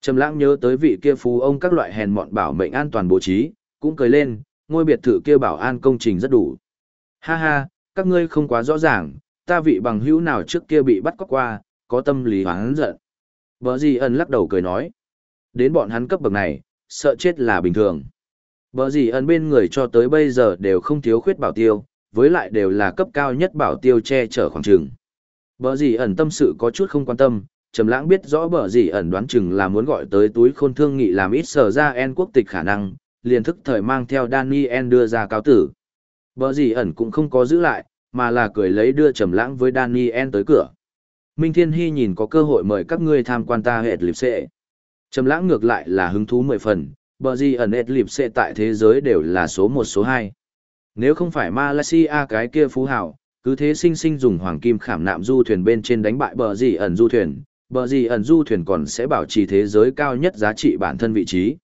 Trầm lãng nhớ tới vị kia phú ông các loại hèn mọn bảo mệnh an toàn bố trí, cũng cười lên, ngôi biệt thự kia bảo an công trình rất đủ. Ha ha, các ngươi không quá rõ ràng, ta vị bằng hữu nào trước kia bị bắt cóc qua, có tâm lý hoáng giận. Bờ gì ẩn lắc đầu cười nói. Đến bọn hắn cấp bậc này, sợ chết là bình thường. Bờ gì ẩn bên người cho tới bây giờ đều không thiếu khuyết bảo tiêu, với lại đều là cấp cao nhất bảo tiêu che chở khoảng trường. Bờ gì ẩn tâm sự có chút không quan tâm, Trầm Lãng biết rõ bờ gì ẩn đoán chừng là muốn gọi tới túi khôn thương nghị làm ít sở ra en quốc tịch khả năng, liền thức thời mang theo Daniel đưa ra cáo tử. Bờ gì ẩn cũng không có giữ lại, mà là cười lấy đưa Trầm Lãng với Daniel tới cửa. Minh Thiên Hi nhìn có cơ hội mời các ngươi tham quan ta hệt lịp xệ. Trầm Lãng ngược lại là hứng thú mười phần, bờ gì ẩn hệt lịp xệ tại thế giới đều là số một số hai. Nếu không phải Malaysia cái kia phú hảo, cứ thế sinh sinh dùng hoàng kim khảm nạm du thuyền bên trên đánh bại bờ gì ẩn du thuyền, bờ gì ẩn du thuyền còn sẽ bảo trì thế giới cao nhất giá trị bản thân vị trí.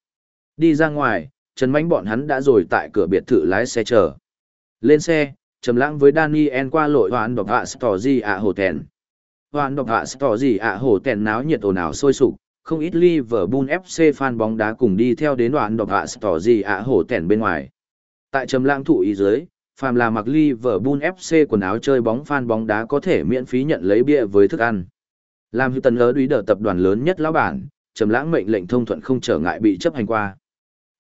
Đi ra ngoài, Trần Mánh bọn hắn đã rồi tại cửa biệt thự lái xe chờ. Lên xe, trầm lãng với Daniel qua lội hoán độc hạ Storgy ạ hồ tèn. Hoán độc hạ Storgy ạ hồ tèn náo nhiệt ồn ào sôi sục, không ít Liverpool FC fan bóng đá cùng đi theo đến đoạn độc hạ Storgy ạ hồ tèn bên ngoài. Tại trầm lãng thụ ý dưới, phàm là mặc Liverpool FC quần áo chơi bóng fan bóng đá có thể miễn phí nhận lấy bia với thức ăn. Làm hữu tần lớn đúy đờ tập đoàn lớn nhất lão bản, trầm lãng mệnh lệnh thông thuận không trở ngại bị chấp hành qua.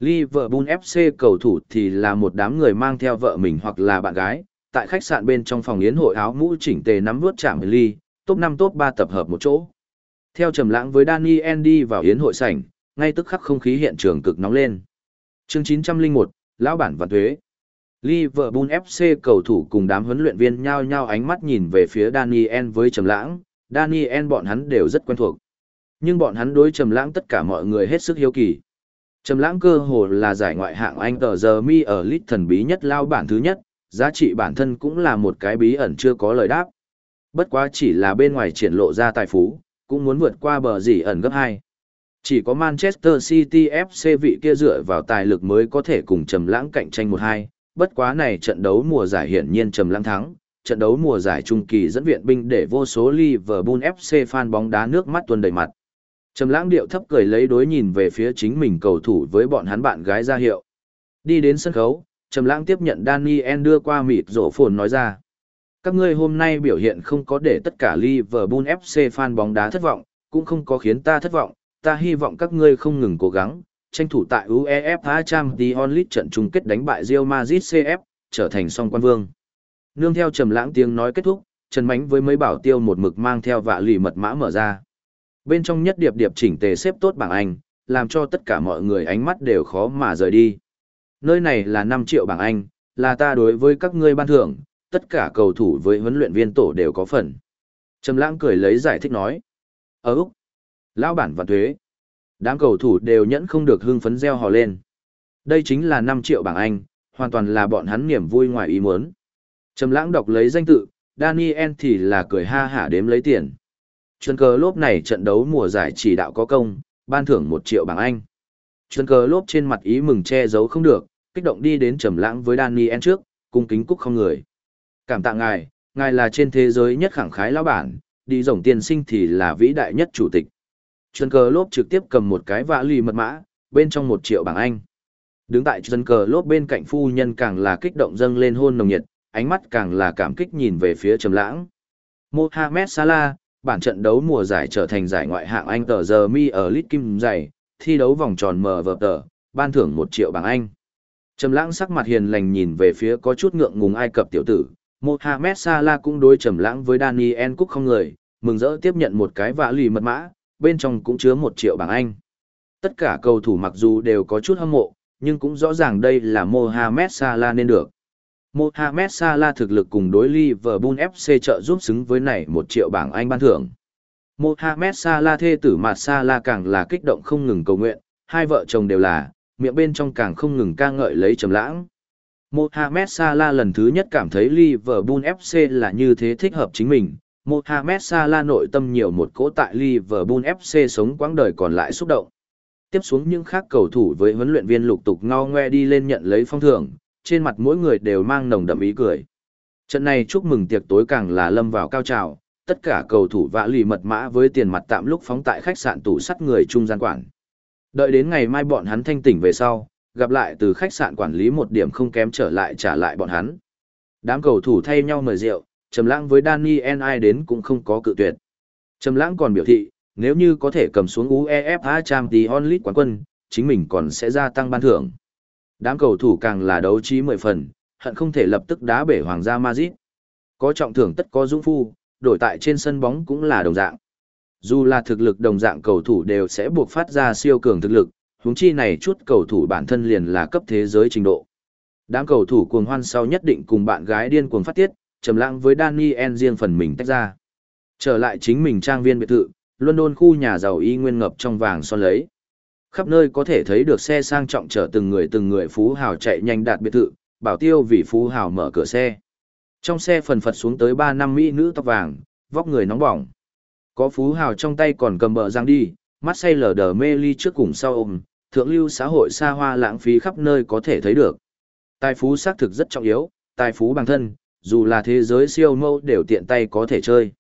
Liverpool FC cầu thủ thì là một đám người mang theo vợ mình hoặc là bạn gái, tại khách sạn bên trong phòng yến hội áo mũ chỉnh tề nắm vuốt chạm ly, top 5 top 3 tập hợp một chỗ. Theo trầm lãng với Daniel đi vào yến hội sảnh, ngay tức khắc không khí hiện trường cực nóng lên. Chương 901, lão bản và thuế. Liverpool FC cầu thủ cùng đám huấn luyện viên nhao nhao ánh mắt nhìn về phía Daniel với trầm lãng, Daniel bọn hắn đều rất quen thuộc. Nhưng bọn hắn đối trầm lãng tất cả mọi người hết sức hiếu kỳ. Trầm lãng cơ hồ là giải ngoại hạng Anh tờ giờ mi ở lít thần bí nhất lao bản thứ nhất, giá trị bản thân cũng là một cái bí ẩn chưa có lời đáp. Bất quá chỉ là bên ngoài triển lộ ra tài phú, cũng muốn vượt qua bờ gì ẩn gấp 2. Chỉ có Manchester City FC vị kia dựa vào tài lực mới có thể cùng Trầm Lãng cạnh tranh 1-2, bất quá này trận đấu mùa giải hiển nhiên Trầm Lãng thắng, trận đấu mùa giải trung kỳ dẫn viện binh để vô số Liverpool FC fan bóng đá nước mắt tuôn đầy mặt. Trầm Lãng điệu thấp cười lấy đối nhìn về phía chính mình cầu thủ với bọn hắn bạn gái ra hiệu. Đi đến sân khấu, Trầm Lãng tiếp nhận Daniel đưa qua mịt rổ phồn nói ra. Các ngươi hôm nay biểu hiện không có để tất cả Liverpool FC fan bóng đá thất vọng, cũng không có khiến ta thất vọng, ta hy vọng các ngươi không ngừng cố gắng, tranh thủ tại UEFA Champions League trận chung kết đánh bại Real Madrid CF, trở thành song quan vương. Nương theo trầm lãng tiếng nói kết thúc, Trần Mánh với mấy bảo tiêu một mực mang theo vạ lì mật mã mở ra. Bên trong nhất điệp điệp chỉnh tề xếp tốt bảng Anh, làm cho tất cả mọi người ánh mắt đều khó mà rời đi. Nơi này là 5 triệu bảng Anh, là ta đối với các ngươi ban thưởng, tất cả cầu thủ với huấn luyện viên tổ đều có phần. Trầm lãng cười lấy giải thích nói. Ở Úc, lão bản và thuế. Đám cầu thủ đều nhẫn không được hưng phấn reo hò lên. Đây chính là 5 triệu bảng Anh, hoàn toàn là bọn hắn niềm vui ngoài ý muốn. Trầm lãng đọc lấy danh tự, Daniel thì là cười ha hả đếm lấy tiền. Chuân cờ lốp này trận đấu mùa giải chỉ đạo có công, ban thưởng 1 triệu bảng Anh. Chuân cờ lốp trên mặt ý mừng che giấu không được, kích động đi đến trầm lãng với Daniel trước, cung kính cúc không người. Cảm tạ ngài, ngài là trên thế giới nhất khẳng khái lão bản, đi rổng tiền sinh thì là vĩ đại nhất chủ tịch. Chuân cờ lốp trực tiếp cầm một cái vã lì mật mã, bên trong một triệu bảng Anh. Đứng tại chân cờ lốp bên cạnh phu nhân càng là kích động dâng lên hôn nồng nhiệt, ánh mắt càng là cảm kích nhìn về phía trầm lãng. Mohamed Salah, bản trận đấu mùa giải trở thành giải ngoại hạng Anh tờ giờ mi ở Lít Kim giải, thi đấu vòng tròn mở vợp tờ, ban thưởng một triệu bảng Anh. Trầm lãng sắc mặt hiền lành nhìn về phía có chút ngượng ngùng Ai Cập tiểu tử, Mohamed Salah cũng đối trầm lãng với Daniel Cook không người, mừng rỡ tiếp nhận một cái vạ lì mật mã, bên trong cũng chứa một triệu bảng Anh. Tất cả cầu thủ mặc dù đều có chút hâm mộ, nhưng cũng rõ ràng đây là Mohamed Salah nên được. Mohamed Salah thực lực cùng đối Liverpool FC trợ giúp xứng với này một triệu bảng Anh ban thưởng. Mohamed Salah thê tử mà Salah càng là kích động không ngừng cầu nguyện, hai vợ chồng đều là, miệng bên trong càng không ngừng ca ngợi lấy trầm lãng. Mohamed Salah lần thứ nhất cảm thấy Liverpool FC là như thế thích hợp chính mình. Mohamed Salah nội tâm nhiều một cỗ tại Liverpool FC sống quãng đời còn lại xúc động. Tiếp xuống những khác cầu thủ với huấn luyện viên lục tục ngo ngoe đi lên nhận lấy phong thưởng, trên mặt mỗi người đều mang nồng đậm ý cười. Trận này chúc mừng tiệc tối càng là lâm vào cao trào, tất cả cầu thủ vã lì mật mã với tiền mặt tạm lúc phóng tại khách sạn tủ sắt người trung gian quản. Đợi đến ngày mai bọn hắn thanh tỉnh về sau, gặp lại từ khách sạn quản lý một điểm không kém trở lại trả lại bọn hắn. Đám cầu thủ thay nhau mời rượu, Trầm Lãng với Daniel ai đến cũng không có cự tuyệt. Trầm Lãng còn biểu thị, nếu như có thể cầm xuống UEFA Champions League quán quân, chính mình còn sẽ gia tăng ban thưởng. Đám cầu thủ càng là đấu trí mười phần, hận không thể lập tức đá bể Hoàng gia Madrid. Có trọng thưởng tất có dũng phu, đổi tại trên sân bóng cũng là đồng dạng. Dù là thực lực đồng dạng cầu thủ đều sẽ buộc phát ra siêu cường thực lực, huống chi này chút cầu thủ bản thân liền là cấp thế giới trình độ. Đám cầu thủ cuồng hoan sau nhất định cùng bạn gái điên cuồng phát tiết, trầm lặng với Daniel riêng phần mình tách ra. Trở lại chính mình trang viên biệt thự, London khu nhà giàu y nguyên ngập trong vàng son lấy. Khắp nơi có thể thấy được xe sang trọng chở từng người từng người phú hào chạy nhanh đạt biệt thự, bảo tiêu vì phú hào mở cửa xe. Trong xe phần phật xuống tới ba năm mỹ nữ tóc vàng, vóc người nóng bỏng. Có phú hào trong tay còn cầm bờ giang đi, mắt say lờ đờ mê ly trước cùng sau ôm, thượng lưu xã hội xa hoa lãng phí khắp nơi có thể thấy được. Tài phú xác thực rất trọng yếu, tài phú bằng thân, dù là thế giới siêu mâu đều tiện tay có thể chơi.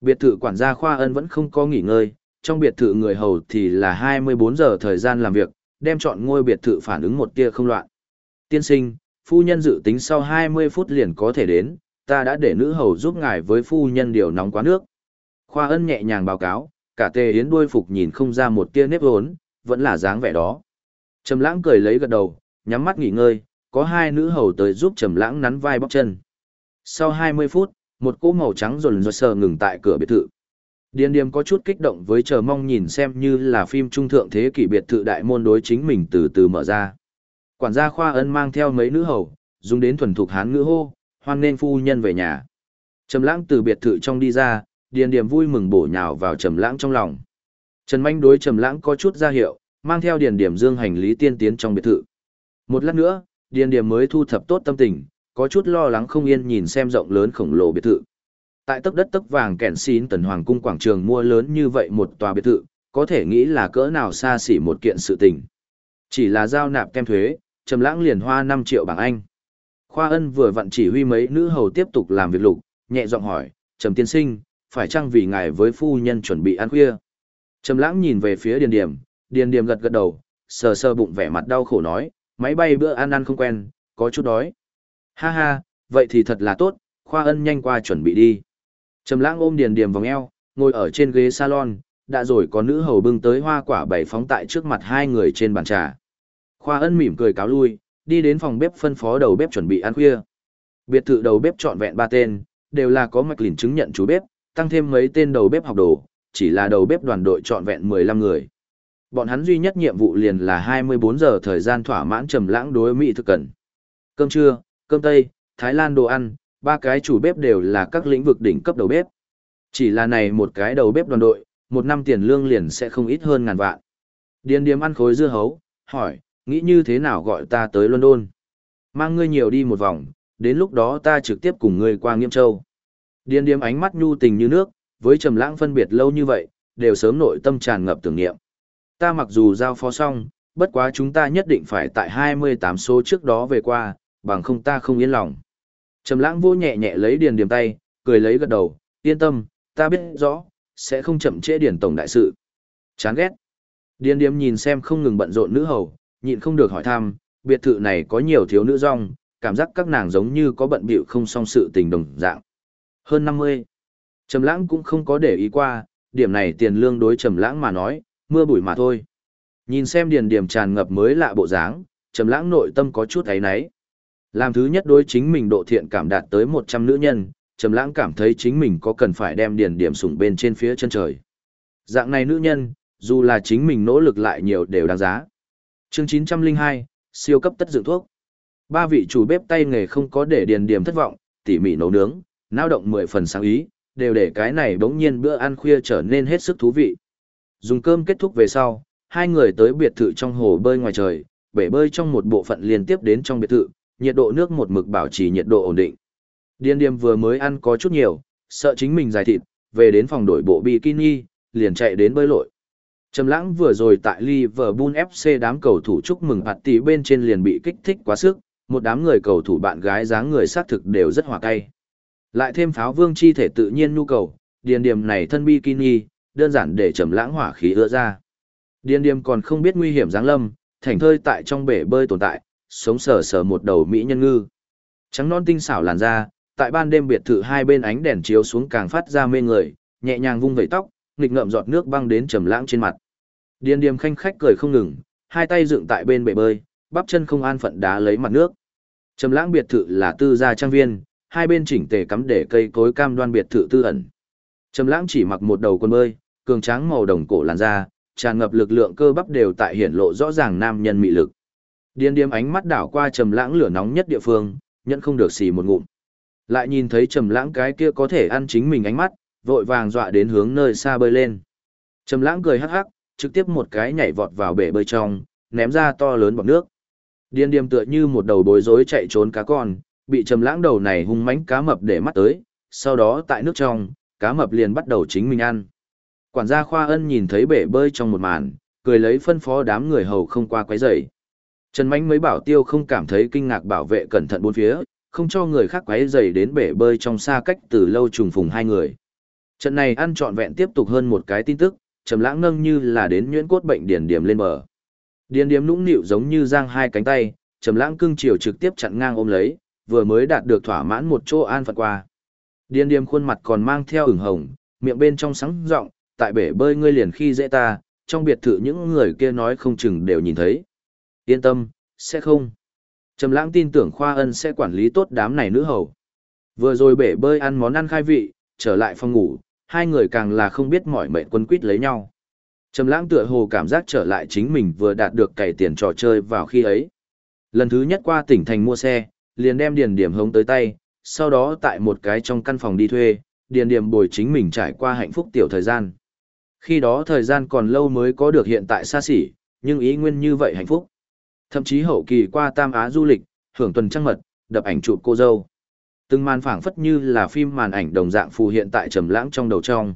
Biệt thự quản gia Khoa Ân vẫn không có nghỉ ngơi, trong biệt thự người hầu thì là 24 giờ thời gian làm việc, đem chọn ngôi biệt thự phản ứng một tia không loạn. Tiên sinh, phu nhân dự tính sau 20 phút liền có thể đến, ta đã để nữ hầu giúp ngài với phu nhân điều nóng quá nước. Khoa Ân nhẹ nhàng báo cáo, cả tề yến đuôi phục nhìn không ra một tia nếp hốn, vẫn là dáng vẻ đó. Trầm lãng cười lấy gật đầu, nhắm mắt nghỉ ngơi, có hai nữ hầu tới giúp Trầm lãng nắn vai bóc chân. Sau 20 phút, một cỗ màu trắng rồn rồn sờ ngừng tại cửa biệt thự. Điền Điềm có chút kích động với chờ mong nhìn xem như là phim trung thượng thế kỷ biệt thự đại môn đối chính mình từ từ mở ra. Quản gia Khoa Ân mang theo mấy nữ hầu, dùng đến thuần thục hán ngữ hô, hoan nên phu nhân về nhà. Trầm Lãng từ biệt thự trong đi ra, Điền Điềm vui mừng bổ nhào vào Trầm Lãng trong lòng. Trần Minh đối Trầm Lãng có chút ra hiệu, mang theo Điền Điềm dương hành lý tiên tiến trong biệt thự. Một lát nữa, Điền Điềm mới thu thập tốt tâm tình, có chút lo lắng không yên nhìn xem rộng lớn khổng lồ biệt thự. Tại tấc đất tấc vàng kẹn xín tần hoàng cung quảng trường mua lớn như vậy một tòa biệt thự, có thể nghĩ là cỡ nào xa xỉ một kiện sự tình. Chỉ là giao nạp kem thuế, Trầm Lãng liền hoa 5 triệu bảng Anh. Khoa Ân vừa vặn chỉ huy mấy nữ hầu tiếp tục làm việc lục, nhẹ giọng hỏi, "Trầm tiên sinh, phải chăng vì ngài với phu nhân chuẩn bị ăn khuya?" Trầm Lãng nhìn về phía Điền Điềm, Điền Điềm gật gật đầu, sờ sờ bụng vẻ mặt đau khổ nói, "Máy bay bữa ăn ăn không quen, có chút đói." "Ha ha, vậy thì thật là tốt, Khoa Ân nhanh qua chuẩn bị đi." Trầm Lãng ôm Điền Điềm vòng eo, ngồi ở trên ghế salon, đã rồi có nữ hầu bưng tới hoa quả bảy phóng tại trước mặt hai người trên bàn trà. Khoa Ân mỉm cười cáo lui, đi đến phòng bếp phân phó đầu bếp chuẩn bị ăn khuya. Biệt thự đầu bếp chọn vẹn ba tên, đều là có mạch lìn chứng nhận chú bếp, tăng thêm mấy tên đầu bếp học đồ, chỉ là đầu bếp đoàn đội chọn vẹn 15 người. Bọn hắn duy nhất nhiệm vụ liền là 24 giờ thời gian thỏa mãn trầm lãng đối mỹ thực cần. Cơm trưa, cơm tây, Thái Lan đồ ăn, ba cái chủ bếp đều là các lĩnh vực đỉnh cấp đầu bếp. Chỉ là này một cái đầu bếp đoàn đội, một năm tiền lương liền sẽ không ít hơn ngàn vạn. Điền điếm ăn khối dưa hấu, hỏi, nghĩ như thế nào gọi ta tới London? Mang ngươi nhiều đi một vòng, đến lúc đó ta trực tiếp cùng ngươi qua Nghiêm Châu. Điền điếm ánh mắt nhu tình như nước, với trầm lãng phân biệt lâu như vậy, đều sớm nội tâm tràn ngập tưởng niệm. Ta mặc dù giao phó xong, bất quá chúng ta nhất định phải tại 28 số trước đó về qua, bằng không ta không yên lòng. Trầm lãng vô nhẹ nhẹ lấy điền điểm tay, cười lấy gật đầu, yên tâm, ta biết rõ, sẽ không chậm trễ điền tổng đại sự. Chán ghét. Điền điểm nhìn xem không ngừng bận rộn nữ hầu, nhịn không được hỏi thăm, biệt thự này có nhiều thiếu nữ rong, cảm giác các nàng giống như có bận bịu không song sự tình đồng dạng. Hơn 50. Trầm lãng cũng không có để ý qua, điểm này tiền lương đối trầm lãng mà nói, mưa bụi mà thôi. Nhìn xem điền điểm tràn ngập mới lạ bộ dáng, trầm lãng nội tâm có chút thấy nấy. Làm thứ nhất đối chính mình độ thiện cảm đạt tới 100 nữ nhân, trầm lãng cảm thấy chính mình có cần phải đem điền điểm sủng bên trên phía chân trời. Dạng này nữ nhân, dù là chính mình nỗ lực lại nhiều đều đáng giá. Chương 902, siêu cấp tất dưỡng thuốc. Ba vị chủ bếp tay nghề không có để điền điểm thất vọng, tỉ mỉ nấu nướng, lao động mười phần sáng ý, đều để cái này bỗng nhiên bữa ăn khuya trở nên hết sức thú vị. Dùng cơm kết thúc về sau, hai người tới biệt thự trong hồ bơi ngoài trời, bể bơi trong một bộ phận liên tiếp đến trong biệt thự, nhiệt độ nước một mực bảo trì nhiệt độ ổn định. Điên điềm vừa mới ăn có chút nhiều, sợ chính mình dài thịt, về đến phòng đổi bộ bikini, liền chạy đến bơi lội. Trầm lãng vừa rồi tại Liverpool FC đám cầu thủ chúc mừng hạt tỷ bên trên liền bị kích thích quá sức, một đám người cầu thủ bạn gái dáng người sát thực đều rất hòa cay. Lại thêm pháo vương chi thể tự nhiên nhu cầu, điền điểm này thân bikini, đơn giản để trầm lãng hỏa khí ưa ra. Điền điểm còn không biết nguy hiểm giáng lâm, thành thơi tại trong bể bơi tồn tại, sống sờ sờ một đầu mỹ nhân ngư. Trắng non tinh xảo làn da, tại ban đêm biệt thự hai bên ánh đèn chiếu xuống càng phát ra mê người, nhẹ nhàng vung vẩy tóc, nghịch ngợm giọt nước băng đến trầm lãng trên mặt. Điên Điềm khanh khách cười không ngừng, hai tay dựng tại bên bể bơi, bắp chân không an phận đá lấy mặt nước. Trầm lãng biệt thự là tư gia trang viên, hai bên chỉnh tề cắm để cây cối cam đoan biệt thự tư ẩn. Trầm lãng chỉ mặc một đầu quần bơi, cường tráng màu đồng cổ làn da, tràn ngập lực lượng cơ bắp đều tại hiển lộ rõ ràng nam nhân mị lực. Điên điếm ánh mắt đảo qua trầm lãng lửa nóng nhất địa phương, nhận không được xì một ngụm. Lại nhìn thấy trầm lãng cái kia có thể ăn chính mình ánh mắt, vội vàng dọa đến hướng nơi xa bơi lên. Trầm lãng cười hắc hắc, trực tiếp một cái nhảy vọt vào bể bơi trong, ném ra to lớn bọt nước. Điên điềm tựa như một đầu bối rối chạy trốn cá con, bị trầm lãng đầu này hung mãnh cá mập để mắt tới, sau đó tại nước trong, cá mập liền bắt đầu chính mình ăn. Quản gia Khoa Ân nhìn thấy bể bơi trong một màn, cười lấy phân phó đám người hầu không qua quấy rầy. Trần Mánh mới bảo tiêu không cảm thấy kinh ngạc bảo vệ cẩn thận bốn phía, không cho người khác quấy rầy đến bể bơi trong xa cách từ lâu trùng phùng hai người. Trận này ăn trọn vẹn tiếp tục hơn một cái tin tức, trầm lãng nâng như là đến nhuyễn cốt bệnh điển điểm lên bờ. Điền điểm nũng nịu giống như giang hai cánh tay, trầm lãng cương chiều trực tiếp chặn ngang ôm lấy, vừa mới đạt được thỏa mãn một chỗ an phận qua. Điền điểm khuôn mặt còn mang theo ửng hồng, miệng bên trong sáng rộng, tại bể bơi ngươi liền khi dễ ta, trong biệt thự những người kia nói không chừng đều nhìn thấy. Yên tâm, sẽ không. Trầm lãng tin tưởng Khoa Ân sẽ quản lý tốt đám này nữ hầu. Vừa rồi bể bơi ăn món ăn khai vị, trở lại phòng ngủ, hai người càng là không biết mỏi mệt quân quýt lấy nhau. Trầm lãng tựa hồ cảm giác trở lại chính mình vừa đạt được cày tiền trò chơi vào khi ấy. Lần thứ nhất qua tỉnh thành mua xe, liền đem điền điểm hống tới tay, sau đó tại một cái trong căn phòng đi thuê, điền điểm bồi chính mình trải qua hạnh phúc tiểu thời gian. Khi đó thời gian còn lâu mới có được hiện tại xa xỉ, nhưng ý nguyên như vậy hạnh phúc. Thậm chí hậu kỳ qua Tam Á du lịch, hưởng tuần trăng mật, đập ảnh chụp cô dâu. Từng màn phảng phất như là phim màn ảnh đồng dạng phù hiện tại trầm lãng trong đầu trong.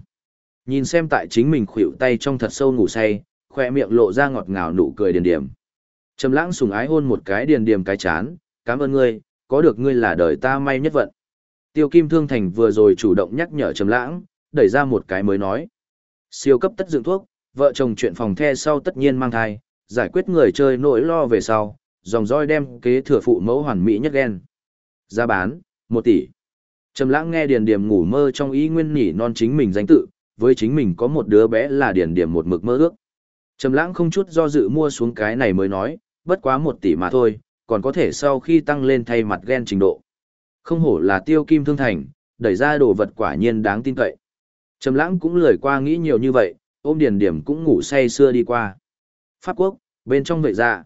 Nhìn xem tại chính mình khuỷu tay trong thật sâu ngủ say, khoe miệng lộ ra ngọt ngào nụ cười điền điểm. Trầm lãng sùng ái hôn một cái điền điểm cái chán, cảm ơn ngươi, có được ngươi là đời ta may nhất vận. Tiêu Kim Thương Thành vừa rồi chủ động nhắc nhở Trầm lãng, đẩy ra một cái mới nói. Siêu cấp tất dựng thuốc, vợ chồng chuyện phòng the sau tất nhiên mang thai, giải quyết người chơi nỗi lo về sau, dòng roi đem kế thừa phụ mẫu hoàn mỹ nhất ghen. Giá bán, một tỷ. Trầm lãng nghe Điền Điểm ngủ mơ trong ý nguyên nhỉ non chính mình danh tự, với chính mình có một đứa bé là Điền Điểm một mực mơ ước. Trầm lãng không chút do dự mua xuống cái này mới nói, bất quá một tỷ mà thôi, còn có thể sau khi tăng lên thay mặt ghen trình độ. Không hổ là tiêu kim thương thành, đẩy ra đồ vật quả nhiên đáng tin cậy. Trầm lãng cũng lười qua nghĩ nhiều như vậy, ôm Điền Điểm cũng ngủ say xưa đi qua. Pháp quốc, bên trong vậy ra.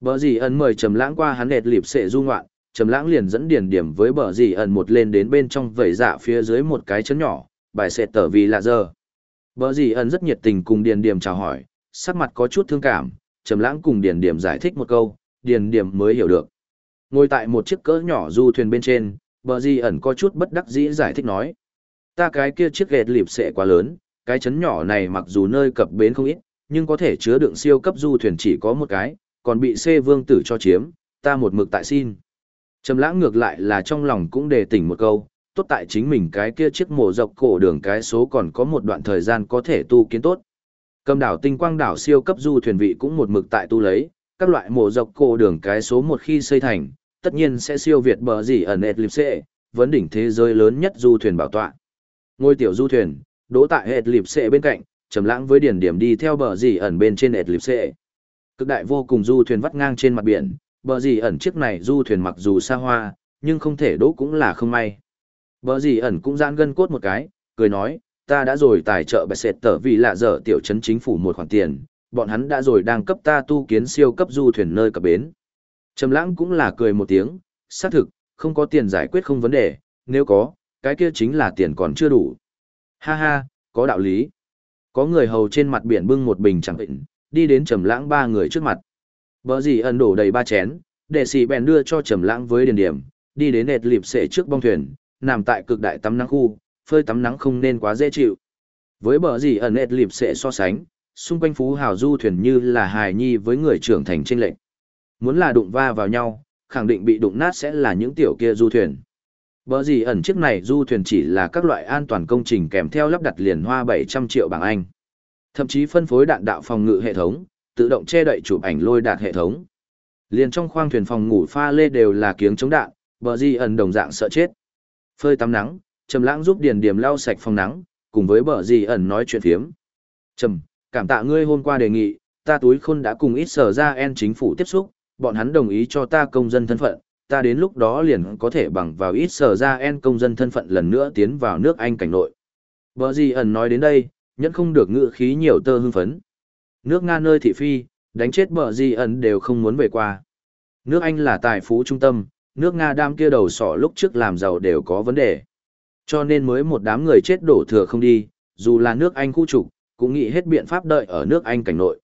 Bờ gì ẩn mời Trầm lãng qua hắn đệt lịp sẽ du ngoạn, Trầm lãng liền dẫn điển điểm với bờ gì ẩn một lên đến bên trong vẩy dạ phía dưới một cái chấn nhỏ, bài sẽ tở vì lạ giờ. Bờ gì ẩn rất nhiệt tình cùng điển điểm chào hỏi, sắc mặt có chút thương cảm, Trầm lãng cùng điển điểm giải thích một câu, điển điểm mới hiểu được. Ngồi tại một chiếc cỡ nhỏ du thuyền bên trên, bờ gì ẩn có chút bất đắc dĩ giải thích nói. Ta cái kia chiếc ghẹt lịp sẽ quá lớn, cái chấn nhỏ này mặc dù nơi cập bến không ít, nhưng có thể chứa đựng siêu cấp du thuyền chỉ có một cái, còn bị C vương tử cho chiếm, ta một mực tại xin. Trầm lãng ngược lại là trong lòng cũng đề tỉnh một câu, tốt tại chính mình cái kia chiếc mổ dọc cổ đường cái số còn có một đoạn thời gian có thể tu kiến tốt. Cầm đảo tinh quang đảo siêu cấp du thuyền vị cũng một mực tại tu lấy, các loại mổ dọc cổ đường cái số một khi xây thành, tất nhiên sẽ siêu việt bờ gì ở Eclipse, vấn đỉnh thế giới lớn nhất du thuyền bảo tọa. Ngôi tiểu du thuyền, đỗ tại Eclipse bên cạnh, trầm lãng với điển điểm đi theo bờ gì ẩn bên trên Eclipse. Cực đại vô cùng du thuyền vắt ngang trên mặt biển, bờ gì ẩn chiếc này du thuyền mặc dù xa hoa, nhưng không thể đỗ cũng là không may. Bờ gì ẩn cũng giãn gân cốt một cái, cười nói, ta đã rồi tài trợ bạch sệt tở vì lạ dở tiểu trấn chính phủ một khoản tiền, bọn hắn đã rồi đang cấp ta tu kiến siêu cấp du thuyền nơi cập bến. Trầm lãng cũng là cười một tiếng, xác thực, không có tiền giải quyết không vấn đề, nếu có, cái kia chính là tiền còn chưa đủ. Ha ha, có đạo lý. Có người hầu trên mặt biển bưng một bình chẳng định, đi đến trầm lãng ba người trước mặt. Bờ gì ẩn đổ đầy ba chén, đệ sĩ bèn đưa cho trầm lãng với điền điểm, đi đến nệt lịp sệ trước bong thuyền, nằm tại cực đại tắm nắng khu, phơi tắm nắng không nên quá dễ chịu. Với bờ gì ẩn nệt lịp sệ so sánh, xung quanh phú hào du thuyền như là hài nhi với người trưởng thành trên lệnh. Muốn là đụng va vào nhau, khẳng định bị đụng nát sẽ là những tiểu kia du thuyền. Bờ gì ẩn chiếc này du thuyền chỉ là các loại an toàn công trình kèm theo lắp đặt liền hoa 700 triệu bảng Anh. Thậm chí phân phối đạn đạo phòng ngự hệ thống, tự động che đậy chụp ảnh lôi đạt hệ thống. Liền trong khoang thuyền phòng ngủ pha lê đều là kiếng chống đạn, bờ gì ẩn đồng dạng sợ chết. Phơi tắm nắng, Trầm Lãng giúp Điền Điềm lau sạch phòng nắng, cùng với bờ gì ẩn nói chuyện phiếm. "Trầm, cảm tạ ngươi hôm qua đề nghị, ta túi khôn đã cùng ít sở ra en chính phủ tiếp xúc, bọn hắn đồng ý cho ta công dân thân phận, ta đến lúc đó liền có thể bằng vào ít sở ra en công dân thân phận lần nữa tiến vào nước Anh cảnh nội." Bờ gì ẩn nói đến đây, nhẫn không được ngựa khí nhiều tơ hưng phấn. Nước Nga nơi thị phi, đánh chết bờ gì ẩn đều không muốn về qua. Nước Anh là tài phú trung tâm, nước Nga đam kia đầu sỏ lúc trước làm giàu đều có vấn đề. Cho nên mới một đám người chết đổ thừa không đi, dù là nước Anh khu trục, cũng nghĩ hết biện pháp đợi ở nước Anh cảnh nội.